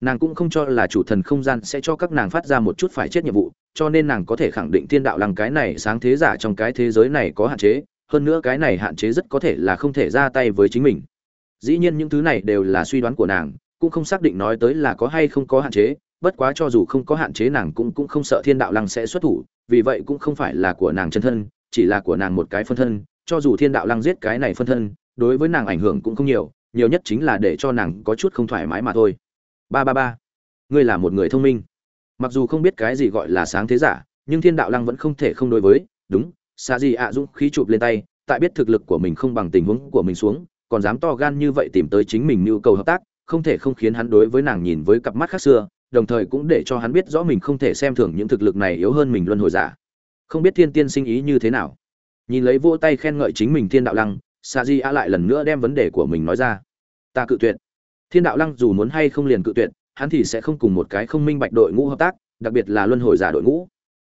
nàng cũng không cho là chủ thần không gian sẽ cho các nàng phát ra một chút phải chết nhiệm vụ, cho nên nàng có thể khẳng định thiên đạo lăng cái này sáng thế giả trong cái thế giới này có hạn chế, hơn nữa cái này hạn chế rất có thể là không thể ra tay với chính mình. Dĩ nhiên những thứ này đều là suy đoán của nàng, cũng không xác định nói tới là có hay không có hạn chế, bất quá cho dù không có hạn chế nàng cũng cũng không sợ thiên đạo lăng sẽ xuất thủ, vì vậy cũng không phải là của nàng chân thân, chỉ là của nàng một cái phân thân, cho dù thiên đạo lăng giết cái này phân thân, đối với nàng ảnh hưởng cũng không nhiều nhiều nhất chính là để cho nàng có chút không thoải mái mà thôi ba ba ba. Ngươi là một người thông minh. Mặc dù không biết cái gì gọi là sáng thế giả, nhưng thiên đạo lăng vẫn không thể không đối với, đúng xa gì ạ dũng khí chụp lên tay, tại biết thực lực của mình không bằng tình huống của mình xuống, còn dám to gan như vậy tìm tới chính mình nhu cầu hợp tác, không thể không khiến hắn đối với nàng nhìn với cặp mắt khác xưa, đồng thời cũng để cho hắn biết rõ mình không thể xem thường những thực lực này yếu hơn mình luân hồi giả. Không biết thiên tiên sinh ý như thế nào. Nhìn lấy vỗ tay khen ngợi chính mình thiên đạo lăng, sa di a lại lần nữa đem vấn đề của mình nói ra. Ta cự tuyệt thiên đạo lăng dù muốn hay không liền cự tuyệt, hắn thì sẽ không cùng một cái không minh bạch đội ngũ hợp tác, đặc biệt là luân hồi giả đội ngũ.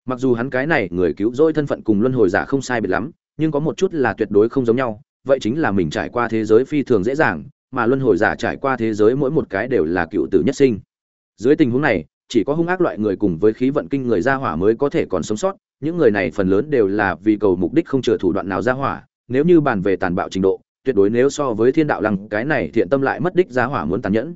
Mặc dù hắn cái này người cứu rỗi thân phận cùng luân hồi giả không sai biệt lắm, nhưng có một chút là tuyệt đối không giống nhau, vậy chính là mình trải qua thế giới phi thường dễ dàng, mà luân hồi giả trải qua thế giới mỗi một cái đều là cựu tử nhất sinh. Dưới tình huống này, chỉ có hung ác loại người cùng với khí vận kinh người ra hỏa mới có thể còn sống sót, những người này phần lớn đều là vì cầu mục đích không chừa thủ đoạn nào ra hỏa, nếu như bàn về tàn bạo trình độ tuyệt đối nếu so với thiên đạo lăng cái này thiện tâm lại mất đích giá hỏa muốn tàn nhẫn.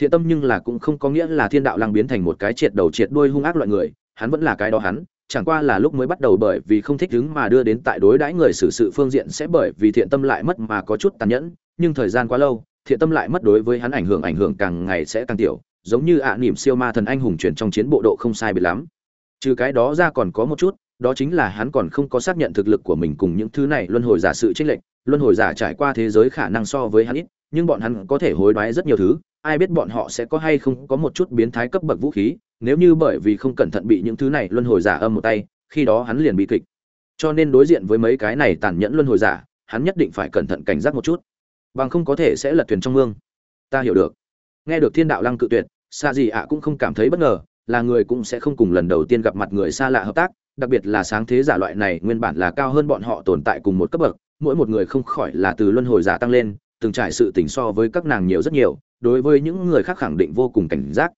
Thiện tâm nhưng là cũng không có nghĩa là thiên đạo lăng biến thành một cái triệt đầu triệt đuôi hung ác loại người hắn vẫn là cái đó hắn chẳng qua là lúc mới bắt đầu bởi vì không thích đứng mà đưa đến tại đối đãi người xử sự phương diện sẽ bởi vì thiện tâm lại mất mà có chút tàn nhẫn nhưng thời gian quá lâu thiện tâm lại mất đối với hắn ảnh hưởng ảnh hưởng càng ngày sẽ càng tiểu giống như ạ à, niệm siêu ma thần anh hùng chuyển trong chiến bộ độ không sai biệt lắm. Trừ cái đó ra còn có một chút đó chính là hắn còn không có xác nhận thực lực của mình cùng những thứ này luân hồi giả sự chênh lệch luân hồi giả trải qua thế giới khả năng so với hắn ít, nhưng bọn hắn có thể hối đoái rất nhiều thứ, ai biết bọn họ sẽ có hay không có một chút biến thái cấp bậc vũ khí, nếu như bởi vì không cẩn thận bị những thứ này luân hồi giả âm một tay, khi đó hắn liền bị kịch. Cho nên đối diện với mấy cái này tàn nhẫn luân hồi giả, hắn nhất định phải cẩn thận cảnh giác một chút. Bằng không có thể sẽ lật thuyền trong mương. Ta hiểu được. Nghe được thiên đạo lăng cự tuyệt xa gì ạ cũng không cảm thấy bất ngờ, là người cũng sẽ không cùng lần đầu tiên gặp mặt người xa lạ hợp tác, đặc biệt là sáng thế giả loại này nguyên bản là cao hơn bọn họ tồn tại cùng một cấp bậc mỗi một người không khỏi là từ luân hồi giả tăng lên, từng trải sự tình so với các nàng nhiều rất nhiều, đối với những người khác khẳng định vô cùng cảnh giác.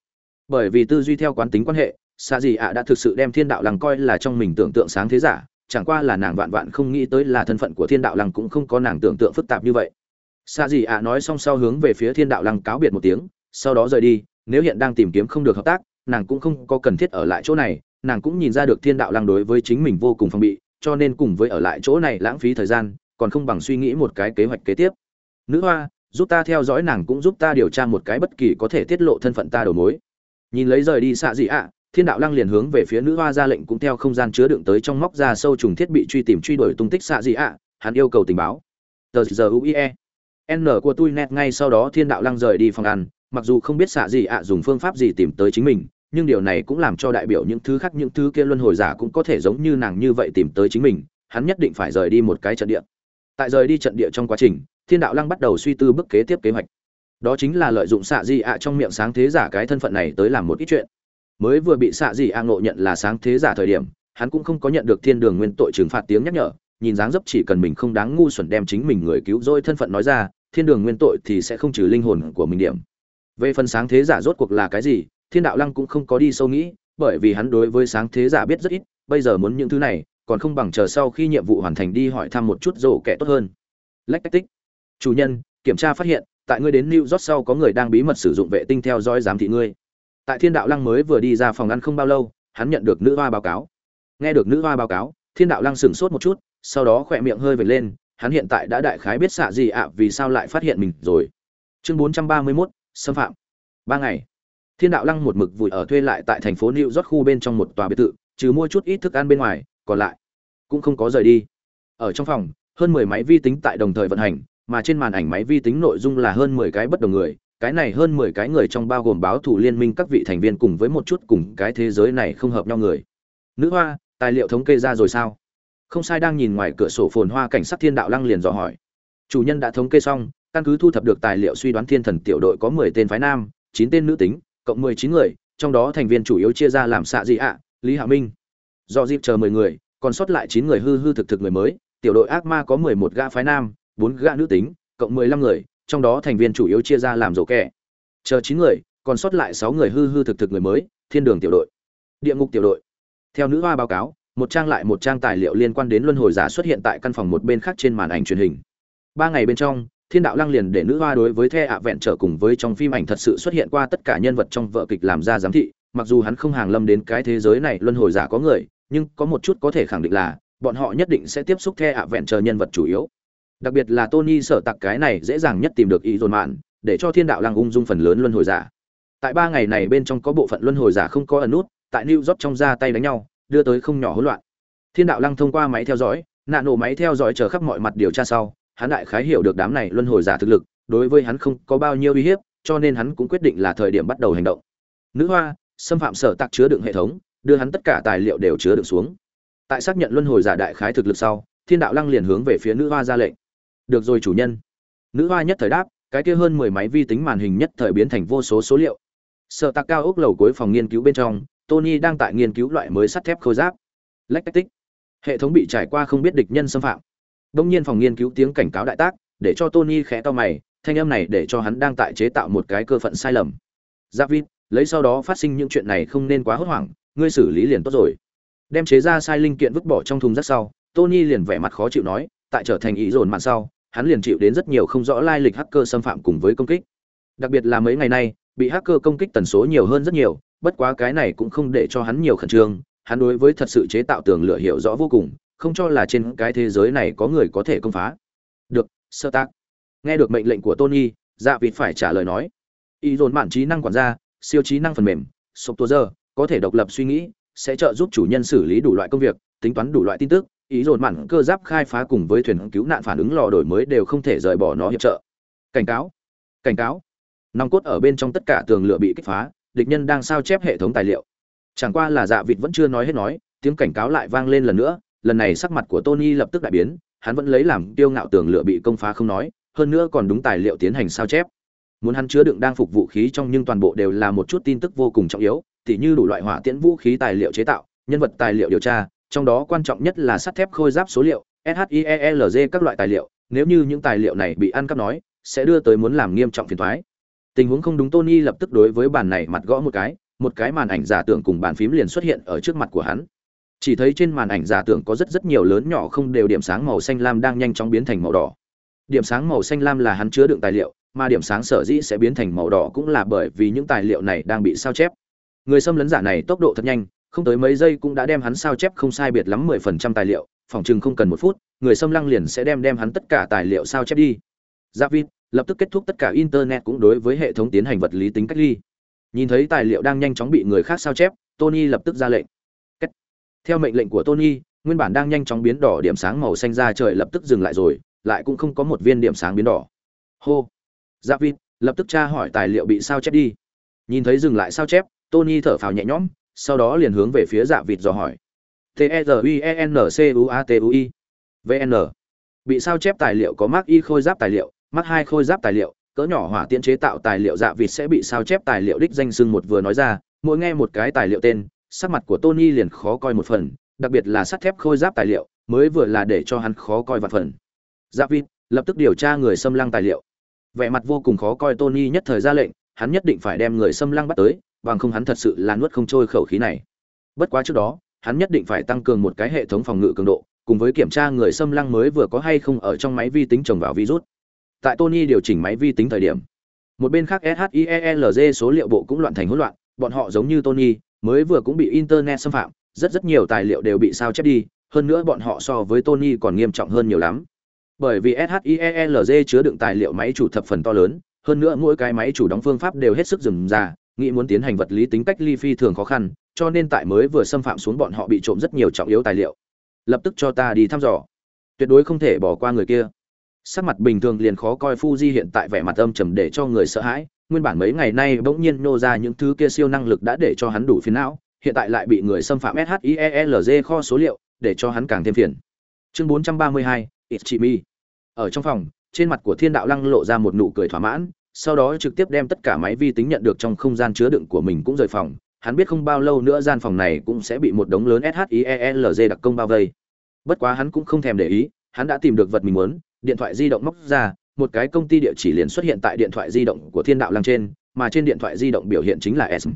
Bởi vì tư duy theo quán tính quan hệ xa gì ạ đã thực sự đem thiên đạo lăng coi là trong mình tưởng tượng sáng thế giả, chẳng qua là nàng vạn vạn không nghĩ tới là thân phận của thiên đạo lăng cũng không có nàng tưởng tượng phức tạp như vậy. Xa gì ạ nói xong sau hướng về phía thiên đạo lăng cáo biệt một tiếng, sau đó rời đi, nếu hiện đang tìm kiếm không được hợp tác, nàng cũng không có cần thiết ở lại chỗ này, nàng cũng nhìn ra được thiên đạo lăng đối với chính mình vô cùng phong bị, cho nên cùng với ở lại chỗ này lãng phí thời gian còn không bằng suy nghĩ một cái kế hoạch kế tiếp. Nữ hoa, giúp ta theo dõi nàng cũng giúp ta điều tra một cái bất kỳ có thể tiết lộ thân phận ta đầu mối. Nhìn lấy rời đi xạ dị ạ, thiên đạo lăng liền hướng về phía nữ hoa ra lệnh cũng theo không gian chứa đựng tới trong móc ra sâu trùng thiết bị truy tìm truy đuổi tung tích xạ dị ạ, hắn yêu cầu tình báo. Tờ giờ uie n của tôi net ngay sau đó thiên đạo lăng rời đi phòng ăn, mặc dù không biết xạ dị ạ dùng phương pháp gì tìm tới chính mình, nhưng điều này cũng làm cho đại biểu những thứ khác những thứ kia luân hồi giả cũng có thể giống như nàng như vậy tìm tới chính mình, hắn nhất định phải rời đi một cái trận địa tại rời đi trận địa trong quá trình, thiên đạo lăng bắt đầu suy tư bước kế tiếp kế hoạch. Đó chính là lợi dụng xạ Di ạ trong miệng sáng thế giả cái thân phận này tới làm một ít chuyện. Mới vừa bị xạ Di ạ ngộ nhận là sáng thế giả thời điểm, hắn cũng không có nhận được thiên đường nguyên tội trừng phạt tiếng nhắc nhở, nhìn dáng dấp chỉ cần mình không đáng ngu xuẩn đem chính mình người cứu rỗi thân phận nói ra, thiên đường nguyên tội thì sẽ không trừ linh hồn của mình điểm. Về phần sáng thế giả rốt cuộc là cái gì, thiên đạo lăng cũng không có đi sâu nghĩ, bởi vì hắn đối với sáng thế giả biết rất ít, bây giờ muốn những thứ này còn không bằng chờ sau khi nhiệm vụ hoàn thành đi hỏi thăm một chút rổ kẻ tốt hơn. Lách cách tích. Chủ nhân kiểm tra phát hiện tại ngươi đến new york sau có người đang bí mật sử dụng vệ tinh theo dõi giám thị ngươi. Tại thiên đạo lăng mới vừa đi ra phòng ăn không bao lâu hắn nhận được nữ hoa báo cáo. Nghe được nữ hoa báo cáo thiên đạo lăng sửng sốt một chút sau đó khỏe miệng hơi vệt lên hắn hiện tại đã đại khái biết xạ gì ạ vì sao lại phát hiện mình rồi. Chương bốn trăm ba mươi 431, xâm phạm. Ba ngày thiên đạo lăng một mực vùi ở thuê lại tại thành phố new york khu bên trong một tòa biệt thự trừ mua chút ít thức ăn bên ngoài còn lại cũng không có rời đi. Ở trong phòng, hơn mười máy vi tính tại đồng thời vận hành, mà trên màn ảnh máy vi tính nội dung là hơn mười cái bất đồng người, cái này hơn mười cái người trong bao gồm báo thủ liên minh các vị thành viên cùng với một chút cùng cái thế giới này không hợp nhau người. Nữ hoa, tài liệu thống kê ra rồi sao? Không sai, đang nhìn ngoài cửa sổ phồn hoa cảnh sát thiên đạo lăng liền dò hỏi. Chủ nhân đã thống kê xong, căn cứ thu thập được tài liệu suy đoán thiên thần tiểu đội có mười tên phái nam, chín tên nữ tính, cộng mười chín người, trong đó thành viên chủ yếu chia ra làm xạ dị ạ, lý hạ minh do dịp chờ mười người, còn sót lại chín người hư hư thực thực người mới, tiểu đội ác ma có mười một gã phái nam, bốn gã nữ tính, cộng mười lăm người, trong đó thành viên chủ yếu chia ra làm rổ kẻ. Chờ chín người, còn sót lại sáu người hư hư thực thực người mới, thiên đường tiểu đội. Địa ngục tiểu đội. Theo nữ hoa báo cáo, một trang lại một trang tài liệu liên quan đến luân hồi giả xuất hiện tại căn phòng một bên khác trên màn ảnh truyền hình. Ba ngày bên trong, thiên đạo lăng liền để nữ hoa đối với the ạ vẹn trở cùng với trong phim ảnh thật sự xuất hiện qua tất cả nhân vật trong vợ kịch làm ra giám thị, mặc dù hắn không hàng lâm đến cái thế giới này luân hồi giả có người nhưng có một chút có thể khẳng định là, bọn họ nhất định sẽ tiếp xúc the ạ vẹn chờ nhân vật chủ yếu. Đặc biệt là tony sở tặc cái này dễ dàng nhất tìm được ý dồn mạn để cho thiên đạo lăng ung dung phần lớn luân hồi giả. Tại ba ngày này bên trong có bộ phận luân hồi giả không có ẩn nút, tại new york trong ra tay đánh nhau, đưa tới không nhỏ hỗn loạn. Thiên đạo lăng thông qua máy theo dõi, nạ nổ máy theo dõi chờ khắp mọi mặt điều tra sau, hắn đại khái hiểu được đám này luân hồi giả thực lực, đối với hắn không có bao nhiêu uy hiếp, cho nên hắn cũng quyết định là thời điểm bắt đầu hành động. Nữ hoa, xâm phạm sở tạc chứa đựng hệ thống đưa hắn tất cả tài liệu đều chứa đựng xuống. Tại xác nhận luân hồi giả đại khái thực lực sau, thiên đạo lăng liền hướng về phía nữ hoa ra lệnh. Được rồi chủ nhân. Nữ hoa nhất thời đáp, cái kia hơn mười máy vi tính màn hình nhất thời biến thành vô số số liệu. Sợ tạc cao ốc lầu cuối phòng nghiên cứu bên trong, tony đang tại nghiên cứu loại mới sắt thép khôi giáp. Lách cách tích. Hệ thống bị trải qua không biết địch nhân xâm phạm. Đông nhiên phòng nghiên cứu tiếng cảnh cáo đại tác, để cho tony khẽ to mày, thanh âm này để cho hắn đang tại chế tạo một cái cơ phận sai lầm. Giáp vít lấy sau đó phát sinh những chuyện này không nên quá hốt hoảng ngươi xử lý liền tốt rồi. Đem chế ra sai linh kiện vứt bỏ trong thùng rác sau, tony liền vẻ mặt khó chịu nói, tại trở thành ý dồn mạn sau, hắn liền chịu đến rất nhiều không rõ lai lịch hacker xâm phạm cùng với công kích. Đặc biệt là mấy ngày nay, bị hacker công kích tần số nhiều hơn rất nhiều, bất quá cái này cũng không để cho hắn nhiều khẩn trương, hắn đối với thật sự chế tạo tường lửa hiểu rõ vô cùng, không cho là trên cái thế giới này có người có thể công phá. Được, sơ tác. Nghe được mệnh lệnh của tony dạ vịt phải trả lời nói, ý dồn mạn trí năng quản gia, siêu trí năng phần mềm sộp tua giờ có thể độc lập suy nghĩ, sẽ trợ giúp chủ nhân xử lý đủ loại công việc, tính toán đủ loại tin tức, ý dồn mặn cơ giáp khai phá cùng với thuyền cứu nạn phản ứng lò đổi mới đều không thể rời bỏ nó hiệp trợ. Cảnh cáo cảnh cáo. Nòng cốt ở bên trong tất cả tường lửa bị kích phá, địch nhân đang sao chép hệ thống tài liệu. Chẳng qua là dạ vịt vẫn chưa nói hết nói, tiếng cảnh cáo lại vang lên lần nữa, lần này sắc mặt của tony lập tức đại biến, hắn vẫn lấy làm tiêu ngạo tường lửa bị công phá không nói, hơn nữa còn đúng tài liệu tiến hành sao chép. Muốn hắn chứa đựng đang phục vũ khí trong nhưng toàn bộ đều là một chút tin tức vô cùng trọng yếu tỉ như đủ loại hỏa tiễn vũ khí tài liệu chế tạo, nhân vật tài liệu điều tra, trong đó quan trọng nhất là sắt thép khôi giáp số liệu SHIELZ các loại tài liệu. Nếu như những tài liệu này bị ăn cắp nói, sẽ đưa tới muốn làm nghiêm trọng phiền toái. tình huống không đúng tony lập tức đối với bàn này mặt gõ một cái một cái màn ảnh giả tưởng cùng bàn phím liền xuất hiện ở trước mặt của hắn. Chỉ thấy trên màn ảnh giả tưởng có rất rất nhiều lớn nhỏ không đều điểm sáng màu xanh lam đang nhanh chóng biến thành màu đỏ. Điểm sáng màu xanh lam là hắn chứa đựng tài liệu, mà điểm sáng sở dĩ sẽ biến thành màu đỏ cũng là bởi vì những tài liệu này đang bị sao chép người xâm lấn giả này tốc độ thật nhanh, không tới mấy giây cũng đã đem hắn sao chép không sai biệt lắm mười phần trăm tài liệu, phòng chừng không cần một phút, người xâm lăng liền sẽ đem đem hắn tất cả tài liệu sao chép đi. Giáp vít, lập tức kết thúc tất cả internet cũng đối với hệ thống tiến hành vật lý tính cách ly. Nhìn thấy tài liệu đang nhanh chóng bị người khác sao chép, tony lập tức ra lệnh. Theo mệnh lệnh của tony, nguyên bản đang nhanh chóng biến đỏ điểm sáng màu xanh ra trời lập tức dừng lại rồi, lại cũng không có một viên điểm sáng biến đỏ. Hô. Giáp vít, lập tức tra hỏi tài liệu bị sao chép đi. Nhìn thấy dừng lại sao chép tony thở phào nhẹ nhõm, sau đó liền hướng về phía dạ vịt dò hỏi. T e r i e n c u a t u i. Vn bị sao chép tài liệu có mark y khôi giáp tài liệu, mark hai khôi giáp tài liệu, cỡ nhỏ hỏa tiễn chế tạo tài liệu dạ vịt sẽ bị sao chép tài liệu đích danh sưng một vừa nói ra, mỗi nghe một cái tài liệu tên, sắc mặt của tony liền khó coi một phần, đặc biệt là sắt thép khôi giáp tài liệu, mới vừa là để cho hắn khó coi vạn phần. Dạ vịt, lập tức điều tra người xâm lăng tài liệu. Vẻ mặt vô cùng khó coi tony nhất thời ra lệnh, hắn nhất định phải đem người xâm lăng bắt tới bằng không hắn thật sự là nuốt không trôi khẩu khí này. Bất quá trước đó, hắn nhất định phải tăng cường một cái hệ thống phòng ngự cường độ, cùng với kiểm tra người xâm lăng mới vừa có hay không ở trong máy vi tính trồng vào virus. Tại tony điều chỉnh máy vi tính thời điểm, một bên khác SHIELZ số liệu bộ cũng loạn thành hỗn loạn, bọn họ giống như tony, mới vừa cũng bị internet xâm phạm, rất rất nhiều tài liệu đều bị sao chép đi, hơn nữa bọn họ so với tony còn nghiêm trọng hơn nhiều lắm. Bởi vì SHIELZ chứa đựng tài liệu máy chủ thập phần to lớn, hơn nữa mỗi cái máy chủ đóng phương pháp đều hết sức rườm rà nghĩ muốn tiến hành vật lý tính cách ly phi thường khó khăn cho nên tại mới vừa xâm phạm xuống bọn họ bị trộm rất nhiều trọng yếu tài liệu. Lập tức cho ta đi thăm dò. Tuyệt đối không thể bỏ qua người kia. Sắc mặt bình thường liền khó coi Fuji hiện tại vẻ mặt âm trầm để cho người sợ hãi nguyên bản mấy ngày nay bỗng nhiên nô ra những thứ kia siêu năng lực đã để cho hắn đủ phiền não hiện tại lại bị người xâm phạm shielg kho số liệu để cho hắn càng thêm phiền. Chương 432, Ichimi. ở trong phòng trên mặt của thiên đạo lăng lộ ra một nụ cười thỏa mãn sau đó trực tiếp đem tất cả máy vi tính nhận được trong không gian chứa đựng của mình cũng rời phòng hắn biết không bao lâu nữa gian phòng này cũng sẽ bị một đống lớn shielg đặc công bao vây bất quá hắn cũng không thèm để ý hắn đã tìm được vật mình muốn điện thoại di động móc ra một cái công ty địa chỉ liền xuất hiện tại điện thoại di động của thiên đạo lăng trên mà trên điện thoại di động biểu hiện chính là S.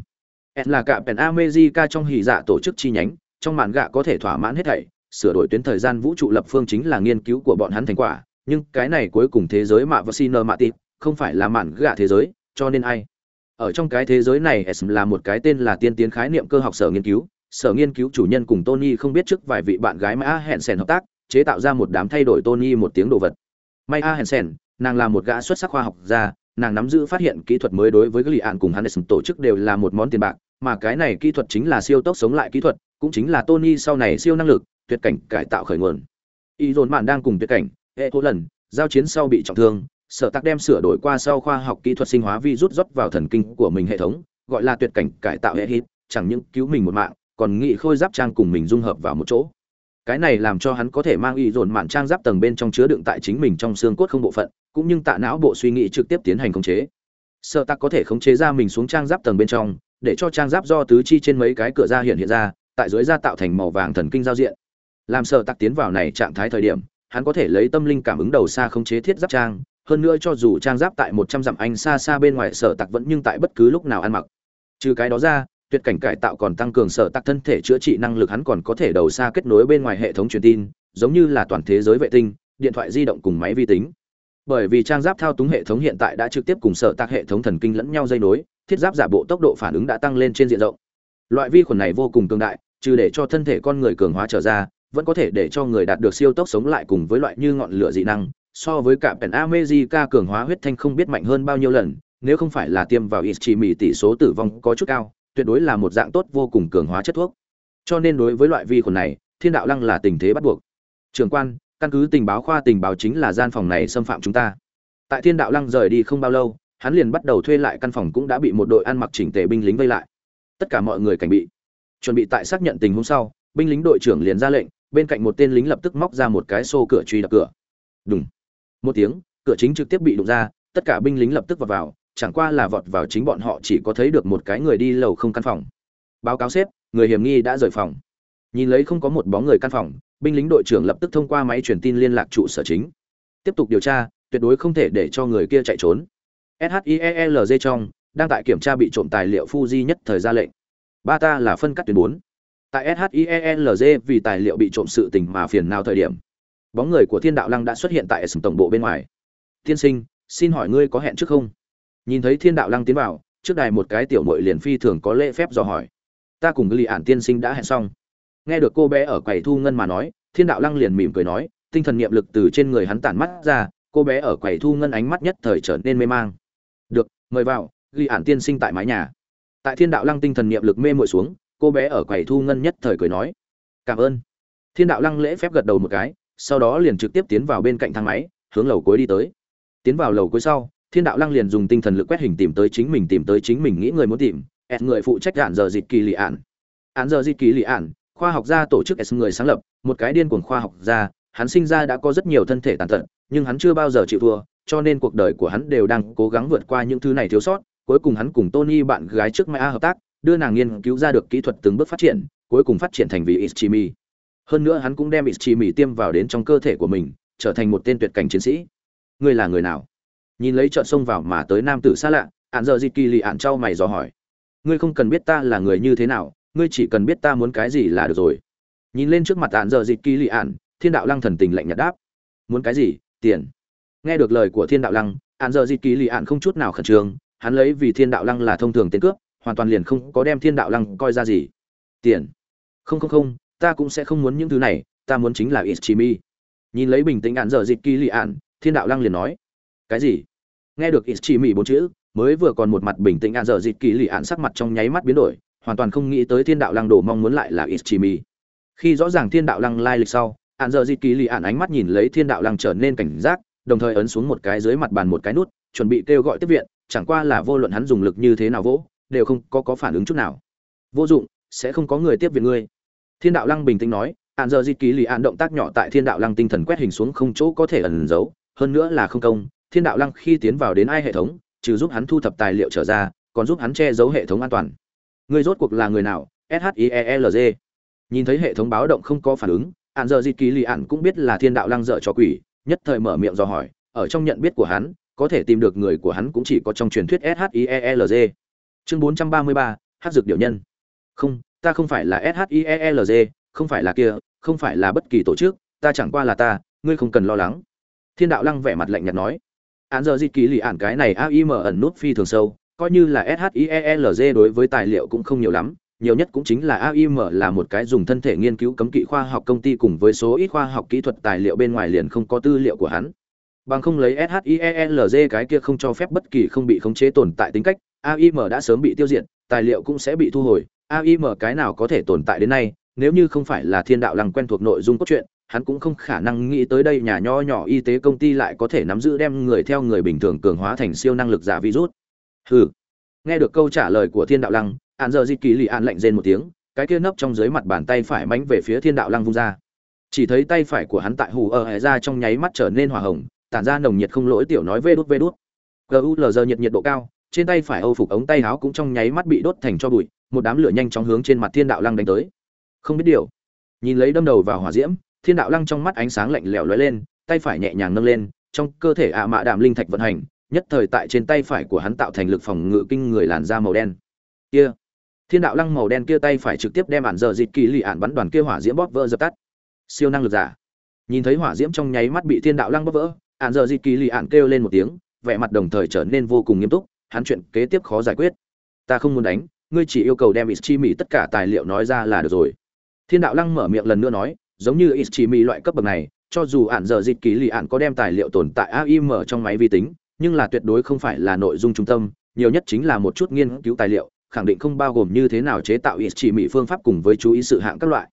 S là cả Pen amejica trong hỉ dạ tổ chức chi nhánh, trong màn gạ có thể thỏa mãn hết thảy, sửa đổi tuyến thời gian vũ trụ lập phương chính là nghiên cứu của bọn hắn thành quả, nhưng cái này cuối cùng thế giới mạ và xin mạ tịp, không phải là mạn gạ thế giới, cho nên ai? Ở trong cái thế giới này S là một cái tên là tiên tiến khái niệm cơ học sở nghiên cứu, sở nghiên cứu chủ nhân cùng Tony không biết trước vài vị bạn gái mã hẹn sèn hợp tác, chế tạo ra một đám thay đổi Tony một tiếng đồ vật. Maya sèn nàng là một gã xuất sắc khoa học gia, nàng nắm giữ phát hiện kỹ thuật mới đối với Gli ạn cùng hắn tổ chức đều là một món tiền bạc, mà cái này kỹ thuật chính là siêu tốc sống lại kỹ thuật, cũng chính là Tony sau này siêu năng lực, tuyệt cảnh cải tạo khởi nguồn. Y dồn mạn đang cùng tuyệt cảnh, hệ thô lần, giao chiến sau bị trọng thương, sở tắc đem sửa đổi qua sau khoa học kỹ thuật sinh hóa vi rút rót vào thần kinh của mình hệ thống, gọi là tuyệt cảnh cải tạo hệ hít, chẳng những cứu mình một mạng, còn nghị khôi giáp trang cùng mình dung hợp vào một chỗ. Cái này làm cho hắn có thể mang y dồn mạn trang giáp tầng bên trong chứa đựng tại chính mình trong xương cốt không bộ phận, cũng như tạ não bộ suy nghĩ trực tiếp tiến hành khống chế. Sở tắc có thể khống chế ra mình xuống trang giáp tầng bên trong, để cho trang giáp do tứ chi trên mấy cái cửa ra hiện hiện ra, tại dưới da tạo thành màu vàng thần kinh giao diện. Làm sở tắc tiến vào này trạng thái thời điểm, hắn có thể lấy tâm linh cảm ứng đầu xa khống chế thiết giáp trang, hơn nữa cho dù trang giáp tại một trăm dặm anh xa xa bên ngoài sở tặc vẫn nhưng tại bất cứ lúc nào ăn mặc. Trừ cái đó ra, tuyệt cảnh cải tạo còn tăng cường sở tặc thân thể chữa trị năng lực hắn còn có thể đầu xa kết nối bên ngoài hệ thống truyền tin, giống như là toàn thế giới vệ tinh, điện thoại di động cùng máy vi tính. Bởi vì trang giáp thao túng hệ thống hiện tại đã trực tiếp cùng sở tặc hệ thống thần kinh lẫn nhau dây nối, thiết giáp giả bộ tốc độ phản ứng đã tăng lên trên diện rộng. Loại vi khuẩn này vô cùng cường đại, trừ để cho thân thể con người cường hóa trở ra, vẫn có thể để cho người đạt được siêu tốc sống lại cùng với loại như ngọn lửa dị năng, so với cả pèn America cường hóa huyết thanh không biết mạnh hơn bao nhiêu lần, nếu không phải là tiêm vào Ischimi tỷ số tử vong có chút cao, tuyệt đối là một dạng tốt vô cùng cường hóa chất thuốc. Cho nên đối với loại vi khuẩn này, Thiên đạo lăng là tình thế bắt buộc. Trường quan, căn cứ tình báo khoa tình báo chính là gian phòng này xâm phạm chúng ta. Tại Thiên đạo lăng rời đi không bao lâu, hắn liền bắt đầu thuê lại căn phòng cũng đã bị một đội ăn mặc chỉnh tề binh lính vây lại. Tất cả mọi người cảnh bị. Chuẩn bị tại xác nhận tình huống sau, binh lính đội trưởng liền ra lệnh, bên cạnh một tên lính lập tức móc ra một cái xô cửa truy đập cửa. Đùng một tiếng, cửa chính trực tiếp bị đụng ra, tất cả binh lính lập tức vào vào, chẳng qua là vọt vào chính bọn họ chỉ có thấy được một cái người đi lầu không căn phòng. Báo cáo xếp người hiểm nghi đã rời phòng. Nhìn lấy không có một bóng người căn phòng, binh lính đội trưởng lập tức thông qua máy truyền tin liên lạc trụ sở chính. Tiếp tục điều tra, tuyệt đối không thể để cho người kia chạy trốn. Shielg trong, đang tại kiểm tra bị trộm tài liệu fuji nhất thời ra lệnh. Ba ta là phân cắt tuyến bốn. Tại shielg vì tài liệu bị trộm sự tình mà phiền nào thời điểm bóng người của thiên đạo lăng đã xuất hiện tại sừng tổng bộ bên ngoài. Tiên sinh, xin hỏi ngươi có hẹn trước không? Nhìn thấy thiên đạo lăng tiến vào, trước đài một cái tiểu mội liền phi thường có lễ phép dò hỏi. Ta cùng lì ản tiên sinh đã hẹn xong. Nghe được cô bé ở quầy thu ngân mà nói, thiên đạo lăng liền mỉm cười nói, tinh thần niệm lực từ trên người hắn tản mắt ra, cô bé ở quầy thu ngân ánh mắt nhất thời trở nên mê mang. Được, mời vào ghi ản tiên sinh tại mái nhà. Tại thiên đạo lăng tinh thần niệm lực mê mội xuống, cô bé ở quầy thu ngân nhất thời cười nói, cảm ơn. Thiên đạo lăng lễ phép gật đầu một cái sau đó liền trực tiếp tiến vào bên cạnh thang máy, hướng lầu cuối đi tới. Tiến vào lầu cuối sau, thiên đạo lăng liền dùng tinh thần lực quét hình tìm tới chính mình, tìm tới chính mình nghĩ người muốn tìm, s người phụ trách hạn giờ dịt kỳ lì ạn án giờ dịt kỳ lì ạn khoa học gia tổ chức s người sáng lập, một cái điên cuồng khoa học gia, hắn sinh ra đã có rất nhiều thân thể tàn tật, nhưng hắn chưa bao giờ chịu thua, cho nên cuộc đời của hắn đều đang cố gắng vượt qua những thứ này thiếu sót, cuối cùng hắn cùng tony bạn gái trước mai a hợp tác, đưa nàng nghiên cứu ra được kỹ thuật từng bước phát triển, cuối cùng phát triển thành vì ischimi hơn nữa hắn cũng đem ít chỉ mỉ tiêm vào đến trong cơ thể của mình, trở thành một tên tuyệt cảnh chiến sĩ. Ngươi là người nào? Nhìn lấy trợn sông vào mà tới nam tử xa lạ ạn giờ dịt kỳ lì ạn trao mày dò hỏi. Ngươi không cần biết ta là người như thế nào, ngươi chỉ cần biết ta muốn cái gì là được rồi. Nhìn lên trước mặt ạn giờ dịt kỳ lì ạn thiên đạo lăng thần tình lạnh nhạt đáp. Muốn cái gì? Tiền. Nghe được lời của thiên đạo lăng ạn giờ dịt kỳ lì ạn không chút nào khẩn trương, hắn lấy vì thiên đạo lăng là thông thường tên cướp, hoàn toàn liền không có đem thiên đạo lăng coi ra gì. Tiền. Không không không ta cũng sẽ không muốn những thứ này, ta muốn chính là ischimi nhìn lấy bình tĩnh ạn dở dịp kỳ lì ạn thiên đạo lăng liền nói, cái gì? Nghe được ischimi bốn chữ, mới vừa còn một mặt bình tĩnh ạn dở dịp kỳ lì ạn sắc mặt trong nháy mắt biến đổi, hoàn toàn không nghĩ tới thiên đạo lăng đổ mong muốn lại là ischimi khi rõ ràng thiên đạo lăng lai lịch sau ạn dở dịp kỳ lì ạn ánh mắt nhìn lấy thiên đạo lăng trở nên cảnh giác, đồng thời ấn xuống một cái dưới mặt bàn một cái nút, chuẩn bị kêu gọi tiếp viện, chẳng qua là vô luận hắn dùng lực như thế nào vỗ, đều không có có phản ứng chút nào. Vô dụng, sẽ không có người tiếp viện ngươi thiên đạo lăng bình tĩnh nói ạn giờ di ký lì ạn động tác nhỏ tại thiên đạo lăng tinh thần quét hình xuống không chỗ có thể ẩn giấu hơn nữa là không công. Thiên đạo lăng khi tiến vào đến ai hệ thống trừ giúp hắn thu thập tài liệu trở ra còn giúp hắn che giấu hệ thống an toàn. Người rốt cuộc là người nào? Shielg nhìn thấy hệ thống báo động không có phản ứng ạn giờ di ký lì ạn cũng biết là thiên đạo lăng dở cho quỷ nhất thời mở miệng dò hỏi ở trong nhận biết của hắn có thể tìm được người của hắn cũng chỉ có trong truyền thuyết shielg chương 433, hát dược điều nhân. Không ta không phải là shielg không phải là kia không phải là bất kỳ tổ chức ta chẳng qua là ta ngươi không cần lo lắng thiên đạo lăng vẻ mặt lạnh nhạt nói án giờ di ký lì ản cái này aim ẩn nút phi thường sâu coi như là shielg đối với tài liệu cũng không nhiều lắm nhiều nhất cũng chính là AIM là một cái dùng thân thể nghiên cứu cấm kỵ khoa học công ty cùng với số ít khoa học kỹ thuật tài liệu bên ngoài liền không có tư liệu của hắn. Bằng không lấy SHIELZ cái kia không cho phép bất kỳ không bị khống chế tồn tại tính cách, AIM đã sớm bị tiêu diệt, tài liệu cũng sẽ bị thu hồi. AIM cái nào có thể tồn tại đến nay, nếu như không phải là Thiên đạo lăng quen thuộc nội dung cốt truyện, hắn cũng không khả năng nghĩ tới đây nhà nho nhỏ y tế công ty lại có thể nắm giữ đem người theo người bình thường cường hóa thành siêu năng lực giả virus. Hừ. Nghe được câu trả lời của Thiên đạo lăng, An giờ Di Kỳ Lị an lạnh rên một tiếng, cái kia nấp trong dưới mặt bàn tay phải mánh về phía Thiên đạo lăng vung ra. Chỉ thấy tay phải của hắn tại hù ở hẻ ra trong nháy mắt trở nên hỏa hồng, tản ra nồng nhiệt không lỗi tiểu nói vê đút vê đút. GULZ nhiệt nhiệt độ cao, trên tay phải Âu phục ống tay áo cũng trong nháy mắt bị đốt thành cho bụi, một đám lửa nhanh chóng hướng trên mặt Thiên đạo lăng đánh tới. Không biết điều. Nhìn lấy đâm đầu vào hỏa diễm, thiên đạo lăng trong mắt ánh sáng lạnh lẽo lóe lên tay phải nhẹ nhàng nâng lên trong cơ thể ạ mạ đạm linh thạch vận hành nhất thời tại trên tay phải của hắn tạo thành lực phòng ngự kinh người làn da màu đen. Kia. Thiên đạo lăng màu đen kia tay phải trực tiếp đem ản dở dịt kỳ lì ản bắn đoàn kia hỏa diễm bóp vỡ dập tắt. Siêu năng lực giả. Nhìn thấy hỏa diễm trong nháy mắt bị thiên đạo lăng bóp vỡ ản dở dịt kỳ lì ản kêu lên một tiếng vẻ mặt đồng thời trở nên vô cùng nghiêm túc hắn chuyện kế tiếp khó giải quyết ta không muốn đánh ngươi chỉ yêu cầu đem ischimi chi tất cả tài liệu nói ra là được rồi thiên đạo lăng mở miệng lần nữa nói giống như ischimi loại cấp bậc này, cho dù ản giờ dịch ký lì ản có đem tài liệu tồn tại AIM trong máy vi tính, nhưng là tuyệt đối không phải là nội dung trung tâm, nhiều nhất chính là một chút nghiên cứu tài liệu, khẳng định không bao gồm như thế nào chế tạo ischimi phương pháp cùng với chú ý sự hạng các loại.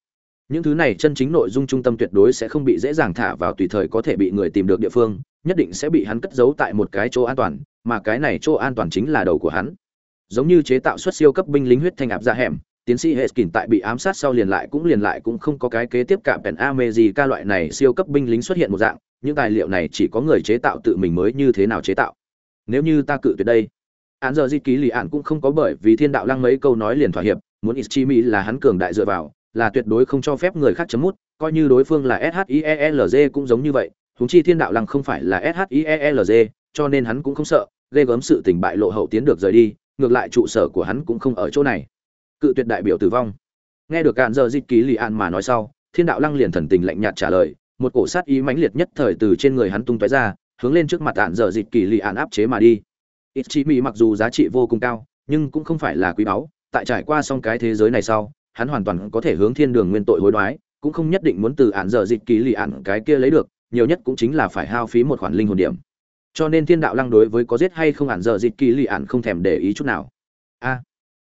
Những thứ này chân chính nội dung trung tâm tuyệt đối sẽ không bị dễ dàng thả vào tùy thời có thể bị người tìm được địa phương, nhất định sẽ bị hắn cất giấu tại một cái chỗ an toàn, mà cái này chỗ an toàn chính là đầu của hắn. Giống như chế tạo xuất siêu cấp binh lính huyết thanh áp ra hẻm, tiến sĩ Heskin tại bị ám sát sau liền lại cũng liền lại cũng không có cái kế tiếp cả Pen America loại này siêu cấp binh lính xuất hiện một dạng, những tài liệu này chỉ có người chế tạo tự mình mới như thế nào chế tạo. Nếu như ta cự tuyệt đây, án giờ di ký lì án cũng không có bởi vì thiên đạo lăng mấy câu nói liền thỏa hiệp, muốn Ischimi là hắn cường đại dựa vào, là tuyệt đối không cho phép người khác chấm mút, coi như đối phương là SHIELZ cũng giống như vậy, huống chi thiên đạo lăng không phải là SHIELZ, cho nên hắn cũng không sợ, ghê gớm sự tình bại lộ hậu tiến được rời đi, ngược lại trụ sở của hắn cũng không ở chỗ này. Cự tuyệt đại biểu tử vong. Nghe được cạn giờ dịch ký lì an mà nói sau thiên đạo lăng liền thần tình lạnh nhạt trả lời một cổ sát ý mãnh liệt nhất thời từ trên người hắn tung tóe ra hướng lên trước mặt ạn giờ dịch kỳ lì an áp chế mà đi. Ít chi mỹ mặc dù giá trị vô cùng cao nhưng cũng không phải là quý báu tại trải qua xong cái thế giới này sau hắn hoàn toàn có thể hướng thiên đường nguyên tội hối đoái cũng không nhất định muốn từ ạn dở dịch kỳ lì ạn cái kia lấy được nhiều nhất cũng chính là phải hao phí một khoản linh hồn điểm cho nên thiên đạo lăng đối với có giết hay không ản giờ dịt kỳ lì ản không thèm để ý chút nào. A,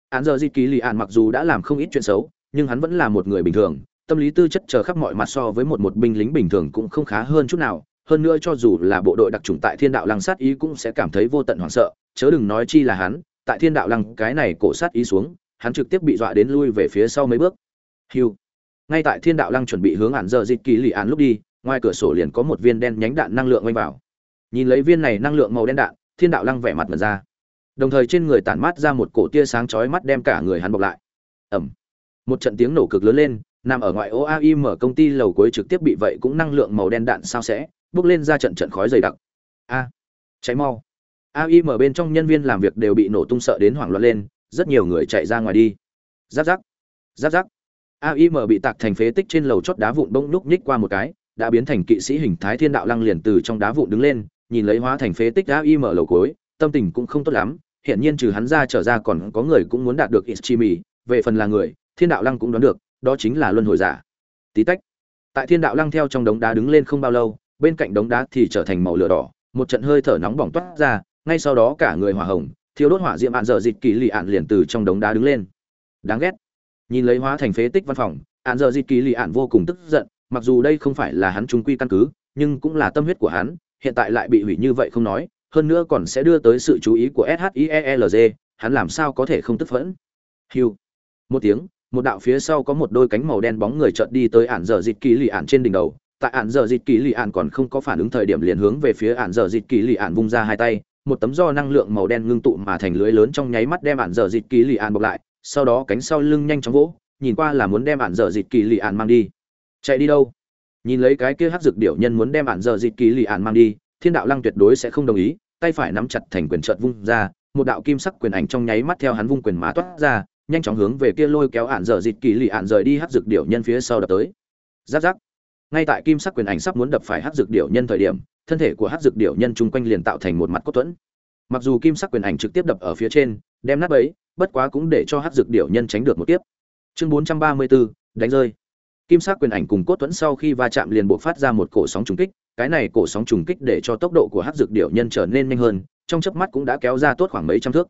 ản giờ dịt kỳ lì ản mặc dù đã làm không ít chuyện xấu, nhưng hắn vẫn là một người bình thường, tâm lý tư chất chờ khắp mọi mặt so với một một binh lính bình thường cũng không khá hơn chút nào. Hơn nữa cho dù là bộ đội đặc trùng tại thiên đạo lăng sát ý cũng sẽ cảm thấy vô tận hoảng sợ, chớ đừng nói chi là hắn, tại thiên đạo lăng cái này cổ sát ý xuống, hắn trực tiếp bị dọa đến lui về phía sau mấy bước. Hiu, ngay tại thiên đạo lăng chuẩn bị hướng ản giờ dịt kỳ lì ản lúc đi, ngoài cửa sổ liền có một viên đen nhánh đạn năng lượng oanh vào nhìn lấy viên này năng lượng màu đen đạn, thiên đạo lăng vẻ mặt mật ra. Đồng thời trên người tản mát ra một cổ tia sáng chói mắt đem cả người hắn bọc lại. Ẩm. Một trận tiếng nổ cực lớn lên, nằm ở ngoại ô ai mở công ty lầu cuối trực tiếp bị vậy cũng năng lượng màu đen đạn sao sẽ, bước lên ra trận trận khói dày đặc. A. Cháy mau. Ai mở bên trong nhân viên làm việc đều bị nổ tung sợ đến hoảng loạn lên, rất nhiều người chạy ra ngoài đi. Giáp giáp. Giáp giáp. Aim bị tạc thành phế tích trên lầu chót đá vụn bông núc nhích qua một cái, đã biến thành kỵ sĩ hình thái thiên đạo lăng liền từ trong đá vụn đứng lên nhìn lấy hóa thành phế tích đã im ở lầu cuối tâm tình cũng không tốt lắm hiện nhiên trừ hắn ra trở ra còn có người cũng muốn đạt được Ichimi, về phần là người, Thiên đạo lăng cũng đoán được, đó chính là luân hồi giả. Tí tách. Tại Thiên đạo lăng theo trong đống đá đứng lên không bao lâu, bên cạnh đống đá thì trở thành màu lửa đỏ, một trận hơi thở nóng bỏng toát ra, ngay sau đó cả người hỏa hồng, thiếu đốt hỏa diệm ạn dở dịch kỳ lì ạn liền từ trong đống đá đứng lên. Đáng ghét. Nhìn lấy hóa thành phế tích văn phòng, ạn dở dịch kỳ lì ạn vô cùng tức giận, mặc dù đây không phải là hắn trung quy căn cứ, nhưng cũng là tâm huyết của hắn, hiện tại lại bị hủy như vậy không nói, hơn nữa còn sẽ đưa tới sự chú ý của SHIELG, hắn làm sao có thể không tức phẫn. Hưu. Một tiếng, một đạo phía sau có một đôi cánh màu đen bóng người chợt đi tới ản giờ dịch kỳ lì ản trên đỉnh đầu. Tại ản giờ dịch kỳ lì ản còn không có phản ứng thời điểm liền hướng về phía ản giờ dịch kỳ lì ản vung ra hai tay, một tấm do năng lượng màu đen ngưng tụ mà thành lưới lớn trong nháy mắt đem ản giờ dịch kỳ lì ản bọc lại, sau đó cánh sau lưng nhanh chóng vỗ, nhìn qua là muốn đem ản giờ dịch kỳ lì ản mang đi. Chạy đi đâu? Nhìn lấy cái kia hắc dược điểu nhân muốn đem ản giờ dịch kỳ lì ản mang đi, Thiên đạo lăng tuyệt đối sẽ không đồng ý, tay phải nắm chặt thành quyền trợt vung ra một đạo kim sắc quyền ảnh trong nháy mắt theo hắn vung quyền má toát ra nhanh chóng hướng về kia lôi kéo ạn dở dịt kỳ lì ạn rời đi hắc dược điệu nhân phía sau đập tới. Giáp giáp. Ngay tại kim sắc quyền ảnh sắp muốn đập phải hắc dược điệu nhân thời điểm thân thể của hắc dược điệu nhân chung quanh liền tạo thành một mặt cốt thuẫn. Mặc dù kim sắc quyền ảnh trực tiếp đập ở phía trên đem nát ấy bất quá cũng để cho hắc dược điệu nhân tránh được một tiếp chương 434, đánh rơi kim sắc quyền ảnh cùng cốt thuẫn sau khi va chạm liền buộc phát ra một cổ sóng trùng kích, cái này cổ sóng trùng kích để cho tốc độ của hát dược điệu nhân trở nên nhanh hơn, trong chớp mắt cũng đã kéo ra tốt khoảng mấy trăm thước.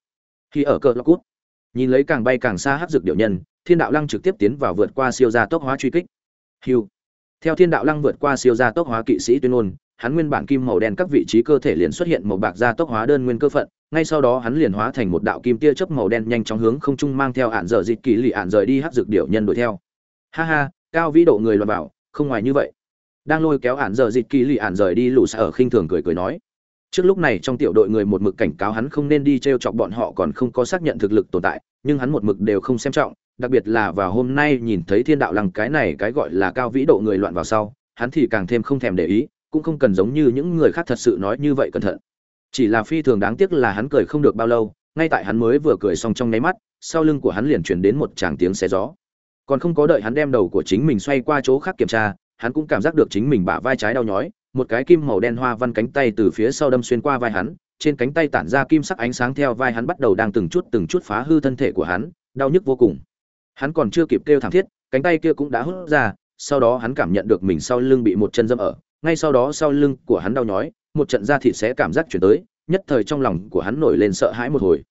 Khi ở cờ lọc cút, nhìn lấy càng bay càng xa hát dược điệu nhân, thiên đạo lăng trực tiếp tiến vào vượt qua siêu gia tốc hóa truy kích. Hiu. Theo thiên đạo lăng vượt qua siêu gia tốc hóa kỵ sĩ tuyên ngôn, hắn nguyên bản kim màu đen các vị trí cơ thể liền xuất hiện màu bạc gia tốc hóa đơn nguyên cơ phận, ngay sau đó hắn liền hóa thành một đạo kim tia chớp màu đen nhanh chóng hướng không trung mang theo ạn dở dịch kỳ lì ạn rời đi hát dược điệu nhân đuổi theo. Ha ha cao vĩ độ người loạt vào, không ngoài như vậy. Đang lôi kéo ản giờ dịt kỳ lì ản rời đi lù xa ở khinh thường cười cười nói. Trước lúc này trong tiểu đội người một mực cảnh cáo hắn không nên đi t r e o chọc bọn họ còn không có xác nhận thực lực tồn tại, nhưng hắn một mực đều không xem trọng, đặc biệt là vào hôm nay nhìn thấy thiên đạo lăng cái này cái gọi là cao vĩ độ người loạn vào sau, hắn thì càng thêm không thèm để ý, cũng không cần giống như những người khác thật sự nói như vậy cẩn thận. Chỉ là phi thường đáng tiếc là hắn cười không được bao lâu, ngay tại hắn mới vừa cười xong trong nháy mắt, sau lưng của hắn liền chuyển đến một tràng tiếng xé gió còn không có đợi hắn đem đầu của chính mình xoay qua chỗ khác kiểm tra, hắn cũng cảm giác được chính mình bả vai trái đau nhói, một cái kim màu đen hoa văn cánh tay từ phía sau đâm xuyên qua vai hắn, trên cánh tay tản ra kim sắc ánh sáng theo vai hắn bắt đầu đang từng chút từng chút phá hư thân thể của hắn, đau nhức vô cùng. Hắn còn chưa kịp kêu thảm thiết, cánh tay kia cũng đã hút ra, sau đó hắn cảm nhận được mình sau lưng bị một chân dâm ở, ngay sau đó sau lưng của hắn đau nhói, một trận da thịt sẽ cảm giác chuyển tới, nhất thời trong lòng của hắn nổi lên sợ hãi một hồi.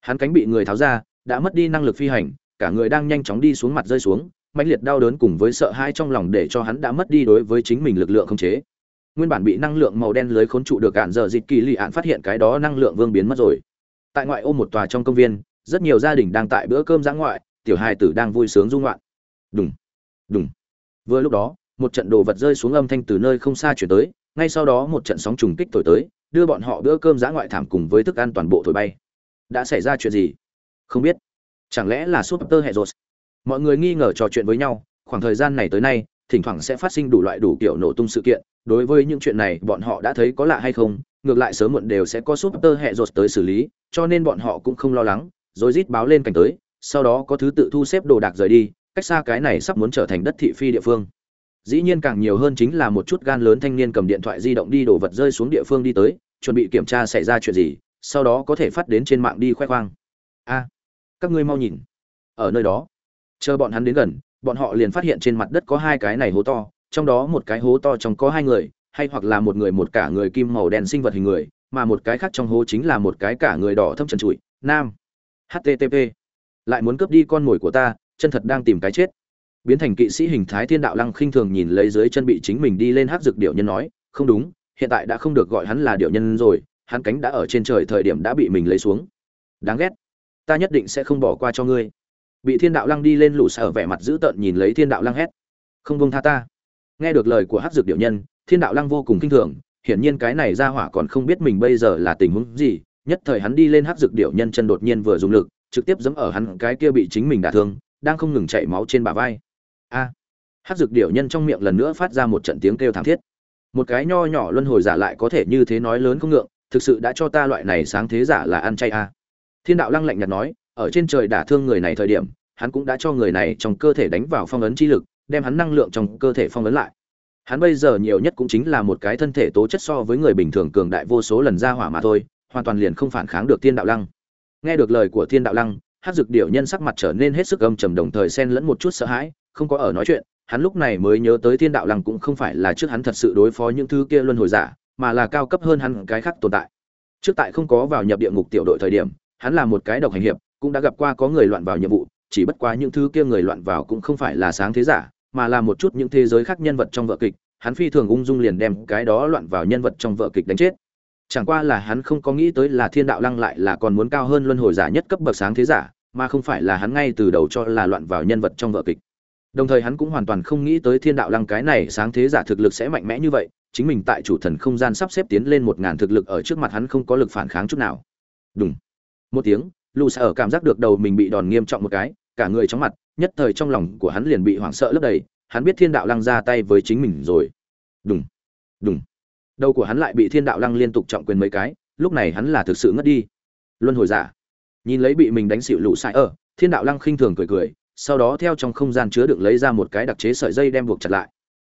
Hắn cánh bị người tháo ra, đã mất đi năng lực phi hành cả người đang nhanh chóng đi xuống mặt rơi xuống, mãnh liệt đau đớn cùng với sợ hãi trong lòng để cho hắn đã mất đi đối với chính mình lực lượng không chế. Nguyên bản bị năng lượng màu đen lưới khốn trụ được cản giờ dịch kỳ lì ạn phát hiện cái đó năng lượng vương biến mất rồi. Tại ngoại ô một tòa trong công viên, rất nhiều gia đình đang tại bữa cơm giã ngoại, tiểu hài tử đang vui sướng dung loạn đùng đùng. Vừa lúc đó, một trận đồ vật rơi xuống âm thanh từ nơi không xa chuyển tới, ngay sau đó một trận sóng trùng kích thổi tới, đưa bọn họ bữa cơm giã ngoại thảm cùng với thức ăn toàn bộ thổi bay. Đã xảy ra chuyện gì? Không biết chẳng lẽ là súp tơ hệ rột mọi người nghi ngờ trò chuyện với nhau, khoảng thời gian này tới nay, thỉnh thoảng sẽ phát sinh đủ loại đủ kiểu nổ tung sự kiện, đối với những chuyện này bọn họ đã thấy có lạ hay không, ngược lại sớm muộn đều sẽ có súp tơ hệ rột tới xử lý, cho nên bọn họ cũng không lo lắng, rồi rít báo lên cảnh tới, sau đó có thứ tự thu xếp đồ đạc rời đi, cách xa cái này sắp muốn trở thành đất thị phi địa phương. Dĩ nhiên càng nhiều hơn chính là một chút gan lớn thanh niên cầm điện thoại di động đi đồ vật rơi xuống địa phương đi tới, chuẩn bị kiểm tra xảy ra chuyện gì, sau đó có thể phát đến trên mạng đi khoe khoang. A các ngươi mau nhìn. Ở nơi đó, chờ bọn hắn đến gần, bọn họ liền phát hiện trên mặt đất có hai cái này hố to, trong đó một cái hố to trong có hai người, hay hoặc là một người một cả người kim màu đen sinh vật hình người, mà một cái khác trong hố chính là một cái cả người đỏ thâm trần trụi, nam. Http lại muốn cướp đi con mồi của ta, chân thật đang tìm cái chết. Biến thành kỵ sĩ hình thái thiên đạo lăng khinh thường nhìn lấy dưới chân bị chính mình đi lên hát dược điệu nhân nói, không đúng, hiện tại đã không được gọi hắn là điệu nhân rồi, hắn cánh đã ở trên trời thời điểm đã bị mình lấy xuống. Đáng ghét ta nhất định sẽ không bỏ qua cho ngươi. Bị thiên đạo lăng đi lên lũ sở vẻ mặt dữ tợn nhìn lấy thiên đạo lăng hét. Không bông tha ta. Nghe được lời của hát dược điệu nhân thiên đạo lăng vô cùng kinh thường hiển nhiên cái này ra hỏa còn không biết mình bây giờ là tình huống gì nhất thời hắn đi lên hát dược điệu nhân chân đột nhiên vừa dùng lực trực tiếp giẫm ở hắn cái kia bị chính mình đả thương đang không ngừng chảy máu trên bả vai. A! À, hát dược điệu nhân trong miệng lần nữa phát ra một trận tiếng kêu thảm thiết. Một cái nho nhỏ luân hồi giả lại có thể như thế nói lớn không ngượng thực sự đã cho ta loại này sáng thế giả là ăn chay a thiên đạo lăng lạnh nhạt nói, ở trên trời đả thương người này thời điểm, hắn cũng đã cho người này trong cơ thể đánh vào phong ấn chi lực, đem hắn năng lượng trong cơ thể phong ấn lại. Hắn bây giờ nhiều nhất cũng chính là một cái thân thể tố chất so với người bình thường cường đại vô số lần ra hỏa mà thôi, hoàn toàn liền không phản kháng được thiên đạo lăng. Nghe được lời của thiên đạo lăng hát dược điệu nhân sắc mặt trở nên hết sức âm trầm đồng thời xen lẫn một chút sợ hãi, không có ở nói chuyện, hắn lúc này mới nhớ tới thiên đạo lăng cũng không phải là trước hắn thật sự đối phó những thứ kia luân hồi giả, mà là cao cấp hơn hắn cái khác tồn tại. Trước tại không có vào nhập địa ngục tiểu đội thời điểm hắn là một cái độc hành hiệp, cũng đã gặp qua có người loạn vào nhiệm vụ, chỉ bất quá những thứ kia người loạn vào cũng không phải là sáng thế giả, mà là một chút những thế giới khác nhân vật trong vở kịch. Hắn phi thường ung dung liền đem cái đó loạn vào nhân vật trong vở kịch đánh chết. Chẳng qua là hắn không có nghĩ tới là thiên đạo lăng lại là còn muốn cao hơn luân hồi giả nhất cấp bậc sáng thế giả, mà không phải là hắn ngay từ đầu cho là loạn vào nhân vật trong vở kịch. Đồng thời hắn cũng hoàn toàn không nghĩ tới thiên đạo lăng cái này sáng thế giả thực lực sẽ mạnh mẽ như vậy, chính mình tại chủ thần không gian sắp xếp tiến lên một ngàn thực lực ở trước mặt hắn không có lực phản kháng chút nào. Đúng một tiếng, lù xa ở cảm giác được đầu mình bị đòn nghiêm trọng một cái, cả người chóng mặt, nhất thời trong lòng của hắn liền bị hoảng sợ lấp đầy, hắn biết thiên đạo lăng ra tay với chính mình rồi. Đúng đúng đầu của hắn lại bị thiên đạo lăng liên tục trọng quyền mấy cái, lúc này hắn là thực sự ngất đi. Luân hồi giả. Nhìn lấy bị mình đánh xịu lũ sai ở, thiên đạo lăng khinh thường cười cười, sau đó theo trong không gian chứa đựng lấy ra một cái đặc chế sợi dây đem buộc chặt lại.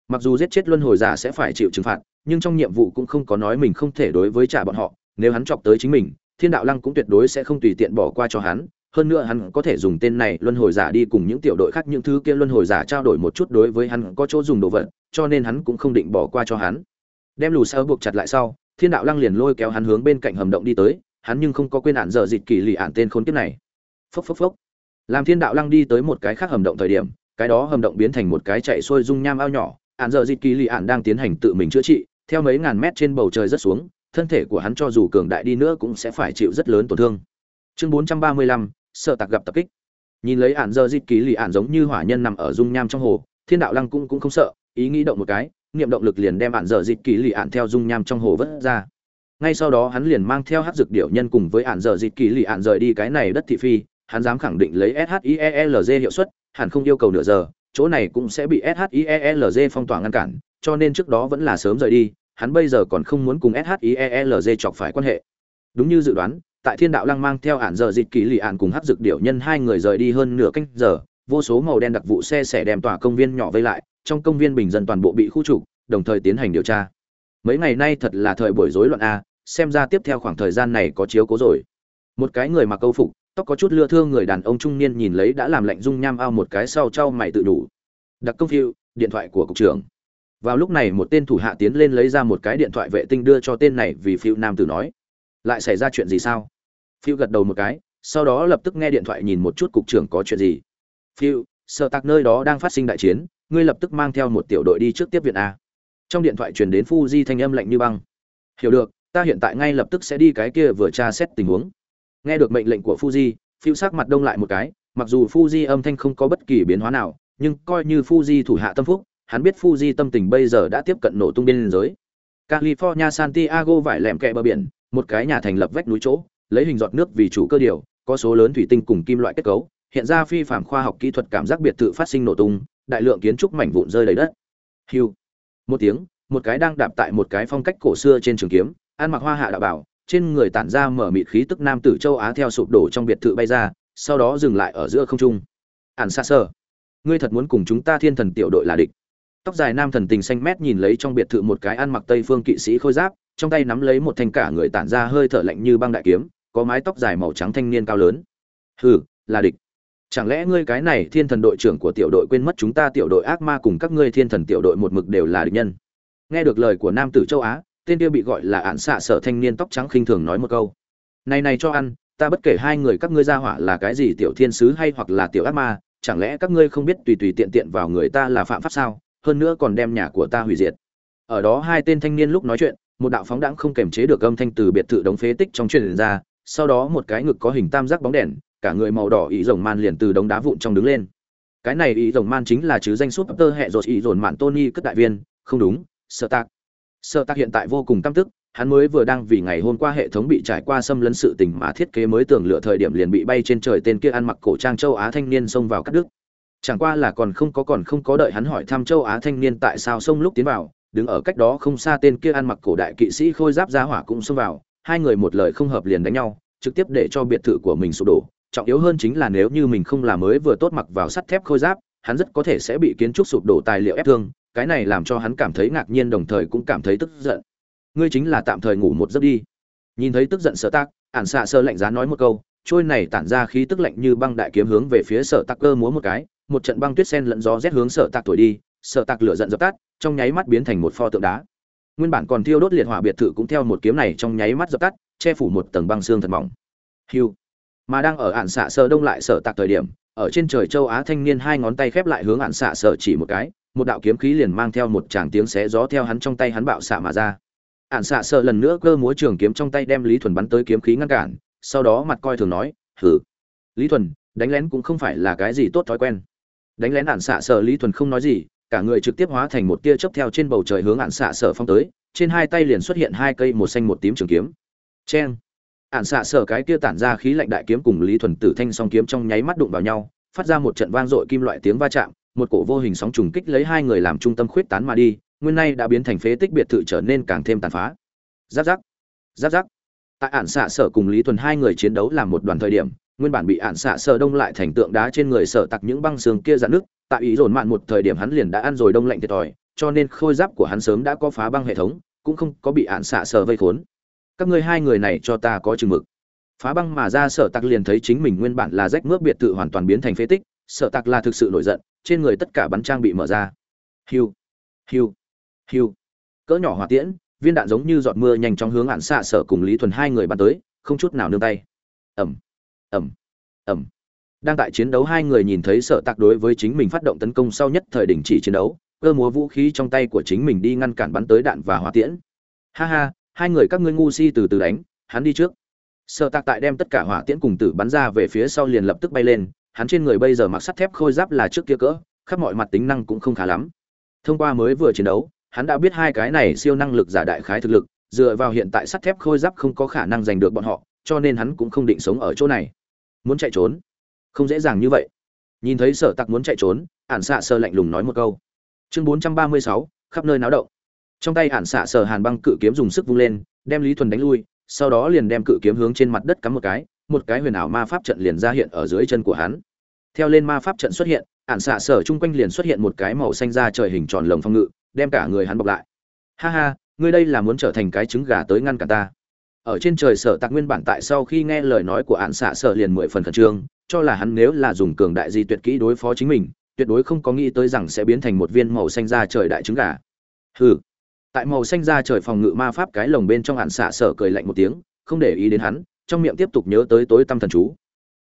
Mặc dù giết chết luân hồi giả sẽ phải chịu trừng phạt, nhưng trong nhiệm vụ cũng không có nói mình không thể đối với trả bọn họ, nếu hắn chọc tới chính mình thiên đạo lăng cũng tuyệt đối sẽ không tùy tiện bỏ qua cho hắn, hơn nữa hắn có thể dùng tên này luân hồi giả đi cùng những tiểu đội khác những thứ kia luân hồi giả trao đổi một chút đối với hắn có chỗ dùng đồ vật, cho nên hắn cũng không định bỏ qua cho hắn. Đem lù sơ buộc chặt lại sau, thiên đạo lăng liền lôi kéo hắn hướng bên cạnh hầm động đi tới, hắn nhưng không có quên ạn dở dịt kỳ lì ạn tên khốn kiếp này. Phốc phốc phốc. Làm thiên đạo lăng đi tới một cái khác hầm động thời điểm, cái đó hầm động biến thành một cái chạy xuôi dung nham ao nhỏ ạn dở dịt kỳ lì ạn đang tiến hành tự mình chữa trị, theo mấy ngàn mét trên bầu trời rất xuống thân thể của hắn cho dù cường đại đi nữa cũng sẽ phải chịu rất lớn tổn thương. Chương 435, sợ tặc gặp tập kích. Nhìn lấy ạn dơ dịt kỳ lì ạn giống như hỏa nhân nằm ở dung nham trong hồ thiên đạo lăng cũng cũng không sợ ý nghĩ động một cái niệm động lực liền đem ạn dơ dịt kỳ lì ạn theo dung nham trong hồ vớt ra. Ngay sau đó hắn liền mang theo hát dược điệu nhân cùng với ạn dơ dịt kỳ lì ạn rời đi cái này đất thị phi hắn dám khẳng định lấy shielg hiệu suất hẳn không yêu cầu nửa giờ chỗ này cũng sẽ bị shielg phong tỏa ngăn cản cho nên trước đó vẫn là sớm rời đi hắn bây giờ còn không muốn cùng SHIELZ chọc phải quan hệ. Đúng như dự đoán, tại thiên đạo lăng mang theo ản giờ dịch kỳ lì ản cùng hắc dược điệu nhân hai người rời đi hơn nửa canh giờ, vô số màu đen đặc vụ xe xẻ đem tỏa công viên nhỏ vây lại, trong công viên bình dân toàn bộ bị khu trục, đồng thời tiến hành điều tra. Mấy ngày nay thật là thời buổi rối loạn a, xem ra tiếp theo khoảng thời gian này có chiếu cố rồi. Một cái người mặc câu phục, tóc có chút lưa thưa người đàn ông trung niên nhìn lấy đã làm lạnh dung nham ao một cái sau trao mày tự đủ. Đặc công phiêu, điện thoại của cục trưởng vào lúc này một tên thủ hạ tiến lên lấy ra một cái điện thoại vệ tinh đưa cho tên này vì phiêu nam tử nói. Lại xảy ra chuyện gì sao? Phiêu gật đầu một cái sau đó lập tức nghe điện thoại nhìn một chút cục trưởng có chuyện gì. Phiêu sợ tạc nơi đó đang phát sinh đại chiến ngươi lập tức mang theo một tiểu đội đi trước tiếp viện a. Trong điện thoại truyền đến Phu Di thanh âm lạnh như băng. Hiểu được ta hiện tại ngay lập tức sẽ đi cái kia vừa tra xét tình huống. Nghe được mệnh lệnh của Fuji, phiêu sắc mặt đông lại một cái mặc dù Fuji âm thanh không có bất kỳ biến hóa nào nhưng coi như Fuji thủ hạ tâm phúc hắn biết Fuji tâm tình bây giờ đã tiếp cận nổ tung biên giới. California Santiago vải lẹm kẹ bờ biển, một cái nhà thành lập vách núi chỗ, lấy hình giọt nước vì chủ cơ điều, có số lớn thủy tinh cùng kim loại kết cấu, hiện ra phi phạm khoa học kỹ thuật cảm giác biệt thự phát sinh nổ tung, đại lượng kiến trúc mảnh vụn rơi đầy đất. Hiu một tiếng, một cái đang đạp tại một cái phong cách cổ xưa trên trường kiếm, ăn mặc hoa hạ đạo bảo, trên người tản ra mở mịt khí tức nam tử châu á theo sụp đổ trong biệt thự bay ra, sau đó dừng lại ở giữa không trung. Ản xa sơ, ngươi thật muốn cùng chúng ta thiên thần tiểu đội là địch tóc dài nam thần tình xanh mét nhìn lấy trong biệt thự một cái ăn mặc tây phương kỵ sĩ khôi giáp, trong tay nắm lấy một thanh cả người tản ra hơi thở lạnh như băng đại kiếm, có mái tóc dài màu trắng thanh niên cao lớn. Hừ, là địch. Chẳng lẽ ngươi cái này thiên thần đội trưởng của tiểu đội quên mất chúng ta tiểu đội ác ma cùng các ngươi thiên thần tiểu đội một mực đều là địch nhân? Nghe được lời của nam tử châu á, tên kia bị gọi là ạn xạ sở thanh niên tóc trắng khinh thường nói một câu. Này này cho ăn, ta bất kể hai người các ngươi ra hỏa là cái gì tiểu thiên sứ hay hoặc là tiểu ác ma, chẳng lẽ các ngươi không biết tùy tùy tiện tiện vào người ta là phạm pháp sao? Hơn nữa còn đem nhà của ta hủy diệt. Ở đó hai tên thanh niên lúc nói chuyện, một đạo phóng đãng không kềm chế được âm thanh từ biệt thự đống phế tích trong truyền ra, sau đó một cái ngực có hình tam giác bóng đèn, cả người màu đỏ ý rồng man liền từ đống đá vụn trong đứng lên. Cái này ý rồng man chính là chứ danh súp tơ hệ rột ý rồn mạn tony cất đại viên, không đúng, sợ tạc. Sợ tạc hiện tại vô cùng căm tức, hắn mới vừa đang vì ngày hôm qua hệ thống bị trải qua xâm lấn sự tình mà thiết kế mới tưởng lựa thời điểm liền bị bay trên trời tên kia ăn mặc cổ trang châu á thanh niên xông vào cắt đứt chẳng qua là còn không có còn không có đợi hắn hỏi thăm châu á thanh niên tại sao sông lúc tiến vào, đứng ở cách đó không xa tên kia ăn mặc cổ đại kỵ sĩ khôi giáp ra hỏa cũng xông vào, hai người một lời không hợp liền đánh nhau, trực tiếp để cho biệt thự của mình sụp đổ. Trọng yếu hơn chính là nếu như mình không làm mới vừa tốt mặc vào sắt thép khôi giáp, hắn rất có thể sẽ bị kiến trúc sụp đổ tài liệu ép thương, cái này làm cho hắn cảm thấy ngạc nhiên đồng thời cũng cảm thấy tức giận. Ngươi chính là tạm thời ngủ một giấc đi. Nhìn thấy tức giận sở tác ản xạ sơ lạnh giá nói một câu, trôi này tản ra khí tức lạnh như băng đại kiếm hướng về phía sở tắc cơ múa một cái một trận băng tuyết sen lẫn gió rét hướng sở tạc thổi đi, sở tạc lửa giận dập tắt, trong nháy mắt biến thành một pho tượng đá. Nguyên bản còn thiêu đốt liệt hỏa biệt thự cũng theo một kiếm này trong nháy mắt dập tắt, che phủ một tầng băng xương thật mỏng. Hiu. Mà đang ở ạn xạ sơ đông lại sở tạc thời điểm, ở trên trời châu á thanh niên hai ngón tay khép lại hướng ạn xạ sở chỉ một cái, một đạo kiếm khí liền mang theo một tràng tiếng xé gió theo hắn trong tay hắn bạo xạ mà ra. Ạn xạ sợ lần nữa cơ múa trường kiếm trong tay đem lý thuần bắn tới kiếm khí ngăn cản, sau đó mặt coi thường nói hử lý thuần, đánh lén cũng không phải là cái gì tốt thói quen đánh lén ạn xạ sợ lý thuần không nói gì, cả người trực tiếp hóa thành một tia chớp theo trên bầu trời hướng ạn xạ sợ phong tới, trên hai tay liền xuất hiện hai cây một xanh một tím trường kiếm. Cheng! Ạn xạ sợ cái kia tản ra khí lạnh đại kiếm cùng lý thuần tử thanh song kiếm trong nháy mắt đụng vào nhau, phát ra một trận vang dội kim loại tiếng va chạm, một cổ vô hình sóng trùng kích lấy hai người làm trung tâm khuyết tán mà đi, nguyên nay đã biến thành phế tích biệt thự trở nên càng thêm tàn phá. Giáp giáp! Giáp giáp! Tại ản xạ sở cùng lý thuần hai người chiến đấu làm một đoàn thời điểm nguyên bản bị ản xạ sở đông lại thành tượng đá trên người sở tặc những băng xương kia dạn nước, tại ý dồn mạn một thời điểm hắn liền đã ăn rồi đông lạnh thiệt thòi, cho nên khôi giáp của hắn sớm đã có phá băng hệ thống, cũng không có bị ản xạ sở vây khốn. Các ngươi hai người này cho ta có chừng mực. Phá băng mà ra sở tặc liền thấy chính mình nguyên bản là rách mướp biệt thự hoàn toàn biến thành phế tích, sở tặc là thực sự nổi giận, trên người tất cả bắn trang bị mở ra. Hiu hiu hiu. Cỡ nhỏ hỏa tiễn, viên đạn giống như giọt mưa nhanh chóng hướng ạn xạ sở cùng lý thuần hai người bắn tới, không chút nào nương tay. Ẩm ẩm. Ẩm. Đang tại chiến đấu, hai người nhìn thấy sở tạc đối với chính mình phát động tấn công sau nhất thời đình chỉ chiến đấu, cơ múa vũ khí trong tay của chính mình đi ngăn cản bắn tới đạn và hỏa tiễn. Ha ha, hai người các ngươi ngu si từ từ đánh, hắn đi trước. Sở tạc tại đem tất cả hỏa tiễn cùng tử bắn ra về phía sau liền lập tức bay lên, hắn trên người bây giờ mặc sắt thép khôi giáp là trước kia cỡ, khắp mọi mặt tính năng cũng không khá lắm. Thông qua mới vừa chiến đấu, hắn đã biết hai cái này siêu năng lực giả đại khái thực lực, dựa vào hiện tại sắt thép khôi giáp không có khả năng giành được bọn họ, cho nên hắn cũng không định sống ở chỗ này muốn chạy trốn. Không dễ dàng như vậy. Nhìn thấy sở tặc muốn chạy trốn, ản xạ sơ lạnh lùng nói một câu. Chương bốn trăm ba mươi sáu, khắp nơi náo động. Trong tay ản xạ sơ hàn băng cự kiếm dùng sức vung lên, đem lý thuần đánh lui, sau đó liền đem cự kiếm hướng trên mặt đất cắm một cái một cái huyền ảo ma pháp trận liền ra hiện ở dưới chân của hắn. Theo lên ma pháp trận xuất hiện, ản xạ sở chung quanh liền xuất hiện một cái màu xanh ra trời hình tròn lồng phong ngự, đem cả người hắn bọc lại. Ha ha, ngươi đây là muốn trở thành cái trứng gà tới ngăn cả ta ở trên trời sở tạc nguyên bản tại sau khi nghe lời nói của ạn xạ sở liền mười phần khẩn trương, cho là hắn nếu là dùng cường đại di tuyệt kỹ đối phó chính mình, tuyệt đối không có nghĩ tới rằng sẽ biến thành một viên màu xanh da trời đại trứng gà. Hừ. Tại màu xanh da trời phòng ngự ma pháp cái lồng bên trong ạn xạ sở cười lạnh một tiếng, không để ý đến hắn, trong miệng tiếp tục nhớ tới tối tâm thần chú.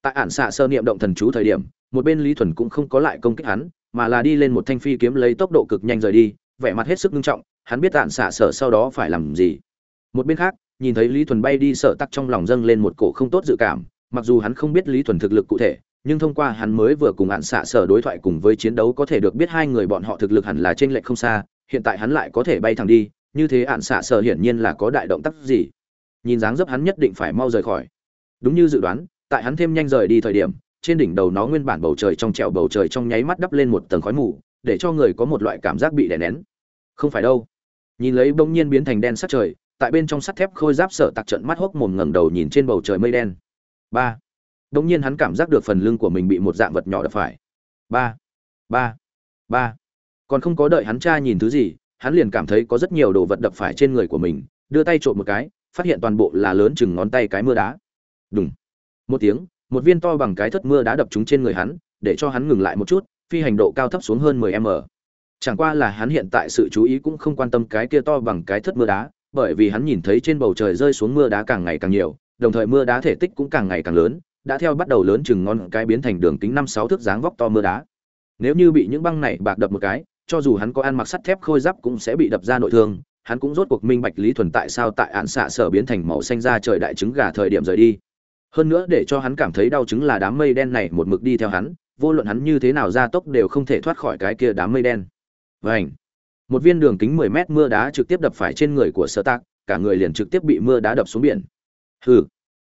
Tại ản xạ sơ niệm động thần chú thời điểm, một bên lý thuần cũng không có lại công kích hắn, mà là đi lên một thanh phi kiếm lấy tốc độ cực nhanh rời đi, vẻ mặt hết sức nghiêm trọng, hắn biết ản xạ sở sau đó phải làm gì. Một bên khác nhìn thấy lý thuần bay đi sợ tắc trong lòng dâng lên một cổ không tốt dự cảm, mặc dù hắn không biết lý thuần thực lực cụ thể, nhưng thông qua hắn mới vừa cùng hạn xạ sở đối thoại cùng với chiến đấu có thể được biết hai người bọn họ thực lực hẳn là trên lệch không xa, hiện tại hắn lại có thể bay thẳng đi, như thế hạn xạ sở hiển nhiên là có đại động tác gì. Nhìn dáng dấp hắn nhất định phải mau rời khỏi. Đúng như dự đoán, tại hắn thêm nhanh rời đi thời điểm, trên đỉnh đầu nó nguyên bản bầu trời trong trẹo bầu trời trong nháy mắt đắp lên một tầng khói mù, để cho người có một loại cảm giác bị đè nén. Không phải đâu. Nhìn lấy bỗng nhiên biến thành đen sắt trời tại bên trong sắt thép khôi giáp sợ tặc trận mắt hốc mồm ngẩng đầu nhìn trên bầu trời mây đen. Ba. Đột nhiên hắn cảm giác được phần lưng của mình bị một dạng vật nhỏ đập phải. Ba. Ba. Ba. Còn không có đợi hắn cha nhìn thứ gì, hắn liền cảm thấy có rất nhiều đồ vật đập phải trên người của mình, đưa tay trộm một cái, phát hiện toàn bộ là lớn chừng ngón tay cái mưa đá. Đúng một tiếng, một viên to bằng cái thất mưa đá đập trúng trên người hắn, để cho hắn ngừng lại một chút, phi hành độ cao thấp xuống hơn 10 m. Chẳng qua là hắn hiện tại sự chú ý cũng không quan tâm cái kia to bằng cái thất mưa đá bởi vì hắn nhìn thấy trên bầu trời rơi xuống mưa đá càng ngày càng nhiều, đồng thời mưa đá thể tích cũng càng ngày càng lớn, đã theo bắt đầu lớn chừng ngon cái biến thành đường kính năm sáu thước dáng vóc to mưa đá. Nếu như bị những băng này bạc đập một cái, cho dù hắn có ăn mặc sắt thép khôi giáp cũng sẽ bị đập ra nội thương, hắn cũng rốt cuộc minh bạch lý thuần tại sao tại án xạ sở biến thành màu xanh ra trời đại trứng gà thời điểm rời đi. Hơn nữa để cho hắn cảm thấy đau chứng là đám mây đen này một mực đi theo hắn, vô luận hắn như thế nào ra tốc đều không thể thoát khỏi cái kia đám mây đen. Vành một viên đường kính 10 mét mưa đá trực tiếp đập phải trên người của sơ tạc, cả người liền trực tiếp bị mưa đá đập xuống biển. Hừ.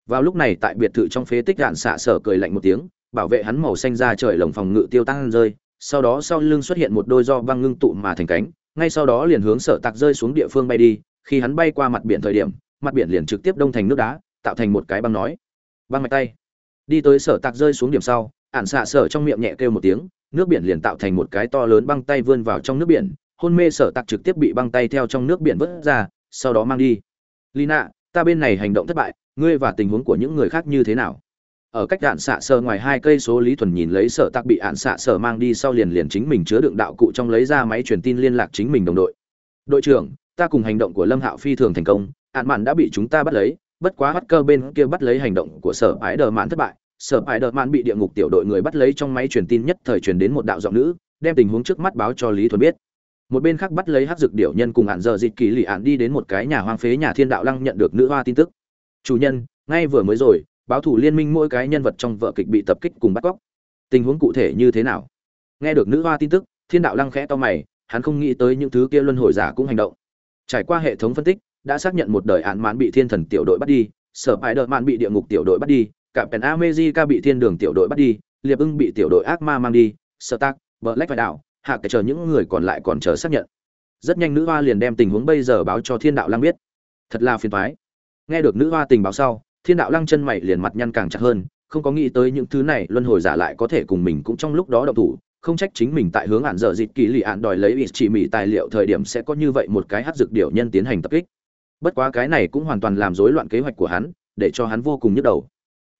Vào lúc này tại biệt thự trong phế tích đạn xạ sở cười lạnh một tiếng, bảo vệ hắn màu xanh ra trời lồng phòng ngự tiêu tăng rơi, sau đó sau lưng xuất hiện một đôi do băng ngưng tụ mà thành cánh, ngay sau đó liền hướng sở tạc rơi xuống địa phương bay đi, khi hắn bay qua mặt biển thời điểm, mặt biển liền trực tiếp đông thành nước đá, tạo thành một cái băng nói. Băng mạch tay. Đi tới sở tạc rơi xuống điểm sau ản xạ sở trong miệng nhẹ kêu một tiếng, nước biển liền tạo thành một cái to lớn băng tay vươn vào trong nước biển hôn mê sở tặc trực tiếp bị băng tay theo trong nước biển vớt ra, sau đó mang đi. Lina, ta bên này hành động thất bại, ngươi và tình huống của những người khác như thế nào? Ở cách đạn xạ sở ngoài hai cây số lý thuần nhìn lấy sở tặc bị ạn xạ sở mang đi sau liền liền chính mình chứa đựng đạo cụ trong lấy ra máy truyền tin liên lạc chính mình đồng đội. Đội trưởng, ta cùng hành động của lâm hạo phi thường thành công ạn mạn đã bị chúng ta bắt lấy, bất quá hắt cơ bên kia bắt lấy hành động của sở ái đờ mạn thất bại. Sở ái đờ mạn bị địa ngục tiểu đội người bắt lấy trong máy truyền tin nhất thời truyền đến một đạo giọng nữ, đem tình huống trước mắt báo cho lý thuần biết một bên khác bắt lấy hắc dược điểu nhân cùng hạn giờ dịt kỳ lì ạn đi đến một cái nhà hoang phế nhà thiên đạo lăng nhận được nữ hoa tin tức. Chủ nhân, ngay vừa mới rồi, báo thủ liên minh mỗi cái nhân vật trong vợ kịch bị tập kích cùng bắt cóc. Tình huống cụ thể như thế nào? Nghe được nữ hoa tin tức, thiên đạo lăng khẽ to mày, hắn không nghĩ tới những thứ kia luân hồi giả cũng hành động. Trải qua hệ thống phân tích, đã xác nhận một đời án mãn bị thiên thần tiểu đội bắt đi, sở bài đợt mạn bị địa ngục tiểu đội bắt đi, cả pèn amejica bị thiên đường tiểu đội bắt đi, liệp ưng bị tiểu đội ác ma mang đi, sở tác vợ lách phải đảo hạ kệ chờ những người còn lại còn chờ xác nhận. Rất nhanh nữ hoa liền đem tình huống bây giờ báo cho thiên đạo lăng biết. Thật là phiền thoái nghe được nữ hoa tình báo sau, thiên đạo lăng chân mày liền mặt nhăn càng chặt hơn, không có nghĩ tới những thứ này luân hồi giả lại có thể cùng mình cũng trong lúc đó động thủ, không trách chính mình tại hướng ạn dở dịt kỳ lì ạn đòi lấy ít chỉ mỹ tài liệu thời điểm sẽ có như vậy một cái hát dược điệu nhân tiến hành tập kích. Bất quá cái này cũng hoàn toàn làm rối loạn kế hoạch của hắn, để cho hắn vô cùng nhức đầu.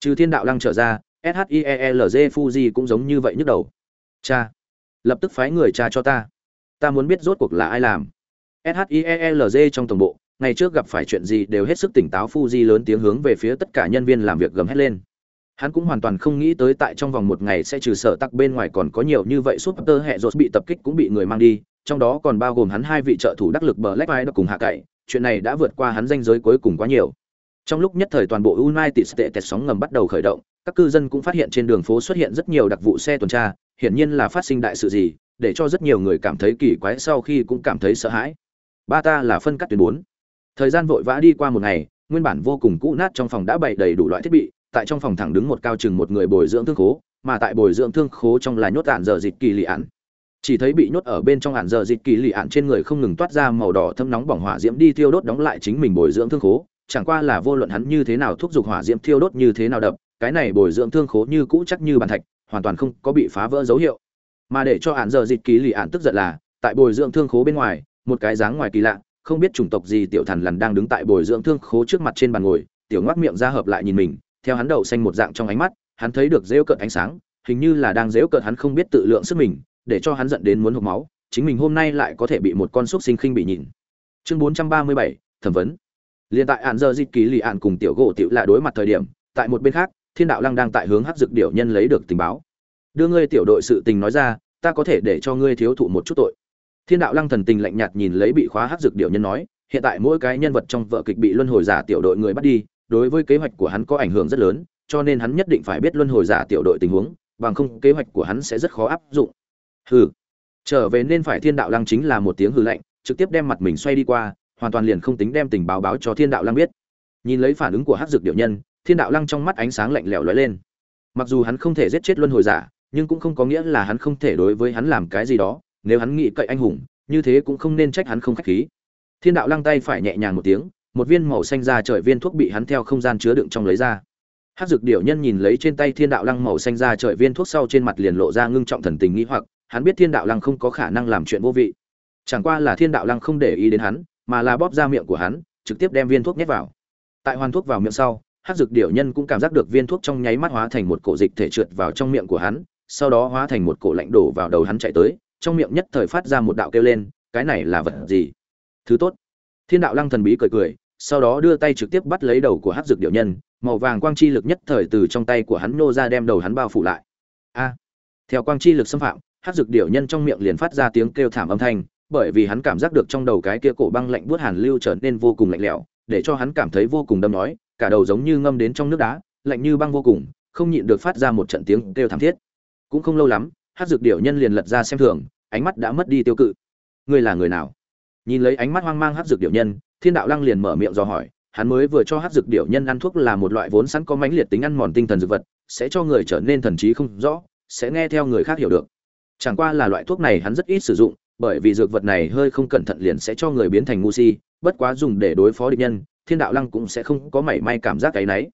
Trừ thiên đạo lăng trở ra shielg fuji cũng giống như vậy nhức đầu. Cha! Lập tức phái người cha cho ta. Ta muốn biết rốt cuộc là ai làm. Shielg trong tổng bộ, ngày trước gặp phải chuyện gì đều hết sức tỉnh táo fuji lớn tiếng hướng về phía tất cả nhân viên làm việc gầm hét lên. Hắn cũng hoàn toàn không nghĩ tới tại trong vòng một ngày sẽ trừ sở tắc bên ngoài còn có nhiều như vậy súp tơ hệ rột bị tập kích cũng bị người mang đi, trong đó còn bao gồm hắn hai vị trợ thủ đắc lực bờ lách vai cùng hạ cậy. Chuyện này đã vượt qua hắn danh giới cuối cùng quá nhiều. Trong lúc nhất thời toàn bộ united states sóng ngầm bắt đầu khởi động, các cư dân cũng phát hiện trên đường phố xuất hiện rất nhiều đặc vụ xe tuần tra hiển nhiên là phát sinh đại sự gì, để cho rất nhiều người cảm thấy kỳ quái sau khi cũng cảm thấy sợ hãi ba ta là phân cắt tuyến 4. thời gian vội vã đi qua một ngày, nguyên bản vô cùng cũ nát trong phòng đã bày đầy đủ loại thiết bị, tại trong phòng thẳng đứng một cao chừng một người bồi dưỡng thương khố, mà tại bồi dưỡng thương khố trong là nhốt án giờ dịch kỳ lì án. chỉ thấy bị nhốt ở bên trong án giờ dịch kỳ lì án trên người không ngừng toát ra màu đỏ thâm nóng bỏng hỏa diễm đi thiêu đốt đóng lại chính mình bồi dưỡng thương khố chẳng qua là vô luận hắn như thế nào thúc giục hỏa diễm thiêu đốt như thế nào đập, cái này bồi dưỡng thương khố như cũ chắc như bàn thạch hoàn toàn không có bị phá vỡ dấu hiệu. Mà để cho ạn giờ dịch kỳ lì ạn tức giận là, tại bồi dưỡng thương khố bên ngoài, một cái dáng ngoài kỳ lạ, không biết chủng tộc gì tiểu thần lần đang đứng tại bồi dưỡng thương khố trước mặt trên bàn ngồi, tiểu ngoác miệng ra hợp lại nhìn mình, theo hắn đậu xanh một dạng trong ánh mắt, hắn thấy được rêu cợt ánh sáng, hình như là đang rêu cợt hắn không biết tự lượng sức mình, để cho hắn giận đến muốn hộp máu, chính mình hôm nay lại có thể bị một con xúc sinh khinh bị nhìn. Chương bốn trăm ba mươi bảy, thẩm vấn. Liên tại ạn giờ dịch ký lì ạn cùng tiểu gỗ tiểu lạ đối mặt thời điểm, tại một bên khác thiên đạo lăng đang tại hướng hắc dược điểu nhân lấy được tình báo. Đưa ngươi tiểu đội sự tình nói ra, ta có thể để cho ngươi thiếu thụ một chút tội. Thiên đạo lăng thần tình lạnh nhạt nhìn lấy bị khóa hắc dược điểu nhân nói, hiện tại mỗi cái nhân vật trong vợ kịch bị luân hồi giả tiểu đội người bắt đi, đối với kế hoạch của hắn có ảnh hưởng rất lớn, cho nên hắn nhất định phải biết luân hồi giả tiểu đội tình huống, bằng không kế hoạch của hắn sẽ rất khó áp dụng. Hừ. Trở về nên phải thiên đạo lăng chính là một tiếng hừ lạnh, trực tiếp đem mặt mình xoay đi qua, hoàn toàn liền không tính đem tình báo báo cho thiên đạo lăng biết. Nhìn lấy phản ứng của hắc dược điệu nhân thiên đạo lăng trong mắt ánh sáng lạnh lẽo lóe lên. Mặc dù hắn không thể giết chết luân hồi giả, nhưng cũng không có nghĩa là hắn không thể đối với hắn làm cái gì đó, nếu hắn nghĩ cậy anh hùng, như thế cũng không nên trách hắn không khách khí. Thiên đạo lăng tay phải nhẹ nhàng một tiếng, một viên màu xanh ra trời viên thuốc bị hắn theo không gian chứa đựng trong lấy ra. Hát dược điệu nhân nhìn lấy trên tay thiên đạo lăng màu xanh ra trời viên thuốc sau trên mặt liền lộ ra ngưng trọng thần tình nghĩ hoặc, hắn biết thiên đạo lăng không có khả năng làm chuyện vô vị. Chẳng qua là thiên đạo lăng không để ý đến hắn, mà là bóp ra miệng của hắn, trực tiếp đem viên thuốc nhét vào. Tại hoàn thuốc vào miệng sau hát dược điệu nhân cũng cảm giác được viên thuốc trong nháy mắt hóa thành một cổ dịch thể trượt vào trong miệng của hắn, sau đó hóa thành một cổ lạnh đổ vào đầu hắn chạy tới, trong miệng nhất thời phát ra một đạo kêu lên, cái này là vật gì? Thứ tốt. Thiên đạo lăng thần bí cười cười, sau đó đưa tay trực tiếp bắt lấy đầu của hát dược điệu nhân, màu vàng quang chi lực nhất thời từ trong tay của hắn nô ra đem đầu hắn bao phủ lại. A! Theo quang chi lực xâm phạm hát dược điệu nhân trong miệng liền phát ra tiếng kêu thảm âm thanh, bởi vì hắn cảm giác được trong đầu cái kia cổ băng lạnh buốt hàn lưu trở nên vô cùng lạnh lẽo, để cho hắn cảm thấy vô cùng đâm nói cả đầu giống như ngâm đến trong nước đá, lạnh như băng vô cùng, không nhịn được phát ra một trận tiếng kêu thảm thiết. Cũng không lâu lắm hát dược điệu nhân liền lật ra xem thường, ánh mắt đã mất đi tiêu cự. Ngươi là người nào? Nhìn lấy ánh mắt hoang mang hát dược điệu nhân, thiên đạo lăng liền mở miệng do hỏi, hắn mới vừa cho hát dược điệu nhân ăn thuốc là một loại vốn sẵn có mãnh liệt tính ăn mòn tinh thần dược vật, sẽ cho người trở nên thần trí không rõ, sẽ nghe theo người khác hiểu được. Chẳng qua là loại thuốc này hắn rất ít sử dụng, bởi vì dược vật này hơi không cẩn thận liền sẽ cho người biến thành ngu si, bất quá dùng để đối phó địch nhân thiên đạo lăng cũng sẽ không có mảy may cảm giác cái nấy.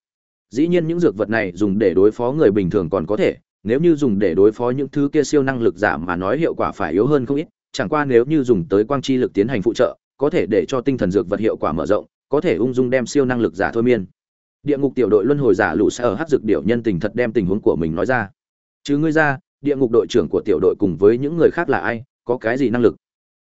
dĩ nhiên những dược vật này dùng để đối phó người bình thường còn có thể, nếu như dùng để đối phó những thứ kia siêu năng lực giả mà nói hiệu quả phải yếu hơn không ít, chẳng qua nếu như dùng tới quang chi lực tiến hành phụ trợ, có thể để cho tinh thần dược vật hiệu quả mở rộng, có thể ung dung đem siêu năng lực giả thôi miên. Địa ngục tiểu đội luân hồi giả lũ sẽ ở hát dược điệu nhân tình thật đem tình huống của mình nói ra. Chứ ngươi ra, địa ngục đội trưởng của tiểu đội cùng với những người khác là ai, có cái gì năng lực?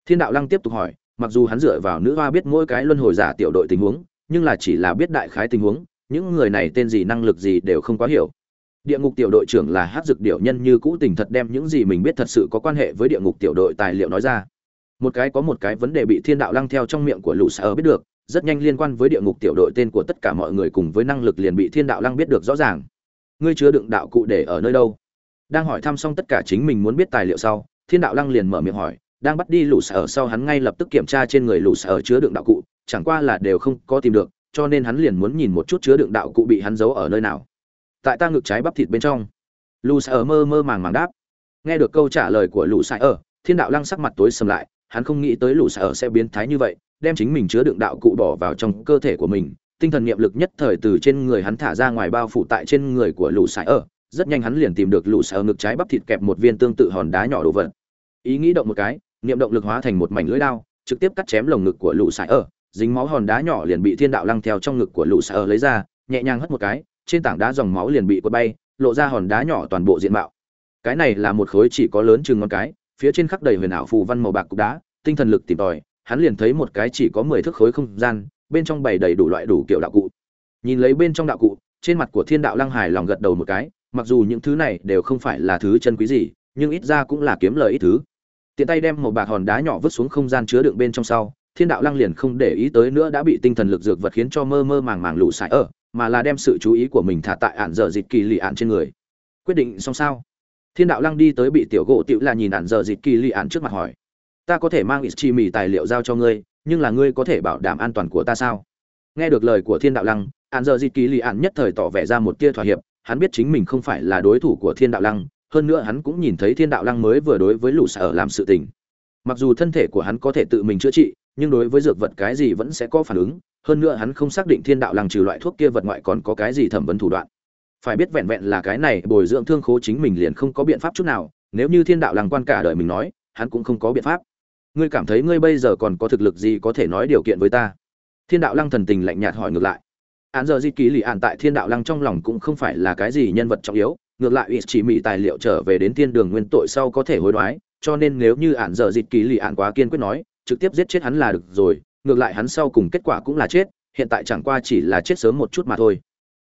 Thiên đạo lăng tiếp tục hỏi, mặc dù hắn dựa vào nữ hoa biết mỗi cái luân hồi giả tiểu đội tình huống nhưng là chỉ là biết đại khái tình huống, những người này tên gì năng lực gì đều không quá hiểu. Địa ngục tiểu đội trưởng là hát dược điệu nhân như cũ tình thật đem những gì mình biết thật sự có quan hệ với địa ngục tiểu đội tài liệu nói ra. Một cái có một cái vấn đề bị thiên đạo lăng theo trong miệng của lũ sở biết được, rất nhanh liên quan với địa ngục tiểu đội tên của tất cả mọi người cùng với năng lực liền bị thiên đạo lăng biết được rõ ràng. Ngươi chứa đựng đạo cụ để ở nơi đâu? Đang hỏi thăm xong tất cả chính mình muốn biết tài liệu sau, thiên đạo lăng liền mở miệng hỏi đang bắt đi lũ sở sau hắn ngay lập tức kiểm tra trên người lũ sở chứa đựng đạo cụ, chẳng qua là đều không có tìm được, cho nên hắn liền muốn nhìn một chút chứa đựng đạo cụ bị hắn giấu ở nơi nào. Tại ta ngực trái bắp thịt bên trong, lũ sở mơ mơ màng màng đáp. Nghe được câu trả lời của lũ sở ờ, thiên đạo lăng sắc mặt tối sầm lại, hắn không nghĩ tới lũ sở sẽ biến thái như vậy, đem chính mình chứa đựng đạo cụ bỏ vào trong cơ thể của mình. Tinh thần niệm lực nhất thời từ trên người hắn thả ra ngoài bao phủ tại trên người của lũ sải ở ờ, rất nhanh hắn liền tìm được lũ sải ở ngực trái bắp thịt kẹp một viên tương tự hòn đá nhỏ đồ vật. Ý nghĩ động một cái niệm động lực hóa thành một mảnh lưỡi đao, trực tiếp cắt chém lồng ngực của lũ sải ở. Dính máu hòn đá nhỏ liền bị thiên đạo lăng theo trong ngực của lũ sải ở lấy ra, nhẹ nhàng hất một cái, trên tảng đá dòng máu liền bị quật bay, lộ ra hòn đá nhỏ toàn bộ diện mạo. Cái này là một khối chỉ có lớn chừng ngón cái, phía trên khắc đầy huyền ảo phù văn màu bạc cục đá, tinh thần lực tìm tòi, hắn liền thấy một cái chỉ có mười thước khối không gian, bên trong bày đầy đủ loại đủ kiểu đạo cụ. Nhìn lấy bên trong đạo cụ, trên mặt của thiên đạo lăng hài lòng gật đầu một cái, mặc dù những thứ này đều không phải là thứ chân quý gì, nhưng ít ra cũng là kiếm lời ít thứ tiện tay đem một bạc hòn đá nhỏ vứt xuống không gian chứa đựng bên trong sau, thiên đạo lăng liền không để ý tới nữa đã bị tinh thần lực dược vật khiến cho mơ mơ màng màng lũ sải ở, mà là đem sự chú ý của mình thả tại ạn dở dịt kỳ lì ạn trên người. Quyết định xong sao? Thiên đạo lăng đi tới bị tiểu gỗ tiểu là nhìn ạn dở dịt kỳ lì ạn trước mặt hỏi. Ta có thể mang ít chi mì tài liệu giao cho ngươi, nhưng là ngươi có thể bảo đảm an toàn của ta sao? Nghe được lời của thiên đạo lăng ạn dở dịt kỳ lì ạn nhất thời tỏ vẻ ra một tia thỏa hiệp, hắn biết chính mình không phải là đối thủ của thiên đạo lăng hơn nữa hắn cũng nhìn thấy thiên đạo lăng mới vừa đối với lũ sở làm sự tình. Mặc dù thân thể của hắn có thể tự mình chữa trị, nhưng đối với dược vật cái gì vẫn sẽ có phản ứng. Hơn nữa hắn không xác định thiên đạo lăng trừ loại thuốc kia vật ngoại còn có cái gì thẩm vấn thủ đoạn. Phải biết vẹn vẹn là cái này bồi dưỡng thương khố chính mình liền không có biện pháp chút nào. Nếu như thiên đạo lăng quan cả đời mình nói, hắn cũng không có biện pháp. Ngươi cảm thấy ngươi bây giờ còn có thực lực gì có thể nói điều kiện với ta? Thiên đạo lăng thần tình lạnh nhạt hỏi ngược lại. Án giờ di ký lì ạn tại thiên đạo lăng trong lòng cũng không phải là cái gì nhân vật trọng yếu ngược lại ít chỉ mỹ tài liệu trở về đến thiên đường nguyên tội sau có thể hối đoái cho nên nếu như ạn giờ dịt ký lì ạn quá kiên quyết nói trực tiếp giết chết hắn là được rồi ngược lại hắn sau cùng kết quả cũng là chết hiện tại chẳng qua chỉ là chết sớm một chút mà thôi.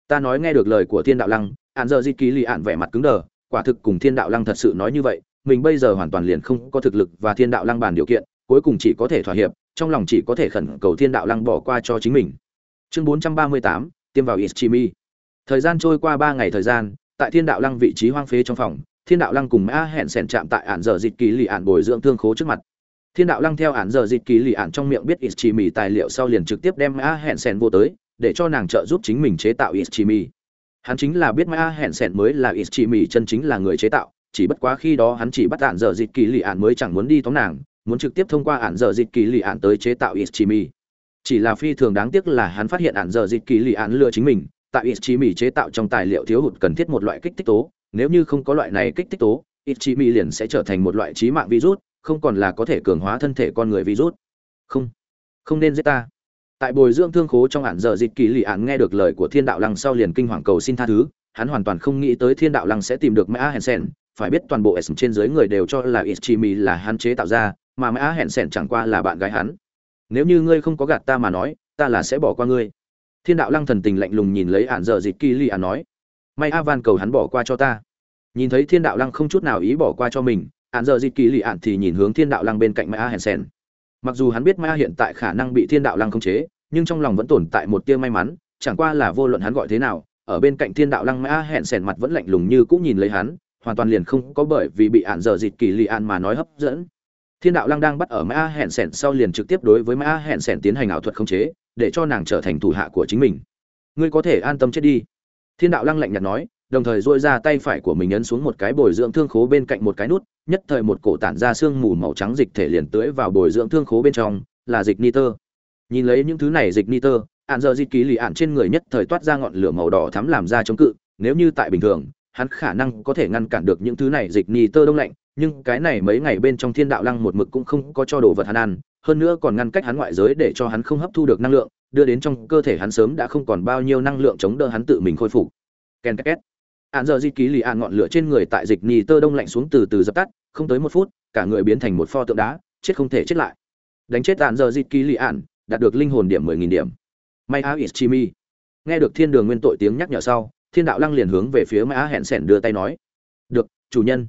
Ta nói nghe được lời của thiên đạo lăng ạn giờ dịt ký lì ạn vẻ mặt cứng đờ quả thực cùng thiên đạo lăng thật sự nói như vậy mình bây giờ hoàn toàn liền không có thực lực và thiên đạo lăng bàn điều kiện cuối cùng chỉ có thể thỏa hiệp trong lòng chỉ có thể khẩn cầu thiên đạo lăng bỏ qua cho chính mình. Chương 438, tiêm vào ischimi thời gian trôi qua ba ngày thời gian tại thiên đạo lăng vị trí hoang phế trong phòng, thiên đạo lăng cùng mã hẹn sẻn chạm tại ản giờ dịch kỳ lì ản bồi dưỡng thương khố trước mặt. Thiên đạo lăng theo ản giờ dịch kỳ lì ản trong miệng biết ischimi tài liệu sau liền trực tiếp đem mã hẹn sẻn vô tới, để cho nàng trợ giúp chính mình chế tạo ischimi. Hắn chính là biết mã hẹn sẻn mới là ischimi, chân chính là người chế tạo, chỉ bất quá khi đó hắn chỉ bắt ản giờ dịch kỳ lì ản mới chẳng muốn đi tóm nàng, muốn trực tiếp thông qua ản giờ dịch kỳ lì ản tới chế tạo ít chỉ là phi thường đáng tiếc là hắn phát hiện ản giờ dịch kỳ lì ản lừa chính mình tại ischimi chế tạo trong tài liệu thiếu hụt cần thiết một loại kích thích tố. Nếu như không có loại này kích thích tố ischimi liền sẽ trở thành một loại trí mạng virus, không còn là có thể cường hóa thân thể con người virus. Không không nên giết ta. Tại bồi dưỡng thương khố trong ản giờ dịch kỳ lì ạn nghe được lời của thiên đạo lăng sau liền kinh hoàng cầu xin tha thứ. Hắn hoàn toàn không nghĩ tới thiên đạo lăng sẽ tìm được mã hensen phải biết toàn bộ s trên dưới người đều cho là ischimi là hắn chế tạo ra, mà mã hensen chẳng qua là bạn gái hắn. Nếu như ngươi không có gạt ta mà nói, ta là sẽ bỏ qua ngươi thiên đạo lăng thần tình lạnh lùng nhìn lấy ản giờ dịt kỳ lì ản nói, may a van cầu hắn bỏ qua cho ta. Nhìn thấy thiên đạo lăng không chút nào ý bỏ qua cho mình, ản giờ dịt kỳ lì ản thì nhìn hướng thiên đạo lăng bên cạnh mai a hèn sen mặc dù hắn biết mã hiện tại khả năng bị thiên đạo lăng khống chế, nhưng trong lòng vẫn tồn tại một tia may mắn, chẳng qua là vô luận hắn gọi thế nào, ở bên cạnh thiên đạo lăng A hẹn sèn mặt vẫn lạnh lùng như cũng nhìn lấy hắn, hoàn toàn liền không có bởi vì bị ạn dở dịt kỳ lì ạn mà nói hấp dẫn. Thiên đạo lăng đang bắt ở mã hẹn sèn sau liền trực tiếp đối với mã hẹn sèn tiến hành ảo thuật khống chế để cho nàng trở thành thủ hạ của chính mình. Ngươi có thể an tâm chết đi. Thiên đạo lăng lạnh nhạt nói, đồng thời dội ra tay phải của mình ấn xuống một cái bồi dưỡng thương khố bên cạnh một cái nút, nhất thời một cổ tản ra xương mù màu trắng dịch thể liền tưới vào bồi dưỡng thương khố bên trong, là dịch niter nhìn lấy những thứ này dịch niter ạn giờ dịch ký lì ạn trên người nhất thời toát ra ngọn lửa màu đỏ thắm làm ra chống cự, nếu như tại bình thường, hắn khả năng có thể ngăn cản được những thứ này dịch niter đông lạnh, nhưng cái này mấy ngày bên trong thiên đạo lăng một mực cũng không có cho đồ vật hắn ăn hơn nữa còn ngăn cách hắn ngoại giới để cho hắn không hấp thu được năng lượng, đưa đến trong cơ thể hắn sớm đã không còn bao nhiêu năng lượng chống đỡ hắn tự mình khôi phục. Ken két hạn giờ di ký lì ạn ngọn lửa trên người tại dịch nì tơ đông lạnh xuống từ từ dập tắt, không tới một phút, cả người biến thành một pho tượng đá, chết không thể chết lại. Đánh chết hạn giờ di ký lì ạn đạt được linh hồn điểm mười nghìn điểm. May a is chimi nghe được thiên đường nguyên tội tiếng nhắc nhở sau, thiên đạo lăng liền hướng về phía may á hẹn sẻn đưa tay nói. Được, chủ nhân.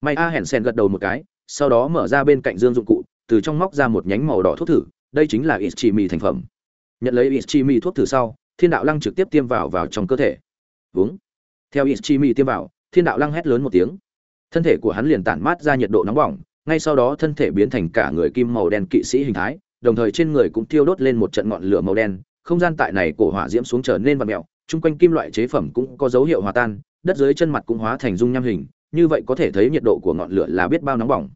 May a hẹn sẻn gật đầu một cái, sau đó mở ra bên cạnh dương dụng cụ từ trong móc ra một nhánh màu đỏ thuốc thử, đây chính là is chimi thành phẩm. Nhận lấy is chimi thuốc thử sau, thiên đạo lăng trực tiếp tiêm vào vào trong cơ thể. Uống. Theo is chimi tiêm vào, thiên đạo lăng hét lớn một tiếng. Thân thể của hắn liền tản mát ra nhiệt độ nóng bỏng, ngay sau đó thân thể biến thành cả người kim màu đen kỵ sĩ hình thái, đồng thời trên người cũng thiêu đốt lên một trận ngọn lửa màu đen, không gian tại này cổ hỏa diễm xuống trở nên vặn mèo, chung quanh kim loại chế phẩm cũng có dấu hiệu hòa tan, đất dưới chân mặt cũng hóa thành dung nham hình, như vậy có thể thấy nhiệt độ của ngọn lửa là biết bao nóng bỏng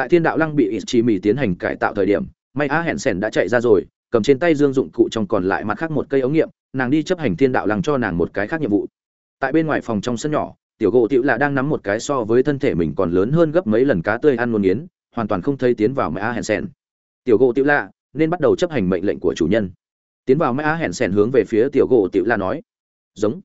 tại thiên đạo lăng bị ít chỉ mì tiến hành cải tạo thời điểm, may á hẹn sẻn đã chạy ra rồi, cầm trên tay dương dụng cụ trong còn lại mặt khác một cây ống nghiệm, nàng đi chấp hành thiên đạo lăng cho nàng một cái khác nhiệm vụ. Tại bên ngoài phòng trong sân nhỏ, tiểu gỗ tiểu là đang nắm một cái so với thân thể mình còn lớn hơn gấp mấy lần cá tươi ăn muốn nghiến, hoàn toàn không thấy tiến vào mẹ a hẹn sẻn. Tiểu gỗ tiểu lạ nên bắt đầu chấp hành mệnh lệnh của chủ nhân. Tiến vào mẹ a hẹn sẻn hướng về phía tiểu gỗ tiểu lạ nói. Giống.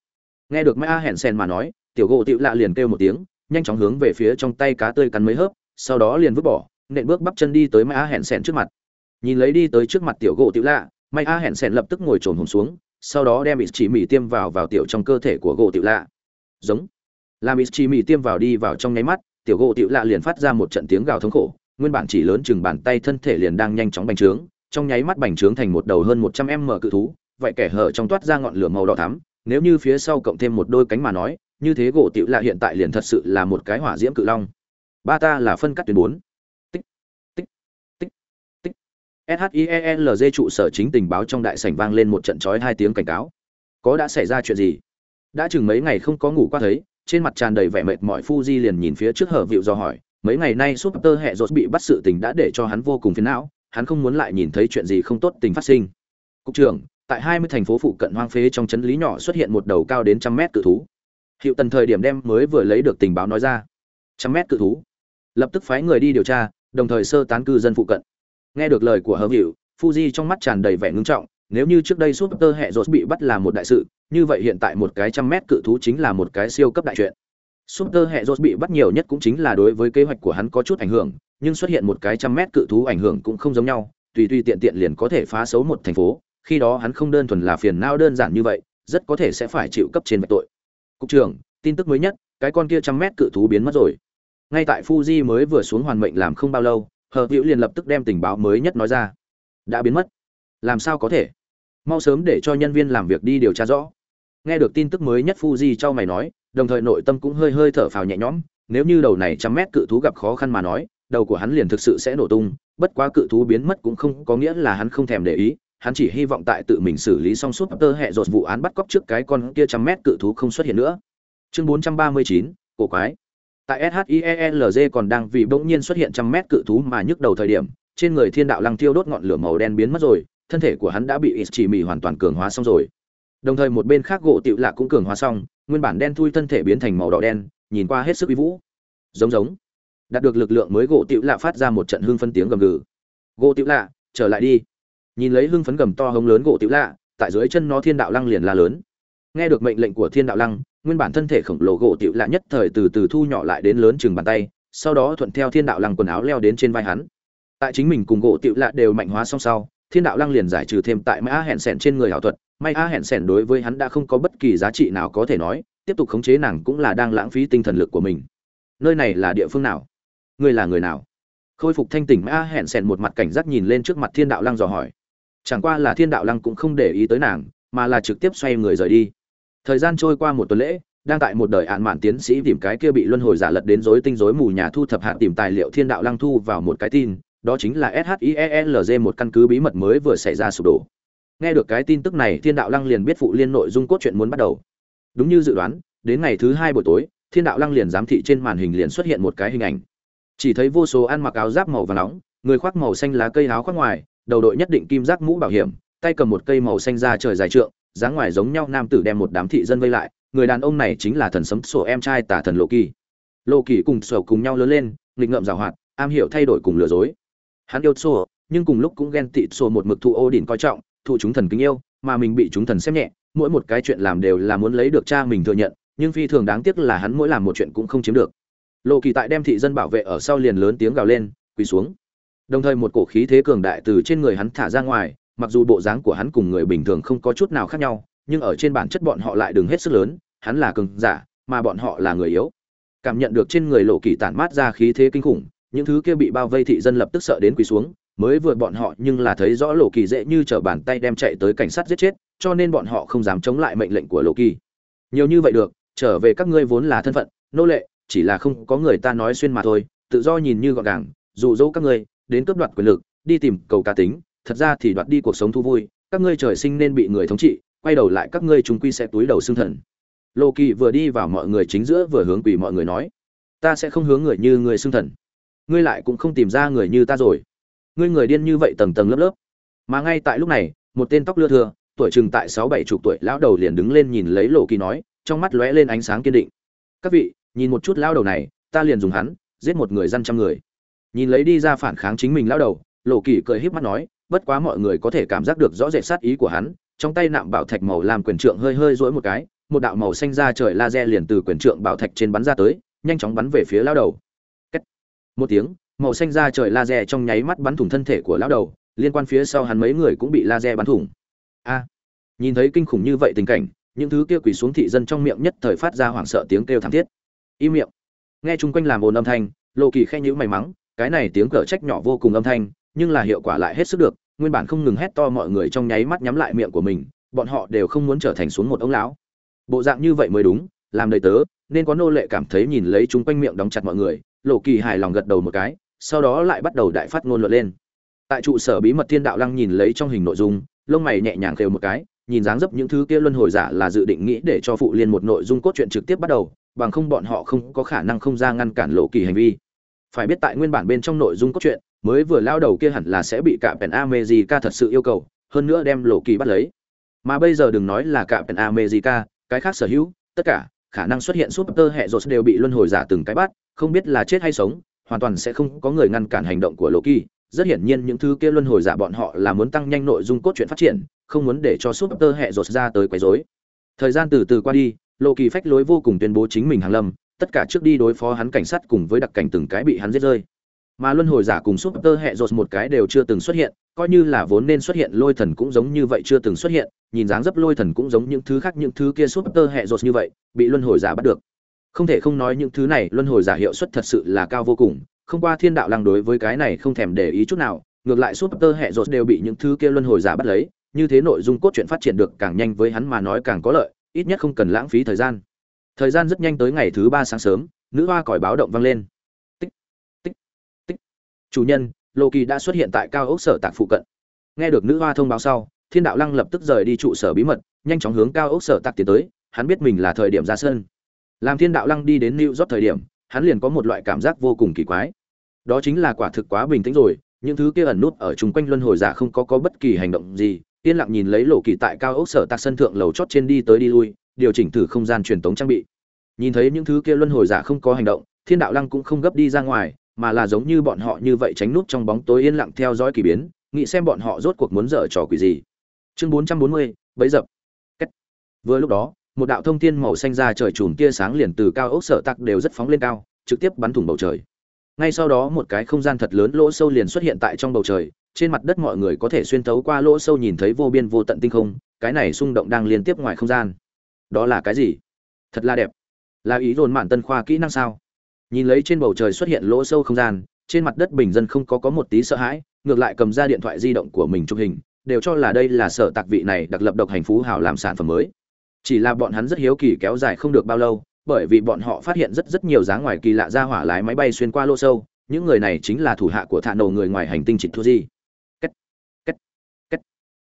Nghe được mẹ a hẹn sẻn mà nói, tiểu gỗ tiểu lạ liền kêu một tiếng, nhanh chóng hướng về phía trong tay cá tươi cắn mấy hớp sau đó liền vứt bỏ, nện bước bắp chân đi tới mai a hẹn sẹn trước mặt. Nhìn lấy đi tới trước mặt tiểu gỗ tiểu lạ may a hẹn sẹn lập tức ngồi trồn hồn xuống, sau đó đem ít chỉ mì tiêm vào vào tiểu trong cơ thể của gỗ tiểu lạ. Giống. Làm ít chỉ mì tiêm vào đi vào trong nháy mắt, tiểu gỗ tiểu lạ liền phát ra một trận tiếng gào thống khổ, nguyên bản chỉ lớn chừng bàn tay thân thể liền đang nhanh chóng bành trướng, trong nháy mắt bành trướng thành một đầu hơn một trăm m cự thú, vậy kẻ hở trong toát ra ngọn lửa màu đỏ thắm, nếu như phía sau cộng thêm một đôi cánh mà nói, như thế gỗ tiểu lạ hiện tại liền thật sự là một cái hỏa diễm cự long ba ta là phân cắt tuyến bốn. Tích tích tích tích. Shielg trụ sở chính tình báo trong đại sảnh vang lên một trận chói hai tiếng cảnh cáo. Có đã xảy ra chuyện gì? Đã chừng mấy ngày không có ngủ qua thấy, trên mặt tràn đầy vẻ mệt mỏi, Fuji liền nhìn phía trước hở vịu do hỏi, mấy ngày nay Super hệ rốt bị bắt sự tình đã để cho hắn vô cùng phiền não, hắn không muốn lại nhìn thấy chuyện gì không tốt tình phát sinh. Cục trưởng, tại 20 thành phố phụ cận hoang phế trong trấn lý nhỏ xuất hiện một đầu cao đến trăm mét cự thú. Hiệu tần thời điểm đem mới vừa lấy được tình báo nói ra. Trăm mét cự thú lập tức phái người đi điều tra, đồng thời sơ tán cư dân phụ cận. Nghe được lời của hờ hiệu fuji trong mắt tràn đầy vẻ ngưng trọng, nếu như trước đây super hệ rột bị bắt là một đại sự, như vậy hiện tại một cái trăm mét cự thú chính là một cái siêu cấp đại chuyện. Super hệ rột bị bắt nhiều nhất cũng chính là đối với kế hoạch của hắn có chút ảnh hưởng, nhưng xuất hiện một cái trăm mét cự thú ảnh hưởng cũng không giống nhau, tùy tùy tiện tiện liền có thể phá xấu một thành phố, khi đó hắn không đơn thuần là phiền não đơn giản như vậy, rất có thể sẽ phải chịu cấp trên vạch tội. Cục trưởng, tin tức mới nhất, cái con kia trăm mét cự thú biến mất rồi ngay tại fuji mới vừa xuống hoàn mệnh làm không bao lâu hờ hữu liền lập tức đem tình báo mới nhất nói ra. Đã biến mất. Làm sao có thể? Mau sớm để cho nhân viên làm việc đi điều tra rõ. Nghe được tin tức mới nhất fuji cho mày nói đồng thời nội tâm cũng hơi hơi thở phào nhẹ nhõm nếu như đầu này trăm mét cự thú gặp khó khăn mà nói đầu của hắn liền thực sự sẽ nổ tung bất quá cự thú biến mất cũng không có nghĩa là hắn không thèm để ý hắn chỉ hy vọng tại tự mình xử lý xong suốt tơ hệ dột vụ án bắt cóc trước cái con kia trăm mét cự thú không xuất hiện nữa. Chương 439, cổ quái tại shielg còn đang vì bỗng nhiên xuất hiện trăm mét cự thú mà nhức đầu thời điểm, trên người thiên đạo lăng thiêu đốt ngọn lửa màu đen biến mất rồi, thân thể của hắn đã bị ít chỉ mì hoàn toàn cường hóa xong rồi. Đồng thời một bên khác gỗ tựu lạ cũng cường hóa xong, nguyên bản đen thui thân thể biến thành màu đỏ đen, nhìn qua hết sức uy vũ. Giống giống. Đạt được lực lượng mới gỗ tựu lạ phát ra một trận hưng phân tiếng gầm gừ. Gỗ tựu lạ, trở lại đi. Nhìn lấy hưng phấn gầm to hống lớn gỗ tựu lạ, tại dưới chân nó thiên đạo lăng liền la lớn. Nghe được mệnh lệnh của thiên đạo lăng nguyên bản thân thể khổng lồ gỗ tiểu lạ nhất thời từ từ thu nhỏ lại đến lớn chừng bàn tay, sau đó thuận theo thiên đạo lăng quần áo leo đến trên vai hắn. Tại chính mình cùng gỗ tiểu lạ đều mạnh hóa song sau, thiên đạo lăng liền giải trừ thêm tại mã a hẹn sẻn trên người hảo thuật. May a hẹn sẻn đối với hắn đã không có bất kỳ giá trị nào có thể nói, tiếp tục khống chế nàng cũng là đang lãng phí tinh thần lực của mình. Nơi này là địa phương nào? Ngươi là người nào? Khôi phục thanh tỉnh may a hẹn sẻn một mặt cảnh giác nhìn lên trước mặt thiên đạo lăng dò hỏi. Chẳng qua là thiên đạo lăng cũng không để ý tới nàng, mà là trực tiếp xoay người rời đi thời gian trôi qua một tuần lễ, đang tại một đời hạn mạn tiến sĩ tìm cái kia bị luân hồi giả lật đến rối tinh rối mù nhà thu thập hạt tìm tài liệu thiên đạo lăng thu vào một cái tin, đó chính là shielg một căn cứ bí mật mới vừa xảy ra sụp đổ. Nghe được cái tin tức này, thiên đạo lăng liền biết phụ liên nội dung cốt truyện muốn bắt đầu. Đúng như dự đoán, đến ngày thứ hai buổi tối, thiên đạo lăng liền giám thị trên màn hình liền xuất hiện một cái hình ảnh. Chỉ thấy vô số ăn mặc áo giáp màu và nóng, người khoác màu xanh lá cây áo khoác ngoài, đầu đội nhất định kim giác mũ bảo hiểm, tay cầm một cây màu xanh ra trời dài trượng dáng ngoài giống nhau nam tử đem một đám thị dân vây lại, người đàn ông này chính là thần sấm sổ em trai tả thần lộ kỳ. Lộ kỳ cùng sổ cùng nhau lớn lên, nghịch ngợm giảo hoạt, am hiểu thay đổi cùng lừa dối. Hắn yêu sổ, nhưng cùng lúc cũng ghen tị sổ một mực thụ ô đỉnh coi trọng, thụ chúng thần kính yêu, mà mình bị chúng thần xem nhẹ, mỗi một cái chuyện làm đều là muốn lấy được cha mình thừa nhận, nhưng phi thường đáng tiếc là hắn mỗi làm một chuyện cũng không chiếm được. Lộ kỳ tại đem thị dân bảo vệ ở sau liền lớn tiếng gào lên, quỳ xuống. Đồng thời một cổ khí thế cường đại từ trên người hắn thả ra ngoài mặc dù bộ dáng của hắn cùng người bình thường không có chút nào khác nhau, nhưng ở trên bản chất bọn họ lại đừng hết sức lớn, hắn là cường giả, mà bọn họ là người yếu. Cảm nhận được trên người lộ kỳ tản mát ra khí thế kinh khủng, những thứ kia bị bao vây thị dân lập tức sợ đến quỳ xuống, mới vừa bọn họ nhưng là thấy rõ lộ kỳ dễ như trở bàn tay đem chạy tới cảnh sát giết chết, cho nên bọn họ không dám chống lại mệnh lệnh của lộ kỳ. Nhiều như vậy được, trở về các ngươi vốn là thân phận, nô lệ, chỉ là không có người ta nói xuyên mà thôi, tự do nhìn như gọn gàng, dụ dỗ các ngươi, đến cướp đoạt quyền lực, đi tìm cầu cá tính thật ra thì đoạt đi cuộc sống thú vui, các ngươi trời sinh nên bị người thống trị, quay đầu lại các ngươi chúng quy sẽ túi đầu xương thần. Loki kỳ vừa đi vào mọi người chính giữa vừa hướng quỳ mọi người nói, ta sẽ không hướng người như người xương thần. Ngươi lại cũng không tìm ra người như ta rồi. Ngươi người điên như vậy tầng tầng lớp lớp. Mà ngay tại lúc này, một tên tóc lưa thưa, tuổi chừng tại sáu bảy chục tuổi lão đầu liền đứng lên nhìn lấy lộ kỳ nói, trong mắt lóe lên ánh sáng kiên định. Các vị, nhìn một chút lão đầu này, ta liền dùng hắn, giết một người dân trăm người. Nhìn lấy đi ra phản kháng chính mình lão đầu lộ kỳ cười híp mắt nói bất quá mọi người có thể cảm giác được rõ rệt sát ý của hắn, trong tay nạm bảo thạch màu làm quyền trượng hơi hơi rỗi một cái, một đạo màu xanh ra trời laser liền từ quyền trượng bảo thạch trên bắn ra tới, nhanh chóng bắn về phía lão đầu. Cách. một tiếng, màu xanh ra trời laser trong nháy mắt bắn thủng thân thể của lão đầu, liên quan phía sau hắn mấy người cũng bị laser bắn thủng. A. Nhìn thấy kinh khủng như vậy tình cảnh, những thứ kia quỳ xuống thị dân trong miệng nhất thời phát ra hoảng sợ tiếng kêu thảm thiết. Im miệng. Nghe chung quanh làm ồn âm thanh lộ kỳ khen nhữ may mắng, cái này tiếng cở trách nhỏ vô cùng âm thanh nhưng là hiệu quả lại hết sức được, nguyên bản không ngừng hét to mọi người trong nháy mắt nhắm lại miệng của mình, bọn họ đều không muốn trở thành xuống một ông lão. Bộ dạng như vậy mới đúng, làm đầy tớ, nên có nô lệ cảm thấy nhìn lấy chúng quanh miệng đóng chặt mọi người, lộ kỳ hài lòng gật đầu một cái, sau đó lại bắt đầu đại phát ngôn luận lên. Tại trụ sở bí mật thiên đạo lăng nhìn lấy trong hình nội dung, lông mày nhẹ nhàng kêu một cái, nhìn dáng dấp những thứ kia luân hồi giả là dự định nghĩ để cho phụ liên một nội dung cốt truyện trực tiếp bắt đầu, bằng không bọn họ không có khả năng không ra ngăn cản lộ kỳ hành vi. Phải biết tại nguyên bản bên trong nội dung cốt truyện mới vừa lao đầu kia hẳn là sẽ bị cả pèn America thật sự yêu cầu, hơn nữa đem lộ kỳ bắt lấy. Mà bây giờ đừng nói là cả pèn America, cái khác sở hữu, tất cả, khả năng xuất hiện super hệ rột đều bị luân hồi giả từng cái bắt, không biết là chết hay sống, hoàn toàn sẽ không có người ngăn cản hành động của lộ kỳ. Rất hiển nhiên những thứ kia luân hồi giả bọn họ là muốn tăng nhanh nội dung cốt truyện phát triển, không muốn để cho súp tơ hệ rột ra tới quấy rối. Thời gian từ từ qua đi, lộ kỳ phách lối vô cùng tuyên bố chính mình hàng lâm, tất cả trước đi đối phó hắn cảnh sát cùng với đặc cảnh từng cái bị hắn giết rơi mà luân hồi giả cùng súp tơ hệ rột một cái đều chưa từng xuất hiện, coi như là vốn nên xuất hiện lôi thần cũng giống như vậy chưa từng xuất hiện, nhìn dáng dấp lôi thần cũng giống những thứ khác, những thứ kia súp tơ hệ rột như vậy, bị luân hồi giả bắt được. Không thể không nói những thứ này, luân hồi giả hiệu suất thật sự là cao vô cùng, không qua thiên đạo lăng đối với cái này không thèm để ý chút nào, ngược lại súp tơ hệ rột đều bị những thứ kia luân hồi giả bắt lấy, như thế nội dung cốt truyện phát triển được càng nhanh với hắn mà nói càng có lợi, ít nhất không cần lãng phí thời gian. Thời gian rất nhanh tới ngày thứ ba sáng sớm, nữ hoa còi báo động vang lên chủ nhân lô kỳ đã xuất hiện tại cao ốc sở tạc phụ cận. Nghe được nữ hoa thông báo sau, thiên đạo lăng lập tức rời đi trụ sở bí mật, nhanh chóng hướng cao ốc sở tạc tiến tới, hắn biết mình là thời điểm ra sân. Làm thiên đạo lăng đi đến new york thời điểm, hắn liền có một loại cảm giác vô cùng kỳ quái. Đó chính là quả thực quá bình tĩnh rồi, những thứ kia ẩn nút ở chung quanh luân hồi giả không có có bất kỳ hành động gì, yên lặng nhìn lấy lộ kỳ tại cao ốc sở tạc sân thượng lầu chót trên đi tới đi lui, điều chỉnh thử không gian truyền tống trang bị. Nhìn thấy những thứ kia luân hồi giả không có hành động, thiên đạo lăng cũng không gấp đi ra ngoài mà là giống như bọn họ như vậy tránh nút trong bóng tối yên lặng theo dõi kỳ biến, nghĩ xem bọn họ rốt cuộc muốn dở trò quỷ gì. Chương bốn trăm bốn mươi bấy dập. Cách. vừa lúc đó, một đạo thông thiên màu xanh ra trời chùm tia sáng liền từ cao ốc sở tạc đều rất phóng lên cao, trực tiếp bắn thủng bầu trời. Ngay sau đó một cái không gian thật lớn lỗ sâu liền xuất hiện tại trong bầu trời, trên mặt đất mọi người có thể xuyên thấu qua lỗ sâu nhìn thấy vô biên vô tận tinh không, cái này xung động đang liên tiếp ngoài không gian. Đó là cái gì? Thật là đẹp. Là ý dồn mạn tân khoa kỹ năng sao? Nhìn lấy trên bầu trời xuất hiện lỗ sâu không gian, trên mặt đất bình dân không có có một tí sợ hãi, ngược lại cầm ra điện thoại di động của mình chụp hình, đều cho là đây là sở tạc vị này đặc lập độc hành phú hào làm sản phẩm mới. Chỉ là bọn hắn rất hiếu kỳ kéo dài không được bao lâu, bởi vì bọn họ phát hiện rất rất nhiều dáng ngoài kỳ lạ ra hỏa lái máy bay xuyên qua lỗ sâu, những người này chính là thủ hạ của thạ nổ người ngoài hành tinh trịt thua di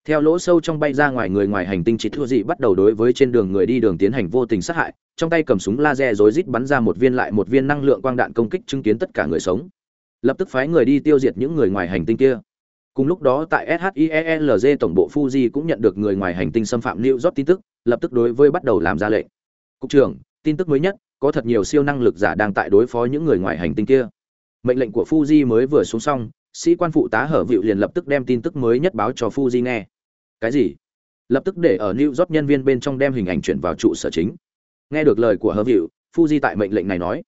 theo lỗ sâu trong bay ra ngoài người ngoài hành tinh chỉ thua dị bắt đầu đối với trên đường người đi đường tiến hành vô tình sát hại, trong tay cầm súng laser rối rít bắn ra một viên lại một viên năng lượng quang đạn công kích chứng kiến tất cả người sống. Lập tức phái người đi tiêu diệt những người ngoài hành tinh kia. Cùng lúc đó tại shielg tổng bộ fuji cũng nhận được người ngoài hành tinh xâm phạm new york tin tức, lập tức đối với bắt đầu làm ra lệnh. Cục trưởng, tin tức mới nhất, có thật nhiều siêu năng lực giả đang tại đối phó những người ngoài hành tinh kia. Mệnh lệnh của fuji mới vừa xuống xong, sĩ quan phụ tá hở vịu liền lập tức đem tin tức mới nhất báo cho fuji nghe cái gì? Lập tức để ở new york nhân viên bên trong đem hình ảnh chuyển vào trụ sở chính. Nghe được lời của Hơ vịu fuji tại mệnh lệnh này nói.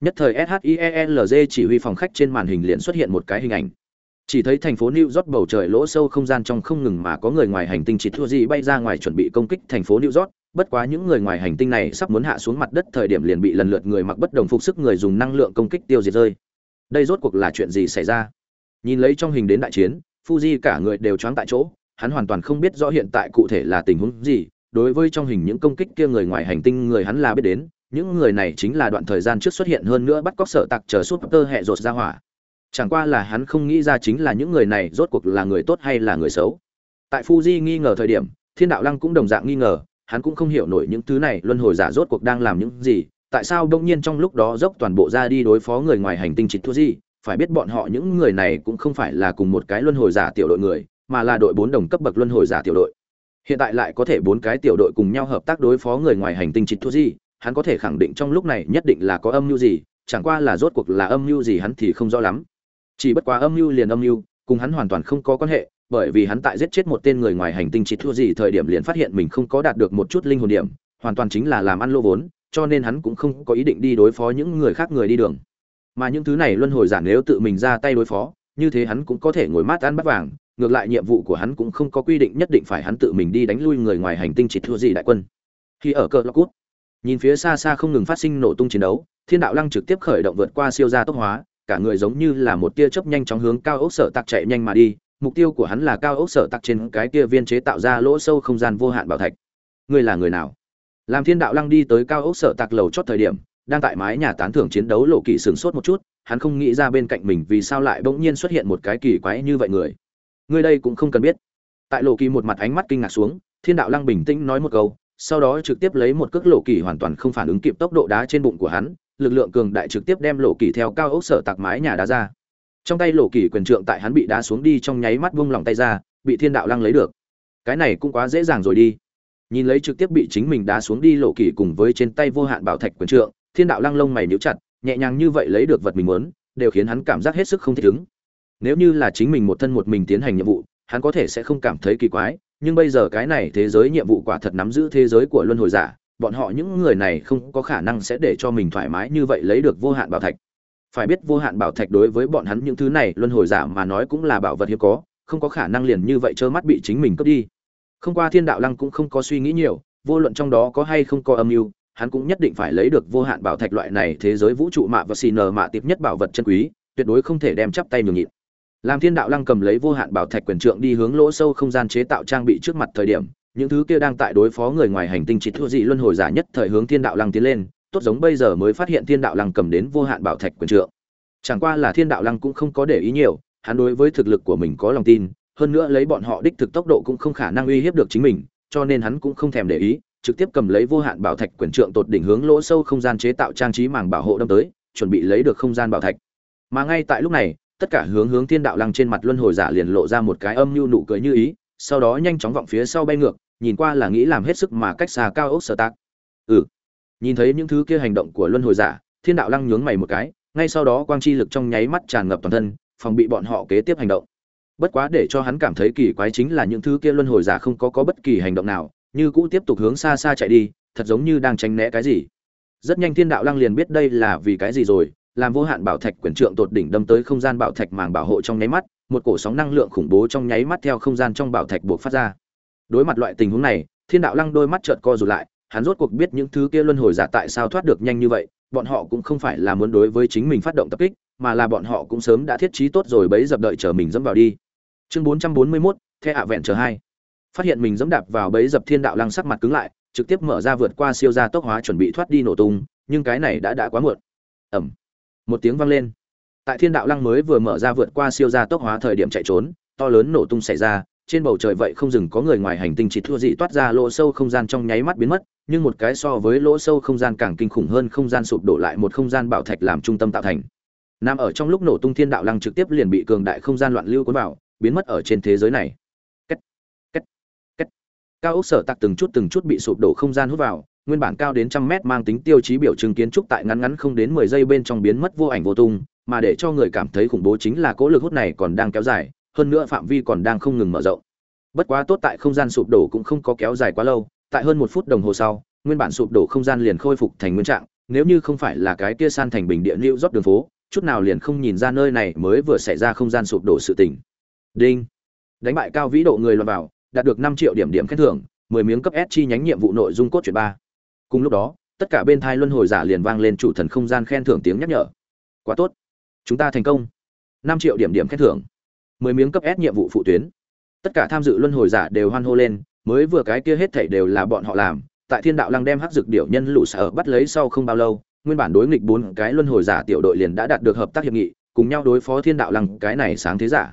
Nhất thời shielg chỉ huy phòng khách trên màn hình liền xuất hiện một cái hình ảnh. Chỉ thấy thành phố New York bầu trời lỗ sâu không gian trong không ngừng mà có người ngoài hành tinh chỉ thua gì bay ra ngoài chuẩn bị công kích thành phố New York, bất quá những người ngoài hành tinh này sắp muốn hạ xuống mặt đất thời điểm liền bị lần lượt người mặc bất đồng phục sức người dùng năng lượng công kích tiêu diệt rơi. Đây rốt cuộc là chuyện gì xảy ra? Nhìn lấy trong hình đến đại chiến, Fuji cả người đều choáng tại chỗ, hắn hoàn toàn không biết rõ hiện tại cụ thể là tình huống gì, đối với trong hình những công kích kia người ngoài hành tinh người hắn là biết đến, những người này chính là đoạn thời gian trước xuất hiện hơn nữa bắt cóc sở tặc chờ sút tơ hệ rột ra hỏa. Chẳng qua là hắn không nghĩ ra chính là những người này rốt cuộc là người tốt hay là người xấu. Tại Fuji nghi ngờ thời điểm, Thiên đạo lăng cũng đồng dạng nghi ngờ, hắn cũng không hiểu nổi những thứ này luân hồi giả rốt cuộc đang làm những gì, tại sao đông nhiên trong lúc đó dốc toàn bộ ra đi đối phó người ngoài hành tinh chỉ thua gì, phải biết bọn họ những người này cũng không phải là cùng một cái luân hồi giả tiểu đội người, mà là đội bốn đồng cấp bậc luân hồi giả tiểu đội. Hiện tại lại có thể bốn cái tiểu đội cùng nhau hợp tác đối phó người ngoài hành tinh chịt thua gì hắn có thể khẳng định trong lúc này nhất định là có âm mưu gì, chẳng qua là rốt cuộc là âm mưu gì hắn thì không rõ lắm. Chỉ bất quá âm mưu liền âm mưu, cùng hắn hoàn toàn không có quan hệ, bởi vì hắn tại giết chết một tên người ngoài hành tinh chỉ thua gì thời điểm liền phát hiện mình không có đạt được một chút linh hồn điểm, hoàn toàn chính là làm ăn lô vốn, cho nên hắn cũng không có ý định đi đối phó những người khác người đi đường. Mà những thứ này luân hồi giả nếu tự mình ra tay đối phó, như thế hắn cũng có thể ngồi mát ăn bắt vàng ngược lại nhiệm vụ của hắn cũng không có quy định nhất định phải hắn tự mình đi đánh lui người ngoài hành tinh chỉ thua gì đại quân. Khi ở cờ lóc cút nhìn phía xa xa không ngừng phát sinh nổ tung chiến đấu, thiên đạo lăng trực tiếp khởi động vượt qua siêu gia tốc hóa, cả người giống như là một tia chớp nhanh chóng hướng cao ốc sở tạc chạy nhanh mà đi, mục tiêu của hắn là cao ốc sở tạc trên cái kia viên chế tạo ra lỗ sâu không gian vô hạn bảo thạch. Ngươi là người nào? Làm thiên đạo lăng đi tới cao ốc sở tạc lầu chót thời điểm, đang tại mái nhà tán thưởng chiến đấu lộ kỳ sửng sốt một chút, hắn không nghĩ ra bên cạnh mình vì sao lại bỗng nhiên xuất hiện một cái kỳ quái như vậy người ngươi đây cũng không cần biết. Tại lộ kỳ một mặt ánh mắt kinh ngạc xuống, thiên đạo lăng bình tĩnh nói một câu, sau đó trực tiếp lấy một cước lộ kỳ hoàn toàn không phản ứng kịp tốc độ đá trên bụng của hắn, lực lượng cường đại trực tiếp đem lộ kỳ theo cao ốc sở tạc mái nhà đá ra. Trong tay lộ kỳ quyền trượng tại hắn bị đá xuống đi trong nháy mắt vung lòng tay ra, bị thiên đạo lăng lấy được. Cái này cũng quá dễ dàng rồi đi. Nhìn lấy trực tiếp bị chính mình đá xuống đi lộ kỳ cùng với trên tay vô hạn bảo thạch quyền trượng, thiên đạo lăng lông mày níu chặt, nhẹ nhàng như vậy lấy được vật mình muốn, đều khiến hắn cảm giác hết sức không thích ứng nếu như là chính mình một thân một mình tiến hành nhiệm vụ, hắn có thể sẽ không cảm thấy kỳ quái, nhưng bây giờ cái này thế giới nhiệm vụ quả thật nắm giữ thế giới của luân hồi giả, bọn họ những người này không có khả năng sẽ để cho mình thoải mái như vậy lấy được vô hạn bảo thạch. Phải biết vô hạn bảo thạch đối với bọn hắn những thứ này, luân hồi giả mà nói cũng là bảo vật hiếm có, không có khả năng liền như vậy trơ mắt bị chính mình cướp đi. Không qua thiên đạo lăng cũng không có suy nghĩ nhiều, vô luận trong đó có hay không có âm mưu, hắn cũng nhất định phải lấy được vô hạn bảo thạch loại này thế giới vũ trụ mạ và xì nờ mạ tiếp nhất bảo vật chân quý, tuyệt đối không thể đem chắp tay nhường nhịn làm thiên đạo lăng cầm lấy vô hạn bảo thạch quyền trượng đi hướng lỗ sâu không gian chế tạo trang bị trước mặt thời điểm, những thứ kia đang tại đối phó người ngoài hành tinh chỉ thua dị luân hồi giả nhất thời hướng thiên đạo lăng tiến lên, tốt giống bây giờ mới phát hiện thiên đạo lăng cầm đến vô hạn bảo thạch quyền trượng. Chẳng qua là thiên đạo lăng cũng không có để ý nhiều, hắn đối với thực lực của mình có lòng tin, hơn nữa lấy bọn họ đích thực tốc độ cũng không khả năng uy hiếp được chính mình, cho nên hắn cũng không thèm để ý, trực tiếp cầm lấy vô hạn bảo thạch quyền trượng tột đỉnh hướng lỗ sâu không gian chế tạo trang trí màng bảo hộ đâm tới, chuẩn bị lấy được không gian bảo thạch. Mà ngay tại lúc này tất cả hướng hướng thiên đạo lăng trên mặt luân hồi giả liền lộ ra một cái âm mưu nụ cười như ý sau đó nhanh chóng vọng phía sau bay ngược nhìn qua là nghĩ làm hết sức mà cách xa cao ốc sở tạc, ừ. Nhìn thấy những thứ kia hành động của luân hồi giả thiên đạo lăng nhướng mày một cái ngay sau đó quang chi lực trong nháy mắt tràn ngập toàn thân phòng bị bọn họ kế tiếp hành động. Bất quá để cho hắn cảm thấy kỳ quái chính là những thứ kia luân hồi giả không có có bất kỳ hành động nào như cũ tiếp tục hướng xa xa chạy đi thật giống như đang tránh né cái gì. Rất nhanh thiên đạo lăng liền biết đây là vì cái gì rồi làm vô hạn bảo thạch quyển trượng tột đỉnh đâm tới không gian bảo thạch màng bảo hộ trong nháy mắt, một cổ sóng năng lượng khủng bố trong nháy mắt theo không gian trong bảo thạch buộc phát ra. Đối mặt loại tình huống này, thiên đạo lăng đôi mắt trợn co rụt lại, hắn rốt cuộc biết những thứ kia luân hồi giả tại sao thoát được nhanh như vậy, bọn họ cũng không phải là muốn đối với chính mình phát động tập kích, mà là bọn họ cũng sớm đã thiết trí tốt rồi bấy dập đợi chờ mình dẫm vào đi. Chương bốn trăm bốn mươi mốt, the hạ vẹn chờ hai. Phát hiện mình dẫm đạp vào bấy dập thiên đạo lăng sắc mặt cứng lại, trực tiếp mở ra vượt qua siêu gia tốc hóa chuẩn bị thoát đi nổ tung, nhưng cái này đã đã quá muộn. Ẩm một tiếng vang lên tại thiên đạo lăng mới vừa mở ra vượt qua siêu gia tốc hóa thời điểm chạy trốn, to lớn nổ tung xảy ra, trên bầu trời vậy không dừng có người ngoài hành tinh chỉ thua dị toát ra lỗ sâu không gian trong nháy mắt biến mất, nhưng một cái so với lỗ sâu không gian càng kinh khủng hơn không gian sụp đổ lại một không gian bảo thạch làm trung tâm tạo thành nằm ở trong lúc nổ tung thiên đạo lăng trực tiếp liền bị cường đại không gian loạn lưu cuốn vào, biến mất ở trên thế giới này Kết. Kết. Kết. cao ốc sở tạc từng chút từng chút bị sụp đổ không gian hút vào nguyên bản cao đến trăm mét mang tính tiêu chí biểu trưng kiến trúc tại ngắn ngắn không đến mười giây bên trong biến mất vô ảnh vô tung, mà để cho người cảm thấy khủng bố chính là cỗ lực hút này còn đang kéo dài, hơn nữa phạm vi còn đang không ngừng mở rộng. Bất quá tốt tại không gian sụp đổ cũng không có kéo dài quá lâu, tại hơn một phút đồng hồ sau, nguyên bản sụp đổ không gian liền khôi phục thành nguyên trạng, nếu như không phải là cái kia san thành bình địa lưu rót đường phố, chút nào liền không nhìn ra nơi này mới vừa xảy ra không gian sụp đổ sự tình. Đinh. Đánh bại cao vĩ độ người lọt vào, đạt được năm triệu điểm điểm khen thưởng, mười miếng cấp s chi nhánh nhiệm vụ nội dung cốt truyện ba cùng lúc đó, tất cả bên thai luân hồi giả liền vang lên chủ thần không gian khen thưởng tiếng nhắc nhở. Quá tốt. Chúng ta thành công. Năm triệu điểm điểm khen thưởng. Mười miếng cấp s nhiệm vụ phụ tuyến. Tất cả tham dự luân hồi giả đều hoan hô lên, mới vừa cái kia hết thảy đều là bọn họ làm. Tại thiên đạo lăng đem hắc dược điểu nhân lũ sở bắt lấy sau không bao lâu, nguyên bản đối nghịch bốn cái luân hồi giả tiểu đội liền đã đạt được hợp tác hiệp nghị, cùng nhau đối phó thiên đạo lăng cái này sáng thế giả.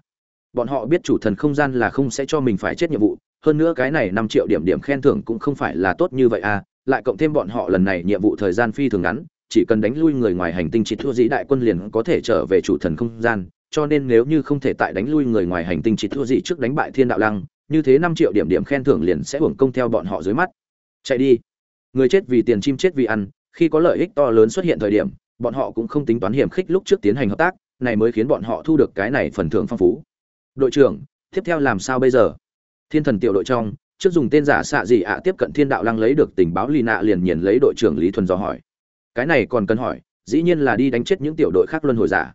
Bọn họ biết chủ thần không gian là không sẽ cho mình phải chết nhiệm vụ, hơn nữa cái này năm triệu điểm điểm khen thưởng cũng không phải là tốt như vậy à lại cộng thêm bọn họ lần này nhiệm vụ thời gian phi thường ngắn, chỉ cần đánh lui người ngoài hành tinh chỉ thua dĩ đại quân liền có thể trở về chủ thần không gian, cho nên nếu như không thể tại đánh lui người ngoài hành tinh chỉ thua gì trước đánh bại thiên đạo lăng, như thế năm triệu điểm điểm khen thưởng liền sẽ hưởng công theo bọn họ dưới mắt. Chạy đi. Người chết vì tiền chim chết vì ăn, khi có lợi ích to lớn xuất hiện thời điểm, bọn họ cũng không tính toán hiểm khích lúc trước tiến hành hợp tác, này mới khiến bọn họ thu được cái này phần thưởng phong phú. Đội trưởng, tiếp theo làm sao bây giờ? Thiên thần tiểu đội trong trước dùng tên giả xạ gì ạ, tiếp cận thiên đạo lăng lấy được tình báo lì nạ liền nhìn lấy đội trưởng lý thuần dò hỏi. Cái này còn cần hỏi, dĩ nhiên là đi đánh chết những tiểu đội khác luân hồi giả.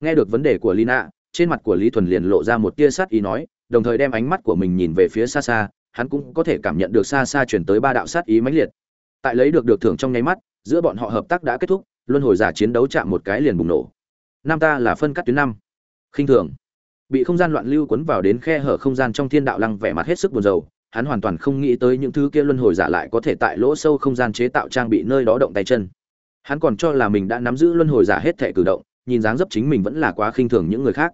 Nghe được vấn đề của lì nạ trên mặt của lý thuần liền lộ ra một tia sát ý nói, đồng thời đem ánh mắt của mình nhìn về phía xa xa, hắn cũng có thể cảm nhận được xa xa chuyển tới ba đạo sát ý mãnh liệt. Tại lấy được được thưởng trong nháy mắt, giữa bọn họ hợp tác đã kết thúc, luân hồi giả chiến đấu chạm một cái liền bùng nổ. Nam ta là phân cắt tuyến năm. Khinh thường. Bị không gian loạn lưu cuốn vào đến khe hở không gian trong thiên đạo lăng vẻ mặt hết sức buồn rầu hắn hoàn toàn không nghĩ tới những thứ kia luân hồi giả lại có thể tại lỗ sâu không gian chế tạo trang bị nơi đó động tay chân. Hắn còn cho là mình đã nắm giữ luân hồi giả hết thể cử động, nhìn dáng dấp chính mình vẫn là quá khinh thường những người khác.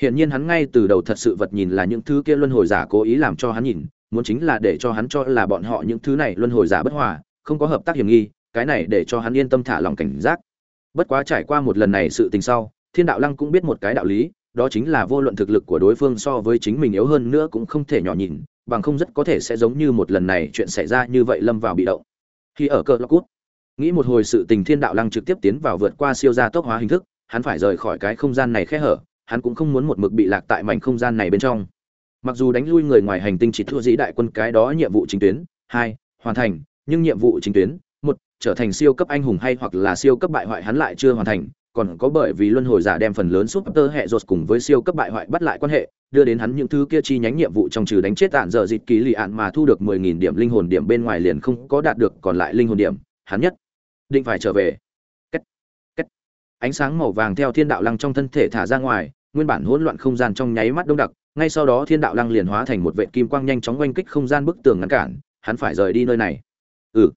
Hiển nhiên hắn ngay từ đầu thật sự vật nhìn là những thứ kia luân hồi giả cố ý làm cho hắn nhìn, muốn chính là để cho hắn cho là bọn họ những thứ này luân hồi giả bất hòa, không có hợp tác hiểm nghi, cái này để cho hắn yên tâm thả lòng cảnh giác. Bất quá trải qua một lần này sự tình sau, thiên đạo lăng cũng biết một cái đạo lý, đó chính là vô luận thực lực của đối phương so với chính mình yếu hơn nữa cũng không thể nhỏ nhìn bằng không rất có thể sẽ giống như một lần này chuyện xảy ra như vậy lâm vào bị động. Khi ở cờ cút nghĩ một hồi sự tình thiên đạo lăng trực tiếp tiến vào vượt qua siêu gia tốc hóa hình thức, hắn phải rời khỏi cái không gian này khẽ hở, hắn cũng không muốn một mực bị lạc tại mảnh không gian này bên trong. Mặc dù đánh lui người ngoài hành tinh chỉ thua dĩ đại quân cái đó nhiệm vụ chính tuyến, hai, hoàn thành, nhưng nhiệm vụ chính tuyến, một, trở thành siêu cấp anh hùng hay hoặc là siêu cấp bại hoại hắn lại chưa hoàn thành còn có bởi vì luân hồi giả đem phần lớn súp tơ hệ rột cùng với siêu cấp bại hoại bắt lại quan hệ, đưa đến hắn những thứ kia chi nhánh nhiệm vụ trong trừ đánh chết tạn dở dịt ký lì ạn mà thu được mười nghìn điểm linh hồn điểm bên ngoài liền không có đạt được còn lại linh hồn điểm, hắn nhất định phải trở về Kết. Kết. ánh sáng màu vàng theo thiên đạo lăng trong thân thể thả ra ngoài, nguyên bản hỗn loạn không gian trong nháy mắt đông đặc, ngay sau đó thiên đạo lăng liền hóa thành một vệ kim quang nhanh chóng oanh kích không gian bức tường ngăn cản, hắn phải rời đi nơi này ừ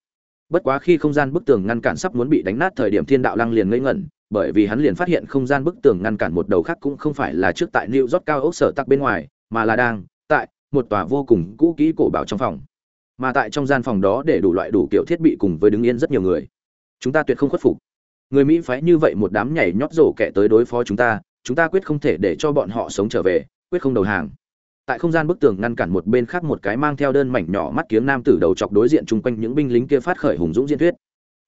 bất quá khi không gian bức tường ngăn cản sắp muốn bị đánh nát thời điểm thiên đạo lăng liền ngây ngẩn bởi vì hắn liền phát hiện không gian bức tường ngăn cản một đầu khác cũng không phải là trước tại New York cao ốc sở tắc bên ngoài, mà là đang tại một tòa vô cùng cũ kỹ cổ bảo trong phòng. Mà tại trong gian phòng đó để đủ loại đủ kiểu thiết bị cùng với đứng yên rất nhiều người. Chúng ta tuyệt không khuất phục. Người Mỹ phái như vậy một đám nhảy nhót rổ kẻ tới đối phó chúng ta, chúng ta quyết không thể để cho bọn họ sống trở về, quyết không đầu hàng. Tại không gian bức tường ngăn cản một bên khác một cái mang theo đơn mảnh nhỏ mắt kiếm nam tử đầu chọc đối diện chung quanh những binh lính kia phát khởi hùng dũng diễn thuyết.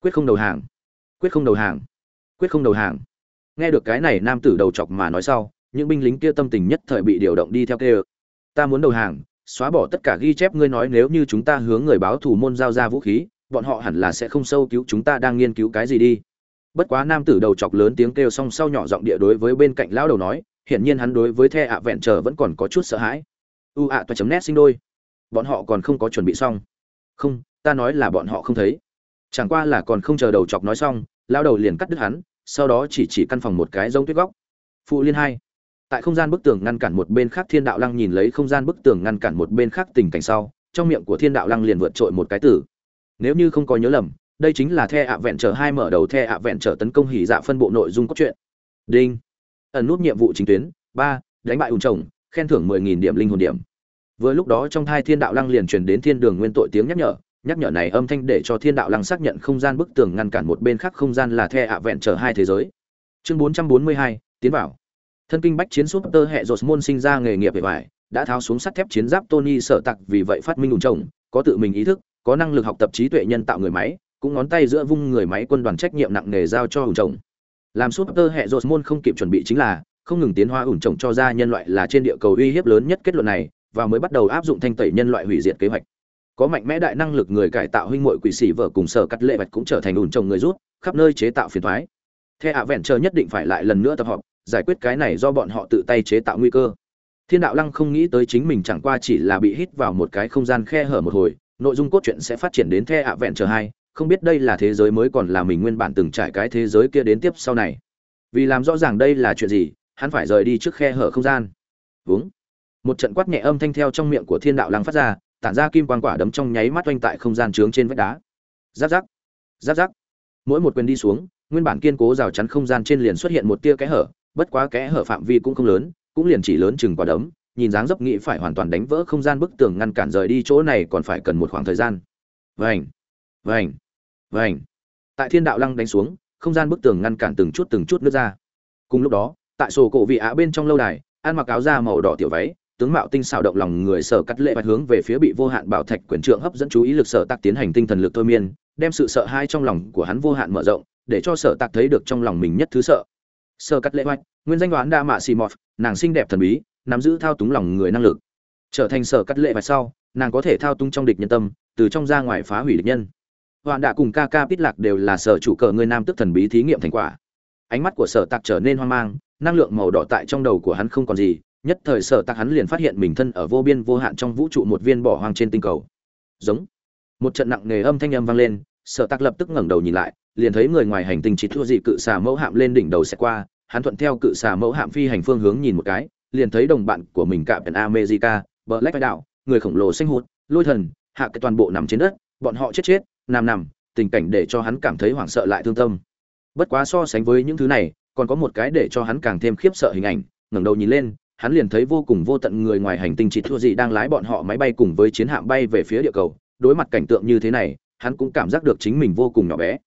Quyết không đầu hàng. Quyết không đầu hàng quyết không đầu hàng. Nghe được cái này nam tử đầu chọc mà nói sau, những binh lính kia tâm tình nhất thời bị điều động đi theo kêu ta muốn đầu hàng, xóa bỏ tất cả ghi chép ngươi nói nếu như chúng ta hướng người báo thủ môn giao ra vũ khí, bọn họ hẳn là sẽ không sâu cứu chúng ta đang nghiên cứu cái gì đi. Bất quá nam tử đầu chọc lớn tiếng kêu xong sau nhỏ giọng địa đối với bên cạnh lão đầu nói, hiển nhiên hắn đối với the ạ vẹn trở vẫn còn có chút sợ hãi. U ạ toa chấm nét sinh đôi. Bọn họ còn không có chuẩn bị xong. Không, ta nói là bọn họ không thấy. Chẳng qua là còn không chờ đầu chọc nói xong lao đầu liền cắt đứt hắn, sau đó chỉ chỉ căn phòng một cái giống tuyết góc. Phụ liên hai. Tại không gian bức tường ngăn cản một bên khác thiên đạo lăng nhìn lấy không gian bức tường ngăn cản một bên khác tình cảnh sau, trong miệng của thiên đạo lăng liền vượt trội một cái tử nếu như không có nhớ lầm, đây chính là the ạ vẹn trở hai mở đầu the ạ vẹn trở tấn công hỉ dạ phân bộ nội dung cốt truyện. Đinh. Ẩn nút nhiệm vụ chính tuyến. Ba, đánh bại ùn chồng khen thưởng mười nghìn điểm linh hồn điểm. Vừa lúc đó trong thai thiên đạo lăng liền truyền đến thiên đường nguyên tội tiếng nhắc nhở nhắc nhở này âm thanh để cho thiên đạo lăng xác nhận không gian bức tường ngăn cản một bên khác không gian là the ạ vẹn trở hai thế giới. Chương bốn trăm bốn mươi hai, tiến vào. Thân kinh bách chiến súp tơ hệ rột môn sinh ra nghề nghiệp về vải đã tháo xuống sắt thép chiến giáp tony sở tặc vì vậy phát minh ủng chồng có tự mình ý thức, có năng lực học tập trí tuệ nhân tạo người máy, cũng ngón tay giữa vung người máy quân đoàn trách nhiệm nặng nề giao cho ủng chồng làm súp tơ hệ rột môn không kịp chuẩn bị chính là, không ngừng tiến hóa ủng chồng cho ra nhân loại là trên địa cầu uy hiếp lớn nhất kết luận này, và mới bắt đầu áp dụng thanh tẩy nhân loại hủy diệt kế hoạch có mạnh mẽ đại năng lực người cải tạo huynh muội quỷ sĩ vợ cùng sở cắt lệ vạch cũng trở thành ủn trồng người rút, khắp nơi chế tạo phiền thoái. The ạ vẹn chờ nhất định phải lại lần nữa tập họp, giải quyết cái này do bọn họ tự tay chế tạo nguy cơ. Thiên đạo lăng không nghĩ tới chính mình chẳng qua chỉ là bị hít vào một cái không gian khe hở một hồi, nội dung cốt truyện sẽ phát triển đến the ạ vẹn chờ hai, không biết đây là thế giới mới còn là mình nguyên bản từng trải cái thế giới kia đến tiếp sau này. Vì làm rõ ràng đây là chuyện gì, hắn phải rời đi trước khe hở không gian. Vướng. một trận quát nhẹ âm thanh theo trong miệng của thiên đạo lăng phát ra tản ra kim quang quả đấm trong nháy mắt oanh tại không gian trướng trên vách đá. Giáp giáp giáp giáp. Mỗi một quyền đi xuống, nguyên bản kiên cố rào chắn không gian trên liền xuất hiện một tia kẽ hở, bất quá kẽ hở phạm vi cũng không lớn, cũng liền chỉ lớn chừng quả đấm, nhìn dáng dấp nghĩ phải hoàn toàn đánh vỡ không gian bức tường ngăn cản rời đi chỗ này còn phải cần một khoảng thời gian. Vành vành vành. Tại thiên đạo lăng đánh xuống, không gian bức tường ngăn cản từng chút từng chút nước ra. Cùng lúc đó, tại sổ cổ vị ạ bên trong lâu đài, ăn mặc áo da màu đỏ tiểu váy tướng mạo tinh xảo động lòng người sở cắt lệ và hướng về phía bị vô hạn bảo thạch quyền trượng hấp dẫn chú ý lực sở tạc tiến hành tinh thần lực thôi miên, đem sự sợ hãi trong lòng của hắn vô hạn mở rộng, để cho sở tạc thấy được trong lòng mình nhất thứ sợ. Sở cắt lệ hoạch, nguyên danh đoán đa mạ xì mọt, nàng xinh đẹp thần bí, nắm giữ thao túng lòng người năng lực. Trở thành sở cắt lệ và sau, nàng có thể thao túng trong địch nhân tâm, từ trong ra ngoài phá hủy địch nhân. Hoạn đạ cùng ca ca bít lạc đều là sở chủ cờ người nam tức thần bí thí nghiệm thành quả. Ánh mắt của sở tạc trở nên hoang mang, năng lượng màu đỏ tại trong đầu của hắn không còn gì nhất thời sở tạc hắn liền phát hiện mình thân ở vô biên vô hạn trong vũ trụ một viên bỏ hoang trên tinh cầu giống một trận nặng nề âm thanh âm vang lên sở tạc lập tức ngẩng đầu nhìn lại liền thấy người ngoài hành tinh chỉ thua gì cự xà mẫu hạm lên đỉnh đầu sẽ qua hắn thuận theo cự xà mẫu hạm phi hành phương hướng nhìn một cái liền thấy đồng bạn của mình cạm America, Black đạo, người khổng lồ xanh hụt, lôi thần, hạ cái toàn bộ nằm trên đất, bọn họ chết chết, nằm nằm, tình cảnh để cho hắn cảm thấy hoảng sợ lại thương tâm. Bất quá so sánh với những thứ này, còn có một cái để cho hắn càng thêm khiếp sợ hình ảnh, ngẩng đầu nhìn lên, hắn liền thấy vô cùng vô tận người ngoài hành tinh chỉ thua gì đang lái bọn họ máy bay cùng với chiến hạm bay về phía địa cầu, đối mặt cảnh tượng như thế này, hắn cũng cảm giác được chính mình vô cùng nhỏ bé.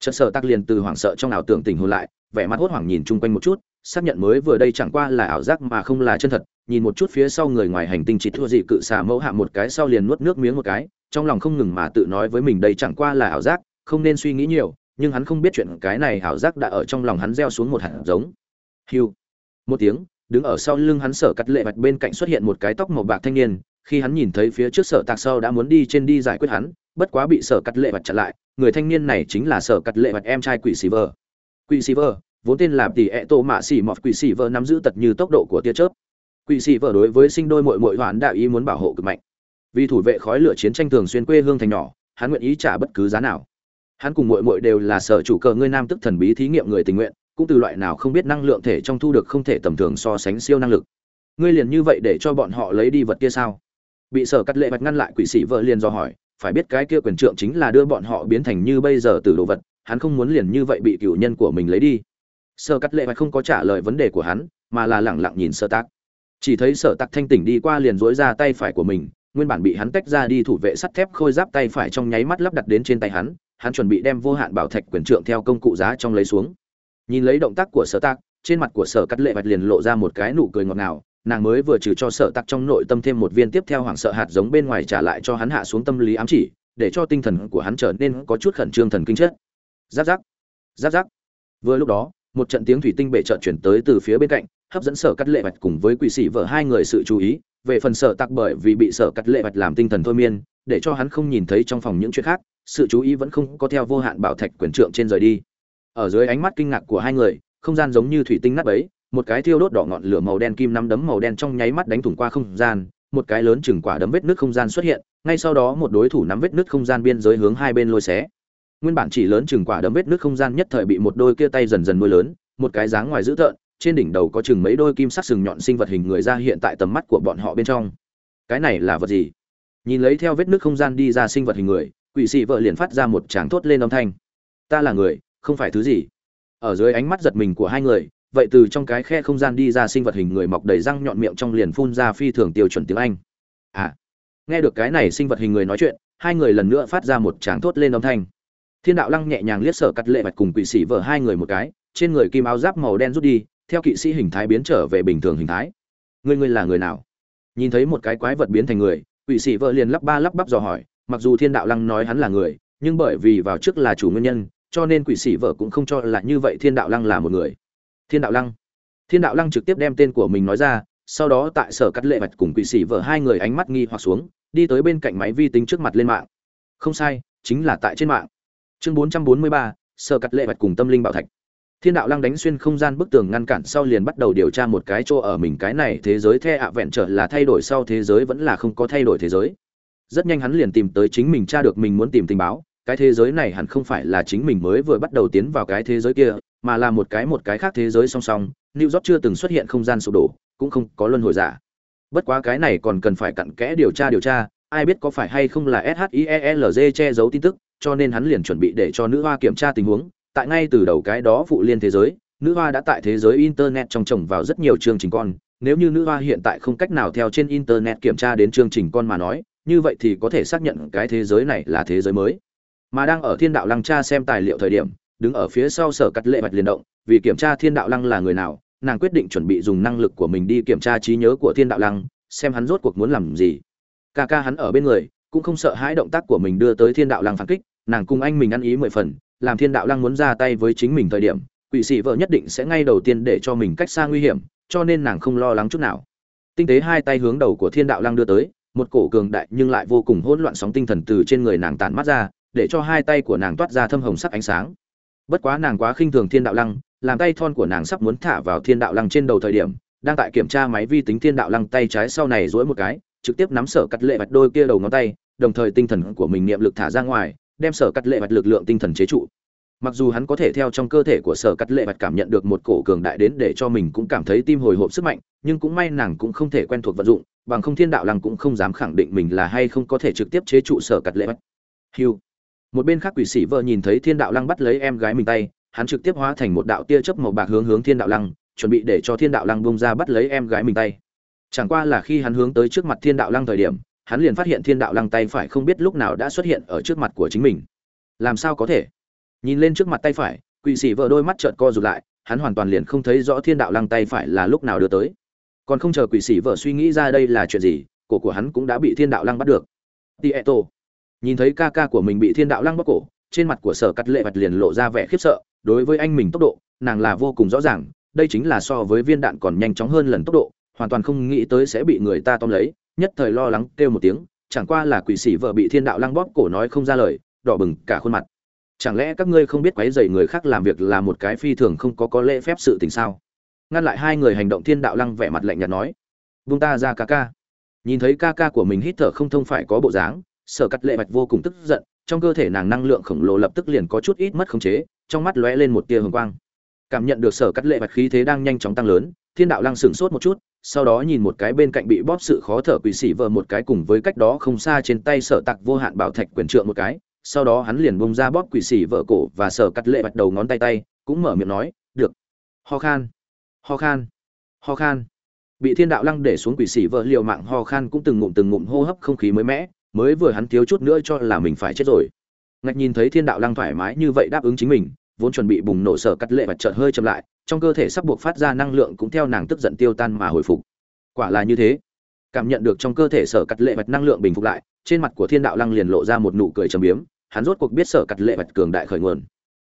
Chợt sợ tắc liền từ hoảng sợ trong ảo tưởng tỉnh hồn lại, vẻ mặt hốt hoảng nhìn chung quanh một chút, xác nhận mới vừa đây chẳng qua là ảo giác mà không là chân thật, nhìn một chút phía sau người ngoài hành tinh chỉ thua gì cự xà mẫu hạ một cái sau liền nuốt nước miếng một cái, trong lòng không ngừng mà tự nói với mình đây chẳng qua là ảo giác, không nên suy nghĩ nhiều, nhưng hắn không biết chuyện cái này ảo giác đã ở trong lòng hắn gieo xuống một hạt giống. Hưu. Một tiếng, đứng ở sau lưng hắn sở cắt lệ bạch bên cạnh xuất hiện một cái tóc màu bạc thanh niên, khi hắn nhìn thấy phía trước sở tạc sau đã muốn đi trên đi giải quyết hắn, bất quá bị sở cắt lệ bạch chặn lại, người thanh niên này chính là sở cắt lệ bạch em trai quỷ Silver. Quỷ Silver, vốn tên là tỷ ẹ tô mạ xỉ mọt quỷ Silver nắm giữ tật như tốc độ của tia chớp. Quỷ Silver đối với sinh đôi muội muội hoãn đạo ý muốn bảo hộ cực mạnh. Vì thủ vệ khói lửa chiến tranh thường xuyên quê hương thành nhỏ, hắn nguyện ý trả bất cứ giá nào hắn cùng muội muội đều là sở chủ cờ ngươi nam tức thần bí thí nghiệm người tình nguyện cũng từ loại nào không biết năng lượng thể trong thu được không thể tầm thường so sánh siêu năng lực. Ngươi liền như vậy để cho bọn họ lấy đi vật kia sao? Bị sở cắt lệ vạch ngăn lại quỷ sĩ vợ liền do hỏi, phải biết cái kia quyền trượng chính là đưa bọn họ biến thành như bây giờ từ đồ vật, hắn không muốn liền như vậy bị cựu nhân của mình lấy đi. Sở cắt lệ vạch không có trả lời vấn đề của hắn, mà là lẳng lặng nhìn sở tắc chỉ thấy sở tắc thanh tỉnh đi qua liền dối ra tay phải của mình, nguyên bản bị hắn tách ra đi thủ vệ sắt thép khôi giáp tay phải trong nháy mắt lắp đặt đến trên tay hắn hắn chuẩn bị đem vô hạn bảo thạch quyền trượng theo công cụ giá trong lấy xuống nhìn lấy động tác của sở tạc, trên mặt của sở cắt lệ vạch liền lộ ra một cái nụ cười ngọt ngào, nàng mới vừa trừ cho sở tạc trong nội tâm thêm một viên tiếp theo hoảng sợ hạt giống bên ngoài trả lại cho hắn hạ xuống tâm lý ám chỉ, để cho tinh thần của hắn trở nên có chút khẩn trương thần kinh chất giáp giáp giáp giáp. Vừa lúc đó, một trận tiếng thủy tinh bể trợn chuyển tới từ phía bên cạnh, hấp dẫn sở cắt lệ vạch cùng với quỷ sĩ vợ hai người sự chú ý. Về phần sở tạc bởi vì bị sở cắt lệ vạch làm tinh thần thôi miên, để cho hắn không nhìn thấy trong phòng những chuyện khác, sự chú ý vẫn không có theo vô hạn bảo thạch quyền trượng trên rời đi ở dưới ánh mắt kinh ngạc của hai người, không gian giống như thủy tinh nát bấy, một cái thiêu đốt đỏ ngọn lửa màu đen kim nắm đấm màu đen trong nháy mắt đánh thủng qua không gian, một cái lớn chừng quả đấm vết nước không gian xuất hiện, ngay sau đó một đối thủ nắm vết nước không gian biên giới hướng hai bên lôi xé. Nguyên bản chỉ lớn chừng quả đấm vết nước không gian nhất thời bị một đôi kia tay dần dần nuôi lớn, một cái dáng ngoài dữ tợn, trên đỉnh đầu có chừng mấy đôi kim sắc sừng nhọn sinh vật hình người ra hiện tại tầm mắt của bọn họ bên trong. Cái này là vật gì? Nhìn lấy theo vết nước không gian đi ra sinh vật hình người, quỷ sĩ vợ liền phát ra một tràng thốt lên âm thanh. Ta là người không phải thứ gì. Ở dưới ánh mắt giật mình của hai người, vậy từ trong cái khe không gian đi ra sinh vật hình người mọc đầy răng nhọn miệng trong liền phun ra phi thường tiêu chuẩn tiếng anh. À nghe được cái này sinh vật hình người nói chuyện, hai người lần nữa phát ra một tràng thốt lên âm thanh. Thiên đạo lăng nhẹ nhàng liếc sở cắt lệ vạch cùng quỷ sĩ vợ hai người một cái, trên người kim áo giáp màu đen rút đi, theo kỵ sĩ hình thái biến trở về bình thường hình thái. Ngươi ngươi là người nào? Nhìn thấy một cái quái vật biến thành người, quỷ sĩ vợ liền lắp ba lắp bắp dò hỏi, mặc dù thiên đạo lăng nói hắn là người, nhưng bởi vì vào trước là chủ nguyên nhân cho nên quỷ sĩ vợ cũng không cho là như vậy thiên đạo lăng là một người. Thiên đạo lăng. Thiên đạo lăng trực tiếp đem tên của mình nói ra, sau đó tại sở cắt lệ vạch cùng quỷ sĩ vợ hai người ánh mắt nghi hoặc xuống, đi tới bên cạnh máy vi tính trước mặt lên mạng. Không sai, chính là tại trên mạng. Chương bốn trăm bốn mươi ba, sở cắt lệ vạch cùng tâm linh bảo thạch. Thiên đạo lăng đánh xuyên không gian bức tường ngăn cản sau liền bắt đầu điều tra một cái chỗ ở mình, cái này thế giới the ạ vẹn trở là thay đổi sau thế giới vẫn là không có thay đổi thế giới. Rất nhanh hắn liền tìm tới chính mình tra được mình muốn tìm tình báo cái thế giới này hẳn không phải là chính mình mới vừa bắt đầu tiến vào cái thế giới kia, mà là một cái một cái khác thế giới song song, new york chưa từng xuất hiện không gian sụp đổ, cũng không có luân hồi giả. Bất quá cái này còn cần phải cặn kẽ điều tra điều tra, ai biết có phải hay không là shielg che giấu tin tức, cho nên hắn liền chuẩn bị để cho nữ hoa kiểm tra tình huống. Tại ngay từ đầu cái đó phụ liên thế giới, nữ hoa đã tại thế giới internet trong trồng vào rất nhiều chương trình con. Nếu như nữ hoa hiện tại không cách nào theo trên internet kiểm tra đến chương trình con mà nói, như vậy thì có thể xác nhận cái thế giới này là thế giới mới mà đang ở thiên đạo lăng tra xem tài liệu thời điểm, đứng ở phía sau sở cắt lệ bạch liền động, vì kiểm tra thiên đạo lăng là người nào, nàng quyết định chuẩn bị dùng năng lực của mình đi kiểm tra trí nhớ của thiên đạo lăng, xem hắn rốt cuộc muốn làm gì. Ca ca hắn ở bên người, cũng không sợ hãi động tác của mình đưa tới thiên đạo lăng phản kích, nàng cùng anh mình ăn ý mười phần, làm thiên đạo lăng muốn ra tay với chính mình thời điểm, quỷ sĩ vợ nhất định sẽ ngay đầu tiên để cho mình cách xa nguy hiểm, cho nên nàng không lo lắng chút nào. Tinh tế hai tay hướng đầu của thiên đạo lăng đưa tới, một cổ cường đại nhưng lại vô cùng hỗn loạn sóng tinh thần từ trên người nàng tản mắt ra để cho hai tay của nàng toát ra thâm hồng sắc ánh sáng. Bất quá nàng quá khinh thường thiên đạo lăng, làm tay thon của nàng sắp muốn thả vào thiên đạo lăng trên đầu thời điểm, đang tại kiểm tra máy vi tính thiên đạo lăng tay trái sau này duỗi một cái, trực tiếp nắm sở cắt lệ vạch đôi kia đầu ngón tay, đồng thời tinh thần của mình niệm lực thả ra ngoài, đem sở cắt lệ vạch lực lượng tinh thần chế trụ. Mặc dù hắn có thể theo trong cơ thể của sở cắt lệ vạch cảm nhận được một cổ cường đại đến để cho mình cũng cảm thấy tim hồi hộp sức mạnh, nhưng cũng may nàng cũng không thể quen thuộc vận dụng, bằng không thiên đạo lăng cũng không dám khẳng định mình là hay không có thể trực tiếp chế trụ sở cắt lệ vạch hiu một bên khác quỷ sĩ vợ nhìn thấy thiên đạo lăng bắt lấy em gái mình tay, hắn trực tiếp hóa thành một đạo tia chớp màu bạc hướng hướng thiên đạo lăng, chuẩn bị để cho thiên đạo lăng bung ra bắt lấy em gái mình tay. Chẳng qua là khi hắn hướng tới trước mặt thiên đạo lăng thời điểm, hắn liền phát hiện thiên đạo lăng tay phải không biết lúc nào đã xuất hiện ở trước mặt của chính mình. Làm sao có thể? Nhìn lên trước mặt tay phải, quỷ sĩ vợ đôi mắt trợn co rụt lại, hắn hoàn toàn liền không thấy rõ thiên đạo lăng tay phải là lúc nào đưa tới. Còn không chờ quỷ sĩ vợ suy nghĩ ra đây là chuyện gì, cổ của hắn cũng đã bị thiên đạo lăng bắt được. Tieto nhìn thấy ca ca của mình bị thiên đạo lăng bóc cổ, trên mặt của sở cắt lệ vạch liền lộ ra vẻ khiếp sợ, đối với anh mình tốc độ, nàng là vô cùng rõ ràng, đây chính là so với viên đạn còn nhanh chóng hơn lần tốc độ, hoàn toàn không nghĩ tới sẽ bị người ta tóm lấy, nhất thời lo lắng kêu một tiếng, chẳng qua là quỷ sĩ vợ bị thiên đạo lăng bóp cổ nói không ra lời, đỏ bừng cả khuôn mặt. Chẳng lẽ các ngươi không biết quấy dày người khác làm việc là một cái phi thường không có có lễ phép sự tình sao? Ngăn lại hai người hành động thiên đạo lăng vẻ mặt lạnh nhạt nói. Vung ta ra ca ca. Nhìn thấy ca ca của mình hít thở không thông phải có bộ dáng sở cắt lệ bạch vô cùng tức giận, trong cơ thể nàng năng lượng khổng lồ lập tức liền có chút ít mất khống chế, trong mắt lóe lên một tia hồng quang. Cảm nhận được sở cắt lệ bạch khí thế đang nhanh chóng tăng lớn, thiên đạo lăng sửng sốt một chút, sau đó nhìn một cái bên cạnh bị bóp sự khó thở quỷ xỉ vợ một cái cùng với cách đó không xa trên tay sở tặc vô hạn bảo thạch quyền trượng một cái, sau đó hắn liền bông ra bóp quỷ xỉ vợ cổ và sở cắt lệ bạch đầu ngón tay tay, cũng mở miệng nói, được, ho khan ho khan ho khan. Bị thiên đạo lăng để xuống quỷ xỉ vợ liều mạng ho khan cũng từng ngụm từng ngụm hô hấp không khí mới mẻ mới vừa hắn thiếu chút nữa cho là mình phải chết rồi. Ngạch nhìn thấy thiên đạo lăng thoải mái như vậy đáp ứng chính mình, vốn chuẩn bị bùng nổ sở cắt lệ bạch chợt hơi chậm lại, trong cơ thể sắp buộc phát ra năng lượng cũng theo nàng tức giận tiêu tan mà hồi phục. Quả là như thế. Cảm nhận được trong cơ thể sở cắt lệ vật năng lượng bình phục lại, trên mặt của thiên đạo lăng liền lộ ra một nụ cười trầm biếm, hắn rốt cuộc biết sở cắt lệ vật cường đại khởi nguồn.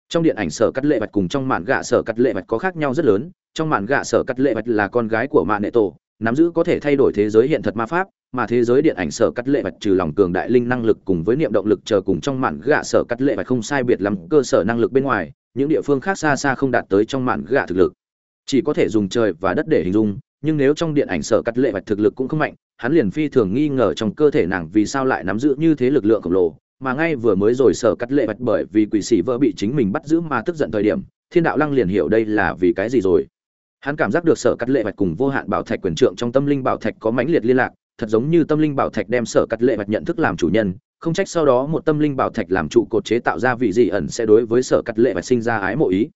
Trong điện ảnh sở cắt lệ vật cùng trong mạn gạ sở cắt lệ vật có khác nhau rất lớn, trong mạn gạ sở cắt lệ vật là con gái của mạn nệ tổ, nắm giữ có thể thay đổi thế giới hiện thật ma pháp mà thế giới điện ảnh sở cắt lệ vạch trừ lòng cường đại linh năng lực cùng với niệm động lực chờ cùng trong mạn gạ sở cắt lệ vạch không sai biệt lắm cơ sở năng lực bên ngoài, những địa phương khác xa xa không đạt tới trong mạn gạ thực lực. Chỉ có thể dùng trời và đất để hình dung, nhưng nếu trong điện ảnh sở cắt lệ vạch thực lực cũng không mạnh, hắn liền phi thường nghi ngờ trong cơ thể nàng vì sao lại nắm giữ như thế lực lượng khổng lồ, mà ngay vừa mới rồi sở cắt lệ vạch bởi vì quỷ sĩ vợ bị chính mình bắt giữ mà tức giận thời điểm, thiên đạo lăng liền hiểu đây là vì cái gì rồi. Hắn cảm giác được sở cắt lệ vạch cùng vô hạn bảo thạch quyền trượng trong tâm linh bảo thạch có mãnh liệt liên lạc thật giống như tâm linh bảo thạch đem sở cắt lệ vật nhận thức làm chủ nhân không trách sau đó một tâm linh bảo thạch làm trụ cột chế tạo ra vị gì ẩn sẽ đối với sở cắt lệ vật sinh ra ái mộ ý.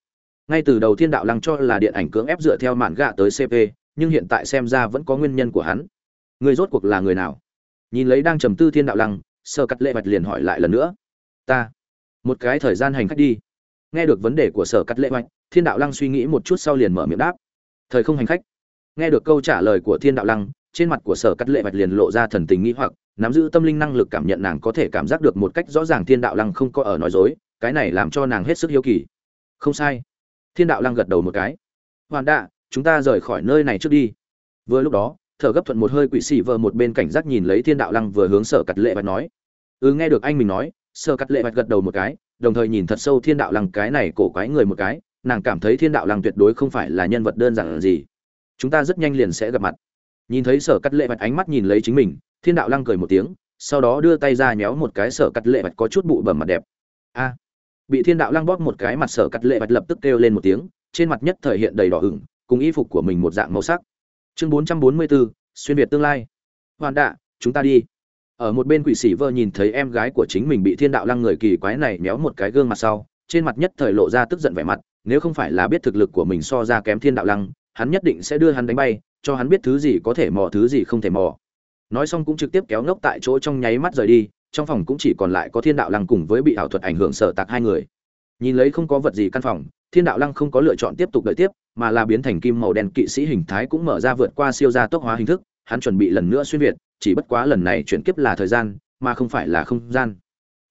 Ngay từ đầu thiên đạo lăng cho là điện ảnh cưỡng ép dựa theo mạn gạ tới cp nhưng hiện tại xem ra vẫn có nguyên nhân của hắn. Người rốt cuộc là người nào? Nhìn lấy đang trầm tư thiên đạo lăng sở cắt lệ vật liền hỏi lại lần nữa. Ta. Một cái thời gian hành khách đi. Nghe được vấn đề của sở cắt lệ vật, thiên đạo lăng suy nghĩ một chút sau liền mở miệng đáp. Thời không hành khách. Nghe được câu trả lời của thiên đạo lăng trên mặt của sở cắt lệ bạch liền lộ ra thần tình nghĩ hoặc, nắm giữ tâm linh năng lực cảm nhận nàng có thể cảm giác được một cách rõ ràng thiên đạo lăng không có ở nói dối, cái này làm cho nàng hết sức hiếu kỳ. Không sai. Thiên đạo lăng gật đầu một cái. Hoàn đạ, chúng ta rời khỏi nơi này trước đi. Vừa lúc đó, thở gấp thuận một hơi quỷ xỉ vờ một bên cảnh giác nhìn lấy thiên đạo lăng vừa hướng sở cắt lệ bạch nói. Ừ nghe được anh mình nói, sở cắt lệ bạch gật đầu một cái, đồng thời nhìn thật sâu thiên đạo lăng cái này cổ quái người một cái, nàng cảm thấy thiên đạo lăng tuyệt đối không phải là nhân vật đơn giản gì. Chúng ta rất nhanh liền sẽ gặp mặt nhìn thấy sở cắt lệ vạch ánh mắt nhìn lấy chính mình, thiên đạo lăng cười một tiếng, sau đó đưa tay ra nhéo một cái sở cắt lệ vạch có chút bụi bẩm mặt đẹp. A! Bị thiên đạo lăng bóp một cái mặt, sở cắt lệ vạch lập tức kêu lên một tiếng, trên mặt nhất thời hiện đầy đỏ ửng, cùng y phục của mình một dạng màu sắc. Chương bốn trăm bốn mươi bốn xuyên việt tương lai. Hoàn đạ, chúng ta đi. Ở một bên quỷ sĩ vợ nhìn thấy em gái của chính mình bị thiên đạo lăng người kỳ quái này méo một cái gương mặt sau, trên mặt nhất thời lộ ra tức giận vẻ mặt, nếu không phải là biết thực lực của mình so ra kém thiên đạo lăng, hắn nhất định sẽ đưa hắn đánh bay cho hắn biết thứ gì có thể mò, thứ gì không thể mò. Nói xong cũng trực tiếp kéo ngốc tại chỗ trong nháy mắt rời đi, trong phòng cũng chỉ còn lại có thiên đạo lăng cùng với bị ảo thuật ảnh hưởng sở tạc hai người. Nhìn lấy không có vật gì căn phòng, thiên đạo lăng không có lựa chọn tiếp tục đợi tiếp, mà là biến thành kim màu đen kỵ sĩ hình thái cũng mở ra vượt qua siêu gia tốc hóa hình thức, hắn chuẩn bị lần nữa xuyên việt, chỉ bất quá lần này chuyển kiếp là thời gian, mà không phải là không gian.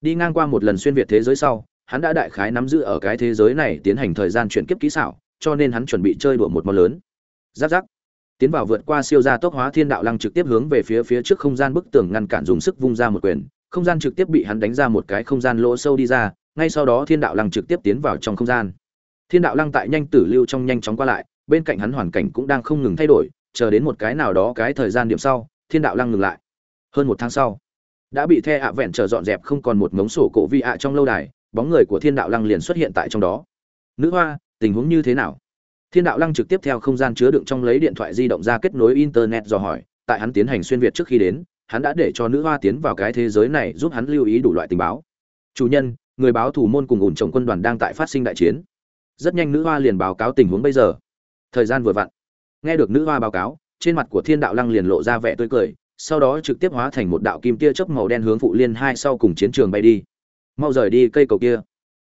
Đi ngang qua một lần xuyên việt thế giới sau, hắn đã đại khái nắm giữ ở cái thế giới này tiến hành thời gian chuyển kiếp kỹ xảo, cho nên hắn chuẩn bị chơi đùa một món lớn. Giáp giáp tiến vào vượt qua siêu gia tốc hóa thiên đạo lăng trực tiếp hướng về phía phía trước không gian bức tường ngăn cản dùng sức vung ra một quyền, không gian trực tiếp bị hắn đánh ra một cái không gian lỗ sâu đi ra, ngay sau đó thiên đạo lăng trực tiếp tiến vào trong không gian. Thiên đạo lăng tại nhanh tử lưu trong nhanh chóng qua lại, bên cạnh hắn hoàn cảnh cũng đang không ngừng thay đổi, chờ đến một cái nào đó cái thời gian điểm sau, thiên đạo lăng ngừng lại. Hơn một tháng sau, đã bị the ạ vẹn chờ dọn dẹp không còn một ngống sổ cổ vi ạ trong lâu đài, bóng người của thiên đạo lăng liền xuất hiện tại trong đó. Nữ hoa, tình huống như thế nào? Thiên đạo lăng trực tiếp theo không gian chứa đựng trong lấy điện thoại di động ra kết nối internet dò hỏi, tại hắn tiến hành xuyên việt trước khi đến, hắn đã để cho nữ hoa tiến vào cái thế giới này giúp hắn lưu ý đủ loại tình báo. Chủ nhân, người báo thủ môn cùng ủn trồng quân đoàn đang tại phát sinh đại chiến. Rất nhanh nữ hoa liền báo cáo tình huống bây giờ. Thời gian vừa vặn. Nghe được nữ hoa báo cáo, trên mặt của thiên đạo lăng liền lộ ra vẻ tươi cười, sau đó trực tiếp hóa thành một đạo kim tia chớp màu đen hướng phụ liên hai sau cùng chiến trường bay đi. Mau rời đi cây cầu kia.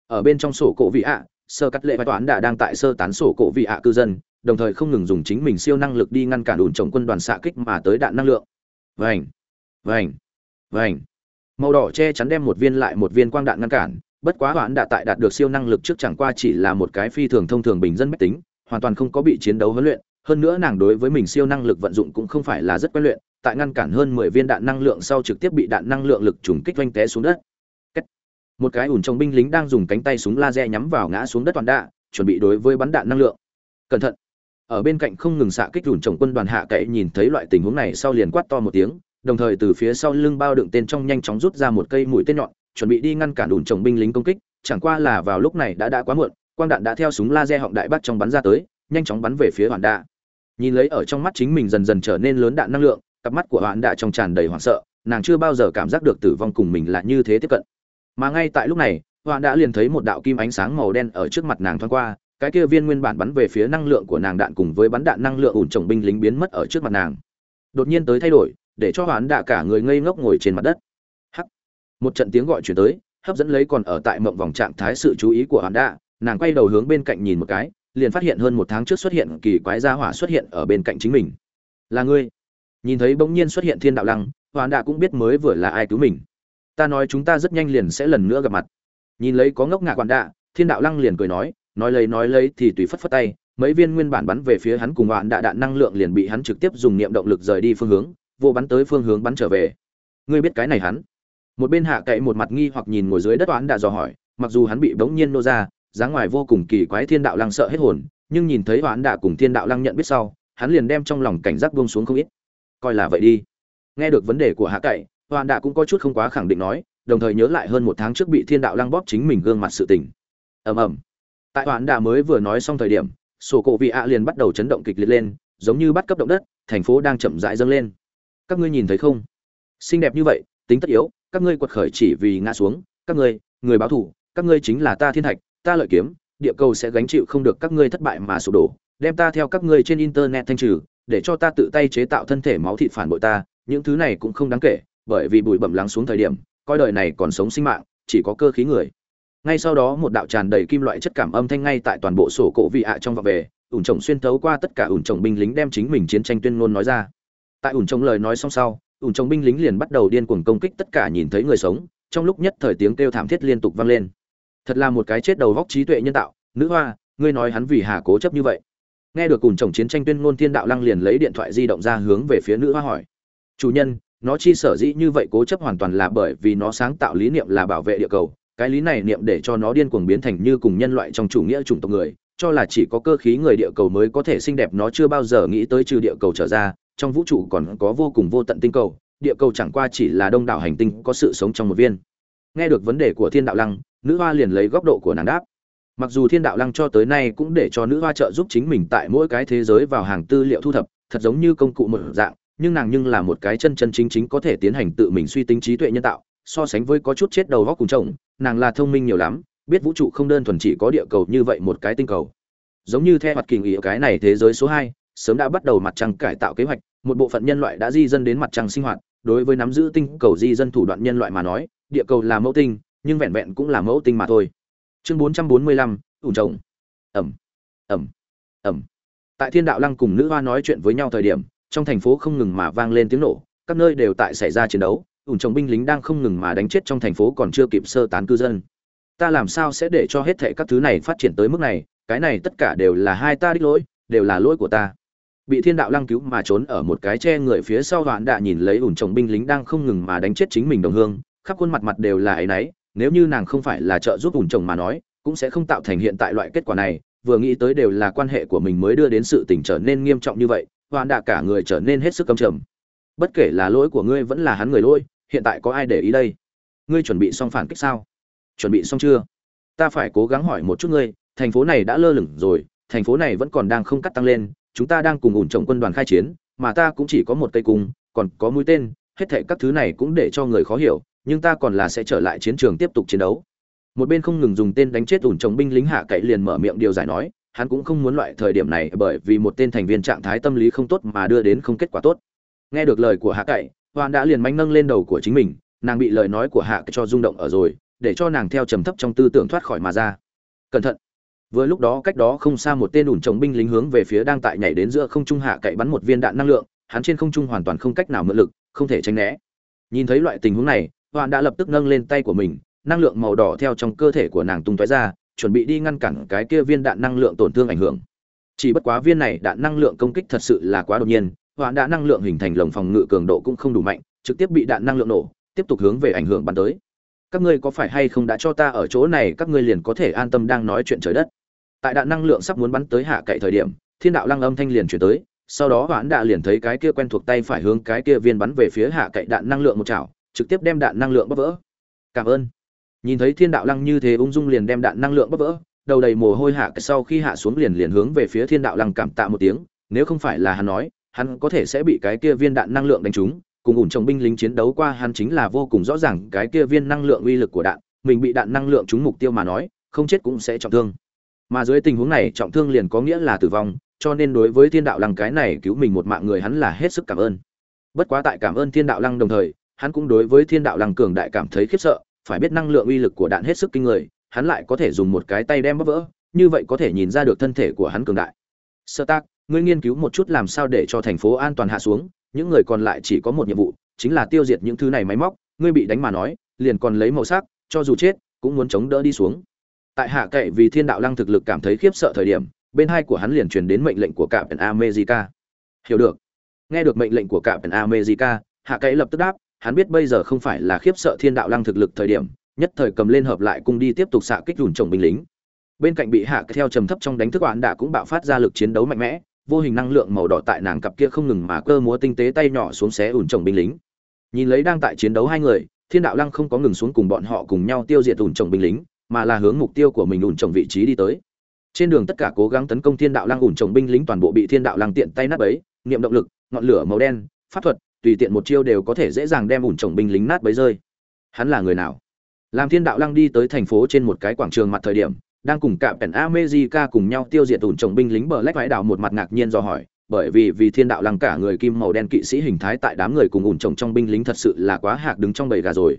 Ở bên trong sổ cổ vị ạ sơ cắt lệ vai toán đã đang tại sơ tán sổ cổ vị ạ cư dân, đồng thời không ngừng dùng chính mình siêu năng lực đi ngăn cản ủn trồng quân đoàn xạ kích mà tới đạn năng lượng. Vành vành vành. Màu đỏ che chắn đem một viên lại một viên quang đạn ngăn cản, bất quá hoãn đã tại đạt được siêu năng lực trước chẳng qua chỉ là một cái phi thường thông thường bình dân mách tính, hoàn toàn không có bị chiến đấu huấn luyện. Hơn nữa nàng đối với mình siêu năng lực vận dụng cũng không phải là rất quen luyện, tại ngăn cản hơn mười viên đạn năng lượng sau trực tiếp bị đạn năng lượng lực trùng kích oanh té xuống đất một cái ủn trong binh lính đang dùng cánh tay súng laser nhắm vào ngã xuống đất toàn đạ chuẩn bị đối với bắn đạn năng lượng. Cẩn thận. Ở bên cạnh không ngừng xạ kích ủn trồng quân đoàn hạ cậy nhìn thấy loại tình huống này sau liền quát to một tiếng, đồng thời từ phía sau lưng bao đựng tên trong nhanh chóng rút ra một cây mũi tên nhọn, chuẩn bị đi ngăn cản ủn trồng binh lính công kích, chẳng qua là vào lúc này đã đã quá muộn, quang đạn đã theo súng laser họng đại bắt trong bắn ra tới, nhanh chóng bắn về phía hoàn đạ nhìn lấy ở trong mắt chính mình dần dần trở nên lớn đạn năng lượng, cặp mắt của hoàn đạ trong tràn đầy hoảng sợ, nàng chưa bao giờ cảm giác được tử vong cùng mình là như thế tiếp cận mà ngay tại lúc này hoàng đã liền thấy một đạo kim ánh sáng màu đen ở trước mặt nàng thoáng qua, cái kia viên nguyên bản bắn về phía năng lượng của nàng đạn cùng với bắn đạn năng lượng ủn trồng binh lính biến mất ở trước mặt nàng. Đột nhiên tới thay đổi, để cho hoàng đạ cả người ngây ngốc ngồi trên mặt đất. Hắc! Một trận tiếng gọi chuyển tới, hấp dẫn lấy còn ở tại mộng vòng trạng thái sự chú ý của hoàng đạ nàng quay đầu hướng bên cạnh nhìn một cái, liền phát hiện hơn một tháng trước xuất hiện kỳ quái gia hỏa xuất hiện ở bên cạnh chính mình. Là ngươi? Nhìn thấy bỗng nhiên xuất hiện thiên đạo lăng hoàng đạ cũng biết mới vừa là ai cứu mình ta nói chúng ta rất nhanh liền sẽ lần nữa gặp mặt. Nhìn lấy có ngốc ngạc quản đạ, thiên đạo lăng liền cười nói nói lấy nói lấy thì tùy phất phất tay, mấy viên nguyên bản bắn về phía hắn cùng đoạn đạ đạn năng lượng liền bị hắn trực tiếp dùng niệm động lực rời đi phương hướng, vô bắn tới phương hướng bắn trở về. Ngươi biết cái này hắn? Một bên hạ cậy một mặt nghi hoặc nhìn ngồi dưới đất toán đã dò hỏi, mặc dù hắn bị bỗng nhiên nô ra, dáng ngoài vô cùng kỳ quái thiên đạo lăng sợ hết hồn, nhưng nhìn thấy toán đã cùng thiên đạo lăng nhận biết sau, hắn liền đem trong lòng cảnh giác buông xuống không ít. Coi là vậy đi. Nghe được vấn đề của hạ cậy hoàn đạ cũng có chút không quá khẳng định nói, đồng thời nhớ lại hơn một tháng trước bị thiên đạo lăng bóp chính mình gương mặt sự tình. Ầm ầm. Tại hoàn đạ mới vừa nói xong thời điểm, sổ cổ vị ạ liền bắt đầu chấn động kịch liệt lên, giống như bắt cấp động đất, thành phố đang chậm rãi dâng lên. Các ngươi nhìn thấy không? Xinh đẹp như vậy, tính tất yếu, các ngươi quật khởi chỉ vì ngã xuống, các ngươi, người báo thủ các ngươi chính là ta thiên thạch, ta lợi kiếm, địa cầu sẽ gánh chịu không được các ngươi thất bại mà sụp đổ, đem ta theo các ngươi trên internet thanh trừ, để cho ta tự tay chế tạo thân thể máu thịt phản bội ta, những thứ này cũng không đáng kể bởi vì bụi bẩm lắng xuống thời điểm, coi đời này còn sống sinh mạng, chỉ có cơ khí người. Ngay sau đó một đạo tràn đầy kim loại chất cảm âm thanh ngay tại toàn bộ sổ cổ vị ạ trong vọng về, ủn trồng xuyên thấu qua tất cả ủn trồng binh lính đem chính mình chiến tranh tuyên ngôn nói ra. Tại ủn trồng lời nói xong sau, ủn trồng binh lính liền bắt đầu điên cuồng công kích tất cả nhìn thấy người sống, trong lúc nhất thời tiếng kêu thảm thiết liên tục vang lên. Thật là một cái chết đầu vóc trí tuệ nhân tạo, nữ hoa, ngươi nói hắn vì hà cố chấp như vậy. Nghe được ủn trồng chiến tranh tuyên ngôn thiên đạo lăng liền lấy điện thoại di động ra hướng về phía nữ hoa hỏi. Chủ nhân nó chi sở dĩ như vậy cố chấp hoàn toàn là bởi vì nó sáng tạo lý niệm là bảo vệ địa cầu. Cái lý này niệm để cho nó điên cuồng biến thành như cùng nhân loại trong chủ nghĩa chủng tộc người, cho là chỉ có cơ khí người địa cầu mới có thể xinh đẹp, nó chưa bao giờ nghĩ tới trừ địa cầu trở ra, trong vũ trụ còn có vô cùng vô tận tinh cầu, địa cầu chẳng qua chỉ là đông đảo hành tinh có sự sống trong một viên. Nghe được vấn đề của thiên đạo lăng, nữ hoa liền lấy góc độ của nàng đáp. Mặc dù thiên đạo lăng cho tới nay cũng để cho nữ hoa trợ giúp chính mình tại mỗi cái thế giới vào hàng tư liệu thu thập, thật giống như công cụ một dạng nhưng nàng nhưng là một cái chân chân chính chính có thể tiến hành tự mình suy tính trí tuệ nhân tạo, so sánh với có chút chết đầu góc cùng chồng, nàng là thông minh nhiều lắm, biết vũ trụ không đơn thuần chỉ có địa cầu như vậy một cái tinh cầu. Giống như theo mặt kỳ nghỉ cái này thế giới số hai, sớm đã bắt đầu mặt trăng cải tạo kế hoạch, một bộ phận nhân loại đã di dân đến mặt trăng sinh hoạt, đối với nắm giữ tinh cầu di dân thủ đoạn nhân loại mà nói, địa cầu là mẫu tinh, nhưng vẹn vẹn cũng là mẫu tinh mà thôi. Chương bốn trăm bốn mươi lăm ủn trồng. Ẩm. Ẩm. Ẩm. Tại thiên đạo lăng cùng nữ hoa nói chuyện với nhau thời điểm trong thành phố không ngừng mà vang lên tiếng nổ, các nơi đều tại xảy ra chiến đấu ủn trồng binh lính đang không ngừng mà đánh chết trong thành phố còn chưa kịp sơ tán cư dân. Ta làm sao sẽ để cho hết thảy các thứ này phát triển tới mức này, cái này tất cả đều là hai ta đích lỗi, đều là lỗi của ta. Bị thiên đạo lăng cứu mà trốn ở một cái che người phía sau đoạn đạ nhìn lấy ủn trồng binh lính đang không ngừng mà đánh chết chính mình đồng hương, khắp khuôn mặt mặt đều là ấy nấy nếu như nàng không phải là trợ giúp ủn trồng mà nói, cũng sẽ không tạo thành hiện tại loại kết quả này, vừa nghĩ tới đều là quan hệ của mình mới đưa đến sự tình trở nên nghiêm trọng như vậy hoàn đạ cả người trở nên hết sức căm trầm. Bất kể là lỗi của ngươi vẫn là hắn người lỗi, hiện tại có ai để ý đây? Ngươi chuẩn bị xong phản kích sao? Chuẩn bị xong chưa? Ta phải cố gắng hỏi một chút ngươi, thành phố này đã lơ lửng rồi, thành phố này vẫn còn đang không cắt tăng lên, chúng ta đang cùng ủn trồng quân đoàn khai chiến, mà ta cũng chỉ có một cây cung, còn có mũi tên, hết thệ các thứ này cũng để cho người khó hiểu, nhưng ta còn là sẽ trở lại chiến trường tiếp tục chiến đấu. Một bên không ngừng dùng tên đánh chết ủn trồng binh lính hạ cậy liền mở miệng điều giải nói hắn cũng không muốn loại thời điểm này bởi vì một tên thành viên trạng thái tâm lý không tốt mà đưa đến không kết quả tốt. Nghe được lời của hạ cậy hoàn đã liền manh nâng lên đầu của chính mình, nàng bị lời nói của hạ cậy cho rung động ở rồi, để cho nàng theo trầm thấp trong tư tưởng thoát khỏi mà ra. Cẩn thận. Vừa lúc đó cách đó không xa một tên ủn chống binh lính hướng về phía đang tại nhảy đến giữa không trung hạ cậy bắn một viên đạn năng lượng, hắn trên không trung hoàn toàn không cách nào mượn lực, không thể tránh né. Nhìn thấy loại tình huống này hoàn đã lập tức nâng lên tay của mình, năng lượng màu đỏ theo trong cơ thể của nàng tung tóe ra chuẩn bị đi ngăn cản cái kia viên đạn năng lượng tổn thương ảnh hưởng. Chỉ bất quá viên này đạn năng lượng công kích thật sự là quá đột nhiên hoàn đã năng lượng hình thành lồng phòng ngự cường độ cũng không đủ mạnh, trực tiếp bị đạn năng lượng nổ, tiếp tục hướng về ảnh hưởng bắn tới. Các ngươi có phải hay không đã cho ta ở chỗ này, các ngươi liền có thể an tâm đang nói chuyện trời đất. Tại đạn năng lượng sắp muốn bắn tới hạ cậy thời điểm, thiên đạo lăng âm thanh liền chuyển tới, sau đó hoãn đã liền thấy cái kia quen thuộc tay phải hướng cái kia viên bắn về phía hạ cậy đạn năng lượng một chảo, trực tiếp đem đạn năng lượng bóp vỡ. Cảm ơn nhìn thấy thiên đạo lăng như thế ung dung liền đem đạn năng lượng bóp vỡ, đầu đầy mồ hôi hạ sau khi hạ xuống liền liền hướng về phía thiên đạo lăng cảm tạ một tiếng, nếu không phải là hắn nói, hắn có thể sẽ bị cái kia viên đạn năng lượng đánh trúng, cùng ủn trồng binh lính chiến đấu qua hắn chính là vô cùng rõ ràng cái kia viên năng lượng uy lực của đạn, mình bị đạn năng lượng trúng mục tiêu mà nói, không chết cũng sẽ trọng thương. Mà dưới tình huống này, trọng thương liền có nghĩa là tử vong, cho nên đối với thiên đạo lăng cái này cứu mình một mạng người hắn là hết sức cảm ơn. Bất quá tại cảm ơn thiên đạo lăng đồng thời, hắn cũng đối với thiên đạo lăng cường đại cảm thấy khiếp sợ phải biết năng lượng uy lực của đạn hết sức kinh người, hắn lại có thể dùng một cái tay đem bóp vỡ, như vậy có thể nhìn ra được thân thể của hắn cường đại. Sơ tác ngươi nghiên cứu một chút làm sao để cho thành phố an toàn hạ xuống, những người còn lại chỉ có một nhiệm vụ, chính là tiêu diệt những thứ này máy móc, ngươi bị đánh mà nói, liền còn lấy màu sắc, cho dù chết, cũng muốn chống đỡ đi xuống. Tại hạ cậy vì thiên đạo lăng thực lực cảm thấy khiếp sợ thời điểm, bên hai của hắn liền truyền đến mệnh lệnh của Captain america. Hiểu được. Nghe được mệnh lệnh của Captain america, hạ cậy lập tức đáp hắn biết bây giờ không phải là khiếp sợ thiên đạo lăng thực lực thời điểm nhất thời cầm lên hợp lại cung đi tiếp tục xạ kích đùn chồng binh lính. Bên cạnh bị hạ theo trầm thấp trong đánh thức oán đã cũng bạo phát ra lực chiến đấu mạnh mẽ vô hình năng lượng màu đỏ tại nàng cặp kia không ngừng mà cơ múa tinh tế tay nhỏ xuống xé ủn chồng binh lính. Nhìn lấy đang tại chiến đấu hai người thiên đạo lăng không có ngừng xuống cùng bọn họ cùng nhau tiêu diệt ủn chồng binh lính mà là hướng mục tiêu của mình ủn chồng vị trí đi tới. Trên đường tất cả cố gắng tấn công thiên đạo lăng ủn chồng binh lính toàn bộ bị thiên đạo lăng tiện tay nát ấy, niệm động lực ngọn lửa màu đen pháp thuật tùy tiện một chiêu đều có thể dễ dàng đem ủn chồng binh lính nát bấy rơi. Hắn là người nào? Làm thiên đạo lăng đi tới thành phố trên một cái quảng trường mặt thời điểm, đang cùng cả pèn amejica cùng nhau tiêu diệt ủn chồng binh lính bờ lách vãi đảo một mặt ngạc nhiên do hỏi, bởi vì vì thiên đạo lăng cả người kim màu đen kỵ sĩ hình thái tại đám người cùng ủn chồng trong binh lính thật sự là quá hạc đứng trong bầy gà rồi.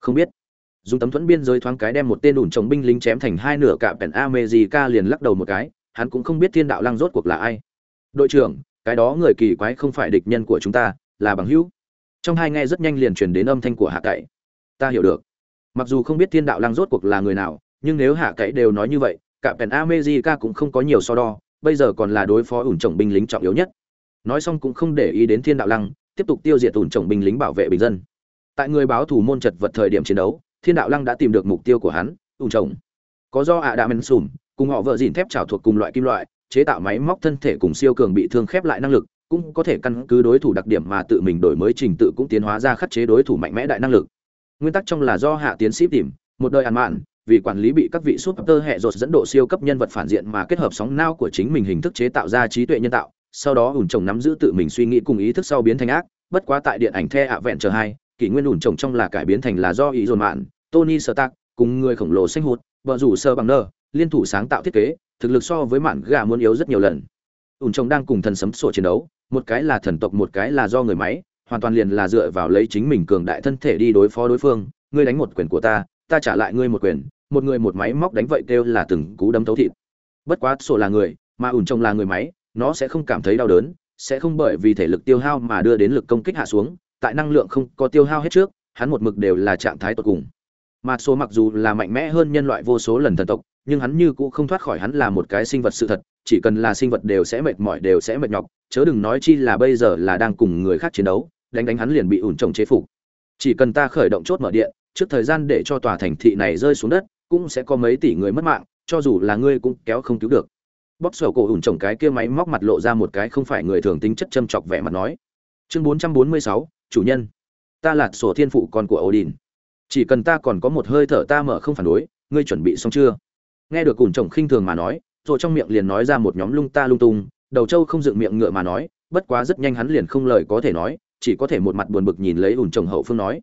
Không biết. Dùng tấm thuẫn biên giới thoáng cái đem một tên ủn chồng binh lính chém thành hai nửa cả pèn amejica liền lắc đầu một cái, hắn cũng không biết thiên đạo lăng rốt cuộc là ai. Đội trưởng, cái đó người kỳ quái không phải địch nhân của chúng ta là bằng hữu. Trong hai nghe rất nhanh liền truyền đến âm thanh của hạ cậy. Ta hiểu được. Mặc dù không biết thiên đạo lăng rốt cuộc là người nào, nhưng nếu hạ cậy đều nói như vậy, cả pèn America cũng không có nhiều so đo, bây giờ còn là đối phó ủn chồng binh lính trọng yếu nhất. Nói xong cũng không để ý đến thiên đạo lăng, tiếp tục tiêu diệt ủn chồng binh lính bảo vệ bình dân. Tại người báo thủ môn chật vật thời điểm chiến đấu, thiên đạo lăng đã tìm được mục tiêu của hắn, ủn chồng có do ạ đã men sùm, cùng họ vợ dìn thép trào thuộc cùng loại kim loại, chế tạo máy móc thân thể cùng siêu cường bị thương khép lại năng lực cũng có thể căn cứ đối thủ đặc điểm mà tự mình đổi mới trình tự cũng tiến hóa ra khắc chế đối thủ mạnh mẽ đại năng lực. Nguyên tắc trong là do hạ tiến sĩ tìm, một đời ăn mạn, vì quản lý bị các vị súp tơ hệ rột dẫn độ siêu cấp nhân vật phản diện mà kết hợp sóng nao của chính mình hình thức chế tạo ra trí tuệ nhân tạo, sau đó ủn trồng nắm giữ tự mình suy nghĩ cùng ý thức sau biến thành ác, bất quá tại điện ảnh the ạ vẹn chờ hai, kỷ nguyên ủn trồng trong là cải biến thành là do ý dồn mạn, tony stark cùng người khổng lồ xanh hụt, vợ rủ sơ bằng nơ, liên thủ sáng tạo thiết kế, thực lực so với mạn gà muốn yếu rất nhiều lần. Ủn trồng đang cùng thần sấm sổ chiến đấu một cái là thần tộc, một cái là do người máy, hoàn toàn liền là dựa vào lấy chính mình cường đại thân thể đi đối phó đối phương. Ngươi đánh một quyền của ta ta trả lại ngươi một quyền. Một người một máy móc đánh vậy kêu là từng cú đấm thấu thịt. Bất quá sổ là người, mà ủn trông là người máy, nó sẽ không cảm thấy đau đớn, sẽ không bởi vì thể lực tiêu hao mà đưa đến lực công kích hạ xuống. Tại năng lượng không có tiêu hao hết trước, hắn một mực đều là trạng thái tột cùng. Mà số mặc dù là mạnh mẽ hơn nhân loại vô số lần thần tộc, nhưng hắn như cũng không thoát khỏi hắn là một cái sinh vật sự thật, chỉ cần là sinh vật đều sẽ mệt mỏi, đều sẽ mệt nhọc chớ đừng nói chi là bây giờ là đang cùng người khác chiến đấu, đánh đánh hắn liền bị ủn trồng chế phục. Chỉ cần ta khởi động chốt mở điện, trước thời gian để cho tòa thành thị này rơi xuống đất, cũng sẽ có mấy tỷ người mất mạng, cho dù là ngươi cũng kéo không cứu được. Bóp sổ cổ ủn trồng cái kia máy móc mặt lộ ra một cái không phải người thường tính chất châm chọc vẻ mặt nói. Chương bốn trăm bốn mươi sáu, chủ nhân. Ta là sổ thiên phụ con của odin. Chỉ cần ta còn có một hơi thở ta mở không phản đối, ngươi chuẩn bị xong chưa? Nghe được ủn trồng khinh thường mà nói, rồi trong miệng liền nói ra một nhóm lung ta lung tung đầu trâu không dựng miệng ngựa mà nói, bất quá rất nhanh hắn liền không lời có thể nói, chỉ có thể một mặt buồn bực nhìn lấy ủn trồng hậu phương nói.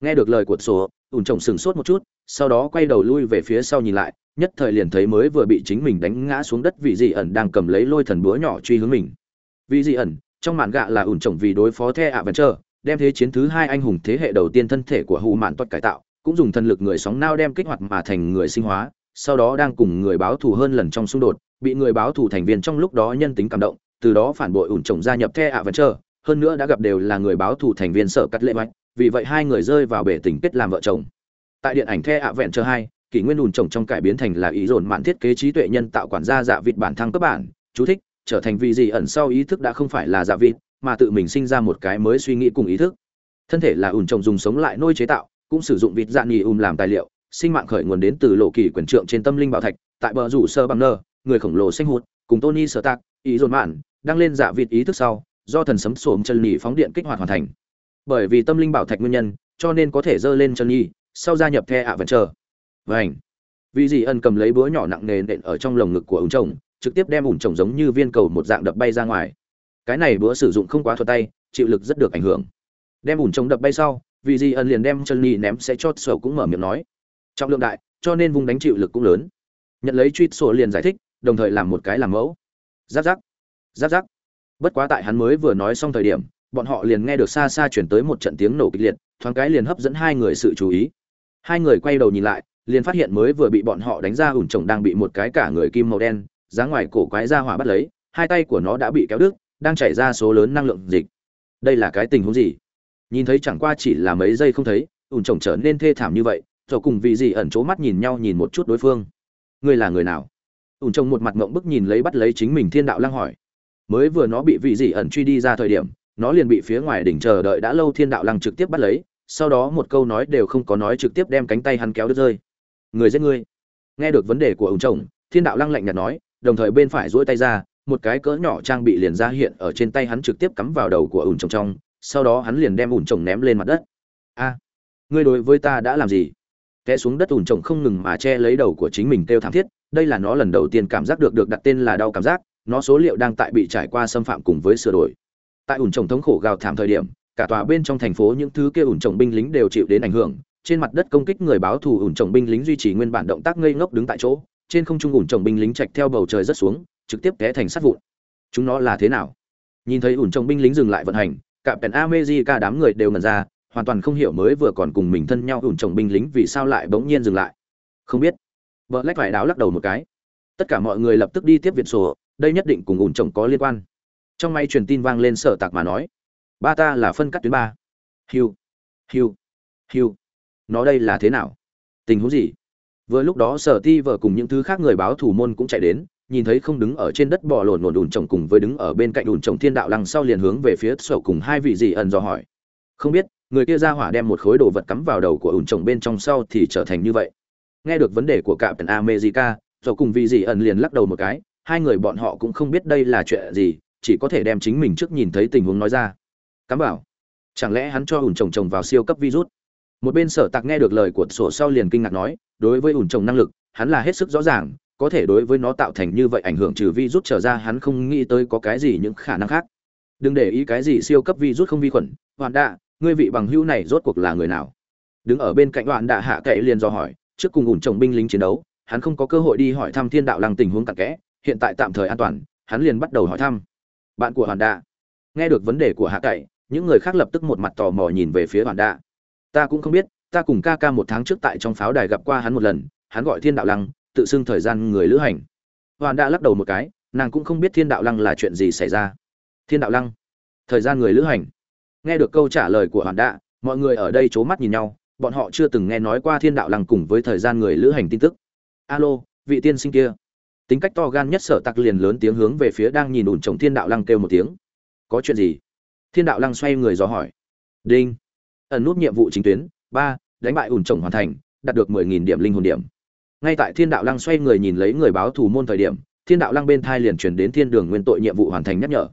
Nghe được lời của sổ, ủn trồng sừng sốt một chút, sau đó quay đầu lui về phía sau nhìn lại, nhất thời liền thấy mới vừa bị chính mình đánh ngã xuống đất vị dị ẩn đang cầm lấy lôi thần búa nhỏ truy hướng mình. Vị dị ẩn, trong màn gạ là ủn trồng vì đối phó the ạ vẫn chờ đem thế chiến thứ hai anh hùng thế hệ đầu tiên thân thể của hù mạn toát cải tạo, cũng dùng thần lực người sóng nao đem kích hoạt mà thành người sinh hóa, sau đó đang cùng người báo thù hơn lần trong xung đột bị người báo thủ thành viên trong lúc đó nhân tính cảm động, từ đó phản bội ủn trồng gia nhập the ạ chờ hơn nữa đã gặp đều là người báo thủ thành viên sở cắt lệ mạch vì vậy hai người rơi vào bể tình kết làm vợ chồng. Tại điện ảnh the ạ vẹn chờ hai, kỷ nguyên ủn trồng trong cải biến thành là ý dồn mạn thiết kế trí tuệ nhân tạo quản gia dạ vịt bản thăng cấp bản, chú thích, trở thành vì gì ẩn sau ý thức đã không phải là dạ vịt, mà tự mình sinh ra một cái mới suy nghĩ cùng ý thức. Thân thể là ủn trồng dùng sống lại nôi chế tạo, cũng sử dụng vịt dạng nhì ùm làm tài liệu, sinh mạng khởi nguồn đến từ lộ kỳ quyền trượng trên tâm linh bảo thạch, tại bờ rủ sơ bằng nơ người khổng lồ xanh hụt, cùng tony sở tạc ý dồn mạn, đang lên dạ vịt ý thức sau, do thần sấm sổm chân nhì phóng điện kích hoạt hoàn thành. Bởi vì tâm linh bảo thạch nguyên nhân, cho nên có thể dơ lên chân nhì, sau gia nhập the ạ vẫn chờ vảnh vì gì ân cầm lấy búa nhỏ nặng nề nện ở trong lồng ngực của ủng chồng, trực tiếp đem ủng chồng giống như viên cầu một dạng đập bay ra ngoài. Cái này búa sử dụng không quá thuật tay, chịu lực rất được ảnh hưởng. Đem ủng chồng đập bay sau vì gì ân liền đem chân nhì ném sẽ cho sổ cũng mở miệng nói. Trọng lượng đại, cho nên vùng đánh chịu lực cũng lớn. Nhận lấy truy sổ liền giải thích đồng thời làm một cái làm mẫu. Giáp giáp. Giáp giáp. Bất quá tại hắn mới vừa nói xong thời điểm, bọn họ liền nghe được xa xa chuyển tới một trận tiếng nổ kịch liệt, thoáng cái liền hấp dẫn hai người sự chú ý. Hai người quay đầu nhìn lại, liền phát hiện mới vừa bị bọn họ đánh ra ủn trồng đang bị một cái cả người kim màu đen, giá ngoài cổ quái ra hỏa bắt lấy, hai tay của nó đã bị kéo đứt, đang chảy ra số lớn năng lượng dịch. Đây là cái tình huống gì? Nhìn thấy chẳng qua chỉ là mấy giây không thấy, ủn trồng trở nên thê thảm như vậy rồi cùng vị gì ẩn c mắt nhìn nhau nhìn một chút đối phương. Ngươi là người nào? Ủn trồng một mặt ngộng bức nhìn lấy bắt lấy chính mình thiên đạo lăng hỏi. Mới vừa nó bị vị gì ẩn truy đi ra thời điểm, nó liền bị phía ngoài đỉnh chờ đợi đã lâu thiên đạo lăng trực tiếp bắt lấy, sau đó một câu nói đều không có nói trực tiếp đem cánh tay hắn kéo đứt rơi. Người giết ngươi. Nghe được vấn đề của ông chồng thiên đạo lăng lạnh nhạt nói, đồng thời bên phải duỗi tay ra, một cái cỡ nhỏ trang bị liền ra hiện ở trên tay hắn trực tiếp cắm vào đầu của ủn chồng trong, sau đó hắn liền đem ủn chồng ném lên mặt đất. A, ngươi đối với ta đã làm gì? Té xuống đất ủn trồng không ngừng mà che lấy đầu của chính mình kêu thảm thiết. Đây là nó lần đầu tiên cảm giác được được đặt tên là đau cảm giác. Nó số liệu đang tại bị trải qua xâm phạm cùng với sửa đổi. Tại ủn trồng thống khổ gào thảm thời điểm, cả tòa bên trong thành phố những thứ kia ủn trồng binh lính đều chịu đến ảnh hưởng. Trên mặt đất công kích người báo thù ủn trồng binh lính duy trì nguyên bản động tác ngây ngốc đứng tại chỗ. Trên không trung ủn trồng binh lính chạch theo bầu trời rất xuống, trực tiếp té thành sát vụn. Chúng nó là thế nào? Nhìn thấy ủn trồng binh lính dừng lại vận hành cả pèn amejica đám người đều ngần ra hoàn toàn không hiểu mới vừa còn cùng mình thân nhau ủn trồng binh lính vì sao lại bỗng nhiên dừng lại. Không biết. Vợ lách phải đáo lắc đầu một cái. Tất cả mọi người lập tức đi tiếp viện sổ, đây nhất định cùng ủn trồng có liên quan. Trong máy truyền tin vang lên sở tạc mà nói. Ba ta là phân cắt tuyến ba. Hiu. Hiu. Hiu. Nó đây là thế nào? Tình huống gì? Vừa lúc đó sở ti vợ cùng những thứ khác người báo thủ môn cũng chạy đến, nhìn thấy không đứng ở trên đất bò lổn lổn đùn trồng cùng với đứng ở bên cạnh đùn trồng thiên đạo lăng sau liền hướng về phía sổ cùng hai vị gì ẩn dò hỏi. Không biết người kia ra hỏa đem một khối đồ vật cắm vào đầu của ủn trồng bên trong sau thì trở thành như vậy. Nghe được vấn đề của cạm tần america rồi cùng vị gì ẩn liền lắc đầu một cái, hai người bọn họ cũng không biết đây là chuyện gì, chỉ có thể đem chính mình trước nhìn thấy tình huống nói ra. Cám bảo chẳng lẽ hắn cho ủn trồng trồng vào siêu cấp virus? Một bên sở tạc nghe được lời của sổ sau liền kinh ngạc nói, đối với ủn trồng năng lực, hắn là hết sức rõ ràng, có thể đối với nó tạo thành như vậy ảnh hưởng trừ virus trở ra hắn không nghĩ tới có cái gì những khả năng khác. Đừng để ý cái gì siêu cấp virus không vi khuẩn, hoàn đạ ngươi vị bằng hữu này rốt cuộc là người nào? Đứng ở bên cạnh đoạn đạ hạ kệ liền do hỏi, trước cùng ủn chồng binh lính chiến đấu, hắn không có cơ hội đi hỏi thăm thiên đạo lăng tình huống cặn kẽ, hiện tại tạm thời an toàn, hắn liền bắt đầu hỏi thăm. Bạn của hoàn đạ nghe được vấn đề của hạ cậy những người khác lập tức một mặt tò mò nhìn về phía hoàn đạ ta cũng không biết, ta cùng ca ca một tháng trước tại trong pháo đài gặp qua hắn một lần, hắn gọi thiên đạo lăng, tự xưng thời gian người lữ hành. Hoàn đạ lắc đầu một cái, nàng cũng không biết thiên đạo lăng là chuyện gì xảy ra. Thiên đạo lăng, thời gian người lữ hành nghe được câu trả lời của hoàn đạ mọi người ở đây c h ố mắt nhìn nhau, bọn họ chưa từng nghe nói qua thiên đạo lăng cùng với thời gian người lữ hành tin tức. Alo, vị tiên sinh kia. Tính cách to gan nhất sở tặc liền lớn tiếng hướng về phía đang nhìn ủn trồng thiên đạo lăng kêu một tiếng. Có chuyện gì? Thiên đạo lăng xoay người dò hỏi. Đinh. Ẩn nút nhiệm vụ chính tuyến, ba, đánh bại ủn trồng hoàn thành, đạt được mười nghìn điểm linh hồn điểm. Ngay tại thiên đạo lăng xoay người nhìn lấy người báo thù môn thời điểm, thiên đạo lăng bên thai liền chuyển đến thiên đường nguyên tội nhiệm vụ hoàn thành nhắc nhở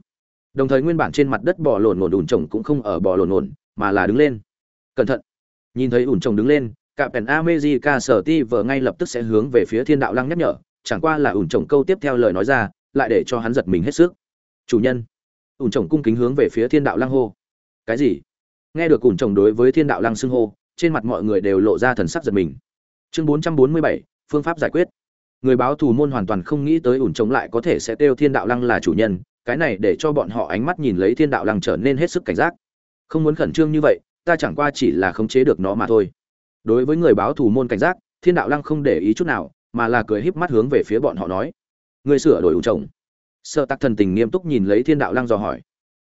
đồng thời nguyên bản trên mặt đất bò lổn lổn ủn chồng cũng không ở bò lổn lổn, mà là đứng lên. Cẩn thận. Nhìn thấy ủn chồng đứng lên, cả pèn amejica sở ti vờ ngay lập tức sẽ hướng về phía thiên đạo lăng nhắc nhở, chẳng qua là ủn chồng câu tiếp theo lời nói ra, lại để cho hắn giật mình hết sức. Chủ nhân. Ủn chồng cung kính hướng về phía thiên đạo lăng hô. Cái gì? Nghe được ủn chồng đối với thiên đạo lăng xưng hô, trên mặt mọi người đều lộ ra thần sắc giật mình. Chương bốn trăm bốn mươi bảy, phương pháp giải quyết. Người báo thù môn hoàn toàn không nghĩ tới ủn chống lại có thể sẽ kêu thiên đạo lăng là chủ nhân cái này để cho bọn họ ánh mắt nhìn lấy thiên đạo lăng trở nên hết sức cảnh giác. Không muốn khẩn trương như vậy, ta chẳng qua chỉ là khống chế được nó mà thôi. Đối với người báo thù môn cảnh giác, thiên đạo lăng không để ý chút nào, mà là cười híp mắt hướng về phía bọn họ nói. Người sửa đổi ủ trồng. Sợ tắc thần tình nghiêm túc nhìn lấy thiên đạo lăng dò hỏi.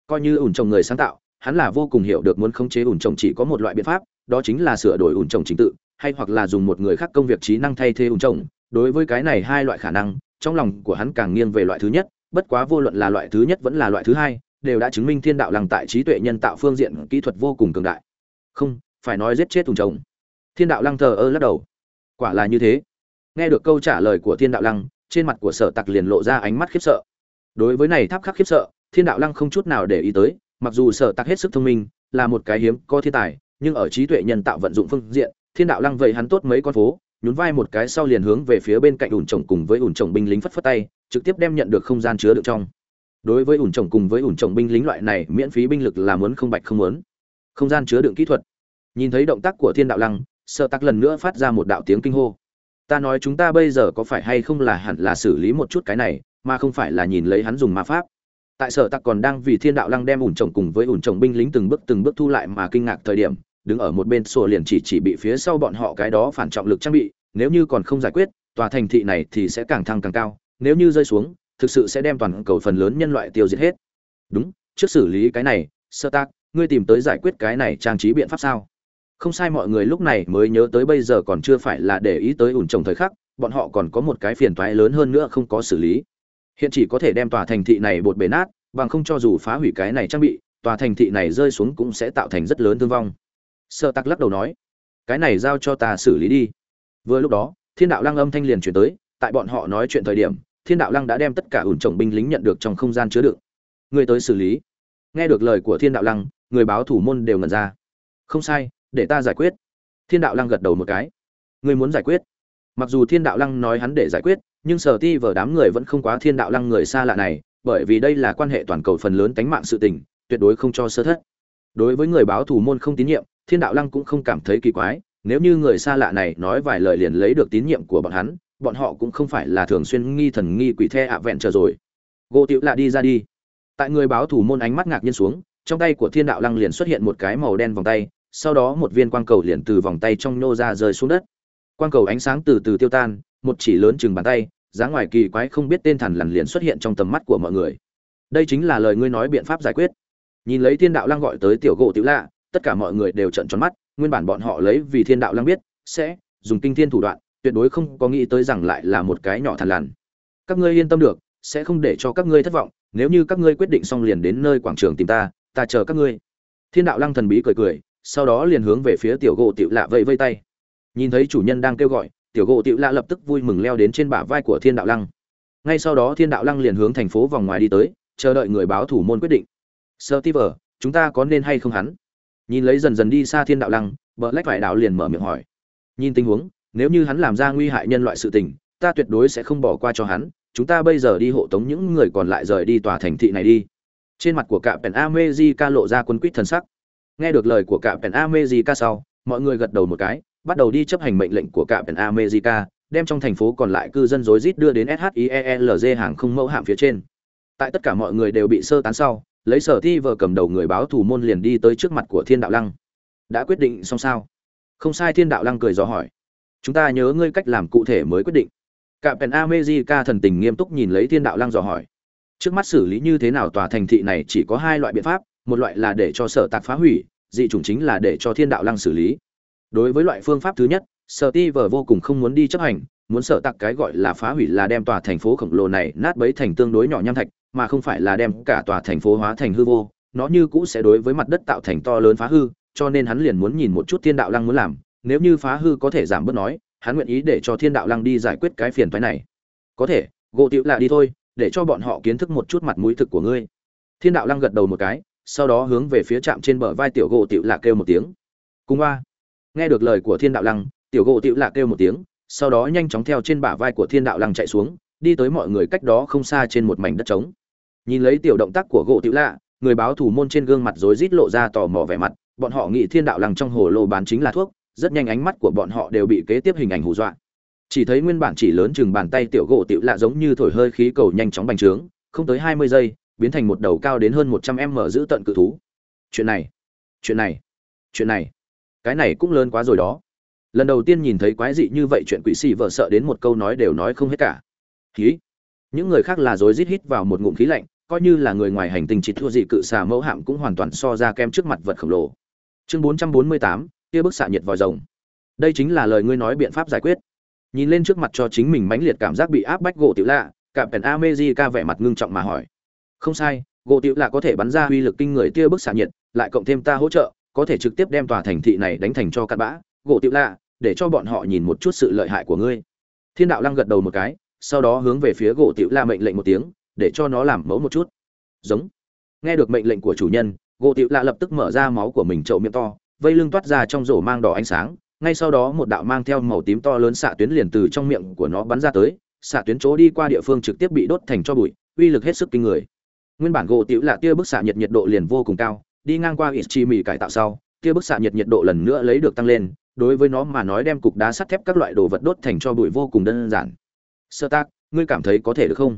Coi như ủn trồng người sáng tạo, hắn là vô cùng hiểu được muốn khống chế ủn trồng chỉ có một loại biện pháp, đó chính là sửa đổi ủn trồng chính tự, hay hoặc là dùng một người khác công việc trí năng thay thế ủn trồng. Đối với cái này hai loại khả năng, trong lòng của hắn càng nghiêng về loại thứ nhất bất quá vô luận là loại thứ nhất vẫn là loại thứ hai, đều đã chứng minh thiên đạo lăng tại trí tuệ nhân tạo phương diện kỹ thuật vô cùng cường đại. Không, phải nói giết chết ủn trồng. Thiên đạo lăng thờ ơ lắc đầu. Quả là như thế. Nghe được câu trả lời của thiên đạo lăng, trên mặt của sở tặc liền lộ ra ánh mắt khiếp sợ. Đối với này tháp khắc khiếp sợ, thiên đạo lăng không chút nào để ý tới, mặc dù sở tặc hết sức thông minh, là một cái hiếm có thiên tài, nhưng ở trí tuệ nhân tạo vận dụng phương diện, thiên đạo lăng vậy hắn tốt mấy con phố, nhún vai một cái sau liền hướng về phía bên cạnh ủn trồng cùng với ủn trồng binh lính phất phất tay trực tiếp đem nhận được không gian chứa đựng trong. Đối với ủn trồng cùng với ủn trồng binh lính loại này, miễn phí binh lực là muốn không bạch không muốn. Không gian chứa đựng kỹ thuật. Nhìn thấy động tác của thiên đạo lăng sợ tắc lần nữa phát ra một đạo tiếng kinh hô. Ta nói chúng ta bây giờ có phải hay không là hẳn là xử lý một chút cái này, mà không phải là nhìn lấy hắn dùng ma pháp. Tại sở tắc còn đang vì thiên đạo lăng đem ủn trồng cùng với ủn trồng binh lính từng bước từng bước thu lại mà kinh ngạc thời điểm, đứng ở một bên sổ liền chỉ chỉ bị phía sau bọn họ cái đó phản trọng lực trang bị, nếu như còn không giải quyết, tòa thành thị này thì sẽ càng thăng càng cao nếu như rơi xuống, thực sự sẽ đem toàn cầu phần lớn nhân loại tiêu diệt hết. Đúng, trước xử lý cái này, sơ tác, ngươi tìm tới giải quyết cái này trang trí biện pháp sao? Không sai, mọi người lúc này mới nhớ tới bây giờ còn chưa phải là để ý tới ủn trồng thời khắc, bọn họ còn có một cái phiền toái lớn hơn nữa không có xử lý. Hiện chỉ có thể đem tòa thành thị này bột bể nát, bằng không cho dù phá hủy cái này trang bị, tòa thành thị này rơi xuống cũng sẽ tạo thành rất lớn thương vong. Sơ tắc lắc đầu nói, cái này giao cho ta xử lý đi. Vừa lúc đó, thiên đạo lăng âm thanh liền chuyển tới, tại bọn họ nói chuyện thời điểm thiên đạo lăng đã đem tất cả ủn trồng binh lính nhận được trong không gian chứa đựng. Người tới xử lý. Nghe được lời của thiên đạo lăng, người báo thủ môn đều ngẩn ra. Không sai, để ta giải quyết. Thiên đạo lăng gật đầu một cái. Người muốn giải quyết. Mặc dù thiên đạo lăng nói hắn để giải quyết, nhưng sở ti vở đám người vẫn không quá thiên đạo lăng người xa lạ này, bởi vì đây là quan hệ toàn cầu phần lớn tánh mạng sự tình, tuyệt đối không cho sơ thất. Đối với người báo thủ môn không tín nhiệm, thiên đạo lăng cũng không cảm thấy kỳ quái, nếu như người xa lạ này nói vài lời liền lấy được tín nhiệm của bọn hắn bọn họ cũng không phải là thường xuyên nghi thần nghi quỷ the ạ vẹn chờ rồi. Gỗ tiểu lạ đi ra đi. Tại người báo thủ môn ánh mắt ngạc nhiên xuống, trong tay của thiên đạo lăng liền xuất hiện một cái màu đen vòng tay, sau đó một viên quang cầu liền từ vòng tay trong nô ra rơi xuống đất. Quang cầu ánh sáng từ từ tiêu tan, một chỉ lớn chừng bàn tay, giá ngoài kỳ quái không biết tên thần lằn liền xuất hiện trong tầm mắt của mọi người. Đây chính là lời ngươi nói biện pháp giải quyết. Nhìn lấy thiên đạo lăng gọi tới tiểu gỗ tiểu lạ, tất cả mọi người đều trợn tròn mắt, nguyên bản bọn họ lấy vì thiên đạo lăng biết, sẽ dùng kinh thiên thủ đoạn tuyệt đối không có nghĩ tới rằng lại là một cái nhỏ thằn lằn. Các ngươi yên tâm được, sẽ không để cho các ngươi thất vọng, nếu như các ngươi quyết định xong liền đến nơi quảng trường tìm ta ta chờ các ngươi. Thiên đạo lăng thần bí cười cười, sau đó liền hướng về phía tiểu gỗ tiểu lạ vẫy vây tay. Nhìn thấy chủ nhân đang kêu gọi, tiểu gỗ tiểu lạ lập tức vui mừng leo đến trên bả vai của thiên đạo lăng. Ngay sau đó thiên đạo lăng liền hướng thành phố vòng ngoài đi tới, chờ đợi người báo thủ môn quyết định. Sơ ti vờ chúng ta có nên hay không hắn? Nhìn lấy dần dần đi xa thiên đạo lăng bờ lách vải đạo liền mở miệng hỏi. Nhìn tình huống nếu như hắn làm ra nguy hại nhân loại sự tình, ta tuyệt đối sẽ không bỏ qua cho hắn, chúng ta bây giờ đi hộ tống những người còn lại rời đi tòa thành thị này đi. Trên mặt của cạm pèn amejica lộ ra quân quýt thần sắc. Nghe được lời của cạm pèn amejica sau, mọi người gật đầu một cái, bắt đầu đi chấp hành mệnh lệnh của cạm pèn amejica đem trong thành phố còn lại cư dân rối rít đưa đến SHIELZ hàng không mẫu hạm phía trên. Tại tất cả mọi người đều bị sơ tán sau, lấy sở thi vờ cầm đầu người báo thủ môn liền đi tới trước mặt của thiên đạo lăng. Đã quyết định xong sao? Không sai, thiên đạo lăng cười dò hỏi chúng ta nhớ ngươi cách làm cụ thể mới quyết định. Cả pèn america thần tình nghiêm túc nhìn lấy thiên đạo lăng dò hỏi. Trước mắt xử lý như thế nào tòa thành thị này chỉ có hai loại biện pháp, một loại là để cho sở tạc phá hủy, dị chủng chính là để cho thiên đạo lăng xử lý. Đối với loại phương pháp thứ nhất sở ti vờ vô cùng không muốn đi chấp hành, muốn sở tạc cái gọi là phá hủy là đem tòa thành phố khổng lồ này nát bấy thành tương đối nhỏ nham thạch, mà không phải là đem cả tòa thành phố hóa thành hư vô. Nó như cũ sẽ đối với mặt đất tạo thành to lớn phá hư, cho nên hắn liền muốn nhìn một chút thiên đạo lăng muốn làm nếu như phá hư có thể giảm bớt nói, hắn nguyện ý để cho thiên đạo lăng đi giải quyết cái phiền phái này. Có thể, gỗ tiểu lạ đi thôi, để cho bọn họ kiến thức một chút mặt mũi thực của ngươi. Thiên đạo lăng gật đầu một cái, sau đó hướng về phía trạm trên bờ vai tiểu gỗ tiểu lạ kêu một tiếng. Cùng ba nghe được lời của thiên đạo lăng, tiểu gỗ tiểu lạ kêu một tiếng, sau đó nhanh chóng theo trên bả vai của thiên đạo lăng chạy xuống, đi tới mọi người cách đó không xa trên một mảnh đất trống. Nhìn lấy tiểu động tác của gỗ tiểu lạ, người báo thủ môn trên gương mặt rối rít lộ ra tò mò vẻ mặt, bọn họ nghĩ thiên đạo lăng trong hồ lô bán chính là thuốc rất nhanh ánh mắt của bọn họ đều bị kế tiếp hình ảnh hù dọa. Chỉ thấy nguyên bản chỉ lớn chừng bàn tay tiểu gỗ tiểu lạ giống như thổi hơi khí cầu nhanh chóng bành trướng, không tới hai mươi giây, biến thành một đầu cao đến hơn một trăm m giữ tận cự thú. Chuyện này chuyện này chuyện này, cái này cũng lớn quá rồi đó. Lần đầu tiên nhìn thấy quái dị như vậy chuyện quỷ xì vợ sợ đến một câu nói đều nói không hết cả. Khí những người khác là rối rít hít vào một ngụm khí lạnh, coi như là người ngoài hành tinh chỉ thua dị cự xà mẫu hạm cũng hoàn toàn so ra kem trước mặt vật khổng lồ. Chương bốn trăm bốn mươi tám kia bức xạ nhiệt vòi rồng. Đây chính là lời ngươi nói biện pháp giải quyết. Nhìn lên trước mặt cho chính mình mãnh liệt cảm giác bị áp bách gỗ tiểu lạ, cả pèn amejica vẻ mặt ngưng trọng mà hỏi. Không sai, gỗ tiểu lạ có thể bắn ra uy lực kinh người tia bức xạ nhiệt, lại cộng thêm ta hỗ trợ, có thể trực tiếp đem tòa thành thị này đánh thành cho cặn bã. Gỗ tiểu lạ, để cho bọn họ nhìn một chút sự lợi hại của ngươi. Thiên đạo lăng gật đầu một cái, sau đó hướng về phía gỗ tiểu lạ mệnh lệnh một tiếng, để cho nó làm mẫu một chút. Giống. Nghe được mệnh lệnh của chủ nhân, gỗ tiểu lạ lập tức mở ra máu của mình trậu miệng to vây lưng toát ra trong rổ mang đỏ ánh sáng, ngay sau đó một đạo mang theo màu tím to lớn xạ tuyến liền từ trong miệng của nó bắn ra tới, xạ tuyến chỗ đi qua địa phương trực tiếp bị đốt thành cho bụi, uy lực hết sức kinh người. Nguyên bản gỗ tiểu là tia bức xạ nhiệt nhiệt độ liền vô cùng cao, đi ngang qua ít chi mì cải tạo sau, tia bức xạ nhiệt nhiệt độ lần nữa lấy được tăng lên, đối với nó mà nói đem cục đá sắt thép các loại đồ vật đốt thành cho bụi vô cùng đơn giản. Sơ tác, ngươi cảm thấy có thể được không?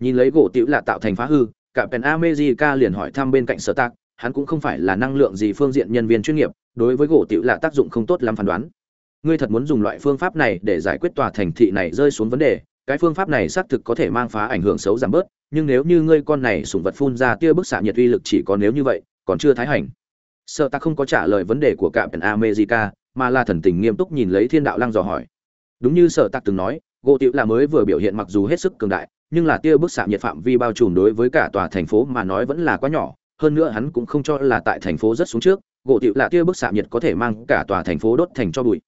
Nhìn lấy gỗ tiểu là tạo thành phá hư, cả pen amejica liền hỏi thăm bên cạnh sơ tác hắn cũng không phải là năng lượng gì phương diện nhân viên chuyên nghiệp, đối với gỗ tiểu là tác dụng không tốt lắm phán đoán. Ngươi thật muốn dùng loại phương pháp này để giải quyết tòa thành thị này rơi xuống vấn đề, cái phương pháp này xác thực có thể mang phá ảnh hưởng xấu giảm bớt, nhưng nếu như ngươi con này sùng vật phun ra tia bức xạ nhiệt uy lực chỉ có nếu như vậy, còn chưa thái hành. Sợ ta không có trả lời vấn đề của cạm america, mà là thần tình nghiêm túc nhìn lấy thiên đạo lăng dò hỏi. Đúng như sợ tạc từng nói, gỗ tiểu là mới vừa biểu hiện mặc dù hết sức cường đại, nhưng là tia bức xạ nhiệt phạm vi bao trùm đối với cả tòa thành phố mà nói vẫn là quá nhỏ hơn nữa hắn cũng không cho là tại thành phố rất xuống trước, gỗ tiểu lạ tia bức xạ nhiệt có thể mang cả tòa thành phố đốt thành cho bụi.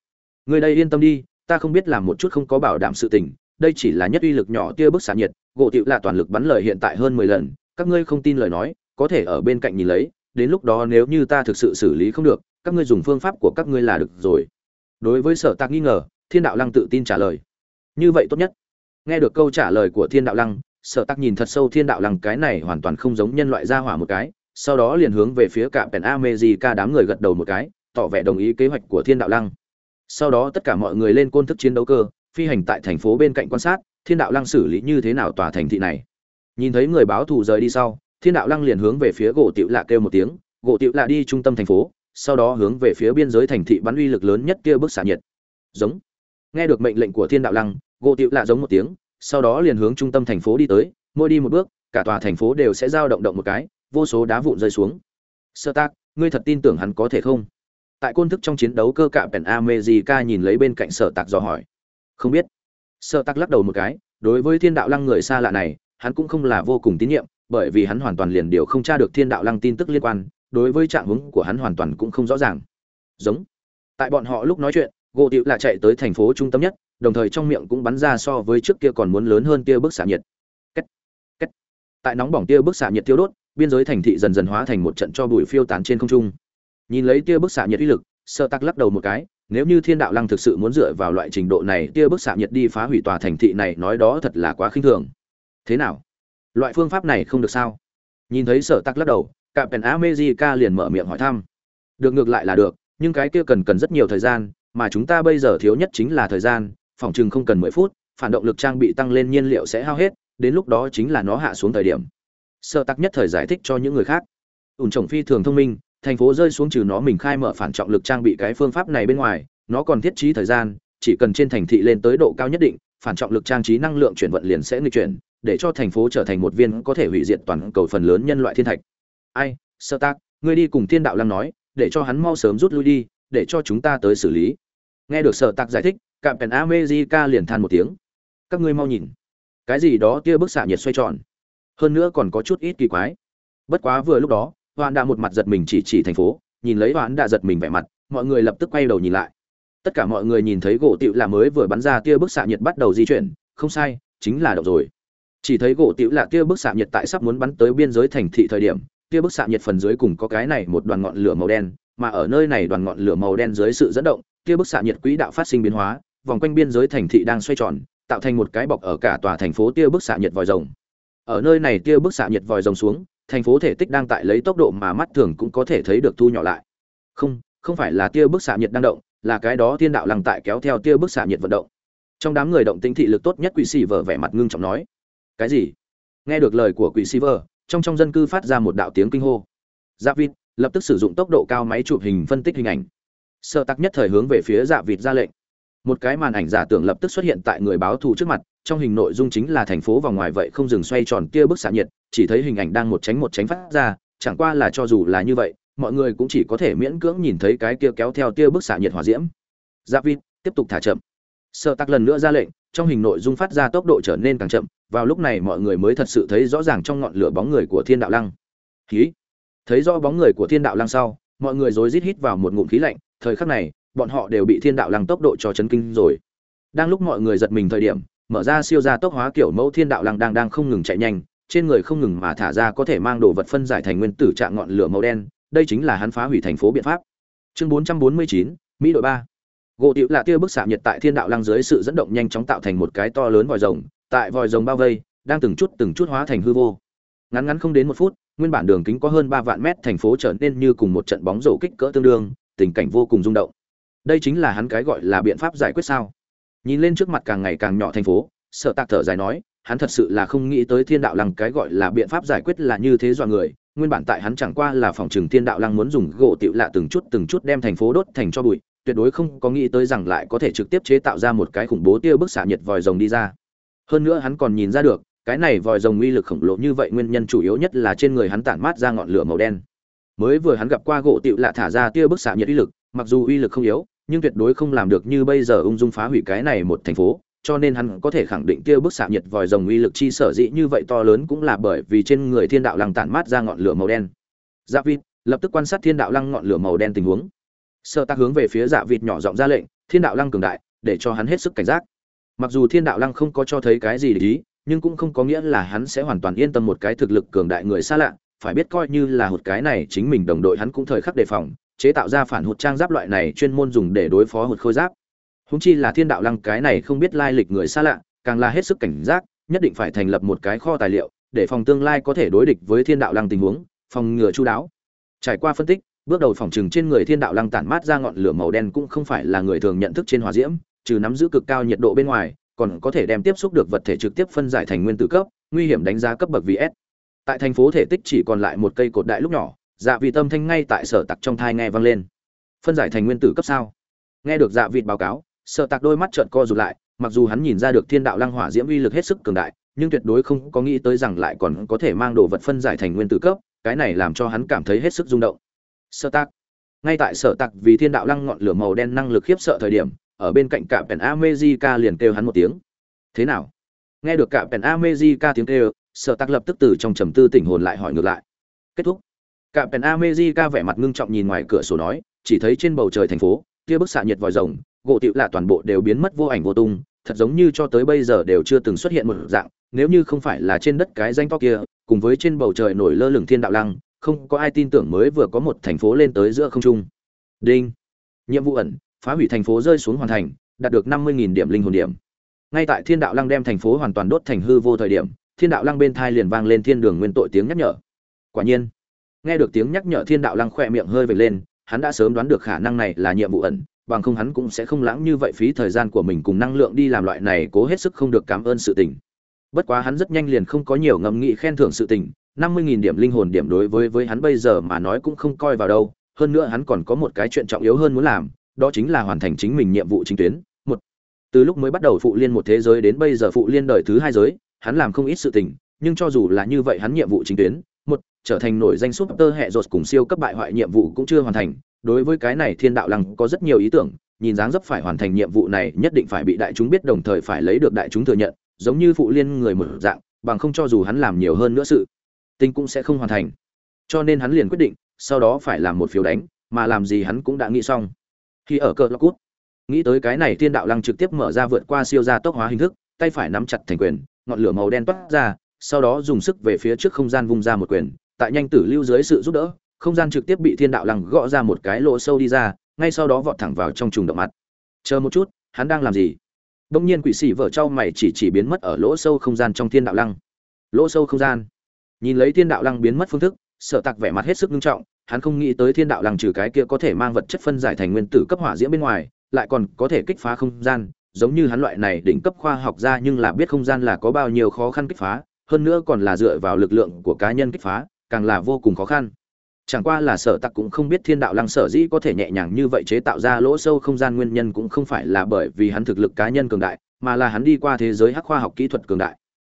Người đây yên tâm đi, ta không biết làm một chút không có bảo đảm sự tình, đây chỉ là nhất uy lực nhỏ tia bức xạ nhiệt, gỗ tiểu lạ toàn lực bắn lời hiện tại hơn mười lần, các ngươi không tin lời nói, có thể ở bên cạnh nhìn lấy, đến lúc đó nếu như ta thực sự xử lý không được, các ngươi dùng phương pháp của các ngươi là được rồi. Đối với sở tạc nghi ngờ, thiên đạo lăng tự tin trả lời. Như vậy tốt nhất. Nghe được câu trả lời của thiên đạo lăng, sở tạc nhìn thật sâu thiên đạo lăng, cái này hoàn toàn không giống nhân loại gia hỏa một cái sau đó liền hướng về phía cả pèn America đám người gật đầu một cái, tỏ vẻ đồng ý kế hoạch của Thiên Đạo Lăng. Sau đó tất cả mọi người lên côn thức chiến đấu cơ, phi hành tại thành phố bên cạnh quan sát, Thiên Đạo Lăng xử lý như thế nào tòa thành thị này. Nhìn thấy người báo thù rời đi sau, Thiên Đạo Lăng liền hướng về phía gỗ tiểu lạ kêu một tiếng, gỗ tiểu lạ đi trung tâm thành phố, sau đó hướng về phía biên giới thành thị bắn uy lực lớn nhất kia bức xạ nhiệt. Giống. Nghe được mệnh lệnh của Thiên Đạo Lăng, gỗ tiểu lạ giống một tiếng, sau đó liền hướng trung tâm thành phố đi tới, mỗi đi một bước, cả tòa thành phố đều sẽ dao động động một cái, vô số đá vụn rơi xuống. Sơ tác, ngươi thật tin tưởng hắn có thể không? Tại côn thức trong chiến đấu cơ cạm pèn amejica nhìn lấy bên cạnh sở tạc dò hỏi. Không biết. Sở tạc lắc đầu một cái, đối với thiên đạo lăng người xa lạ này, hắn cũng không là vô cùng tín nhiệm, bởi vì hắn hoàn toàn liền điều không tra được thiên đạo lăng tin tức liên quan, đối với trạng hướng của hắn hoàn toàn cũng không rõ ràng. Giống. Tại bọn họ lúc nói chuyện gỗ tiệu là chạy tới thành phố trung tâm nhất, đồng thời trong miệng cũng bắn ra so với trước kia còn muốn lớn hơn tia bức xạ nhiệt. Kết. Kết. tại nóng bỏng tia bức xạ nhiệt tiêu đốt biên giới thành thị dần dần hóa thành một trận cho bụi phiêu tán trên không trung. Nhìn lấy tia bức xạ nhiệt uy lực sợ tắc lắc đầu một cái, nếu như thiên đạo lăng thực sự muốn dựa vào loại trình độ này, tia bức xạ nhiệt đi phá hủy tòa thành thị này, nói đó thật là quá khinh thường. Thế nào? Loại phương pháp này không được sao? Nhìn thấy sở tắc lắc đầu cả pèn amejica liền mở miệng hỏi thăm. Được ngược lại là được, nhưng cái kia cần cần rất nhiều thời gian, mà chúng ta bây giờ thiếu nhất chính là thời gian, phòng chừng không cần mười phút, phản động lực trang bị tăng lên nhiên liệu sẽ hao hết, đến lúc đó chính là nó hạ xuống thời điểm sợ tắc nhất thời giải thích cho những người khác. Ủn trồng phi thường thông minh, thành phố rơi xuống trừ nó mình khai mở phản trọng lực trang bị cái phương pháp này bên ngoài, nó còn thiết trí thời gian, chỉ cần trên thành thị lên tới độ cao nhất định, phản trọng lực trang trí năng lượng chuyển vận liền sẽ nghịch chuyển, để cho thành phố trở thành một viên có thể hủy diệt toàn cầu phần lớn nhân loại thiên thạch. Ai sơ tác ngươi đi cùng thiên đạo lăng nói, để cho hắn mau sớm rút lui đi, để cho chúng ta tới xử lý. Nghe được sở tạc giải thích cạm pèn amejica liền than một tiếng. Các ngươi mau nhìn. Cái gì đó tia bức xạ nhiệt xoay tròn hơn nữa còn có chút ít kỳ quái. Bất quá vừa lúc đó hoạn đã một mặt giật mình chỉ chỉ thành phố, nhìn lấy hoạn đã giật mình vẻ mặt, mọi người lập tức quay đầu nhìn lại. Tất cả mọi người nhìn thấy gỗ tiểu là mới vừa bắn ra tia bức xạ nhiệt bắt đầu di chuyển, không sai, chính là động rồi. Chỉ thấy gỗ tiểu là tia bức xạ nhiệt tại sắp muốn bắn tới biên giới thành thị thời điểm, tia bức xạ nhiệt phần dưới cùng có cái này một đoàn ngọn lửa màu đen, mà ở nơi này đoàn ngọn lửa màu đen dưới sự dẫn động, tia bức xạ nhiệt quỹ đạo phát sinh biến hóa, vòng quanh biên giới thành thị đang xoay tròn, tạo thành một cái bọc ở cả tòa thành phố tia bức xạ nhiệt vòi rồng ở nơi này tia bức xạ nhiệt vòi rồng xuống, thành phố thể tích đang tại lấy tốc độ mà mắt thường cũng có thể thấy được thu nhỏ lại. Không không phải là tia bức xạ nhiệt đang động, là cái đó thiên đạo lăng tại kéo theo tia bức xạ nhiệt vận động. Trong đám người động tính thị lực tốt nhất quỷ sĩ vờ vẻ mặt ngưng trọng nói. Cái gì? Nghe được lời của quỷ sĩ vờ, trong trong dân cư phát ra một đạo tiếng kinh hô. Dạ vịt lập tức sử dụng tốc độ cao máy chụp hình phân tích hình ảnh. Sợ tắc nhất thời hướng về phía dạ vịt ra lệnh. Một cái màn ảnh giả tưởng lập tức xuất hiện tại người báo thù trước mặt trong hình nội dung chính là thành phố vào ngoài vậy không dừng xoay tròn tia bức xạ nhiệt, chỉ thấy hình ảnh đang một tránh một tránh phát ra, chẳng qua là cho dù là như vậy, mọi người cũng chỉ có thể miễn cưỡng nhìn thấy cái kia kéo theo tia bức xạ nhiệt hỏa diễm. Giáp Vịt, tiếp tục thả chậm. Sở tắc lần nữa ra lệnh, trong hình nội dung phát ra tốc độ trở nên càng chậm, vào lúc này mọi người mới thật sự thấy rõ ràng trong ngọn lửa bóng người của thiên đạo lăng. Khí thấy rõ bóng người của thiên đạo lăng sau, mọi người rối rít hít vào một ngụm khí lạnh, thời khắc này, bọn họ đều bị thiên đạo lăng tốc độ cho chấn kinh rồi. Đang lúc mọi người giật mình thời điểm mở ra siêu gia tốc hóa kiểu mẫu thiên đạo lăng đang đang không ngừng chạy nhanh trên người không ngừng mà thả ra có thể mang đồ vật phân giải thành nguyên tử trạng ngọn lửa màu đen đây chính là hắn phá hủy thành phố biện pháp. Chương 449, mỹ đội ba. Gỗ tiểu là tia bức xạ nhiệt tại thiên đạo lăng dưới sự dẫn động nhanh chóng tạo thành một cái to lớn vòi rồng tại vòi rồng bao vây đang từng chút từng chút hóa thành hư vô. Ngắn ngắn không đến một phút nguyên bản đường kính có hơn ba vạn mét thành phố trở nên như cùng một trận bóng rổ kích cỡ tương đương tình cảnh vô cùng rung động. Đây chính là hắn cái gọi là biện pháp giải quyết sao? Nhìn lên trước mặt càng ngày càng nhỏ thành phố sợ tạc thở dài nói, hắn thật sự là không nghĩ tới thiên đạo lăng cái gọi là biện pháp giải quyết là như thế dọa người, nguyên bản tại hắn chẳng qua là phòng trừng thiên đạo lăng muốn dùng gỗ tiểu lạ từng chút từng chút đem thành phố đốt thành cho bụi, tuyệt đối không có nghĩ tới rằng lại có thể trực tiếp chế tạo ra một cái khủng bố tia bức xạ nhiệt vòi rồng đi ra. Hơn nữa hắn còn nhìn ra được, cái này vòi rồng uy lực khổng lồ như vậy nguyên nhân chủ yếu nhất là trên người hắn tản mát ra ngọn lửa màu đen. Mới vừa hắn gặp qua gỗ tiểu lạ thả ra tia bức xạ nhiệt uy lực, mặc dù uy lực không yếu nhưng tuyệt đối không làm được như bây giờ ung dung phá hủy cái này một thành phố, cho nên hắn có thể khẳng định kia bức xạ nhiệt vòi rồng uy lực chi sở dĩ như vậy to lớn cũng là bởi vì trên người thiên đạo lăng tản mát ra ngọn lửa màu đen. Dạ vịt lập tức quan sát thiên đạo lăng ngọn lửa màu đen tình huống. Sợ tác hướng về phía dạ vịt nhỏ giọng ra lệnh, thiên đạo lăng cường đại, để cho hắn hết sức cảnh giác. Mặc dù thiên đạo lăng không có cho thấy cái gì để ý, nhưng cũng không có nghĩa là hắn sẽ hoàn toàn yên tâm một cái thực lực cường đại người xa lạ, phải biết coi như là một cái này chính mình đồng đội hắn cũng thời khắc đề phòng chế tạo ra phản hụt trang giáp loại này chuyên môn dùng để đối phó hụt khôi giáp. Húng chi là thiên đạo lăng cái này không biết lai lịch người xa lạ, càng là hết sức cảnh giác, nhất định phải thành lập một cái kho tài liệu, để phòng tương lai có thể đối địch với thiên đạo lăng tình huống, phòng ngừa chú đáo. Trải qua phân tích, bước đầu phòng trừng trên người thiên đạo lăng tản mát ra ngọn lửa màu đen cũng không phải là người thường nhận thức trên hỏa diễm, trừ nắm giữ cực cao nhiệt độ bên ngoài, còn có thể đem tiếp xúc được vật thể trực tiếp phân giải thành nguyên tử cấp, nguy hiểm đánh giá cấp bậc vs tại thành phố thể tích chỉ còn lại một cây cột đại lúc nhỏ dạ vị tâm thanh ngay tại sở tặc trong thai nghe vang lên. Phân giải thành nguyên tử cấp sao? Nghe được dạ vịt báo cáo, sở tặc đôi mắt trợn co rụt lại, mặc dù hắn nhìn ra được thiên đạo lăng hỏa diễm uy lực hết sức cường đại, nhưng tuyệt đối không có nghĩ tới rằng lại còn có thể mang đồ vật phân giải thành nguyên tử cấp, cái này làm cho hắn cảm thấy hết sức rung động. Sở tặc ngay tại sở tặc vì thiên đạo lăng ngọn lửa màu đen năng lực khiếp sợ thời điểm, ở bên cạnh cả pèn amejica liền kêu hắn một tiếng. Thế nào? Nghe được cả pèn amejica tiếng kêu, sở tặc lập tức từ trong trầm tư tỉnh hồn lại hỏi ngược lại. Kết thúc cả pèn America vẻ mặt ngưng trọng nhìn ngoài cửa sổ nói, chỉ thấy trên bầu trời thành phố, kia bức xạ nhiệt vòi rồng, gỗ tiểu lạ toàn bộ đều biến mất vô ảnh vô tung, thật giống như cho tới bây giờ đều chưa từng xuất hiện một dạng, nếu như không phải là trên đất cái danh to kia, cùng với trên bầu trời nổi lơ lửng thiên đạo lăng, không có ai tin tưởng mới vừa có một thành phố lên tới giữa không trung. Đinh. Nhiệm vụ ẩn, phá hủy thành phố rơi xuống hoàn thành, đạt được năm mươi điểm linh hồn điểm. Ngay tại thiên đạo lăng đem thành phố hoàn toàn đốt thành hư vô thời điểm, thiên đạo lăng bên thai liền vang lên thiên đường nguyên tội tiếng nhắc nhở. Quả nhiên nghe được tiếng nhắc nhở thiên đạo lăng khỏe miệng hơi vệt lên, hắn đã sớm đoán được khả năng này là nhiệm vụ ẩn, bằng không hắn cũng sẽ không lãng như vậy phí thời gian của mình cùng năng lượng đi làm loại này cố hết sức không được cảm ơn sự tình. Bất quá hắn rất nhanh liền không có nhiều ngẫm nghĩ khen thưởng sự tình, năm mươi nghìn điểm linh hồn điểm đối với với hắn bây giờ mà nói cũng không coi vào đâu, hơn nữa hắn còn có một cái chuyện trọng yếu hơn muốn làm, đó chính là hoàn thành chính mình nhiệm vụ chính tuyến, một. Từ lúc mới bắt đầu phụ liên một thế giới đến bây giờ phụ liên đời thứ hai giới, hắn làm không ít sự tình, nhưng cho dù là như vậy hắn nhiệm vụ chính tuyến trở thành nổi danh súp tơ hệ rột cùng siêu cấp bại hoại nhiệm vụ cũng chưa hoàn thành. Đối với cái này, thiên đạo lăng có rất nhiều ý tưởng, nhìn dáng dấp phải hoàn thành nhiệm vụ này nhất định phải bị đại chúng biết, đồng thời phải lấy được đại chúng thừa nhận, giống như phụ liên người một dạng, bằng không cho dù hắn làm nhiều hơn nữa sự tinh cũng sẽ không hoàn thành. Cho nên hắn liền quyết định, sau đó phải làm một phiếu đánh, mà làm gì hắn cũng đã nghĩ xong. Khi ở cờ lóc cút nghĩ tới cái này, thiên đạo lăng trực tiếp mở ra vượt qua siêu gia tốc hóa hình thức, tay phải nắm chặt thành quyền, ngọn lửa màu đen toát ra, sau đó dùng sức về phía trước không gian vung ra một quyền tại nhanh tử lưu dưới sự giúp đỡ, không gian trực tiếp bị thiên đạo lăng gõ ra một cái lỗ sâu đi ra, ngay sau đó vọt thẳng vào trong trùng động mặt. Chờ một chút, hắn đang làm gì? Đông nhiên quỷ sĩ vợ trao mày chỉ chỉ biến mất ở lỗ sâu không gian trong thiên đạo lăng. Lỗ sâu không gian. Nhìn lấy thiên đạo lăng biến mất phương thức, sợ tặc vẻ mặt hết sức nghiêm trọng, hắn không nghĩ tới thiên đạo lăng trừ cái kia có thể mang vật chất phân giải thành nguyên tử cấp hỏa diễm bên ngoài, lại còn có thể kích phá không gian, giống như hắn loại này đỉnh cấp khoa học ra nhưng là biết không gian là có bao nhiêu khó khăn kích phá, hơn nữa còn là dựa vào lực lượng của cá nhân kích phá càng là vô cùng khó khăn. Chẳng qua là sở tặc cũng không biết thiên đạo lăng sở dĩ có thể nhẹ nhàng như vậy chế tạo ra lỗ sâu không gian nguyên nhân cũng không phải là bởi vì hắn thực lực cá nhân cường đại, mà là hắn đi qua thế giới hắc khoa học kỹ thuật cường đại.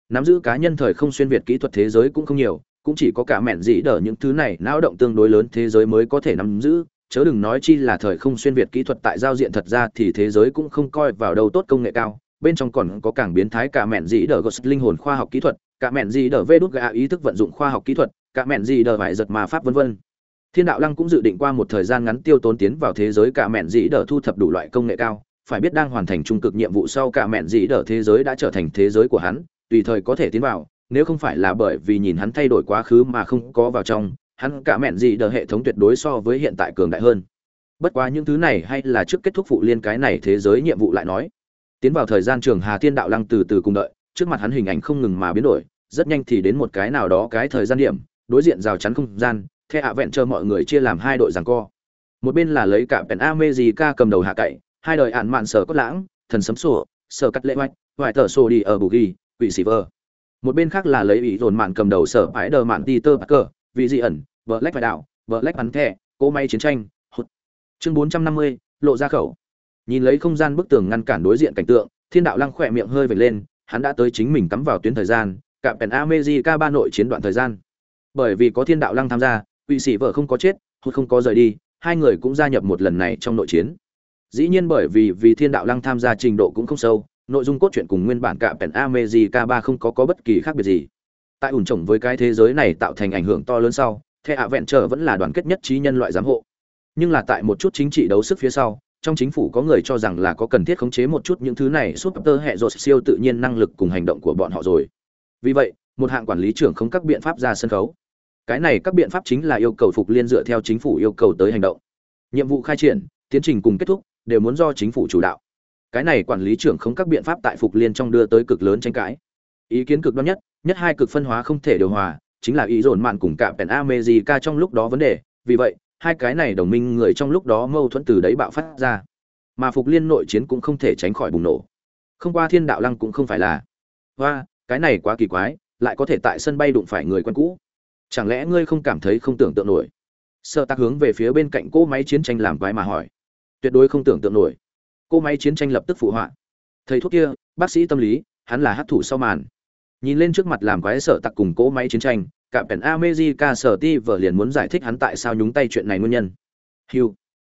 Nắm giữ cá nhân thời không xuyên việt kỹ thuật thế giới cũng không nhiều, cũng chỉ có cả mẹn dĩ đỡ những thứ này não động tương đối lớn thế giới mới có thể nắm giữ, chớ đừng nói chi là thời không xuyên việt kỹ thuật tại giao diện thật ra thì thế giới cũng không coi vào đâu tốt công nghệ cao, bên trong còn có cảng biến thái cả mẹn dĩ đỡ ghost linh hồn khoa học kỹ thuật, cả mẹn dĩ đỡ vê đút gà ý thức vận dụng khoa học kỹ thuật cả mẹn gì đờ vải giật mà pháp vân vân. Thiên đạo lăng cũng dự định qua một thời gian ngắn tiêu tốn tiến vào thế giới cả mẹn dĩ đờ thu thập đủ loại công nghệ cao, phải biết đang hoàn thành trung cực nhiệm vụ sau cả mẹn dĩ đờ thế giới đã trở thành thế giới của hắn, tùy thời có thể tiến vào, nếu không phải là bởi vì nhìn hắn thay đổi quá khứ mà không có vào trong, hắn cả mẹn gì đờ hệ thống tuyệt đối so với hiện tại cường đại hơn. Bất quá những thứ này hay là trước kết thúc phụ liên cái này thế giới nhiệm vụ lại nói. Tiến vào thời gian trường hà thiên đạo lăng từ từ cùng đợi, trước mặt hắn hình ảnh không ngừng mà biến đổi, rất nhanh thì đến một cái nào đó cái thời gian điểm đối diện rào chắn không gian theo hạ vẹn chờ mọi người chia làm hai đội giằng co. Một bên là lấy cả pèn a mê gì ca cầm đầu hạ cậy, hai đời ạn mạn sở cốt lãng, thần sấm sổ sở cắt lệ hoạch, hoài tờ sổ đi ở bù ghi, quỷ xì vơ. Một bên khác là lấy ý dồn mạn cầm đầu sở ái đờ mạn ti tơ cờ vị dị ẩn, vợ lách phải đạo, vợ lách bắn thẻ, cỗ máy chiến tranh, hụt. Chương bốn trăm năm mươi, lộ ra khẩu. Nhìn lấy không gian bức tường ngăn cản đối diện cảnh tượng, thiên đạo lăng khỏe miệng hơi vệt lên, hắn đã tới chính mình cắm vào tuyến thời gian, cả pèn amejica ba nội chiến đoạn thời gian bởi vì có thiên đạo lăng tham gia quỵ sĩ vợ không có chết, hụt không có rời đi, hai người cũng gia nhập một lần này trong nội chiến. Dĩ nhiên bởi vì vì thiên đạo lăng tham gia trình độ cũng không sâu, nội dung cốt truyện cùng nguyên bản cả pèn k ba không có có bất kỳ khác biệt gì. Tại ủn trồng với cái thế giới này tạo thành ảnh hưởng to lớn sau, the ạ vẹn trở vẫn là đoàn kết nhất trí nhân loại giám hộ. Nhưng là tại một chút chính trị đấu sức phía sau, trong chính phủ có người cho rằng là có cần thiết khống chế một chút những thứ này suốt tơ hệ dột siêu tự nhiên năng lực cùng hành động của bọn họ rồi. Vì vậy, một hạng quản lý trưởng không các biện pháp ra sân khấu cái này các biện pháp chính là yêu cầu phục liên dựa theo chính phủ yêu cầu tới hành động nhiệm vụ khai triển tiến trình cùng kết thúc đều muốn do chính phủ chủ đạo cái này quản lý trưởng không các biện pháp tại phục liên trong đưa tới cực lớn tranh cãi ý kiến cực đoan nhất nhất hai cực phân hóa không thể điều hòa chính là ý dồn mạn cùng cả pèn America trong lúc đó vấn đề, vì vậy, hai cái này đồng minh người trong lúc đó mâu thuẫn từ đấy bạo phát ra. Mà phục liên nội chiến cũng không thể tránh khỏi bùng nổ. Không qua Thiên Đạo Lăng cũng không phải là. Hoa, cái này quá kỳ quái, lại có thể tại sân bay đụng phải người quen cũ. Chẳng lẽ ngươi không cảm thấy không tưởng tượng nổi? sợ tạc hướng về phía bên cạnh cô máy chiến tranh làm quái mà hỏi. Tuyệt đối không tưởng tượng nổi. Cô máy chiến tranh lập tức phụ họa. Thầy thuốc kia, bác sĩ tâm lý, hắn là hát thủ sau màn nhìn lên trước mặt làm quái sợ tặc cùng cỗ máy chiến tranh cả pèn America sở ti vợ liền muốn giải thích hắn tại sao nhúng tay chuyện này nguyên nhân. hiu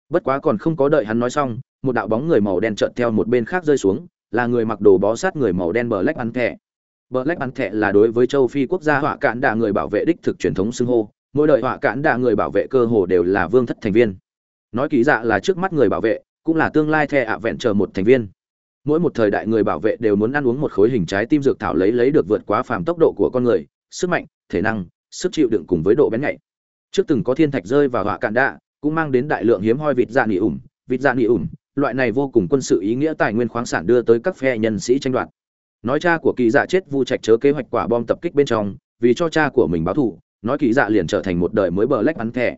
Bất quá còn không có đợi hắn nói xong, một đạo bóng người màu đen trợn theo một bên khác rơi xuống, là người mặc đồ bó sát người màu đen bờ lách ăn thẻ. Black Panther là đối với châu Phi quốc gia họa cản đạ người bảo vệ đích thực truyền thống xưng hô, mỗi đời họa cản đạ người bảo vệ cơ hồ đều là vương thất thành viên. Nói kỹ dạ là trước mắt người bảo vệ, cũng là tương lai thẻ ạ vẹn chờ một thành viên. Mỗi một thời đại người bảo vệ đều muốn ăn uống một khối hình trái tim dược thảo lấy lấy được vượt quá phàm tốc độ của con người sức mạnh thể năng sức chịu đựng cùng với độ bén nhạy. Trước từng có thiên thạch rơi vào họa cạn đạ cũng mang đến đại lượng hiếm hoi vịt dạ nỉ ủng vịt dạ nỉ ủng loại này vô cùng quân sự ý nghĩa tài nguyên khoáng sản đưa tới các phe nhân sĩ tranh đoạt nói cha của kỳ dạ chết vu trạch chớ kế hoạch quả bom tập kích bên trong, vì cho cha của mình báo thù, nói kỳ dạ liền trở thành một đời mới bờ lách bắn thẻ.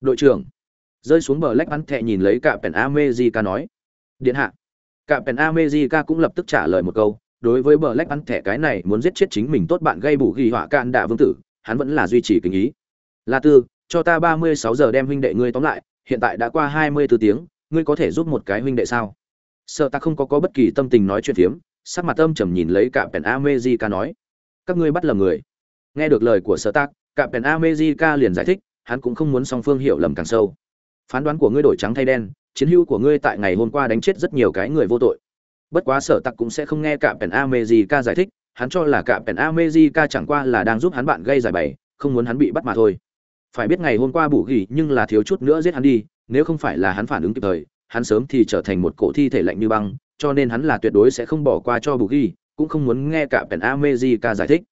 Đội trưởng, rơi xuống bờ lách bắn thẻ nhìn lấy cả pèn amejica nói. Điện hạ cả pèn amejica cũng lập tức trả lời một câu, đối với bờ lách ăn thẻ cái này muốn giết chết chính mình tốt bạn gây bù ghi họa can đạ vương tử, hắn vẫn là duy trì kinh ý. La tư, cho ta ba mươi sáu giờ đem huynh đệ ngươi tóm lại, hiện tại đã qua hai mươi 24 tiếng, ngươi có thể giúp một cái huynh đệ sao? Sợ ta không có có bất kỳ tâm tình nói chuyện phiếm sắc mặt âm trầm nhìn lấy cả pèn America nói các ngươi bắt lầm người. Nghe được lời của Sở Tạc, cả pèn America liền giải thích hắn cũng không muốn song phương hiểu lầm càng sâu. Phán đoán của ngươi đổi trắng thay đen chiến hữu của ngươi tại ngày hôm qua đánh chết rất nhiều cái người vô tội. Bất quá sở tặc cũng sẽ không nghe cả pèn America giải thích hắn cho là cả pèn America chẳng qua là đang giúp hắn bạn gây giải bày không muốn hắn bị bắt mà thôi. Phải biết ngày hôm qua bù gỉ nhưng là thiếu chút nữa giết hắn đi nếu không phải là hắn phản ứng kịp thời hắn sớm thì trở thành một cổ thi thể lạnh như băng cho nên hắn là tuyệt đối sẽ không bỏ qua cho bù ghi, cũng không muốn nghe cả pèn amejica giải thích.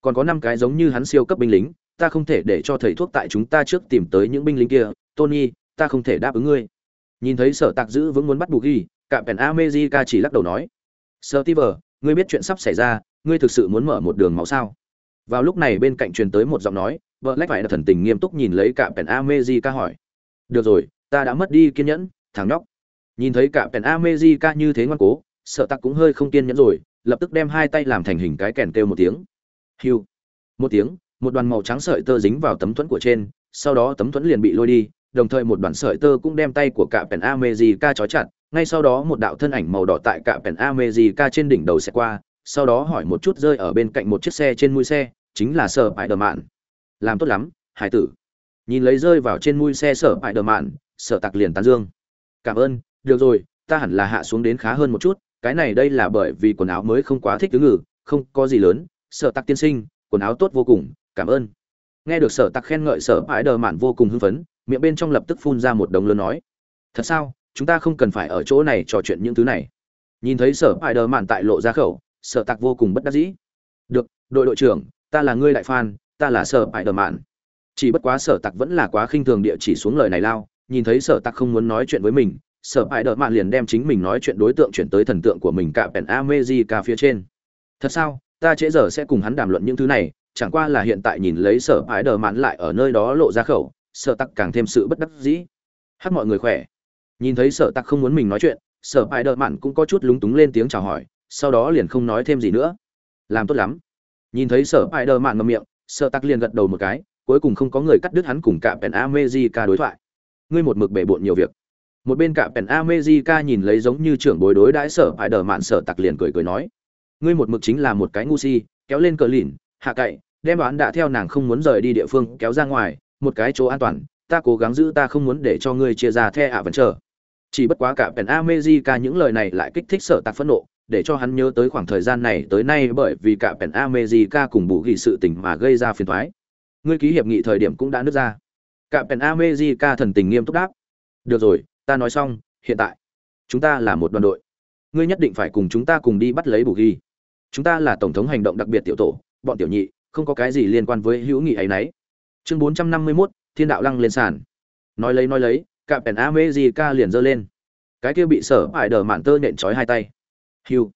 Còn có năm cái giống như hắn siêu cấp binh lính, ta không thể để cho thầy thuốc tại chúng ta trước tìm tới những binh lính kia. Tony, ta không thể đáp ứng ngươi. Nhìn thấy sở tạc giữ vững muốn bắt bù ghi, cả pèn amejica chỉ lắc đầu nói sơ ti ngươi biết chuyện sắp xảy ra, ngươi thực sự muốn mở một đường máu sao? Vào lúc này bên cạnh truyền tới một giọng nói, vợ lách phải là thần tình nghiêm túc nhìn lấy cả pèn amejica hỏi, được rồi, ta đã mất đi kiên nhẫn, thằng nhóc nhìn thấy cả pèn amejica như thế ngoan cố, sợ tặc cũng hơi không kiên nhẫn rồi, lập tức đem hai tay làm thành hình cái kèn kêu một tiếng. Hiu. Một tiếng, một đoàn màu trắng sợi tơ dính vào tấm thuẫn của trên, sau đó tấm thuẫn liền bị lôi đi, đồng thời một đoàn sợi tơ cũng đem tay của cả pèn amejica trói chặt, ngay sau đó một đạo thân ảnh màu đỏ tại cả pèn amejica trên đỉnh đầu sẽ qua, sau đó hỏi một chút rơi ở bên cạnh một chiếc xe trên mũi xe, chính là sở bại đờ mạn làm tốt lắm, hải tử. Nhìn lấy rơi vào trên mũi xe sở bại đờ mạn sở tặc liền tán dương. Cảm ơn được rồi ta hẳn là hạ xuống đến khá hơn một chút cái này đây là bởi vì quần áo mới không quá thích tứ ngữ không có gì lớn sở tặc tiên sinh quần áo tốt vô cùng cảm ơn. Nghe được sở tặc khen ngợi sở bãi đờ mạn vô cùng hưng phấn miệng bên trong lập tức phun ra một đồng lớn nói thật sao? Chúng ta không cần phải ở chỗ này trò chuyện những thứ này. Nhìn thấy sở bãi đờ mạn tại lộ ra khẩu sở tặc vô cùng bất đắc dĩ. Được đội đội trưởng ta là ngươi đại phan, ta là sở bãi đờ mạn. Chỉ bất quá sở tặc vẫn là quá khinh thường địa chỉ xuống lời này lao nhìn thấy sở tặc không muốn nói chuyện với mình sở hại đờ mạn liền đem chính mình nói chuyện đối tượng chuyển tới thần tượng của mình cả pèn amejica phía trên. Thật sao? Ta trễ giờ sẽ cùng hắn đàm luận những thứ này, chẳng qua là hiện tại nhìn lấy sở hại đờ mạn lại ở nơi đó lộ ra khẩu, Sở Tắc càng thêm sự bất đắc dĩ. Hát mọi người khỏe. Nhìn thấy sở Tắc không muốn mình nói chuyện, sở hại đờ mạn cũng có chút lúng túng lên tiếng chào hỏi, sau đó liền không nói thêm gì nữa. Làm tốt lắm. Nhìn thấy sở hại đờ mạn ngậm miệng, sở Tắc liền gật đầu một cái, cuối cùng không có người cắt đứt hắn cùng cả pèn amejica đối thoại. Ngươi một mực bể bộn nhiều việc một bên cả pèn amejica nhìn lấy giống như trưởng bối đối đãi sở ái đờ mạn sở tặc liền cười cười nói, ngươi một mực chính là một cái ngu si, kéo lên cờ lìn, hạ cậy, đem đoán đã theo nàng không muốn rời đi địa phương kéo ra ngoài, một cái chỗ an toàn, ta cố gắng giữ ta không muốn để cho ngươi chia ra the ạ vẫn chờ chỉ bất quá cả pèn amejica những lời này lại kích thích sở tặc phẫn nộ, để cho hắn nhớ tới khoảng thời gian này tới nay bởi vì cả pèn amejica cùng bù ghi sự tình mà gây ra phiền thoái ngươi ký hiệp nghị thời điểm cũng đã nứt ra. Cả pèn amejica thần tình nghiêm túc đáp, được rồi ta nói xong hiện tại chúng ta là một đoàn đội. Ngươi nhất định phải cùng chúng ta cùng đi bắt lấy bù ghi. Chúng ta là tổng thống hành động đặc biệt tiểu tổ bọn tiểu nhị không có cái gì liên quan với hữu nghị ấy nấy. Chương bốn trăm năm mươi 451, thiên đạo lăng lên sàn. Nói lấy nói lấy cả pèn ca liền giơ lên. Cái kia bị sở ải đờ mạn tơ nện trói hai tay. Hiu.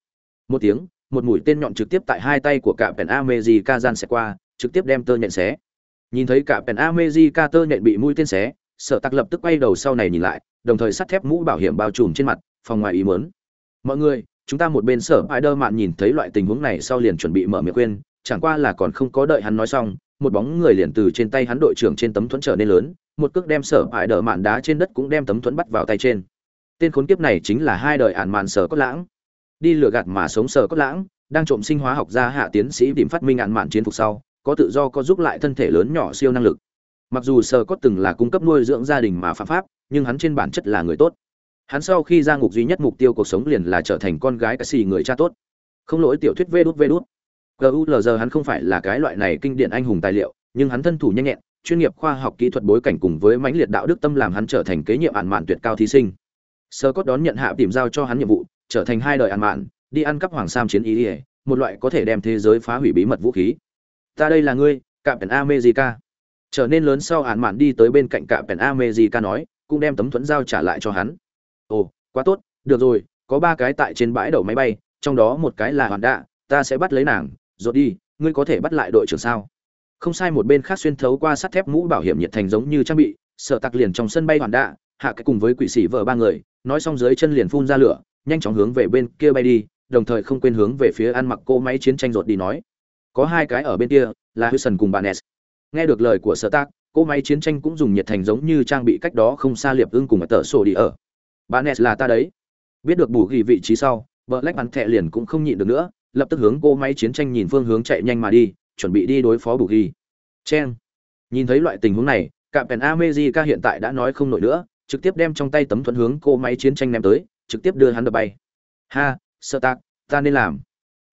Một tiếng một mũi tên nhọn trực tiếp tại hai tay của cả pèn ca gian xẻ qua trực tiếp đem tơ nện xé. Nhìn thấy cả pèn ca tơ nện bị mũi tên xé sở tặc lập tức quay đầu sau này nhìn lại đồng thời sắt thép mũ bảo hiểm bao trùm trên mặt, phòng ngoài ý muốn. Mọi người, chúng ta một bên sở ai đơ mạn nhìn thấy loại tình huống này sau liền chuẩn bị mở miệng khuyên, chẳng qua là còn không có đợi hắn nói xong, một bóng người liền từ trên tay hắn đội trưởng trên tấm thuẫn trở nên lớn, một cước đem sở ai đỡ mạn đá trên đất cũng đem tấm thuẫn bắt vào tay trên. Tên khốn kiếp này chính là hai đời ản mạn sở cốt lãng. Đi lừa gạt mà sống sở cốt lãng, đang trộm sinh hóa học gia hạ tiến sĩ tìm phát minh ản mạn chiến phục sau, có tự do có giúp lại thân thể lớn nhỏ siêu năng lực. Mặc dù sở cốt từng là cung cấp nuôi dưỡng gia đình mà phạm pháp nhưng hắn trên bản chất là người tốt hắn sau khi ra ngục duy nhất mục tiêu cuộc sống liền là trở thành con gái cái xì người cha tốt không lỗi tiểu thuyết vê đút vê đút GULZ hắn không phải là cái loại này kinh điển anh hùng tài liệu, nhưng hắn thân thủ nhanh nhẹn, chuyên nghiệp khoa học kỹ thuật bối cảnh cùng với mãnh liệt đạo đức tâm làm hắn trở thành kế nhiệm án mạn tuyệt cao thí sinh. Sơ cốt đón nhận hạ tìm giao cho hắn nhiệm vụ, trở thành hai đời án mạn, đi ăn cắp hoàng sam chiến ý, ý một loại có thể đem thế giới phá hủy bí mật vũ khí. Ta đây là ngươi, Captain America. Trở nên lớn sau án mạn đi tới bên cạnh Captain America nói, cũng đem tấm thuẫn giao trả lại cho hắn. Ồ, quá tốt, được rồi, có ba cái tại trên bãi đậu máy bay, trong đó một cái là hoàn đạ, ta sẽ bắt lấy nàng, rồi đi ngươi có thể bắt lại đội trưởng sao? Không sai một bên khác xuyên thấu qua sắt thép mũ bảo hiểm nhiệt thành giống như trang bị sợ tặc liền trong sân bay hoàn đạ hạ cái cùng với quỷ sĩ vợ ba người nói xong dưới chân liền phun ra lửa nhanh chóng hướng về bên kia bay đi đồng thời không quên hướng về phía ăn mặc cô máy chiến tranh rột đi nói. Có hai cái ở bên kia là Hudson cùng bà nes nghe được lời của sở tặc cô máy chiến tranh cũng dùng nhiệt thành giống như trang bị cách đó không xa liệp ưng cùng ở tờ sổ đi ở. Bạn S là ta đấy. Biết được bù ghi vị trí sau, vợ lách bắn thẹ liền cũng không nhịn được nữa, lập tức hướng cô máy chiến tranh nhìn phương hướng chạy nhanh mà đi, chuẩn bị đi đối phó bù ghi. Cheng. Nhìn thấy loại tình huống này cả pèn amejica hiện tại đã nói không nổi nữa, trực tiếp đem trong tay tấm thuẫn hướng cô máy chiến tranh ném tới, trực tiếp đưa hắn đập bay. Ha, sợ tạc, ta nên làm.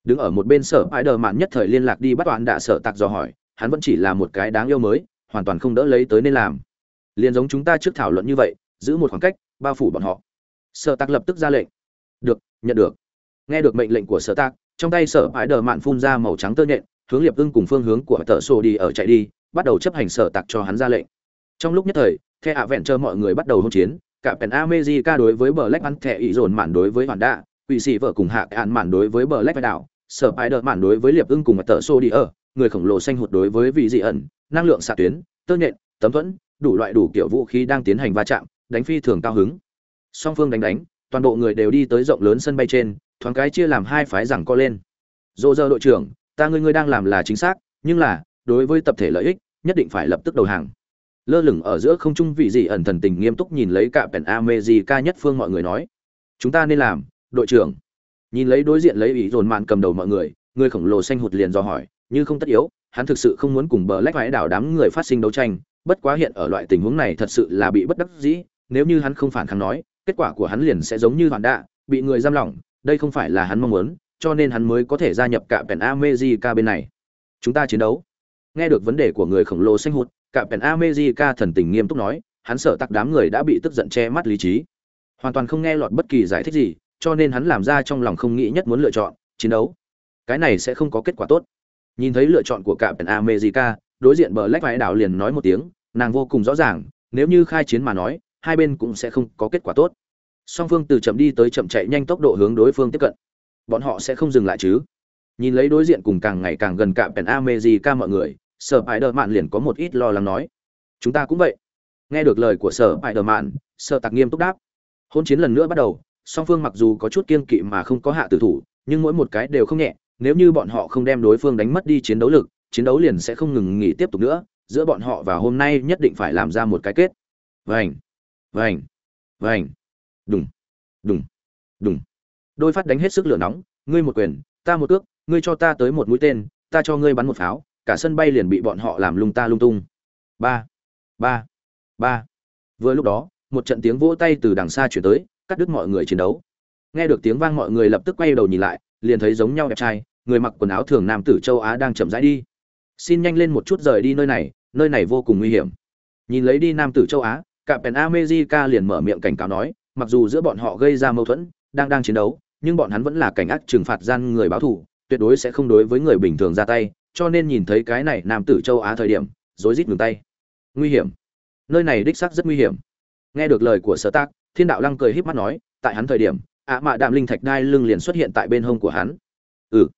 Đứng ở một bên sở Ái đờ mạn nhất thời liên lạc đi bắt toàn đạ sợ tạc dò hỏi, hắn vẫn chỉ là một cái đáng yêu mới hoàn toàn không đỡ lấy tới nên làm. Liền giống chúng ta trước thảo luận như vậy, giữ một khoảng cách, bao phủ bọn họ. Sở tạc lập tức ra lệnh. Được, nhận được. Nghe được mệnh lệnh của sở tạc, trong tay sở ái đờ mạn phun ra màu trắng tơ nhện, hướng liệp ưng cùng phương hướng của tờ sổ đi ở chạy đi, bắt đầu chấp hành sở tạc cho hắn ra lệnh. Trong lúc nhất thời the ạ vẹn chờ mọi người bắt đầu hôn chiến, cả pèn amejica đối với bờ lách ăn thẻ ý dồn mạn đối với hoàn đạ quỷ sĩ vợ cùng hạ ạn mạn đối với bờ lách vai đảo sở ái đờ mạn đối với liệp ưng cùng tờ sổ đi ở người khổng lồ xanh hụt đối với vị dị ẩn, năng lượng xạ tuyến, tơ nhện, tấm thuẫn, đủ loại đủ kiểu vũ khí đang tiến hành va chạm, đánh phi thường cao hứng. Song phương đánh đánh, toàn bộ người đều đi tới rộng lớn sân bay trên, thoáng cái chia làm hai phái rằng co lên. Dỗ dơ đội trưởng, ta ngươi ngươi đang làm là chính xác, nhưng là, đối với tập thể lợi ích, nhất định phải lập tức đầu hàng. Lơ lửng ở giữa không trung vị dị ẩn thần tình nghiêm túc nhìn lấy cả pèn ca nhất phương mọi người nói. Chúng ta nên làm, đội trưởng. Nhìn lấy đối diện lấy ý dồn mạn cầm đầu mọi người người khổng lồ xanh hụt liền do hỏi như không tất yếu, hắn thực sự không muốn cùng bờ lách vãi đảo đám người phát sinh đấu tranh, bất quá hiện ở loại tình huống này thật sự là bị bất đắc dĩ, nếu như hắn không phản kháng nói, kết quả của hắn liền sẽ giống như hoàn đạ, bị người giam lỏng, đây không phải là hắn mong muốn, cho nên hắn mới có thể gia nhập cả pèn America bên này. Chúng ta chiến đấu. Nghe được vấn đề của người khổng lồ xanh hụt, cả pèn America thần tình nghiêm túc nói, hắn sợ tặc đám người đã bị tức giận che mắt lý trí. Hoàn toàn không nghe lọt bất kỳ giải thích gì, cho nên hắn làm ra trong lòng không nghĩ nhất muốn lựa chọn, chiến đấu. Cái này sẽ không có kết quả tốt nhìn thấy lựa chọn của cả pèn America, đối diện bờ lách vải đảo liền nói một tiếng, nàng vô cùng rõ ràng, nếu như khai chiến mà nói, hai bên cũng sẽ không có kết quả tốt. Song phương từ chậm đi tới chậm chạy nhanh tốc độ hướng đối phương tiếp cận. Bọn họ sẽ không dừng lại chứ? Nhìn lấy đối diện cùng càng ngày càng gần cạm pèn America mọi người sở bài đờ mạn liền có một ít lo lắng nói. Chúng ta cũng vậy. Nghe được lời của sở bài đờ mạn sở tạc nghiêm túc đáp. Hôn chiến lần nữa bắt đầu, song phương mặc dù có chút kiên kỵ mà không có hạ tử thủ, nhưng mỗi một cái đều không nhẹ nếu như bọn họ không đem đối phương đánh mất đi chiến đấu lực, chiến đấu liền sẽ không ngừng nghỉ tiếp tục nữa, giữa bọn họ và hôm nay nhất định phải làm ra một cái kết. Vành vành vành. Đùng đùng đùng. Đôi phát đánh hết sức lửa nóng, ngươi một quyền, ta một cước, ngươi cho ta tới một mũi tên, ta cho ngươi bắn một pháo, cả sân bay liền bị bọn họ làm lung ta lung tung. Ba ba ba. Vừa lúc đó, một trận tiếng vỗ tay từ đằng xa chuyển tới, cắt đứt mọi người chiến đấu. Nghe được tiếng vang mọi người lập tức quay đầu nhìn lại liền thấy giống nhau đẹp trai người mặc quần áo thường nam tử châu á đang chậm rãi đi xin nhanh lên một chút rời đi nơi này nơi này vô cùng nguy hiểm nhìn lấy đi nam tử châu á cả pèn America liền mở miệng cảnh cáo nói, mặc dù giữa bọn họ gây ra mâu thuẫn, đang đang chiến đấu, nhưng bọn hắn vẫn là cảnh ác trừng phạt gian người báo thù, tuyệt đối sẽ không đối với người bình thường ra tay, cho nên nhìn thấy cái này nam tử châu Á thời điểm, rối rít ngừng tay. Nguy hiểm. Nơi này đích xác rất nguy hiểm. Nghe được lời của Sở Tác, Thiên đạo lăng cười híp mắt nói, tại hắn thời điểm, ạ mạ đạm linh thạch đai lưng liền xuất hiện tại bên hông của hắn. Ừ.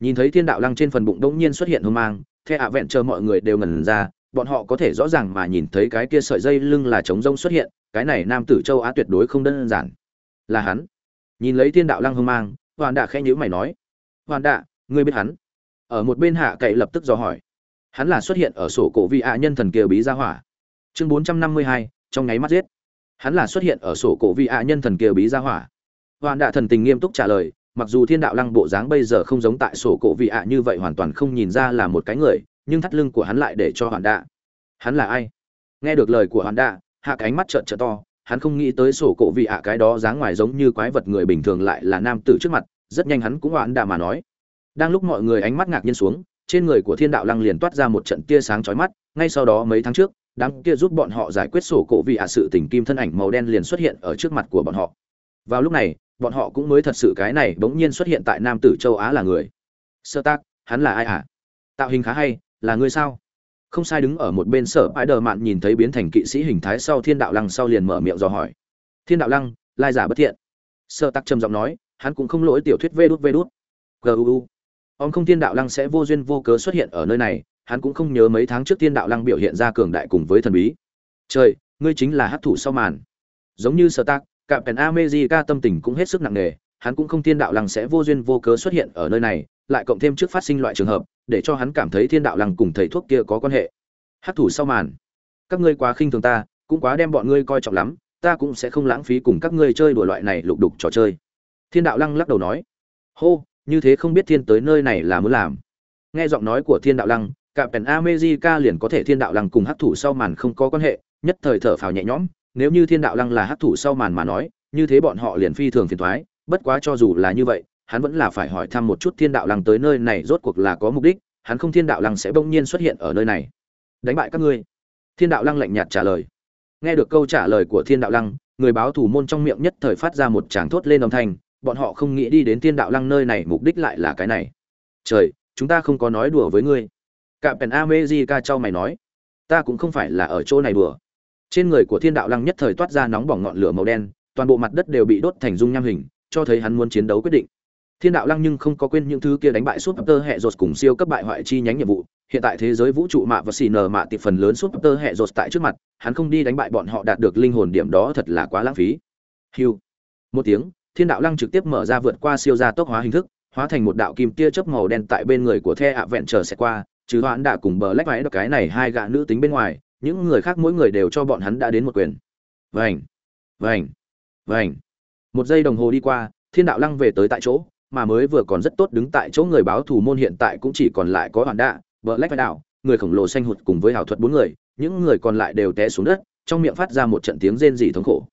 Nhìn thấy Thiên đạo lăng trên phần bụng đống nhiên xuất hiện hung mang, theo ạ vẹn chờ mọi người đều ngẩn ra, bọn họ có thể rõ ràng mà nhìn thấy cái kia sợi dây lưng là trống rông xuất hiện, cái này nam tử châu Á tuyệt đối không đơn giản. Là hắn. Nhìn lấy Thiên đạo lăng hung mang, Hoàn Đạ khẽ nhíu mày nói: "Hoàn Đạ, ngươi biết hắn?" Ở một bên hạ cậy lập tức dò hỏi. Hắn là xuất hiện ở sổ cổ vị ạ nhân thần kia bí gia hỏa. Chương 452, trong nháy mắt giết. Hắn là xuất hiện ở sổ cổ vị ạ nhân thần kia bí gia hỏa. Hoàn Đạ thần tình nghiêm túc trả lời, mặc dù Thiên đạo lăng bộ dáng bây giờ không giống tại sổ cổ vị ạ như vậy hoàn toàn không nhìn ra là một cái người, nhưng thắt lưng của hắn lại để cho hoàn đạ. Hắn là ai? Nghe được lời của hoàn đạ hạ cánh mắt trợn trợ to hắn không nghĩ tới sổ cổ vị ạ cái đó dáng ngoài giống như quái vật người bình thường lại là nam tử trước mặt rất nhanh hắn cũng hoàn đạ mà nói. Đang lúc mọi người ánh mắt ngạc nhiên xuống trên người của thiên đạo lăng liền toát ra một trận tia sáng chói mắt ngay sau đó mấy tháng trước đám kia giúp bọn họ giải quyết sổ cổ vị ạ sự tình kim thân ảnh màu đen liền xuất hiện ở trước mặt của bọn họ. Vào lúc này bọn họ cũng mới thật sự cái này bỗng nhiên xuất hiện tại nam tử châu á là người. Sơ tác, hắn là ai hả? Tạo hình khá hay, là ngươi sao? Không sai đứng ở một bên sở bãi đờ mạn nhìn thấy biến thành kỵ sĩ hình thái sau thiên đạo lăng sau liền mở miệng dò hỏi. Thiên đạo lăng, lai giả bất thiện. Sơ tắc trầm giọng nói, hắn cũng không lỗi tiểu thuyết vê đút vê đút. Gu ông không thiên đạo lăng sẽ vô duyên vô cớ xuất hiện ở nơi này, hắn cũng không nhớ mấy tháng trước thiên đạo lăng biểu hiện ra cường đại cùng với thần bí. Trời, ngươi chính là hát thủ sau màn. Giống như sơ tác cả pèn amejica tâm tình cũng hết sức nặng nề, hắn cũng không thiên đạo lăng sẽ vô duyên vô cớ xuất hiện ở nơi này, lại cộng thêm trước phát sinh loại trường hợp, để cho hắn cảm thấy thiên đạo lăng cùng thầy thuốc kia có quan hệ. Hát thủ sau màn. Các ngươi quá khinh thường ta, cũng quá đem bọn ngươi coi trọng lắm, ta cũng sẽ không lãng phí cùng các ngươi chơi đùa loại này lục đục trò chơi. Thiên đạo lăng lắc đầu nói. Hô, như thế không biết thiên tới nơi này là muốn làm. Nghe giọng nói của thiên đạo lăng cả pèn amejica liền có thể thiên đạo lăng cùng hắc thủ sau màn không có quan hệ, nhất thời thở phào nhẹ nhõm nếu như thiên đạo lăng là hắc thủ sau màn mà nói, như thế bọn họ liền phi thường phiền thoái, bất quá cho dù là như vậy, hắn vẫn là phải hỏi thăm một chút thiên đạo lăng tới nơi này rốt cuộc là có mục đích, hắn không thiên đạo lăng sẽ bỗng nhiên xuất hiện ở nơi này. Đánh bại các ngươi. Thiên đạo lăng lạnh nhạt trả lời. Nghe được câu trả lời của thiên đạo lăng, người báo thủ môn trong miệng nhất thời phát ra một tràng thốt lên âm thanh, bọn họ không nghĩ đi đến thiên đạo lăng nơi này, mục đích lại là cái này. Trời, chúng ta không có nói đùa với ngươi. Cạm pèn Ameryca trao mày nói. Ta cũng không phải là ở chỗ này đùa trên người của thiên đạo lăng nhất thời toát ra nóng bỏng ngọn lửa màu đen, toàn bộ mặt đất đều bị đốt thành dung nham hình, cho thấy hắn muốn chiến đấu quyết định. Thiên đạo lăng nhưng không có quên những thứ kia đánh bại súp tơ hệ rột cùng siêu cấp bại hoại chi nhánh nhiệm vụ. Hiện tại thế giới vũ trụ mạ và xì nờ mạ tiệp phần lớn súp tơ hệ rột tại trước mặt, hắn không đi đánh bại bọn họ đạt được linh hồn điểm đó thật là quá lãng phí. Hiu. Một tiếng, thiên đạo lăng trực tiếp mở ra vượt qua siêu gia tốc hóa hình thức, hóa thành một đạo kim tia chớp màu đen tại bên người của the ạ vẹn chờ sẽ qua, trừ hoãn đã cùng bờ lách váy được cái này hai gã nữ tính bên ngoài những người khác mỗi người đều cho bọn hắn đã đến một quyền. Vành vành vành. Một giây đồng hồ đi qua, thiên đạo lăng về tới tại chỗ, mà mới vừa còn rất tốt đứng tại chỗ người báo thủ môn hiện tại cũng chỉ còn lại có hoàn đạ vợ lách vai đạo, người khổng lồ xanh hụt cùng với hảo thuật bốn người, những người còn lại đều té xuống đất, trong miệng phát ra một trận tiếng rên rỉ thống khổ.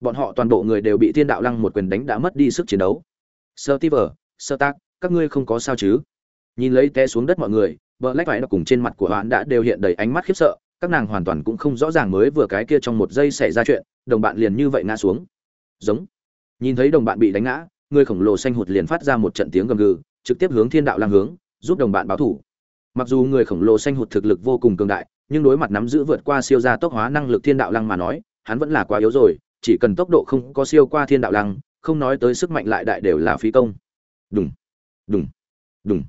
Bọn họ toàn bộ người đều bị thiên đạo lăng một quyền đánh đã mất đi sức chiến đấu. Sơ ti vờ, sơ tác các ngươi không có sao chứ? Nhìn lấy té xuống đất mọi người vợ lách vải cùng trên mặt của hoãn đã đều hiện đầy ánh mắt khiếp sợ các nàng hoàn toàn cũng không rõ ràng mới vừa cái kia trong một giây xảy ra chuyện, đồng bạn liền như vậy ngã xuống. Giống. Nhìn thấy đồng bạn bị đánh ngã, người khổng lồ xanh hụt liền phát ra một trận tiếng gầm gừ, trực tiếp hướng thiên đạo lang hướng, giúp đồng bạn báo thủ. Mặc dù người khổng lồ xanh hụt thực lực vô cùng cường đại, nhưng đối mặt nắm giữ vượt qua siêu gia tốc hóa năng lực thiên đạo lăng mà nói, hắn vẫn là quá yếu rồi, chỉ cần tốc độ không có siêu qua thiên đạo lăng, không nói tới sức mạnh lại đại đều là phí công. Đúng đúng đúng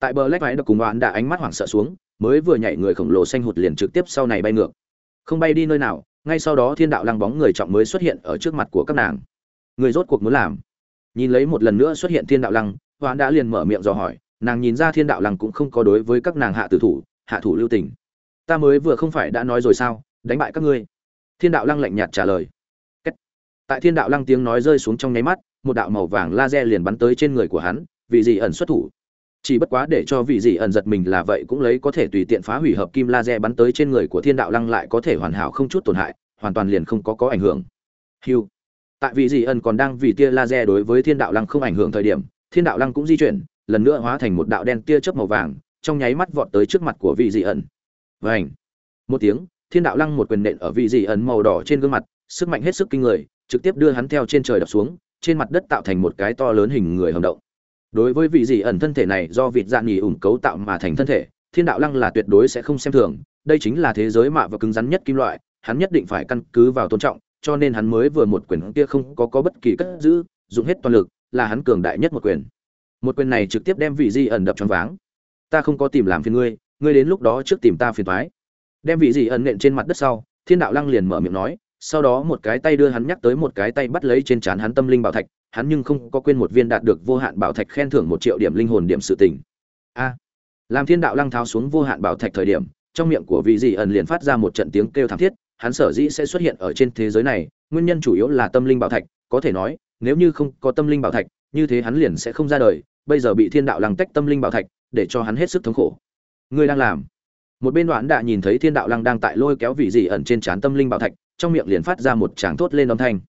tại bờ lách váy được cùng đoạn đã ánh mắt hoảng sợ xuống mới vừa nhảy người khổng lồ xanh hụt liền trực tiếp sau này bay ngược. Không bay đi nơi nào, ngay sau đó thiên đạo lăng bóng người trọng mới xuất hiện ở trước mặt của các nàng. Người rốt cuộc muốn làm? Nhìn lấy một lần nữa xuất hiện thiên đạo lăng, hoán đã liền mở miệng dò hỏi, nàng nhìn ra thiên đạo lăng cũng không có đối với các nàng hạ tử thủ, hạ thủ lưu tình. Ta mới vừa không phải đã nói rồi sao, đánh bại các ngươi. Thiên đạo lăng lạnh nhạt trả lời. Tại thiên đạo lăng tiếng nói rơi xuống trong nháy mắt, một đạo màu vàng laser liền bắn tới trên người của hắn, Vì gì ẩn xuất thủ? Chỉ bất quá để cho vị dị ẩn giật mình là vậy cũng lấy có thể tùy tiện phá hủy hợp kim laser bắn tới trên người của thiên đạo lăng lại có thể hoàn hảo không chút tổn hại, hoàn toàn liền không có có ảnh hưởng. Hiu tại vị dị ẩn còn đang vì tia laser đối với thiên đạo lăng không ảnh hưởng thời điểm, thiên đạo lăng cũng di chuyển, lần nữa hóa thành một đạo đen tia chớp màu vàng, trong nháy mắt vọt tới trước mặt của vị dị ẩn. Vảnh một tiếng, thiên đạo lăng một quyền nện ở vị dị ẩn màu đỏ trên gương mặt, sức mạnh hết sức kinh người, trực tiếp đưa hắn theo trên trời đập xuống, trên mặt đất tạo thành một cái to lớn hình người hầm động đối với vị dị ẩn thân thể này do vịt dạng nghỉ ủng cấu tạo mà thành thân thể, thiên đạo lăng là tuyệt đối sẽ không xem thường. Đây chính là thế giới mạ và cứng rắn nhất kim loại, hắn nhất định phải căn cứ vào tôn trọng, cho nên hắn mới vừa một quyền kia không có có bất kỳ cất giữ, dùng hết toàn lực, là hắn cường đại nhất một quyền. Một quyền này trực tiếp đem vị dị ẩn đập choáng váng. Ta không có tìm làm phiền ngươi ngươi đến lúc đó trước tìm ta phiền thoái đem vị dị ẩn nện trên mặt đất sau, thiên đạo lăng liền mở miệng nói, sau đó một cái tay đưa hắn nhắc tới một cái tay bắt lấy trên trán hắn tâm linh bảo thạch hắn nhưng không có quên một viên đạt được vô hạn bảo thạch khen thưởng một triệu điểm linh hồn điểm sự tình. A. Làm thiên đạo lăng tháo xuống vô hạn bảo thạch thời điểm, trong miệng của vị dị ẩn liền phát ra một trận tiếng kêu thảm thiết, hắn sở dĩ sẽ xuất hiện ở trên thế giới này, nguyên nhân chủ yếu là tâm linh bảo thạch, có thể nói, nếu như không có tâm linh bảo thạch, như thế hắn liền sẽ không ra đời, bây giờ bị thiên đạo lăng tách tâm linh bảo thạch, để cho hắn hết sức thống khổ. Ngươi đang làm. Một bên đoạn đã nhìn thấy thiên đạo lăng đang tại lôi kéo vị dị ẩn trên trán tâm linh bảo thạch, trong miệng liền phát ra một tràng thốt lên âm thanh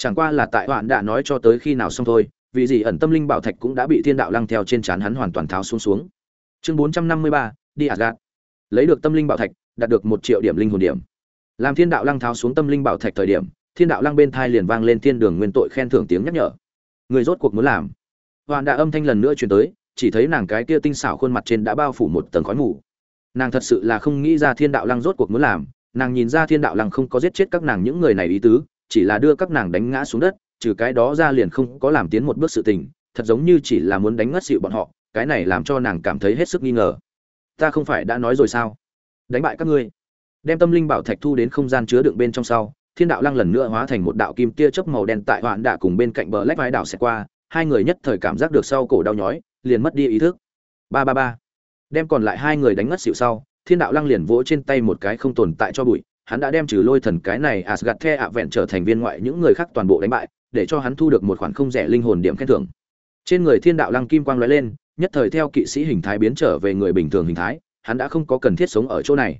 chẳng qua là tại đoạn đã nói cho tới khi nào xong thôi, vì gì ẩn tâm linh bảo thạch cũng đã bị thiên đạo lăng theo trên trán hắn hoàn toàn tháo xuống xuống. Chương bốn trăm năm mươi ba, đi ạt gạt. Lấy được tâm linh bảo thạch, đạt được một triệu điểm linh hồn điểm. Làm thiên đạo lăng tháo xuống tâm linh bảo thạch thời điểm, thiên đạo lăng bên thai liền vang lên thiên đường nguyên tội khen thưởng tiếng nhắc nhở. Người rốt cuộc muốn làm? Hoàn đã âm thanh lần nữa chuyển tới, chỉ thấy nàng cái kia tinh xảo khuôn mặt trên đã bao phủ một tầng khói mù. Nàng thật sự là không nghĩ ra thiên đạo lăng rốt cuộc muốn làm, nàng nhìn ra thiên đạo lăng không có giết chết các nàng những người này ý tứ chỉ là đưa các nàng đánh ngã xuống đất, trừ cái đó ra liền không có làm tiến một bước sự tình, thật giống như chỉ là muốn đánh ngất xịu bọn họ, cái này làm cho nàng cảm thấy hết sức nghi ngờ. Ta không phải đã nói rồi sao? Đánh bại các ngươi. Đem tâm linh bảo thạch thu đến không gian chứa đựng bên trong sau, thiên đạo lăng lần nữa hóa thành một đạo kim tia chớp màu đen tại hoạn đạ cùng bên cạnh bờ lách vai đảo xẹt qua, hai người nhất thời cảm giác được sau cổ đau nhói, liền mất đi ý thức. Ba ba ba. Đem còn lại hai người đánh ngất xịu sau, thiên đạo lăng liền vỗ trên tay một cái không tồn tại cho bụi hắn đã đem trừ lôi thần cái này Asgard The ạ vẹn trở thành viên ngoại những người khác toàn bộ đánh bại, để cho hắn thu được một khoản không rẻ linh hồn điểm khen thưởng. Trên người Thiên Đạo Lăng kim quang lóe lên, nhất thời theo kỵ sĩ hình thái biến trở về người bình thường hình thái, hắn đã không có cần thiết sống ở chỗ này.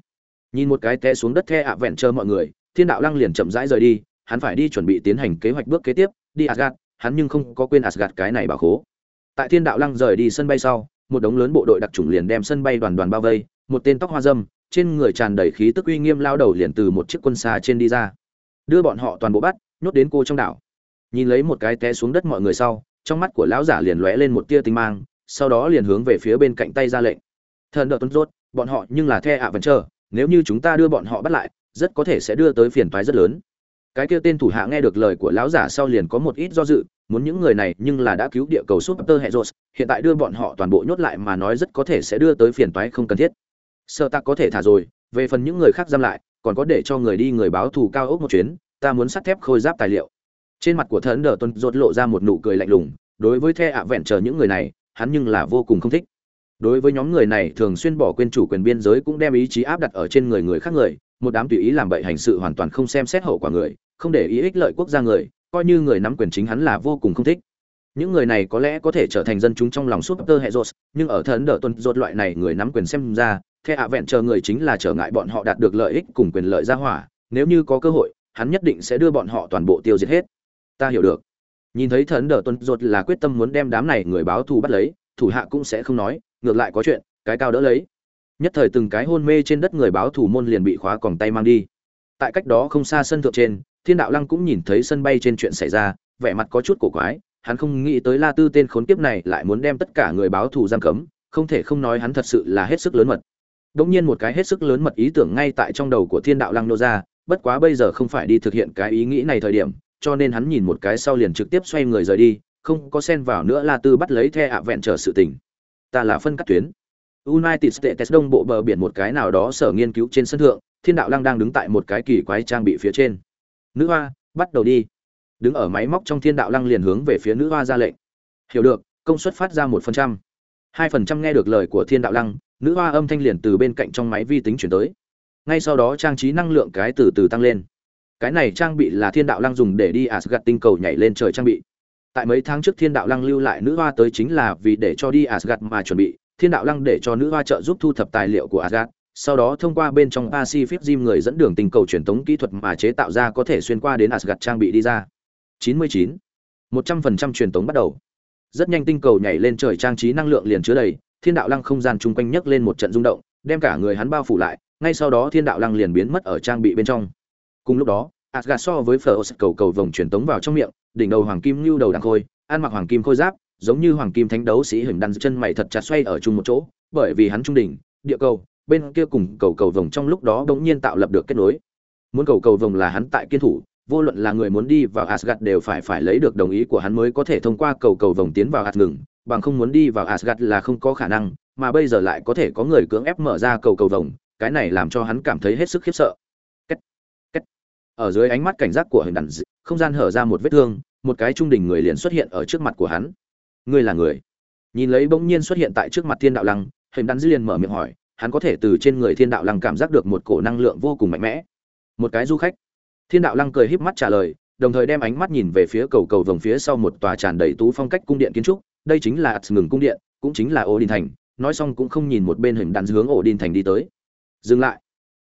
Nhìn một cái té xuống đất The ạ vẹn chờ mọi người, Thiên Đạo Lăng liền chậm rãi rời đi, hắn phải đi chuẩn bị tiến hành kế hoạch bước kế tiếp, đi Asgard, hắn nhưng không có quên Asgard cái này bảo khố. Tại Thiên Đạo Lăng rời đi sân bay sau, một đống lớn bộ đội đặc chủng liền đem sân bay đoàn đoàn bao vây, một tên tóc hoa râm, trên người tràn đầy khí tức uy nghiêm lao đầu liền từ một chiếc quân xa trên đi ra. Đưa bọn họ toàn bộ bắt, nhốt đến cô trong đảo. Nhìn lấy một cái té xuống đất mọi người sau, trong mắt của lão giả liền lóe lên một tia tinh mang, sau đó liền hướng về phía bên cạnh tay ra lệnh. Thần đợt tuấn rốt, bọn họ nhưng là the ạ vẫn chờ nếu như chúng ta đưa bọn họ bắt lại, rất có thể sẽ đưa tới phiền toái rất lớn. Cái kia tên thủ hạ nghe được lời của lão giả sau liền có một ít do dự, muốn những người này nhưng là đã cứu địa cầu súp tơ hệ rột hiện tại đưa bọn họ toàn bộ nhốt lại mà nói rất có thể sẽ đưa tới phiền toái không cần thiết sợ ta có thể thả rồi, về phần những người khác giam lại, còn có để cho người đi người báo thù cao ốc một chuyến, ta muốn sắt thép khôi giáp tài liệu. Trên mặt của thần đờ tuân rột lộ ra một nụ cười lạnh lùng, đối với the ạ vẹn chờ những người này, hắn nhưng là vô cùng không thích. Đối với nhóm người này thường xuyên bỏ quên chủ quyền biên giới cũng đem ý chí áp đặt ở trên người người khác người, một đám tùy ý làm bậy hành sự hoàn toàn không xem xét hậu quả người, không để ý ích lợi quốc gia người, coi như người nắm quyền chính hắn là vô cùng không thích. Những người này có lẽ có thể trở thành dân chúng trong lòng suốt tơ hệ rột nhưng ở thần đờ tuân rột loại này người nắm quyền xem ra the ạ vẹn chờ người chính là trở ngại bọn họ đạt được lợi ích cùng quyền lợi ra hỏa, nếu như có cơ hội, hắn nhất định sẽ đưa bọn họ toàn bộ tiêu diệt hết. Ta hiểu được. Nhìn thấy thần đờ tuân rột là quyết tâm muốn đem đám này người báo thù bắt lấy, thủ hạ cũng sẽ không nói, ngược lại có chuyện, cái cao đỡ lấy. Nhất thời từng cái hôn mê trên đất người báo thù môn liền bị khóa còng tay mang đi. Tại cách đó không xa sân thượng trên, thiên đạo lăng cũng nhìn thấy sân bay trên chuyện xảy ra, vẻ mặt có chút cổ quái, hắn không nghĩ tới la tư tên khốn kiếp này lại muốn đem tất cả người báo thù giam cấm không thể không nói hắn thật sự là hết sức lớn mật. Đống nhiên một cái hết sức lớn mật ý tưởng ngay tại trong đầu của Thiên Đạo Lăng nô ra, bất quá bây giờ không phải đi thực hiện cái ý nghĩ này thời điểm, cho nên hắn nhìn một cái sau liền trực tiếp xoay người rời đi, không có xen vào nữa La Tư bắt lấy The ạ vẹn trở sự tình. Ta là phân cắt tuyến. United States đông bộ bờ biển một cái nào đó sở nghiên cứu trên sân thượng, Thiên Đạo Lăng đang đứng tại một cái kỳ quái trang bị phía trên. Nữ hoa, bắt đầu đi. Đứng ở máy móc trong Thiên Đạo Lăng liền hướng về phía nữ hoa ra lệnh. Hiểu được, công suất phát ra một phần trăm. Hai phần trăm nghe được lời của Thiên Đạo Lăng, nữ hoa âm thanh liền từ bên cạnh trong máy vi tính chuyển tới. Ngay sau đó trang trí năng lượng cái từ từ tăng lên. Cái này trang bị là thiên đạo lăng dùng để đi asgad tinh cầu nhảy lên trời trang bị. Tại mấy tháng trước thiên đạo lăng lưu lại nữ hoa tới chính là vì để cho đi asgad mà chuẩn bị, thiên đạo lăng để cho nữ hoa trợ giúp thu thập tài liệu của asgad sau đó thông qua bên trong pacific gym người dẫn đường tinh cầu truyền tống kỹ thuật mà chế tạo ra có thể xuyên qua đến asgad trang bị đi ra. 99. 100% truyền tống bắt đầu. Rất nhanh tinh cầu nhảy lên trời trang trí năng lượng liền chứa đầy thiên đạo lăng không gian chung quanh nhấc lên một trận rung động đem cả người hắn bao phủ lại ngay sau đó thiên đạo lăng liền biến mất ở trang bị bên trong. Cùng lúc đó asgad so với phở cầu cầu vòng truyền tống vào trong miệng đỉnh đầu hoàng kim lưu đầu đằng khôi ăn mặc hoàng kim khôi giáp giống như hoàng kim thánh đấu sĩ hình đan chân mày thật chặt xoay ở chung một chỗ bởi vì hắn trung đỉnh địa cầu bên kia cùng cầu cầu vòng trong lúc đó bỗng nhiên tạo lập được kết nối. Muốn cầu cầu vòng là hắn tại kiên thủ vô luận là người muốn đi vào Asgard đều phải phải lấy được đồng ý của hắn mới có thể thông qua cầu cầu vòng tiến vào Asgard ngừng, bằng không muốn đi vào Asgard là không có khả năng, mà bây giờ lại có thể có người cưỡng ép mở ra cầu cầu vồng, cái này làm cho hắn cảm thấy hết sức khiếp sợ. Kết, kết. Ở dưới ánh mắt cảnh giác của hình Đản dị, không gian hở ra một vết thương, một cái trung đỉnh người liền xuất hiện ở trước mặt của hắn. Ngươi là người? Nhìn lấy bỗng nhiên xuất hiện tại trước mặt Thiên Đạo Lăng, hình Đản dị liền mở miệng hỏi, hắn có thể từ trên người Thiên Đạo Lăng cảm giác được một cổ năng lượng vô cùng mạnh mẽ. Một cái du khách. Thiên Đạo Lăng cười híp mắt trả lời, đồng thời đem ánh mắt nhìn về phía cầu cầu vòng phía sau một tòa tràn đầy tú phong cách cung điện kiến trúc, đây chính là ngừng cung điện, cũng chính là ổ đình thành. Nói xong cũng không nhìn một bên hình đạn hướng ổ đình thành đi tới. Dừng lại.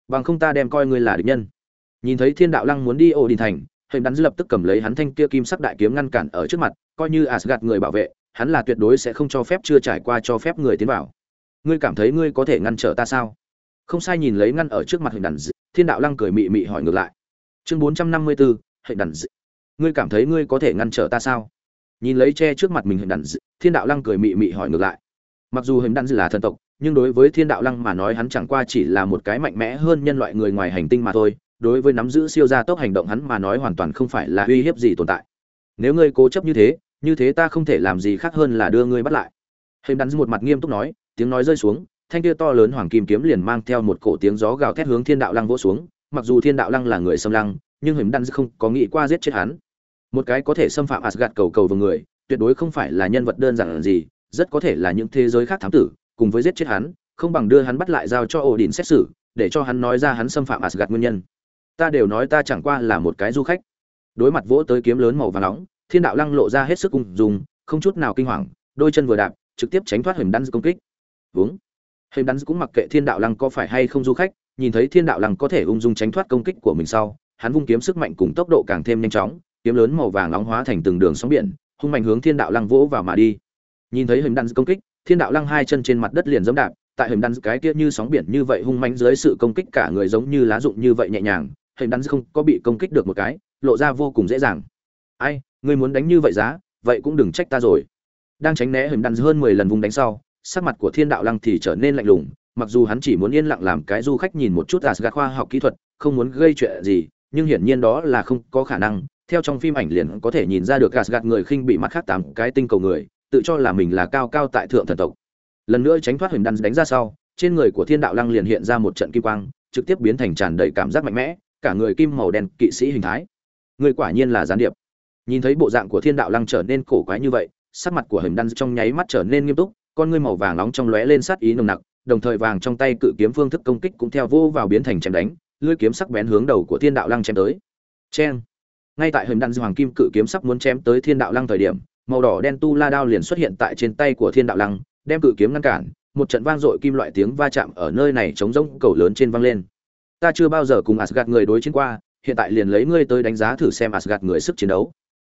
Bằng không ta đem coi ngươi là địch nhân. Nhìn thấy thiên đạo lăng muốn đi ổ đình thành, hình đạn lập tức cầm lấy hắn thanh kia kim sắc đại kiếm ngăn cản ở trước mặt, coi như asgad người bảo vệ, hắn là tuyệt đối sẽ không cho phép chưa trải qua cho phép người tiến vào. Ngươi cảm thấy ngươi có thể ngăn trở ta sao? Không sai nhìn lấy ngăn ở trước mặt hình đạn thiên đạo lăng cười mị mị hỏi ngược lại. Chương bốn trăm năm mươi bốn hình đạn ngươi cảm thấy ngươi có thể ngăn trở ta sao? Nhìn lấy che trước mặt mình hình đàn thiên đạo lăng cười mị mị hỏi ngược lại. Mặc dù hình đàn là thần tộc nhưng đối với thiên đạo lăng mà nói hắn chẳng qua chỉ là một cái mạnh mẽ hơn nhân loại người ngoài hành tinh mà thôi. Đối với nắm giữ siêu gia tốc hành động hắn mà nói hoàn toàn không phải là uy hiếp gì tồn tại. Nếu ngươi cố chấp như thế như thế ta không thể làm gì khác hơn là đưa ngươi bắt lại. Hình đàn một mặt nghiêm túc nói tiếng nói rơi xuống thanh kia to lớn hoàng kim kiếm liền mang theo một cổ tiếng gió gào thét hướng thiên đạo lăng vỗ xuống. Mặc dù thiên đạo lăng là người xâm lăng nhưng hình đàn không có nghĩ qua giết chết hắn. Một cái có thể xâm phạm asgad cầu cầu vào người, tuyệt đối không phải là nhân vật đơn giản gì, rất có thể là những thế giới khác thám tử, cùng với giết chết hắn, không bằng đưa hắn bắt lại giao cho Odin xét xử, để cho hắn nói ra hắn xâm phạm Asgard nguyên nhân. ta đều nói ta chẳng qua là một cái du khách. Đối mặt vỗ tới kiếm lớn màu vàng nóng thiên đạo lăng lộ ra hết sức ung dùng không chút nào kinh hoàng đôi chân vừa đạp trực tiếp tránh thoát hình đắn công kích. Vướng hình đắn cũng mặc kệ thiên đạo lăng có phải hay không du khách nhìn thấy thiên đạo lăng có thể ung dung tránh thoát công kích của mình sau hắn vung kiếm sức mạnh cùng tốc độ càng thêm nhanh chóng kiếm lớn màu vàng nóng hóa thành từng đường sóng biển hung mạnh hướng thiên đạo lăng vỗ vào mà đi nhìn thấy hình đan công kích thiên đạo lăng hai chân trên mặt đất liền giống đạp tại hình Đan cái kia như sóng biển như vậy hung mạnh dưới sự công kích cả người giống như lá rụng như vậy nhẹ nhàng hình Đan không có bị công kích được một cái lộ ra vô cùng dễ dàng ai ngươi muốn đánh như vậy giá vậy cũng đừng trách ta rồi đang tránh né hình Đan hơn mười lần vùng đánh sau sắc mặt của thiên đạo lăng thì trở nên lạnh lùng mặc dù hắn chỉ muốn yên lặng làm cái du khách nhìn một chút Asgard khoa học kỹ thuật, không muốn gây chuyện gì, nhưng hiển nhiên đó là không có khả năng. Theo trong phim ảnh liền có thể nhìn ra được Asgard người khinh bị mặt khác tám cái tinh cầu người, tự cho là mình là cao cao tại thượng thần tộc. Lần nữa tránh thoát hình đan đánh ra sau, trên người của Thiên Đạo Lăng liền hiện ra một trận kim quang, trực tiếp biến thành tràn đầy cảm giác mạnh mẽ, cả người kim màu đen kỵ sĩ hình thái. Người quả nhiên là gián điệp. Nhìn thấy bộ dạng của Thiên Đạo Lăng trở nên cổ quái như vậy, sắc mặt của hình đan trong nháy mắt trở nên nghiêm túc, con ngươi màu vàng nóng trong lóe lên sát ý nồng nặc, đồng thời vàng trong tay cự kiếm phương thức công kích cũng theo vô vào biến thành chém đánh, lưỡi kiếm sắc bén hướng đầu của Thiên Đạo Lăng chém tới. Chen. Ngay tại hình đan hoàng kim cự kiếm sắp muốn chém tới Thiên Đạo Lăng thời điểm, màu đỏ đen tu la đao liền xuất hiện tại trên tay của Thiên Đạo Lăng, đem cự kiếm ngăn cản, một trận vang dội kim loại tiếng va chạm ở nơi này chống rỗng cầu lớn trên vang lên. Ta chưa bao giờ cùng Asgard người đối chiến qua, hiện tại liền lấy ngươi tới đánh giá thử xem Asgard người sức chiến đấu.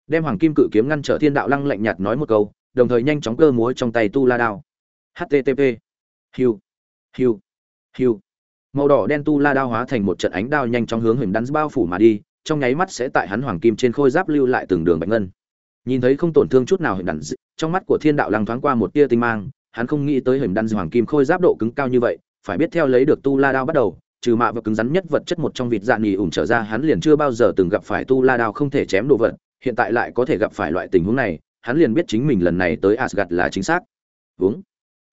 Đem hoàng kim cự kiếm ngăn trở Thiên Đạo Lăng lạnh nhạt nói một câu, đồng thời nhanh chóng cơ múa trong tay tu la đao. http hiu hiu hiu màu đỏ đen tu la đao hóa thành một trận ánh đao nhanh chóng hướng hình đắn bao phủ mà đi trong nháy mắt sẽ tại hắn hoàng kim trên khôi giáp lưu lại từng đường bạch ngân. Nhìn thấy không tổn thương chút nào hình đắn trong mắt của thiên đạo lăng thoáng qua một tia tinh mang, hắn không nghĩ tới hình đắn hoàng kim khôi giáp độ cứng cao như vậy, phải biết theo lấy được tu la đao bắt đầu, trừ mạ và cứng rắn nhất vật chất một trong vịt dạng nghỉ ủng trở ra, hắn liền chưa bao giờ từng gặp phải tu la đao không thể chém đồ vật, hiện tại lại có thể gặp phải loại tình huống này, hắn liền biết chính mình lần này tới Asgard là chính xác. Vúng.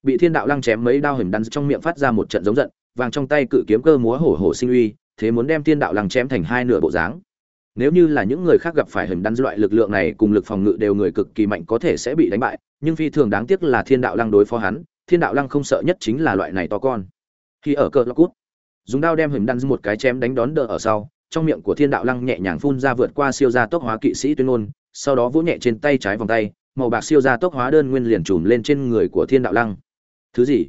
Bị thiên đạo lăng chém mấy đao hình đắn trong miệng phát ra một trận giống giận, vàng trong tay cự kiếm cơ múa hổ hổ sinh uy, thế muốn đem thiên đạo lăng chém thành hai nửa bộ dáng nếu như là những người khác gặp phải hình đắn loại lực lượng này cùng lực phòng ngự đều người cực kỳ mạnh có thể sẽ bị đánh bại, nhưng phi thường đáng tiếc là thiên đạo lăng đối phó hắn, thiên đạo lăng không sợ nhất chính là loại này to con. Khi ở cờ lóc cút dùng đao đem hình đắn một cái chém đánh đón đỡ ở sau, trong miệng của thiên đạo lăng nhẹ nhàng phun ra vượt qua siêu gia tốc hóa kỵ sĩ tuyên ngôn, sau đó vỗ nhẹ trên tay trái vòng tay, màu bạc siêu gia tốc hóa đơn nguyên liền trùm lên trên người của thiên đạo lăng. Thứ gì?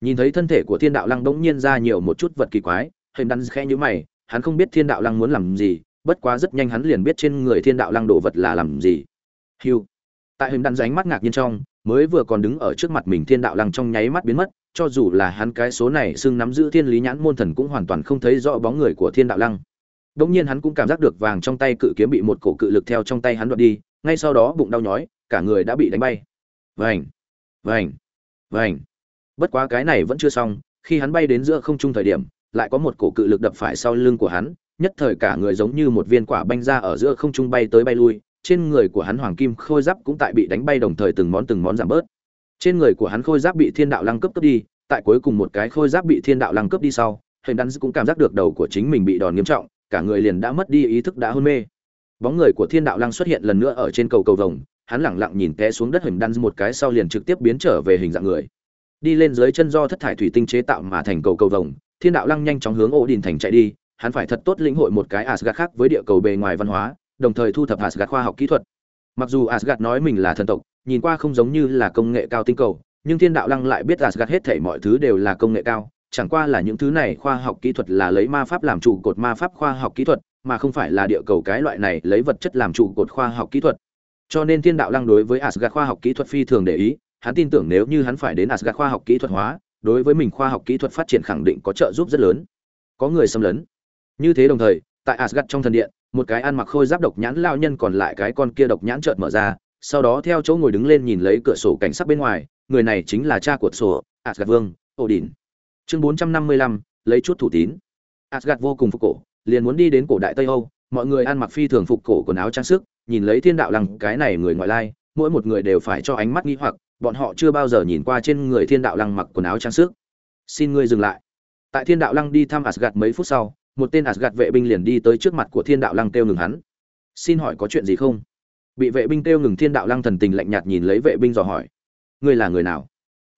Nhìn thấy thân thể của thiên đạo lăng bỗng nhiên ra nhiều một chút vật kỳ quái, hình đắn khẽ nhữ mày, hắn không biết thiên đạo lăng muốn làm gì bất quá rất nhanh hắn liền biết trên người thiên đạo lăng đồ vật là làm gì. Hiu tại hình đan ránh mắt ngạc nhiên trong mới vừa còn đứng ở trước mặt mình thiên đạo lăng trong nháy mắt biến mất cho dù là hắn cái số này xưng nắm giữ thiên lý nhãn môn thần cũng hoàn toàn không thấy rõ bóng người của thiên đạo lăng. Đống nhiên hắn cũng cảm giác được vàng trong tay cự kiếm bị một cổ cự lực theo trong tay hắn đoạt đi, ngay sau đó bụng đau nhói, cả người đã bị đánh bay. Vành, vành, vành. Bất quá cái này vẫn chưa xong khi hắn bay đến giữa không trung thời điểm lại có một cổ cự lực đập phải sau lưng của hắn nhất thời cả người giống như một viên quả banh ra ở giữa không trung bay tới bay lui, trên người của hắn hoàng kim khôi giáp cũng tại bị đánh bay đồng thời từng món từng món giảm bớt. Trên người của hắn khôi giáp bị thiên đạo lăng cướp cướp đi, tại cuối cùng một cái khôi giáp bị thiên đạo lăng cướp đi sau, Huyền Đan cũng cảm giác được đầu của chính mình bị đòn nghiêm trọng, cả người liền đã mất đi ý thức đã hôn mê. Bóng người của thiên đạo lăng xuất hiện lần nữa ở trên cầu cầu vồng, hắn lẳng lặng nhìn té xuống đất Huyền Đan một cái sau liền trực tiếp biến trở về hình dạng người. Đi lên dưới chân do thất thải thủy tinh chế tạo mà thành cầu cầu vồng, thiên đạo lăng nhanh chóng hướng ổ đình thành chạy đi hắn phải thật tốt lĩnh hội một cái Asgard khác với địa cầu bề ngoài văn hóa đồng thời thu thập Asgard khoa học kỹ thuật mặc dù Asgard nói mình là thần tộc nhìn qua không giống như là công nghệ cao tinh cầu nhưng thiên đạo lăng lại biết Asgard hết thảy mọi thứ đều là công nghệ cao chẳng qua là những thứ này khoa học kỹ thuật là lấy ma pháp làm trụ cột ma pháp khoa học kỹ thuật mà không phải là địa cầu cái loại này lấy vật chất làm trụ cột khoa học kỹ thuật cho nên thiên đạo lăng đối với Asgard khoa học kỹ thuật phi thường để ý hắn tin tưởng nếu như hắn phải đến Asgard khoa học kỹ thuật hóa, đối với mình khoa học kỹ thuật phát triển khẳng định có trợ giúp rất lớn. Có người xâm lấn. Như thế đồng thời, tại Asgard trong thần điện, một cái ăn mặc khôi giáp độc nhãn lao nhân còn lại cái con kia độc nhãn chợt mở ra, sau đó theo chỗ ngồi đứng lên nhìn lấy cửa sổ cảnh sắc bên ngoài, người này chính là cha của sổ, Asgard vương, Odin. Chương 455, lấy chút thủ tín. Asgard vô cùng phục cổ, liền muốn đi đến cổ đại Tây Âu, mọi người ăn mặc phi thường phục cổ quần áo trang sức, nhìn lấy thiên đạo lăng cái này người ngoại lai, mỗi một người đều phải cho ánh mắt nghi hoặc, bọn họ chưa bao giờ nhìn qua trên người thiên đạo lăng mặc quần áo trang sức xin ngươi dừng lại tại thiên đạo lăng đi thăm asgad mấy phút sau một tên asgad vệ binh liền đi tới trước mặt của thiên đạo lăng kêu ngừng hắn. Xin hỏi có chuyện gì không? Bị vệ binh kêu ngừng thiên đạo lăng thần tình lạnh nhạt nhìn lấy vệ binh dò hỏi. Ngươi là người nào?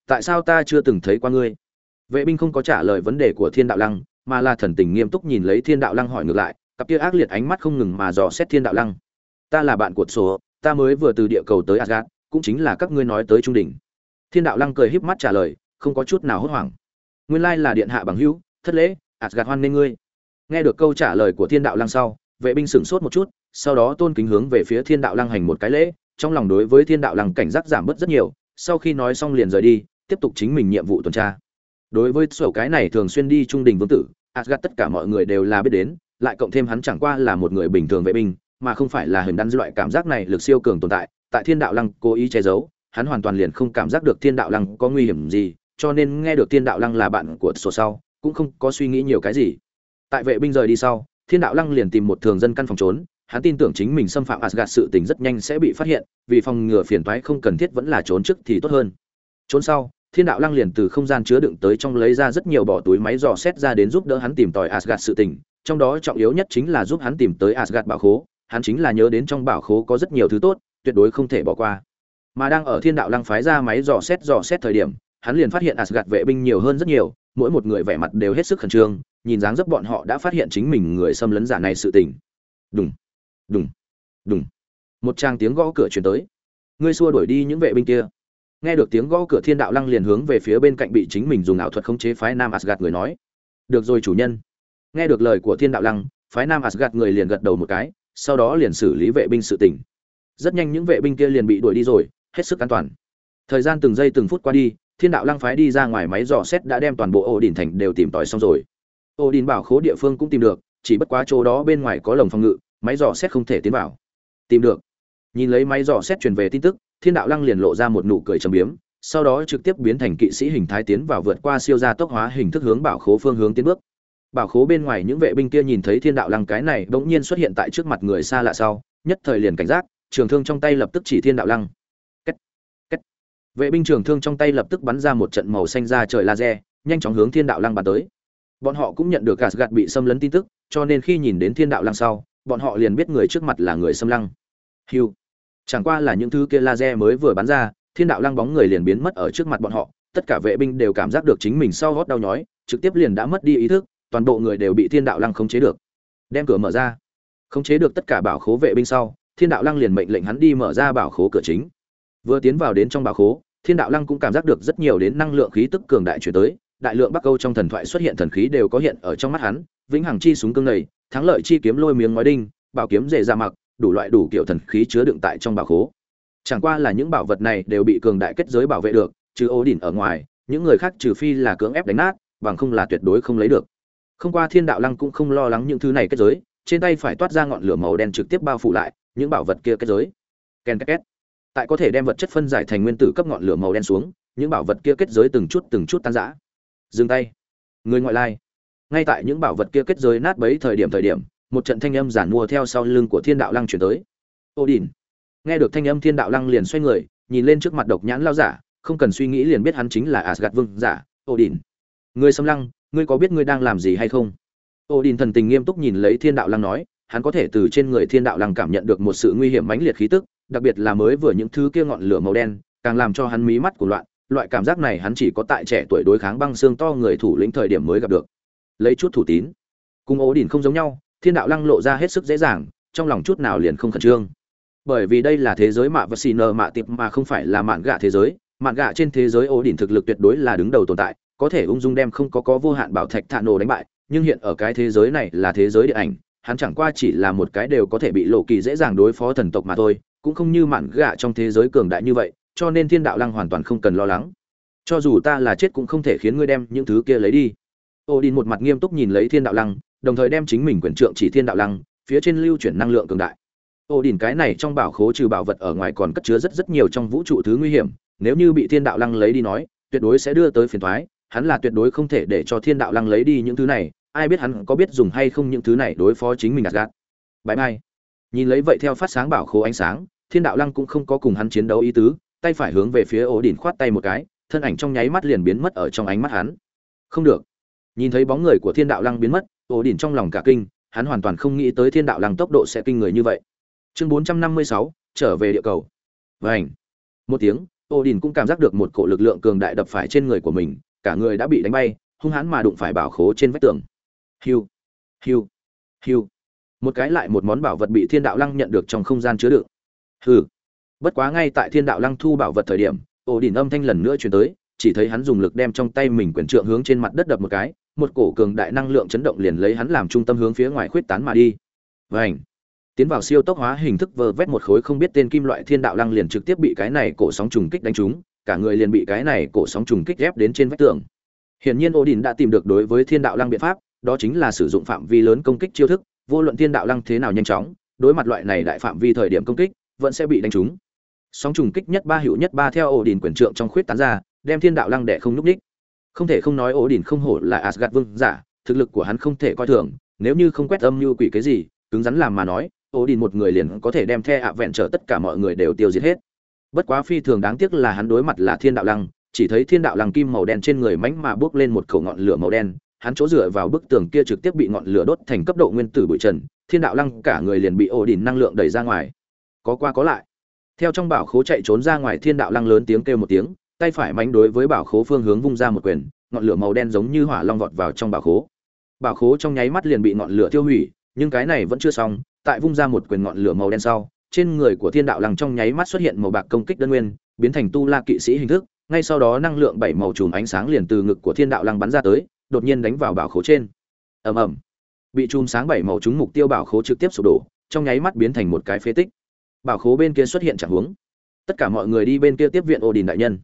Tại sao ta chưa từng thấy qua ngươi? Vệ binh không có trả lời vấn đề của thiên đạo lăng mà là thần tình nghiêm túc nhìn lấy thiên đạo lăng hỏi ngược lại cặp kia ác liệt ánh mắt không ngừng mà dò xét thiên đạo lăng. Ta là bạn của số ta mới vừa từ địa cầu tới Asgard, cũng chính là các ngươi nói tới trung đỉnh. Thiên đạo lăng cười híp mắt trả lời không có chút nào hốt hoảng. Nguyên lai là điện hạ bằng hữu thất lễ Asgard hoan nên ngươi nghe được câu trả lời của thiên đạo lăng sau, vệ binh sửng sốt một chút, sau đó tôn kính hướng về phía thiên đạo lăng hành một cái lễ, trong lòng đối với thiên đạo lăng cảnh giác giảm bớt rất nhiều, sau khi nói xong liền rời đi, tiếp tục chính mình nhiệm vụ tuần tra. Đối với sổ cái này thường xuyên đi trung đình vương tử asgad tất cả mọi người đều là biết đến, lại cộng thêm hắn chẳng qua là một người bình thường vệ binh, mà không phải là hình đan loại cảm giác này lực siêu cường tồn tại tại thiên đạo lăng cố ý che giấu, hắn hoàn toàn liền không cảm giác được thiên đạo lăng có nguy hiểm gì, cho nên nghe được thiên đạo lăng là bạn của sổ sau, cũng không có suy nghĩ nhiều cái gì tại vệ binh rời đi sau thiên đạo lăng liền tìm một thường dân căn phòng trốn hắn tin tưởng chính mình xâm phạm Asgard sự tình rất nhanh sẽ bị phát hiện, vì phòng ngừa phiền toái không cần thiết vẫn là trốn trước thì tốt hơn. Trốn sau, Thiên đạo lăng liền từ không gian chứa đựng tới trong lấy ra rất nhiều bỏ túi máy dò xét ra đến giúp đỡ hắn tìm tòi Asgard sự tình, trong đó trọng yếu nhất chính là giúp hắn tìm tới Asgard bảo khố, hắn chính là nhớ đến trong bảo khố có rất nhiều thứ tốt, tuyệt đối không thể bỏ qua. Mà đang ở Thiên đạo lăng phái ra máy dò xét dò xét thời điểm, hắn liền phát hiện Asgard vệ binh nhiều hơn rất nhiều, mỗi một người vẻ mặt đều hết sức khẩn trương, nhìn dáng dấp bọn họ đã phát hiện chính mình người xâm lấn giả này sự tình. Đùng đùng đùng. Một tràng tiếng gõ cửa truyền tới. Ngươi xua đuổi đi những vệ binh kia. Nghe được tiếng gõ cửa thiên đạo lăng liền hướng về phía bên cạnh bị chính mình dùng ảo thuật khống chế phái nam Asgard người nói. Được rồi chủ nhân. Nghe được lời của thiên đạo lăng, phái nam Asgard người liền gật đầu một cái, sau đó liền xử lý vệ binh sự tỉnh rất nhanh những vệ binh kia liền bị đuổi đi rồi, hết sức an toàn. Thời gian từng giây từng phút qua đi, thiên đạo lăng phái đi ra ngoài máy dò xét đã đem toàn bộ ổ đỉnh thành đều tìm tòi xong rồi ổ đỉnh bảo khố địa phương cũng tìm được, chỉ bất quá chỗ đó bên ngoài có lồng phòng ngự, máy dò xét không thể tiến vào tìm được nhìn lấy máy dò xét truyền về tin tức, thiên đạo lăng liền lộ ra một nụ cười trầm biếm, sau đó trực tiếp biến thành kỵ sĩ hình thái tiến vào vượt qua siêu gia tốc hóa hình thức hướng bảo khố phương hướng tiến bước bảo khố bên ngoài những vệ binh kia nhìn thấy thiên đạo lăng cái này bỗng nhiên xuất hiện tại trước mặt người xa lạ sau, nhất thời liền cảnh giác, trường thương trong tay lập tức chỉ thiên đạo lăng Kết. Kết. vệ binh trường thương trong tay lập tức bắn ra một trận màu xanh ra trời laser, nhanh chóng hướng thiên đạo lăng bắn tới bọn họ cũng nhận được gạt gạt bị xâm lấn tin tức, cho nên khi nhìn đến thiên đạo lăng sau, bọn họ liền biết người trước mặt là người xâm lăng. Hiu chẳng qua là những thứ kia laser mới vừa bắn ra, thiên đạo lăng bóng người liền biến mất ở trước mặt bọn họ, tất cả vệ binh đều cảm giác được chính mình sau gót đau nhói, trực tiếp liền đã mất đi ý thức, toàn bộ người đều bị thiên đạo lăng khống chế được. Đem cửa mở ra. Khống chế được tất cả bảo khố vệ binh sau, thiên đạo lăng liền mệnh lệnh hắn đi mở ra bảo khố cửa chính. Vừa tiến vào đến trong bảo khố, thiên đạo lăng cũng cảm giác được rất nhiều đến năng lượng khí tức cường đại chuyển tới đại lượng bắc câu trong thần thoại xuất hiện thần khí đều có hiện ở trong mắt hắn, vĩnh hằng chi súng cương này, thắng lợi chi kiếm lôi miếng ngói đinh, bảo kiếm rể ra mặc, đủ loại đủ kiểu thần khí chứa đựng tại trong bảo khố. Chẳng qua là những bảo vật này đều bị cường đại kết giới bảo vệ được, trừ ô đỉnh ở ngoài, những người khác trừ phi là cưỡng ép đánh nát, bằng không là tuyệt đối không lấy được. Không qua thiên đạo lăng cũng không lo lắng những thứ này kết giới, trên tay phải toát ra ngọn lửa màu đen trực tiếp bao phủ lại, những bảo vật kia kết giới. Ken két tại có thể đem vật chất phân giải thành nguyên tử cấp ngọn lửa màu đen xuống, những bảo vật kia kết giới từng chút từng chút tan rã dừng tay. Người ngoại lai. Ngay tại những bảo vật kia kết giới nát bấy thời điểm thời điểm, một trận thanh âm giản mua theo sau lưng của thiên đạo lăng chuyển tới. Ô đình nghe được thanh âm thiên đạo lăng liền xoay người, nhìn lên trước mặt độc nhãn lao giả, không cần suy nghĩ liền biết hắn chính là asgad vương giả. Ô đình người xâm lăng, ngươi có biết ngươi đang làm gì hay không? Ô đình thần tình nghiêm túc nhìn lấy thiên đạo lăng nói, hắn có thể từ trên người thiên đạo lăng cảm nhận được một sự nguy hiểm mãnh liệt khí tức, đặc biệt là mới vừa những thứ kia ngọn lửa màu đen, càng làm cho hắn mí mắt của loạn loại cảm giác này hắn chỉ có tại trẻ tuổi đối kháng băng xương to người thủ lĩnh thời điểm mới gặp được. Lấy chút thủ tín, cùng ố đỉnh không giống nhau, thiên đạo lăng lộ ra hết sức dễ dàng, trong lòng chút nào liền không khẩn trương. Bởi vì đây là thế giới mạ và xì nờ mạ tiệp mà không phải là mạn gạ thế giới, mạn gạ trên thế giới ố đỉnh thực lực tuyệt đối là đứng đầu tồn tại, có thể ung dung đem không có có vô hạn bảo thạch thạ nổ đánh bại, nhưng hiện ở cái thế giới này là thế giới điện ảnh, hắn chẳng qua chỉ là một cái đều có thể bị lộ kỳ dễ dàng đối phó thần tộc mà thôi, cũng không như mạn gạ trong thế giới cường đại như vậy cho nên thiên đạo lăng hoàn toàn không cần lo lắng. Cho dù ta là chết cũng không thể khiến ngươi đem những thứ kia lấy đi. Odin một mặt nghiêm túc nhìn lấy Thiên Đạo Lăng, đồng thời đem chính mình quyền trượng chỉ Thiên Đạo Lăng, phía trên lưu chuyển năng lượng cường đại. Odin cái này trong bảo khố trừ bảo vật ở ngoài còn cất chứa rất rất nhiều trong vũ trụ thứ nguy hiểm, nếu như bị Thiên Đạo Lăng lấy đi nói, tuyệt đối sẽ đưa tới phiền toái, hắn là tuyệt đối không thể để cho Thiên Đạo Lăng lấy đi những thứ này, ai biết hắn có biết dùng hay không những thứ này đối phó chính mình đặt gạt bãi mai Nhìn lấy vậy theo phát sáng bảo khố ánh sáng, Thiên Đạo Lăng cũng không có cùng hắn chiến đấu ý tứ, tay phải hướng về phía Odin khoát tay một cái, thân ảnh trong nháy mắt liền biến mất ở trong ánh mắt hắn. Không được. Nhìn thấy bóng người của thiên đạo lăng biến mất ổ đỉnh trong lòng cả kinh hắn hoàn toàn không nghĩ tới thiên đạo lăng tốc độ sẽ kinh người như vậy. Chương bốn trăm năm mươi sáu trở về địa cầu. Vảnh một tiếng ổ đỉnh cũng cảm giác được một cổ lực lượng cường đại đập phải trên người của mình cả người đã bị đánh bay hung hãn mà đụng phải bảo khố trên vách tường. Hiu. Hiu. Hiu. Một cái lại một món bảo vật bị thiên đạo lăng nhận được trong không gian chứa đựng. Hừ bất quá ngay tại thiên đạo lăng thu bảo vật thời điểm, ổ đỉnh âm thanh lần nữa chuyển tới, chỉ thấy hắn dùng lực đem trong tay mình quyền trượng hướng trên mặt đất đập một cái, một cổ cường đại năng lượng chấn động liền lấy hắn làm trung tâm hướng phía ngoài khuyết tán mà đi. Vảnh tiến vào siêu tốc hóa hình thức vờ vét một khối không biết tên kim loại thiên đạo lăng liền trực tiếp bị cái này cổ sóng trùng kích đánh trúng, cả người liền bị cái này cổ sóng trùng kích ghép đến trên vách tường. Hiển nhiên odin đã tìm được đối với thiên đạo lăng biện pháp, đó chính là sử dụng phạm vi lớn công kích chiêu thức, vô luận thiên đạo lăng thế nào nhanh chóng, đối mặt loại này đại phạm vi thời điểm công kích, vẫn sẽ bị đánh trúng sóng trùng kích nhất ba, hữu nhất ba theo ổ đỉnh quyền trượng trong khuyết tán ra, đem thiên đạo lăng đệ không nhúc ních không thể không nói ổ đỉnh không hổ là asgad vương giả, thực lực của hắn không thể coi thường, nếu như không quét âm như quỷ cái gì, cứng rắn làm mà nói, ổ đỉnh một người liền có thể đem the ạ vẹn trở tất cả mọi người đều tiêu diệt hết. Bất quá phi thường đáng tiếc là hắn đối mặt là thiên đạo lăng, chỉ thấy thiên đạo lăng kim màu đen trên người mánh mà bước lên một khẩu ngọn lửa màu đen, hắn chỗ dựa vào bức tường kia trực tiếp bị ngọn lửa đốt thành cấp độ nguyên tử bụi trần, thiên đạo lăng cả người liền bị ổ đỉnh năng lượng đẩy ra ngoài. Có qua có lại theo trong bảo khố chạy trốn ra ngoài thiên đạo lăng lớn tiếng kêu một tiếng, tay phải mánh đối với bảo khố phương hướng vung ra một quyền, ngọn lửa màu đen giống như hỏa long vọt vào trong bảo khố. Bảo khố trong nháy mắt liền bị ngọn lửa tiêu hủy, nhưng cái này vẫn chưa xong, tại vung ra một quyền ngọn lửa màu đen sau, trên người của thiên đạo lăng trong nháy mắt xuất hiện màu bạc công kích đơn nguyên, biến thành tu la kỵ sĩ hình thức, ngay sau đó năng lượng bảy màu chùm ánh sáng liền từ ngực của thiên đạo lăng bắn ra tới, đột nhiên đánh vào bảo khố trên. Ầm ầm. Bị chùm sáng bảy màu trúng mục tiêu bảo khố trực tiếp sụp đổ, trong nháy mắt biến thành một cái phế tích bảo khố bên kia xuất hiện chẳng huống. Tất cả mọi người đi bên kia tiếp viện Odin đại nhân.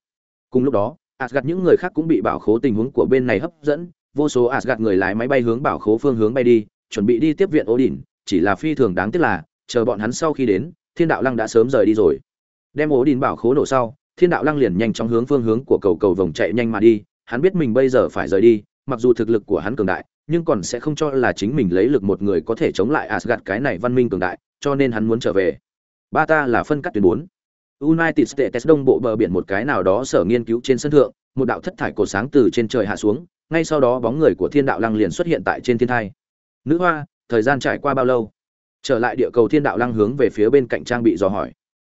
Cùng lúc đó asgad những người khác cũng bị bảo khố tình huống của bên này hấp dẫn. Vô số asgad người lái máy bay hướng bảo khố phương hướng bay đi, chuẩn bị đi tiếp viện Odin. Chỉ là phi thường đáng tiếc là, chờ bọn hắn sau khi đến, thiên đạo lăng đã sớm rời đi rồi. Đem Odin bảo khố nổ sau, thiên đạo lăng liền nhanh chóng hướng phương hướng của cầu cầu vòng chạy nhanh mà đi. Hắn biết mình bây giờ phải rời đi, mặc dù thực lực của hắn cường đại, nhưng còn sẽ không cho là chính mình lấy lực một người có thể chống lại asgad cái này văn minh cường đại, cho nên hắn muốn trở về ba ta là phân cắt tuyến bốn. United states đông bộ bờ biển một cái nào đó sở nghiên cứu trên sân thượng, một đạo thất thải cổ sáng từ trên trời hạ xuống, ngay sau đó bóng người của thiên đạo lăng liền xuất hiện tại trên thiên thai. Nữ hoa, thời gian trải qua bao lâu? Trở lại địa cầu thiên đạo lăng hướng về phía bên cạnh trang bị dò hỏi.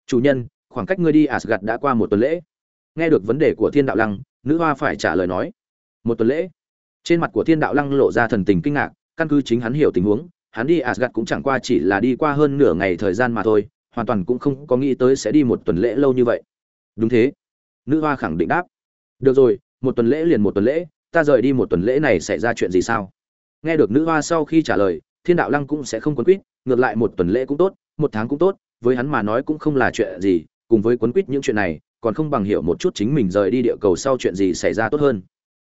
Chủ nhân, khoảng cách ngươi đi asgad đã qua một tuần lễ. Nghe được vấn đề của thiên đạo lăng, nữ hoa phải trả lời nói. Một tuần lễ? Trên mặt của thiên đạo lăng lộ ra thần tình kinh ngạc, căn cứ chính hắn hiểu tình huống, hắn đi asgad cũng chẳng qua chỉ là đi qua hơn nửa ngày thời gian mà thôi hoàn toàn cũng không có nghĩ tới sẽ đi một tuần lễ lâu như vậy. Đúng thế. Nữ hoa khẳng định đáp. Được rồi, một tuần lễ liền một tuần lễ, ta rời đi một tuần lễ này sẽ ra chuyện gì sao? Nghe được nữ hoa sau khi trả lời, thiên đạo lăng cũng sẽ không quấn quýt, ngược lại một tuần lễ cũng tốt, một tháng cũng tốt, với hắn mà nói cũng không là chuyện gì, cùng với quấn quýt những chuyện này, còn không bằng hiểu một chút chính mình rời đi địa cầu sau chuyện gì xảy ra tốt hơn.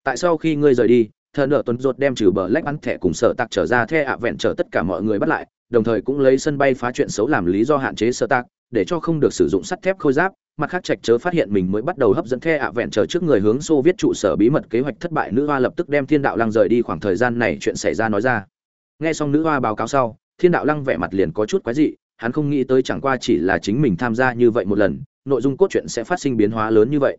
Tại sau khi ngươi rời đi, thần nợ tuần ruột đem trừ bờ lách bắn thẻ cùng sở tạc trở ra the ạ vẹn trở tất cả mọi người bắt lại đồng thời cũng lấy sân bay phá chuyện xấu làm lý do hạn chế sơ tác để cho không được sử dụng sắt thép khôi giáp, mặt khác trạch chớ phát hiện mình mới bắt đầu hấp dẫn the ạ vẹn chờ trước người hướng xô viết trụ sở bí mật kế hoạch thất bại nữ hoa lập tức đem thiên đạo lăng rời đi, khoảng thời gian này chuyện xảy ra nói ra. Nghe xong nữ hoa báo cáo sau, thiên đạo lăng vẻ mặt liền có chút quái dị, hắn không nghĩ tới chẳng qua chỉ là chính mình tham gia như vậy một lần, nội dung cốt truyện sẽ phát sinh biến hóa lớn như vậy.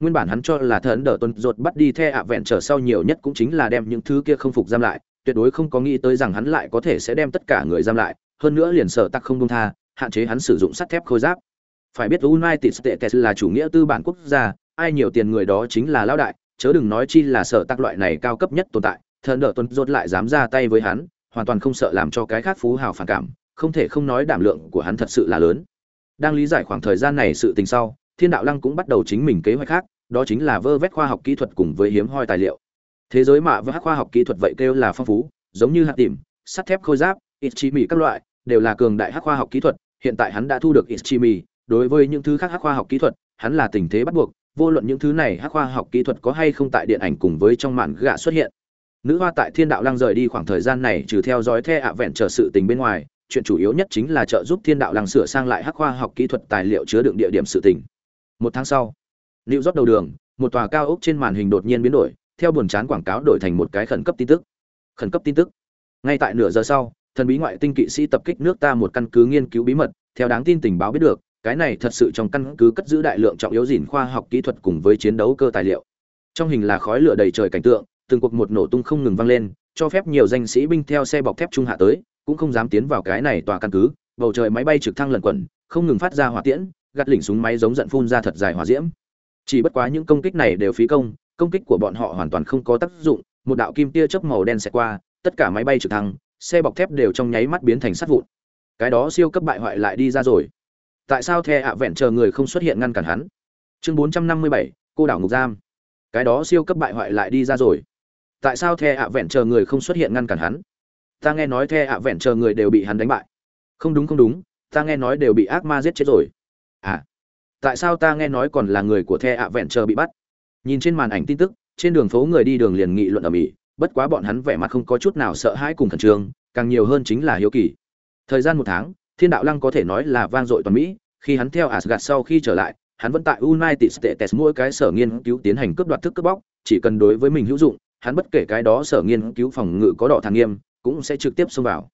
Nguyên bản hắn cho là thần đỡ tuần ruột bắt đi the ạ vẹn trở sau nhiều nhất cũng chính là đem những thứ kia không phục giam lại tuyệt đối không có nghĩ tới rằng hắn lại có thể sẽ đem tất cả người giam lại, hơn nữa liền sở tắc không buông tha, hạn chế hắn sử dụng sắt thép khôi giáp. Phải biết United States là chủ nghĩa tư bản quốc gia, ai nhiều tiền người đó chính là lão đại, chớ đừng nói chi là sở tắc loại này cao cấp nhất tồn tại, thần đỡ tuần rốt lại dám ra tay với hắn, hoàn toàn không sợ làm cho cái khác phú hào phản cảm, không thể không nói đảm lượng của hắn thật sự là lớn. Đang lý giải khoảng thời gian này sự tình sau, Thiên đạo lăng cũng bắt đầu chính mình kế hoạch khác, đó chính là vơ vét khoa học kỹ thuật cùng với hiếm hoi tài liệu thế giới mạ với khoa học kỹ thuật vậy kêu là phong phú, giống như hạt tìm sắt thép khôi giáp ít chi mì các loại, đều là cường đại hắc khoa học kỹ thuật. Hiện tại hắn đã thu được ít chi mì đối với những thứ khác hắc khoa học kỹ thuật, hắn là tình thế bắt buộc. Vô luận những thứ này hắc khoa học kỹ thuật có hay không tại điện ảnh cùng với trong màn gạ xuất hiện. Nữ hoa tại thiên đạo lăng rời đi khoảng thời gian này trừ theo dõi the ạ vẹn trở sự tình bên ngoài, chuyện chủ yếu nhất chính là trợ giúp thiên đạo lăng sửa sang lại hắc khoa học kỹ thuật tài liệu chứa đựng địa điểm sự tình. Một tháng sau lưu rót đầu đường, một tòa cao ốc trên màn hình đột nhiên biến đổi theo buồn chán quảng cáo đổi thành một cái khẩn cấp tin tức. Khẩn cấp tin tức. Ngay tại nửa giờ sau, thần bí ngoại tinh kỵ sĩ tập kích nước ta một căn cứ nghiên cứu bí mật, theo đáng tin tình báo biết được, cái này thật sự trong căn cứ cất giữ đại lượng trọng yếu dìn khoa học kỹ thuật cùng với chiến đấu cơ tài liệu. Trong hình là khói lửa đầy trời cảnh tượng, từng cuộc một nổ tung không ngừng vang lên, cho phép nhiều danh sĩ binh theo xe bọc thép trung hạ tới, cũng không dám tiến vào cái này tòa căn cứ, bầu trời máy bay trực thăng lẩn quẩn, không ngừng phát ra hỏa tiễn, gạt lỉnh súng máy giống giận phun ra thật dài hỏa diễm. Chỉ bất quá những công kích này đều phí công công kích của bọn họ hoàn toàn không có tác dụng, một đạo kim tia chớp màu đen sẽ qua, tất cả máy bay trực thăng, xe bọc thép đều trong nháy mắt biến thành sắt vụn. Cái đó siêu cấp bại hoại lại đi ra rồi. Tại sao the ạ vẹn chờ người không xuất hiện ngăn cản hắn? Chương bốn trăm năm mươi bảy, cô đảo ngục giam. Cái đó siêu cấp bại hoại lại đi ra rồi. Tại sao the ạ vẹn chờ người không xuất hiện ngăn cản hắn? Ta nghe nói the ạ vẹn chờ người đều bị hắn đánh bại. Không đúng không đúng, ta nghe nói đều bị ác ma giết chết rồi. À tại sao ta nghe nói còn là người của the ạ vẹn chờ bị bắt? Nhìn trên màn ảnh tin tức, trên đường phố người đi đường liền nghị luận ở mỹ, bất quá bọn hắn vẻ mặt không có chút nào sợ hãi cùng khẩn trương, càng nhiều hơn chính là hiếu kỳ. Thời gian một tháng, thiên đạo lăng có thể nói là vang dội toàn mỹ, khi hắn theo asgad sau khi trở lại, hắn vẫn tại united states mỗi cái sở nghiên cứu tiến hành cướp đoạt thức cướp bóc, chỉ cần đối với mình hữu dụng, hắn bất kể cái đó sở nghiên cứu phòng ngự có đỏ thang nghiêm, cũng sẽ trực tiếp xông vào.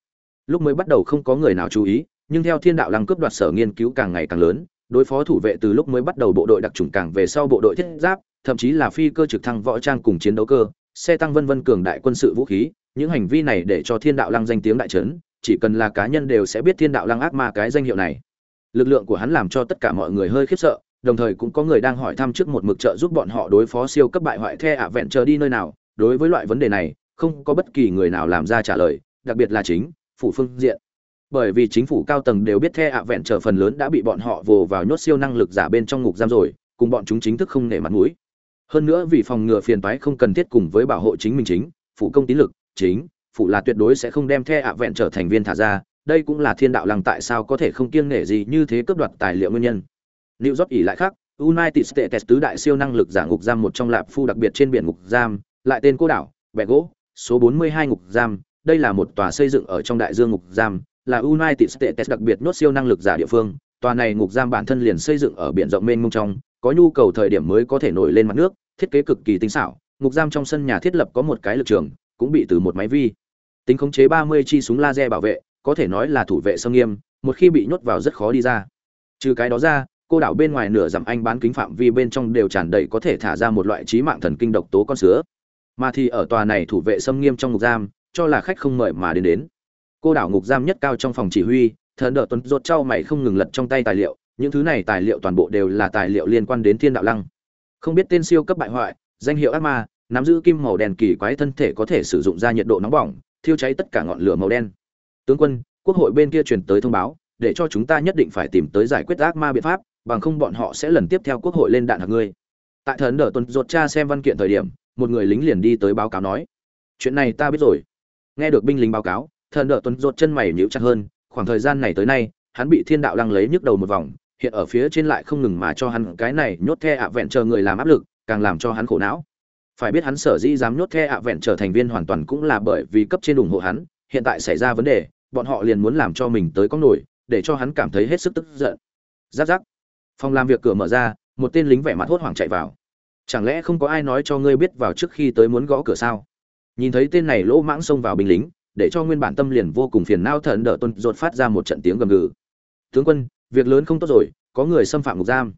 Lúc mới bắt đầu không có người nào chú ý, nhưng theo thiên đạo lăng cướp đoạt sở nghiên cứu càng ngày càng lớn, đối phó thủ vệ từ lúc mới bắt đầu bộ đội đặc trùng càng về sau bộ đội thiết giáp thậm chí là phi cơ trực thăng võ trang cùng chiến đấu cơ, xe tăng vân vân cường đại quân sự vũ khí, những hành vi này để cho thiên đạo lăng danh tiếng đại chấn chỉ cần là cá nhân đều sẽ biết thiên đạo lăng ác ma cái danh hiệu này. Lực lượng của hắn làm cho tất cả mọi người hơi khiếp sợ, đồng thời cũng có người đang hỏi thăm trước một mực trợ giúp bọn họ đối phó siêu cấp bại hoại the ạ vẹn chờ đi nơi nào. Đối với loại vấn đề này, không có bất kỳ người nào làm ra trả lời, đặc biệt là chính phủ phương diện. Bởi vì chính phủ cao tầng đều biết the ạ vẹn chờ phần lớn đã bị bọn họ vồ vào nhốt siêu năng lực giả bên trong ngục giam rồi, cùng bọn chúng chính thức không nể mặt mũi hơn nữa vì phòng ngừa phiền toái không cần thiết cùng với bảo hộ chính mình chính, phụ công tín lực, chính, phụ là tuyệt đối sẽ không đem the ạ vẹn trở thành viên thả ra, đây cũng là thiên đạo lăng tại sao có thể không kiêng nể gì như thế cướp đoạt tài liệu nguyên nhân. New York ỉ lại khác, United States tứ đại siêu năng lực giả ngục giam một trong lạp phu đặc biệt trên biển ngục giam, lại tên cô đảo, bẹ gỗ, số 42 ngục giam, đây là một tòa xây dựng ở trong đại dương ngục giam, là United States đặc biệt nốt siêu năng lực giả địa phương, tòa này ngục giam bản thân liền xây dựng ở biển rộng mênh mông trong có nhu cầu thời điểm mới có thể nổi lên mặt nước, thiết kế cực kỳ tinh xảo, ngục giam trong sân nhà thiết lập có một cái lực trường, cũng bị từ một máy vi. Tính khống chế 30 chi súng laser bảo vệ, có thể nói là thủ vệ sông nghiêm, một khi bị nhốt vào rất khó đi ra. Trừ cái đó ra, cô đảo bên ngoài nửa dặm anh bán kính phạm vi bên trong đều tràn đầy có thể thả ra một loại trí mạng thần kinh độc tố con sứa. Mà thì ở tòa này thủ vệ xâm nghiêm trong ngục giam, cho là khách không mời mà đến đến. Cô đảo ngục giam nhất cao trong phòng chỉ huy, thần đỡ tuấn rột trao mày không ngừng lật trong tay tài liệu những thứ này tài liệu toàn bộ đều là tài liệu liên quan đến thiên đạo lăng. Không biết tên siêu cấp bại hoại, danh hiệu ác ma, nắm giữ kim màu đen kỳ quái thân thể có thể sử dụng ra nhiệt độ nóng bỏng, thiêu cháy tất cả ngọn lửa màu đen. Tướng quân, quốc hội bên kia truyền tới thông báo, để cho chúng ta nhất định phải tìm tới giải quyết ác ma biện pháp, bằng không bọn họ sẽ lần tiếp theo quốc hội lên đạn hạt ngươi. Tại thần đỡ tuần ruột cha xem văn kiện thời điểm, một người lính liền đi tới báo cáo nói, chuyện này ta biết rồi. Nghe được binh lính báo cáo, thần đỡ tuần ruột chân mày nhíu chặt hơn, khoảng thời gian này tới nay, hắn bị thiên đạo lăng lấy nhức đầu một vòng hiện ở phía trên lại không ngừng mà cho hắn cái này nhốt the ạ vẹn chờ người làm áp lực, càng làm cho hắn khổ não. Phải biết hắn sở dĩ dám nhốt the ạ vẹn trở thành viên hoàn toàn cũng là bởi vì cấp trên ủng hộ hắn, hiện tại xảy ra vấn đề, bọn họ liền muốn làm cho mình tới có nổi, để cho hắn cảm thấy hết sức tức giận. Giáp giáp. Phòng làm việc cửa mở ra, một tên lính vẻ mặt hốt hoảng chạy vào. Chẳng lẽ không có ai nói cho ngươi biết vào trước khi tới muốn gõ cửa sao? Nhìn thấy tên này lỗ mãng xông vào binh lính, để cho nguyên bản tâm liền vô cùng phiền não thần đỡ tuân rột phát ra một trận tiếng gầm gừ tướng quân, việc lớn không tốt rồi, có người xâm phạm ngục giam.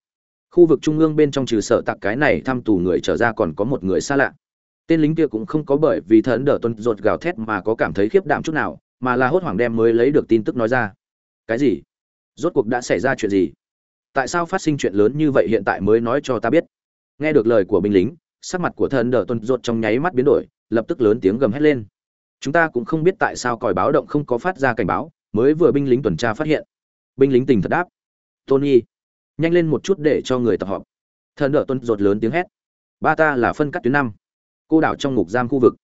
Khu vực trung ương bên trong trừ sợ tặc cái này thăm tù người trở ra còn có một người xa lạ. Tên lính kia cũng không có bởi vì thần đỡ tuân rột gào thét mà có cảm thấy khiếp đảm chút nào, mà là hốt hoảng đem mới lấy được tin tức nói ra. Cái gì? Rốt cuộc đã xảy ra chuyện gì? Tại sao phát sinh chuyện lớn như vậy hiện tại mới nói cho ta biết? Nghe được lời của binh lính, sắc mặt của thần đỡ tuân rột trong nháy mắt biến đổi, lập tức lớn tiếng gầm hét lên. Chúng ta cũng không biết tại sao còi báo động không có phát ra cảnh báo, mới vừa binh lính tuần tra phát hiện binh lính tình thật đáp. Tony, nhanh lên một chút để cho người tập họp. Thần đỡ tuân rột lớn tiếng hét. Ba ta là phân cắt tuyến năm. Cô đảo trong ngục giam khu vực.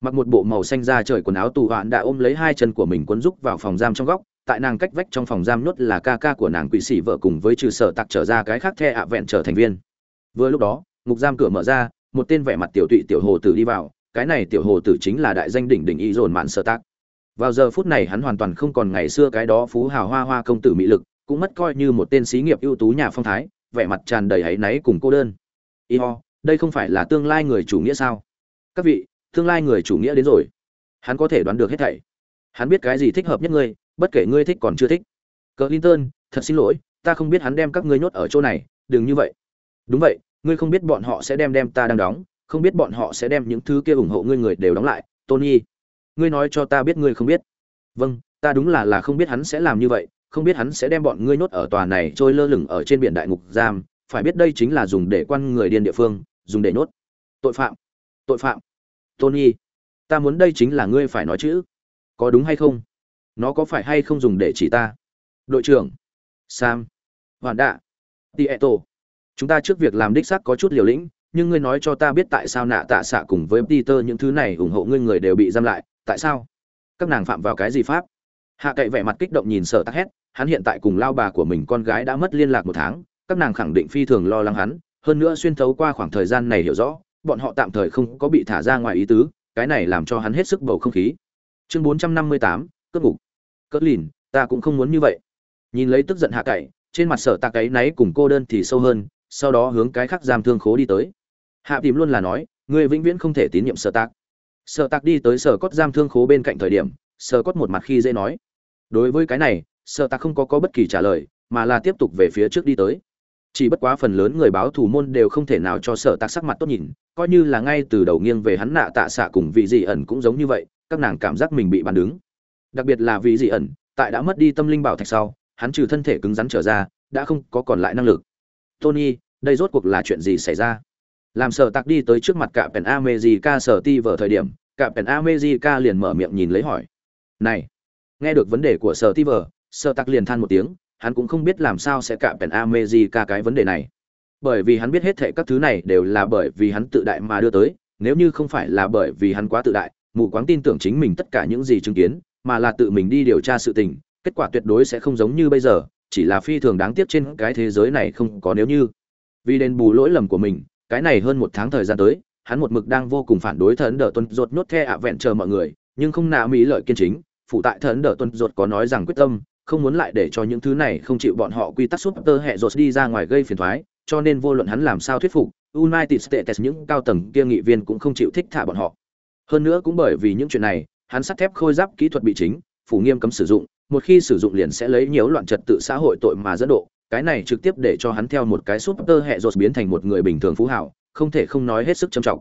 Mặc một bộ màu xanh da trời quần áo tù hoạn đã ôm lấy hai chân của mình quấn rúc vào phòng giam trong góc. Tại nàng cách vách trong phòng giam nhốt là ca ca của nàng quỷ sĩ vợ cùng với trừ sở tặc trở ra cái khác the ạ vẹn trở thành viên. Vừa lúc đó, ngục giam cửa mở ra, một tên vẻ mặt tiểu tụy tiểu hồ tử đi vào. Cái này tiểu hồ tử chính là đại danh đỉnh đỉnh y dồn mạn sở tặc vào giờ phút này hắn hoàn toàn không còn ngày xưa cái đó phú hào hoa hoa công tử mỹ lực, cũng mất coi như một tên sĩ nghiệp ưu tú nhà phong thái, vẻ mặt tràn đầy áy náy cùng cô đơn. Y ho đây không phải là tương lai người chủ nghĩa sao? Các vị, tương lai người chủ nghĩa đến rồi. Hắn có thể đoán được hết thảy. Hắn biết cái gì thích hợp nhất ngươi, bất kể ngươi thích còn chưa thích. Cờ linton thật xin lỗi, ta không biết hắn đem các ngươi nhốt ở chỗ này, đừng như vậy. Đúng vậy, ngươi không biết bọn họ sẽ đem đem ta đang đóng, không biết bọn họ sẽ đem những thứ kia ủng hộ ngươi người đều đóng lại. Tony ngươi nói cho ta biết ngươi không biết. Vâng ta đúng là là không biết hắn sẽ làm như vậy, không biết hắn sẽ đem bọn ngươi nhốt ở tòa này trôi lơ lửng ở trên biển đại ngục giam. Phải biết đây chính là dùng để quan người điên địa phương, dùng để nhốt. Tội phạm tội phạm. Tony, ta muốn đây chính là ngươi phải nói chữ. Có đúng hay không? Nó có phải hay không dùng để chỉ ta? Đội trưởng, sam, hoàn đạ, tieto. Chúng ta trước việc làm đích xác có chút liều lĩnh, nhưng ngươi nói cho ta biết tại sao nạ tạ xạ cùng với peter những thứ này ủng hộ ngươi người đều bị giam lại tại sao? Các nàng phạm vào cái gì pháp? Hạ cậy vẻ mặt kích động nhìn Sở tắc hét, hắn hiện tại cùng lao bà của mình con gái đã mất liên lạc một tháng, các nàng khẳng định phi thường lo lắng hắn, hơn nữa xuyên thấu qua khoảng thời gian này hiểu rõ, bọn họ tạm thời không có bị thả ra ngoài ý tứ, cái này làm cho hắn hết sức bầu không khí. Chương bốn trăm năm mươi tám cất ngục. Cất lìn, ta cũng không muốn như vậy. Nhìn lấy tức giận hạ cậy, trên mặt sở tạc ấy náy cùng cô đơn thì sâu hơn, sau đó hướng cái khác giam thương khố đi tới. Hạ tìm luôn là nói người vĩnh viễn không thể tín nhiệm sở tạc Sợ tạc đi tới sở cốt giam thương khố bên cạnh thời điểm, sở cốt một mặt khi dễ nói. Đối với cái này sợ tạc không có có bất kỳ trả lời, mà là tiếp tục về phía trước đi tới. Chỉ bất quá phần lớn người báo thủ môn đều không thể nào cho sở tạc sắc mặt tốt nhìn, coi như là ngay từ đầu nghiêng về hắn nạ tạ xạ cùng vị dị ẩn cũng giống như vậy, các nàng cảm giác mình bị bàn đứng. Đặc biệt là vị dị ẩn, tại đã mất đi tâm linh bảo thạch sau, hắn trừ thân thể cứng rắn trở ra, đã không có còn lại năng lực. Tony, đây rốt cuộc là chuyện gì xảy ra? Làm sở tạc đi tới trước mặt cả pèn amejica sở ti vở thời điểm cả pèn amejica liền mở miệng nhìn lấy hỏi. Này, nghe được vấn đề của sở ti vở sở tạc liền than một tiếng, hắn cũng không biết làm sao sẽ cả pèn amejica cái vấn đề này. Bởi vì hắn biết hết thệ các thứ này đều là bởi vì hắn tự đại mà đưa tới, nếu như không phải là bởi vì hắn quá tự đại, mù quáng tin tưởng chính mình tất cả những gì chứng kiến, mà là tự mình đi điều tra sự tình, kết quả tuyệt đối sẽ không giống như bây giờ, chỉ là phi thường đáng tiếc trên cái thế giới này không có nếu như. Vì đền bù lỗi lầm của mình cái này hơn một tháng thời gian tới, hắn một mực đang vô cùng phản đối thần đỡ tuân ruột nhốt the ạ vẹn chờ mọi người, nhưng không nạ mỹ lợi kiên chính phụ tại thần đỡ tuân ruột có nói rằng quyết tâm, không muốn lại để cho những thứ này không chịu bọn họ quy tắc súp tơ hệ ruột đi ra ngoài gây phiền thoái, cho nên vô luận hắn làm sao thuyết phục, united states những cao tầng kia nghị viên cũng không chịu thích thả bọn họ. Hơn nữa cũng bởi vì những chuyện này, hắn sắt thép khôi giáp kỹ thuật bị chính, phủ nghiêm cấm sử dụng, một khi sử dụng liền sẽ lấy nhiều loạn trật tự xã hội tội mà dẫn độ cái này trực tiếp để cho hắn theo một cái súp tơ hệ rột biến thành một người bình thường phú hảo, không thể không nói hết sức trầm trọng.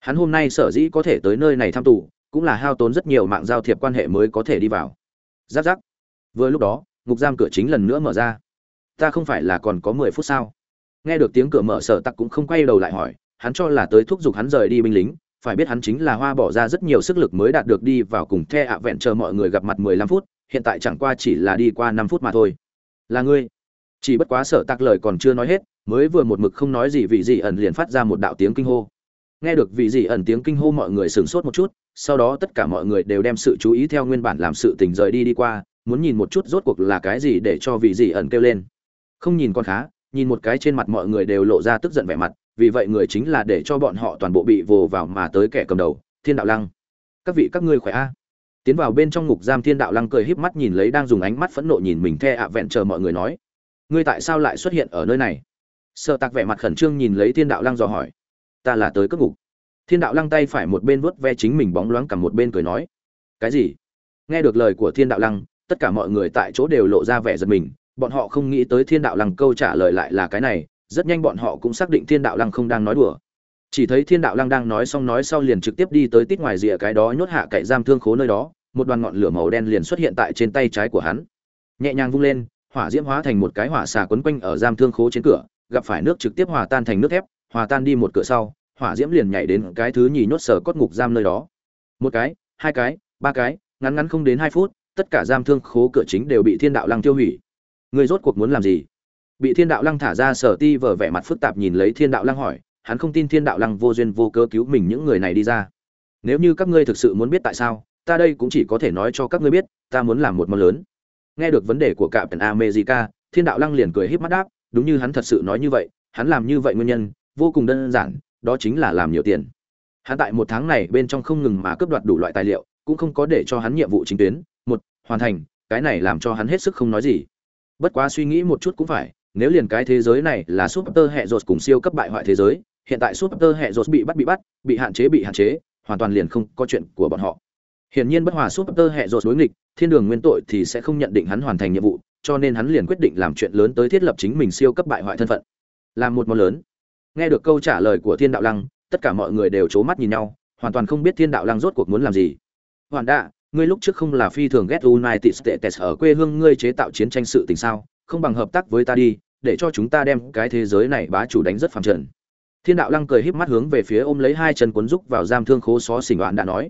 Hắn hôm nay sở dĩ có thể tới nơi này thăm tù, cũng là hao tốn rất nhiều mạng giao thiệp quan hệ mới có thể đi vào. Giáp giáp. Vừa lúc đó, ngục giam cửa chính lần nữa mở ra. Ta không phải là còn có mười phút sao? Nghe được tiếng cửa mở, sở tặc cũng không quay đầu lại hỏi, hắn cho là tới thúc giục hắn rời đi binh lính, phải biết hắn chính là hoa bỏ ra rất nhiều sức lực mới đạt được đi vào cùng the ạ vẹn chờ mọi người gặp mặt mười lăm phút, hiện tại chẳng qua chỉ là đi qua năm phút mà thôi. Là ngươi chỉ bất quá sở tạc lời còn chưa nói hết, mới vừa một mực không nói gì vị gì ẩn liền phát ra một đạo tiếng kinh hô. Nghe được vị gì ẩn tiếng kinh hô mọi người sửng sốt một chút, sau đó tất cả mọi người đều đem sự chú ý theo nguyên bản làm sự tình rời đi đi qua, muốn nhìn một chút rốt cuộc là cái gì để cho vị gì ẩn kêu lên. Không nhìn con khá, nhìn một cái trên mặt mọi người đều lộ ra tức giận vẻ mặt, vì vậy người chính là để cho bọn họ toàn bộ bị vồ vào mà tới kẻ cầm đầu, thiên đạo lăng. Các vị, các ngươi khỏe a? Tiến vào bên trong ngục giam thiên đạo lăng cười híp mắt nhìn lấy đang dùng ánh mắt phẫn nộ nhìn mình the ạ vẹn chờ mọi người nói ngươi tại sao lại xuất hiện ở nơi này? Sợ tạc vẻ mặt khẩn trương nhìn lấy thiên đạo lăng dò hỏi. Ta là tới cất ngục. Thiên đạo lăng tay phải một bên vuốt ve chính mình bóng loáng cầm một bên cười nói. Cái gì? Nghe được lời của thiên đạo lăng, tất cả mọi người tại chỗ đều lộ ra vẻ giật mình. Bọn họ không nghĩ tới thiên đạo lăng câu trả lời lại là cái này. Rất nhanh bọn họ cũng xác định thiên đạo lăng không đang nói đùa. Chỉ thấy thiên đạo lăng đang nói xong nói sau liền trực tiếp đi tới tít ngoài rìa cái đó nhốt hạ cậy giam thương khố nơi đó. Một đoàn ngọn lửa màu đen liền xuất hiện tại trên tay trái của hắn. Nhẹ nhàng vung lên hỏa diễm hóa thành một cái hỏa xà quấn quanh ở giam thương khố trên cửa, gặp phải nước trực tiếp hòa tan thành nước thép, hòa tan đi một cửa sau, hỏa diễm liền nhảy đến cái thứ nhì nhốt sở cốt ngục giam nơi đó. Một cái, hai cái, ba cái, ngắn ngắn không đến hai phút, tất cả giam thương khố cửa chính đều bị thiên đạo lăng tiêu hủy. Người rốt cuộc muốn làm gì? Bị thiên đạo lăng thả ra, sở ti vờ vẻ mặt phức tạp nhìn lấy thiên đạo lăng hỏi, hắn không tin thiên đạo lăng vô duyên vô cớ cứu mình những người này đi ra. Nếu như các ngươi thực sự muốn biết tại sao, ta đây cũng chỉ có thể nói cho các ngươi biết, ta muốn làm một món lớn nghe được vấn đề của cả pèn america, thiên đạo lăng liền cười híp mắt đáp, đúng như hắn thật sự nói như vậy, hắn làm như vậy nguyên nhân, vô cùng đơn giản, đó chính là làm nhiều tiền. Hắn tại một tháng này bên trong không ngừng mà cướp đoạt đủ loại tài liệu, cũng không có để cho hắn nhiệm vụ chính tuyến. Một, hoàn thành, cái này làm cho hắn hết sức không nói gì. Bất quá suy nghĩ một chút cũng phải, nếu liền cái thế giới này là super hệ rột cùng siêu cấp bại hoại thế giới, hiện tại super hệ rột bị bắt bị bắt, bị hạn chế bị hạn chế, hoàn toàn liền không có chuyện của bọn họ hiển nhiên bất hòa super hệ rột đối nghịch, thiên đường nguyên tội thì sẽ không nhận định hắn hoàn thành nhiệm vụ, cho nên hắn liền quyết định làm chuyện lớn tới thiết lập chính mình siêu cấp bại hoại thân phận. Làm một món lớn. Nghe được câu trả lời của thiên đạo lăng, tất cả mọi người đều trố mắt nhìn nhau, hoàn toàn không biết thiên đạo lăng rốt cuộc muốn làm gì. Hoàn đạ, ngươi lúc trước không là phi thường ghét united states ở quê hương ngươi chế tạo chiến tranh sự tình sao? Không bằng hợp tác với ta đi, để cho chúng ta đem cái thế giới này bá chủ đánh rất phàm trần. Thiên đạo lăng cười híp mắt hướng về phía ôm lấy hai chân cuốn rúc vào giam thương khố xó xỉnh đoạn đã nói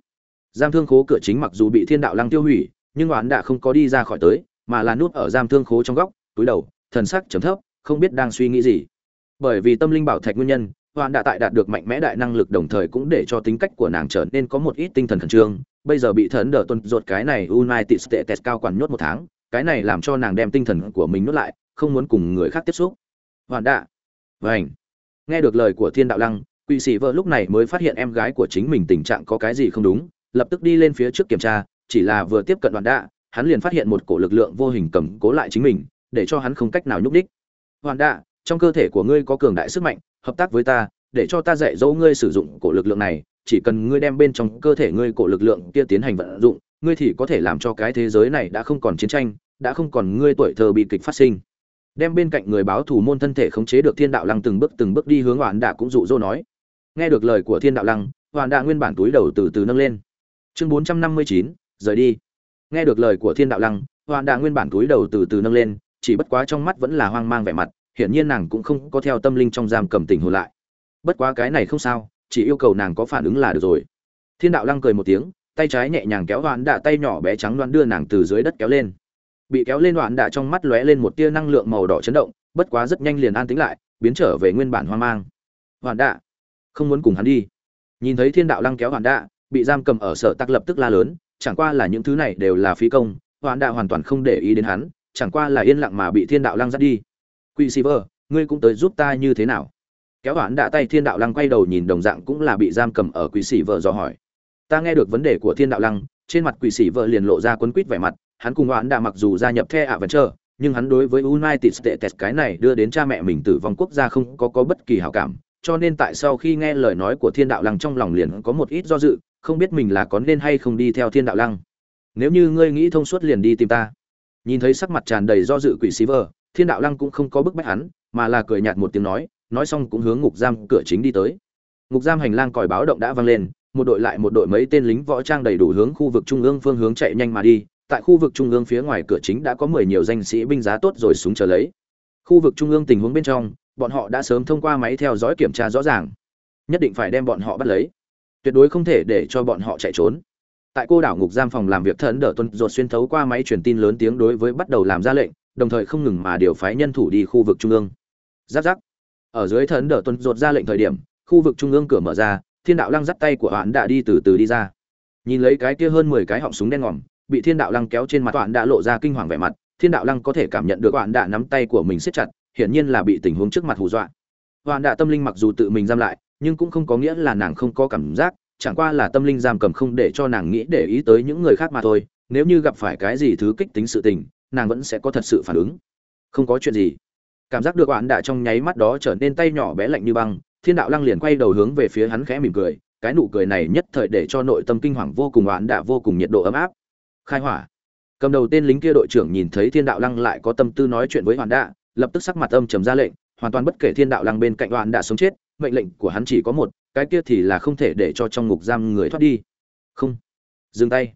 giam thương khố cửa chính mặc dù bị thiên đạo lăng tiêu hủy, nhưng oán đã không có đi ra khỏi tới, mà là nút ở giam thương khố trong góc, túi đầu, thần sắc trầm thấp, không biết đang suy nghĩ gì. Bởi vì tâm linh bảo thạch nguyên nhân, oán đã tại đạt được mạnh mẽ đại năng lực đồng thời cũng để cho tính cách của nàng trở nên có một ít tinh thần khẩn trương. Bây giờ bị thần đỡ tuân ruột cái này united states cao quản nhốt một tháng, cái này làm cho nàng đem tinh thần của mình nuốt lại, không muốn cùng người khác tiếp xúc. Hoàn đã. Vảnh nghe được lời của thiên đạo lăng quỵ sĩ vợ lúc này mới phát hiện em gái của chính mình tình trạng có cái gì không đúng lập tức đi lên phía trước kiểm tra, chỉ là vừa tiếp cận đoạn đạ, hắn liền phát hiện một cổ lực lượng vô hình cầm cố lại chính mình, để cho hắn không cách nào nhúc đích hoàn đạ, trong cơ thể của ngươi có cường đại sức mạnh, hợp tác với ta, để cho ta dạy dỗ ngươi sử dụng cổ lực lượng này, chỉ cần ngươi đem bên trong cơ thể ngươi cổ lực lượng kia tiến hành vận dụng, ngươi thì có thể làm cho cái thế giới này đã không còn chiến tranh, đã không còn ngươi tuổi thơ bị kịch phát sinh. Đem bên cạnh người báo thủ môn thân thể khống chế được thiên đạo lăng từng bước từng bước đi hướng hoàn đạ cũng dụ dỗ nói. Nghe được lời của thiên đạo lăng, hoàn đạ nguyên bản túi đầu từ từ nâng lên chương bốn trăm năm mươi chín, rời đi. Nghe được lời của thiên đạo lăng hoàn đạ nguyên bản túi đầu từ từ nâng lên, chỉ bất quá trong mắt vẫn là hoang mang vẻ mặt, hiển nhiên nàng cũng không có theo tâm linh trong giam cầm tình hồn lại. Bất quá cái này không sao, chỉ yêu cầu nàng có phản ứng là được rồi. Thiên đạo lăng cười một tiếng, tay trái nhẹ nhàng kéo hoàn đạ tay nhỏ bé trắng đoán đưa nàng từ dưới đất kéo lên. Bị kéo lên hoàn đạ trong mắt lóe lên một tia năng lượng màu đỏ chấn động, bất quá rất nhanh liền an tĩnh lại, biến trở về nguyên bản hoang mang. Hoàn đạ không muốn cùng hắn đi. Nhìn thấy thiên đạo lăng kéo hoàn đạ bị giam cầm ở sở tắc lập tức la lớn, chẳng qua là những thứ này đều là phí công hoàn đạ hoàn toàn không để ý đến hắn, chẳng qua là yên lặng mà bị thiên đạo lăng dắt đi. Quỷ sĩ vơ ngươi cũng tới giúp ta như thế nào? Kéo hoãn đạ tay thiên đạo lăng quay đầu nhìn đồng dạng cũng là bị giam cầm ở quỷ sĩ vợ dò hỏi. Ta nghe được vấn đề của thiên đạo lăng, trên mặt quỷ sĩ vợ liền lộ ra quấn quýt vẻ mặt, hắn cùng hoãn đạ mặc dù gia nhập the ạ vẫn chờ nhưng hắn đối với united states cái này đưa đến cha mẹ mình tử vong quốc gia không có có bất kỳ hảo cảm, cho nên tại sau khi nghe lời nói của thiên đạo lăng trong lòng liền có một ít do dự không biết mình là có nên hay không đi theo thiên đạo lăng. Nếu như ngươi nghĩ thông suốt liền đi tìm ta. Nhìn thấy sắc mặt tràn đầy do dự quỷ xí vờ thiên đạo lăng cũng không có bức bách hắn, mà là cười nhạt một tiếng nói nói xong cũng hướng ngục giam cửa chính đi tới. Ngục giam hành lang còi báo động đã vang lên, một đội lại một đội mấy tên lính võ trang đầy đủ hướng khu vực trung ương phương hướng chạy nhanh mà đi. Tại khu vực trung ương phía ngoài cửa chính đã có mười nhiều danh sĩ binh giá tốt rồi súng chờ lấy. Khu vực trung ương tình huống bên trong, bọn họ đã sớm thông qua máy theo dõi kiểm tra rõ ràng. Nhất định phải đem bọn họ bắt lấy tuyệt đối không thể để cho bọn họ chạy trốn. Tại cô đảo ngục giam phòng làm việc thần đỡ tuân ruột xuyên thấu qua máy truyền tin lớn tiếng đối với bắt đầu làm ra lệnh, đồng thời không ngừng mà điều phái nhân thủ đi khu vực trung ương. Giáp giáp. Ở dưới thần đỡ tuân ruột ra lệnh thời điểm, khu vực trung ương cửa mở ra, thiên đạo lăng dắt tay của hoạn đã đi từ từ đi ra. Nhìn lấy cái kia hơn mười cái họng súng đen ngòm, bị thiên đạo lăng kéo trên mặt hoạn đã lộ ra kinh hoàng vẻ mặt, thiên đạo lăng có thể cảm nhận được hoạn đã nắm tay của mình siết chặt, hiển nhiên là bị tình huống trước mặt hù dọa. Hoạn đã tâm linh mặc dù tự mình giam lại nhưng cũng không có nghĩa là nàng không có cảm giác, chẳng qua là tâm linh giam cầm không để cho nàng nghĩ để ý tới những người khác mà thôi, nếu như gặp phải cái gì thứ kích tính sự tình, nàng vẫn sẽ có thật sự phản ứng. Không có chuyện gì. Cảm giác được oán đạ trong nháy mắt đó trở nên tay nhỏ bé lạnh như băng, thiên đạo lăng liền quay đầu hướng về phía hắn khẽ mỉm cười, cái nụ cười này nhất thời để cho nội tâm kinh hoàng vô cùng, oán đạ vô cùng, nhiệt độ ấm áp. Khai hỏa. Cầm đầu tên lính kia đội trưởng nhìn thấy thiên đạo lăng lại có tâm tư nói chuyện với hoàn đạ lập tức sắc mặt âm trầm ra lệnh, hoàn toàn bất kể thiên đạo lăng bên cạnh hoàn đạ sống chết mệnh lệnh của hắn chỉ có một, cái kia thì là không thể để cho trong ngục giam người thoát đi. Không. Dừng tay.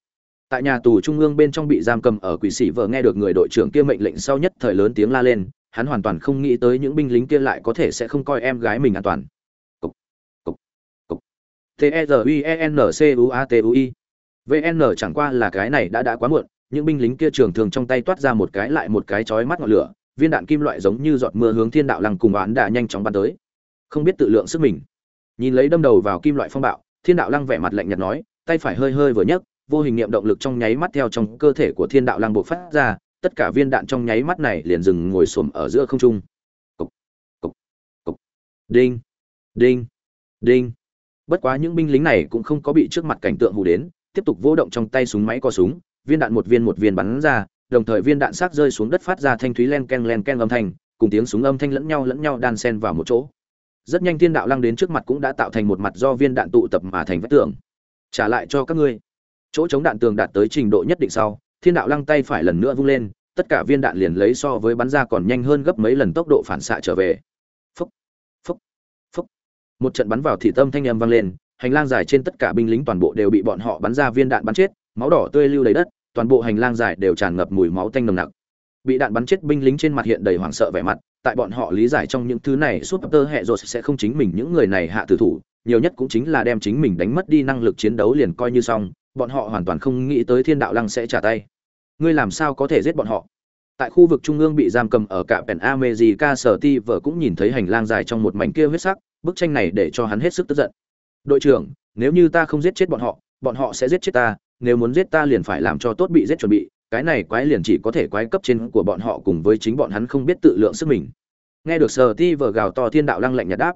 Tại nhà tù trung ương bên trong bị giam cầm ở quỷ sĩ vợ nghe được người đội trưởng kia mệnh lệnh sau nhất thời lớn tiếng la lên, hắn hoàn toàn không nghĩ tới những binh lính kia lại có thể sẽ không coi em gái mình an toàn. Cục. Cục. Cục. T e z u e n c u a t u i. Vn chẳng qua là cái này đã đã quá muộn, những binh lính kia trường thường trong tay toát ra một cái lại một cái chói mắt ngọn lửa, viên đạn kim loại giống như giọt mưa hướng thiên đạo lăng cùng oán đã nhanh chóng bắn tới không biết tự lượng sức mình. Nhìn lấy đâm đầu vào kim loại phong bạo, thiên đạo lăng vẻ mặt lạnh nhạt nói, tay phải hơi hơi vừa nhấc, vô hình niệm động lực trong nháy mắt theo trong cơ thể của thiên đạo lăng bộc phát ra, tất cả viên đạn trong nháy mắt này liền dừng ngồi xổm ở giữa không trung. Cục cục cục. Đinh đinh đinh. Bất quá những binh lính này cũng không có bị trước mặt cảnh tượng hù đến, tiếp tục vô động trong tay súng máy co súng, viên đạn một viên một viên bắn ra, đồng thời viên đạn xác rơi xuống đất phát ra thanh thúy len ken len ken âm thanh, cùng tiếng súng âm thanh lẫn nhau lẫn nhau đan xen vào một chỗ rất nhanh thiên đạo lăng đến trước mặt cũng đã tạo thành một mặt do viên đạn tụ tập mà thành vách tường. Trả lại cho các ngươi. Chỗ chống đạn tường đạt tới trình độ nhất định sau, thiên đạo lăng tay phải lần nữa vung lên, tất cả viên đạn liền lấy so với bắn ra còn nhanh hơn gấp mấy lần tốc độ phản xạ trở về. Phúc phúc phúc. Một trận bắn vào thị tâm thanh âm vang lên, hành lang dài trên tất cả binh lính toàn bộ đều bị bọn họ bắn ra viên đạn bắn chết, máu đỏ tươi lưu đầy đất, toàn bộ hành lang dài đều tràn ngập mùi máu tanh nồng nặc. Bị đạn bắn chết binh lính trên mặt hiện đầy hoảng sợ vẻ mặt tại bọn họ lý giải trong những thứ này suốt tơ hệ rồi sẽ không chính mình những người này hạ tử thủ, nhiều nhất cũng chính là đem chính mình đánh mất đi năng lực chiến đấu liền coi như xong, bọn họ hoàn toàn không nghĩ tới thiên đạo lăng sẽ trả tay. Ngươi làm sao có thể giết bọn họ? Tại khu vực trung ương bị giam cầm ở cả pèn amejica sở ti, vợ cũng nhìn thấy hành lang dài trong một mảnh kia huyết sắc, bức tranh này để cho hắn hết sức tức giận. Đội trưởng, nếu như ta không giết chết bọn họ bọn họ sẽ giết chết ta, nếu muốn giết ta liền phải làm cho tốt bị giết chuẩn bị cái này quái liền chỉ có thể quái cấp trên của bọn họ cùng với chính bọn hắn không biết tự lượng sức mình. Nghe được sở ti vờ gào to thiên đạo lăng lạnh nhạt đáp.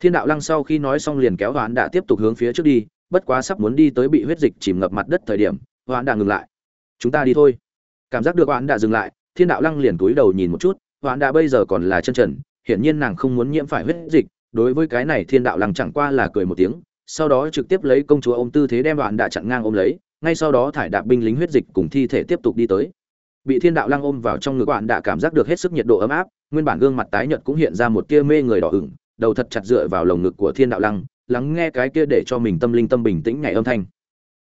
Thiên đạo lăng sau khi nói xong liền kéo hoán đã tiếp tục hướng phía trước đi, bất quá sắp muốn đi tới bị huyết dịch chìm ngập mặt đất thời điểm, hoán đã ngừng lại. Chúng ta đi thôi. Cảm giác được hoán đã dừng lại, thiên đạo lăng liền cúi đầu nhìn một chút, hoán đã bây giờ còn là chân trần, hiển nhiên nàng không muốn nhiễm phải huyết dịch, đối với cái này thiên đạo lăng chẳng qua là cười một tiếng, sau đó trực tiếp lấy công chúa ôm tư thế đem đoạn đã chặn ngang ôm lấy ngay sau đó thải đạp binh lính huyết dịch cùng thi thể tiếp tục đi tới. Bị thiên đạo lăng ôm vào trong ngực bạn đã cảm giác được hết sức nhiệt độ ấm áp, nguyên bản gương mặt tái nhợt cũng hiện ra một tia mê người đỏ ửng, đầu thật chặt dựa vào lồng ngực của thiên đạo lăng, lắng nghe cái kia để cho mình tâm linh tâm bình tĩnh ngày âm thanh.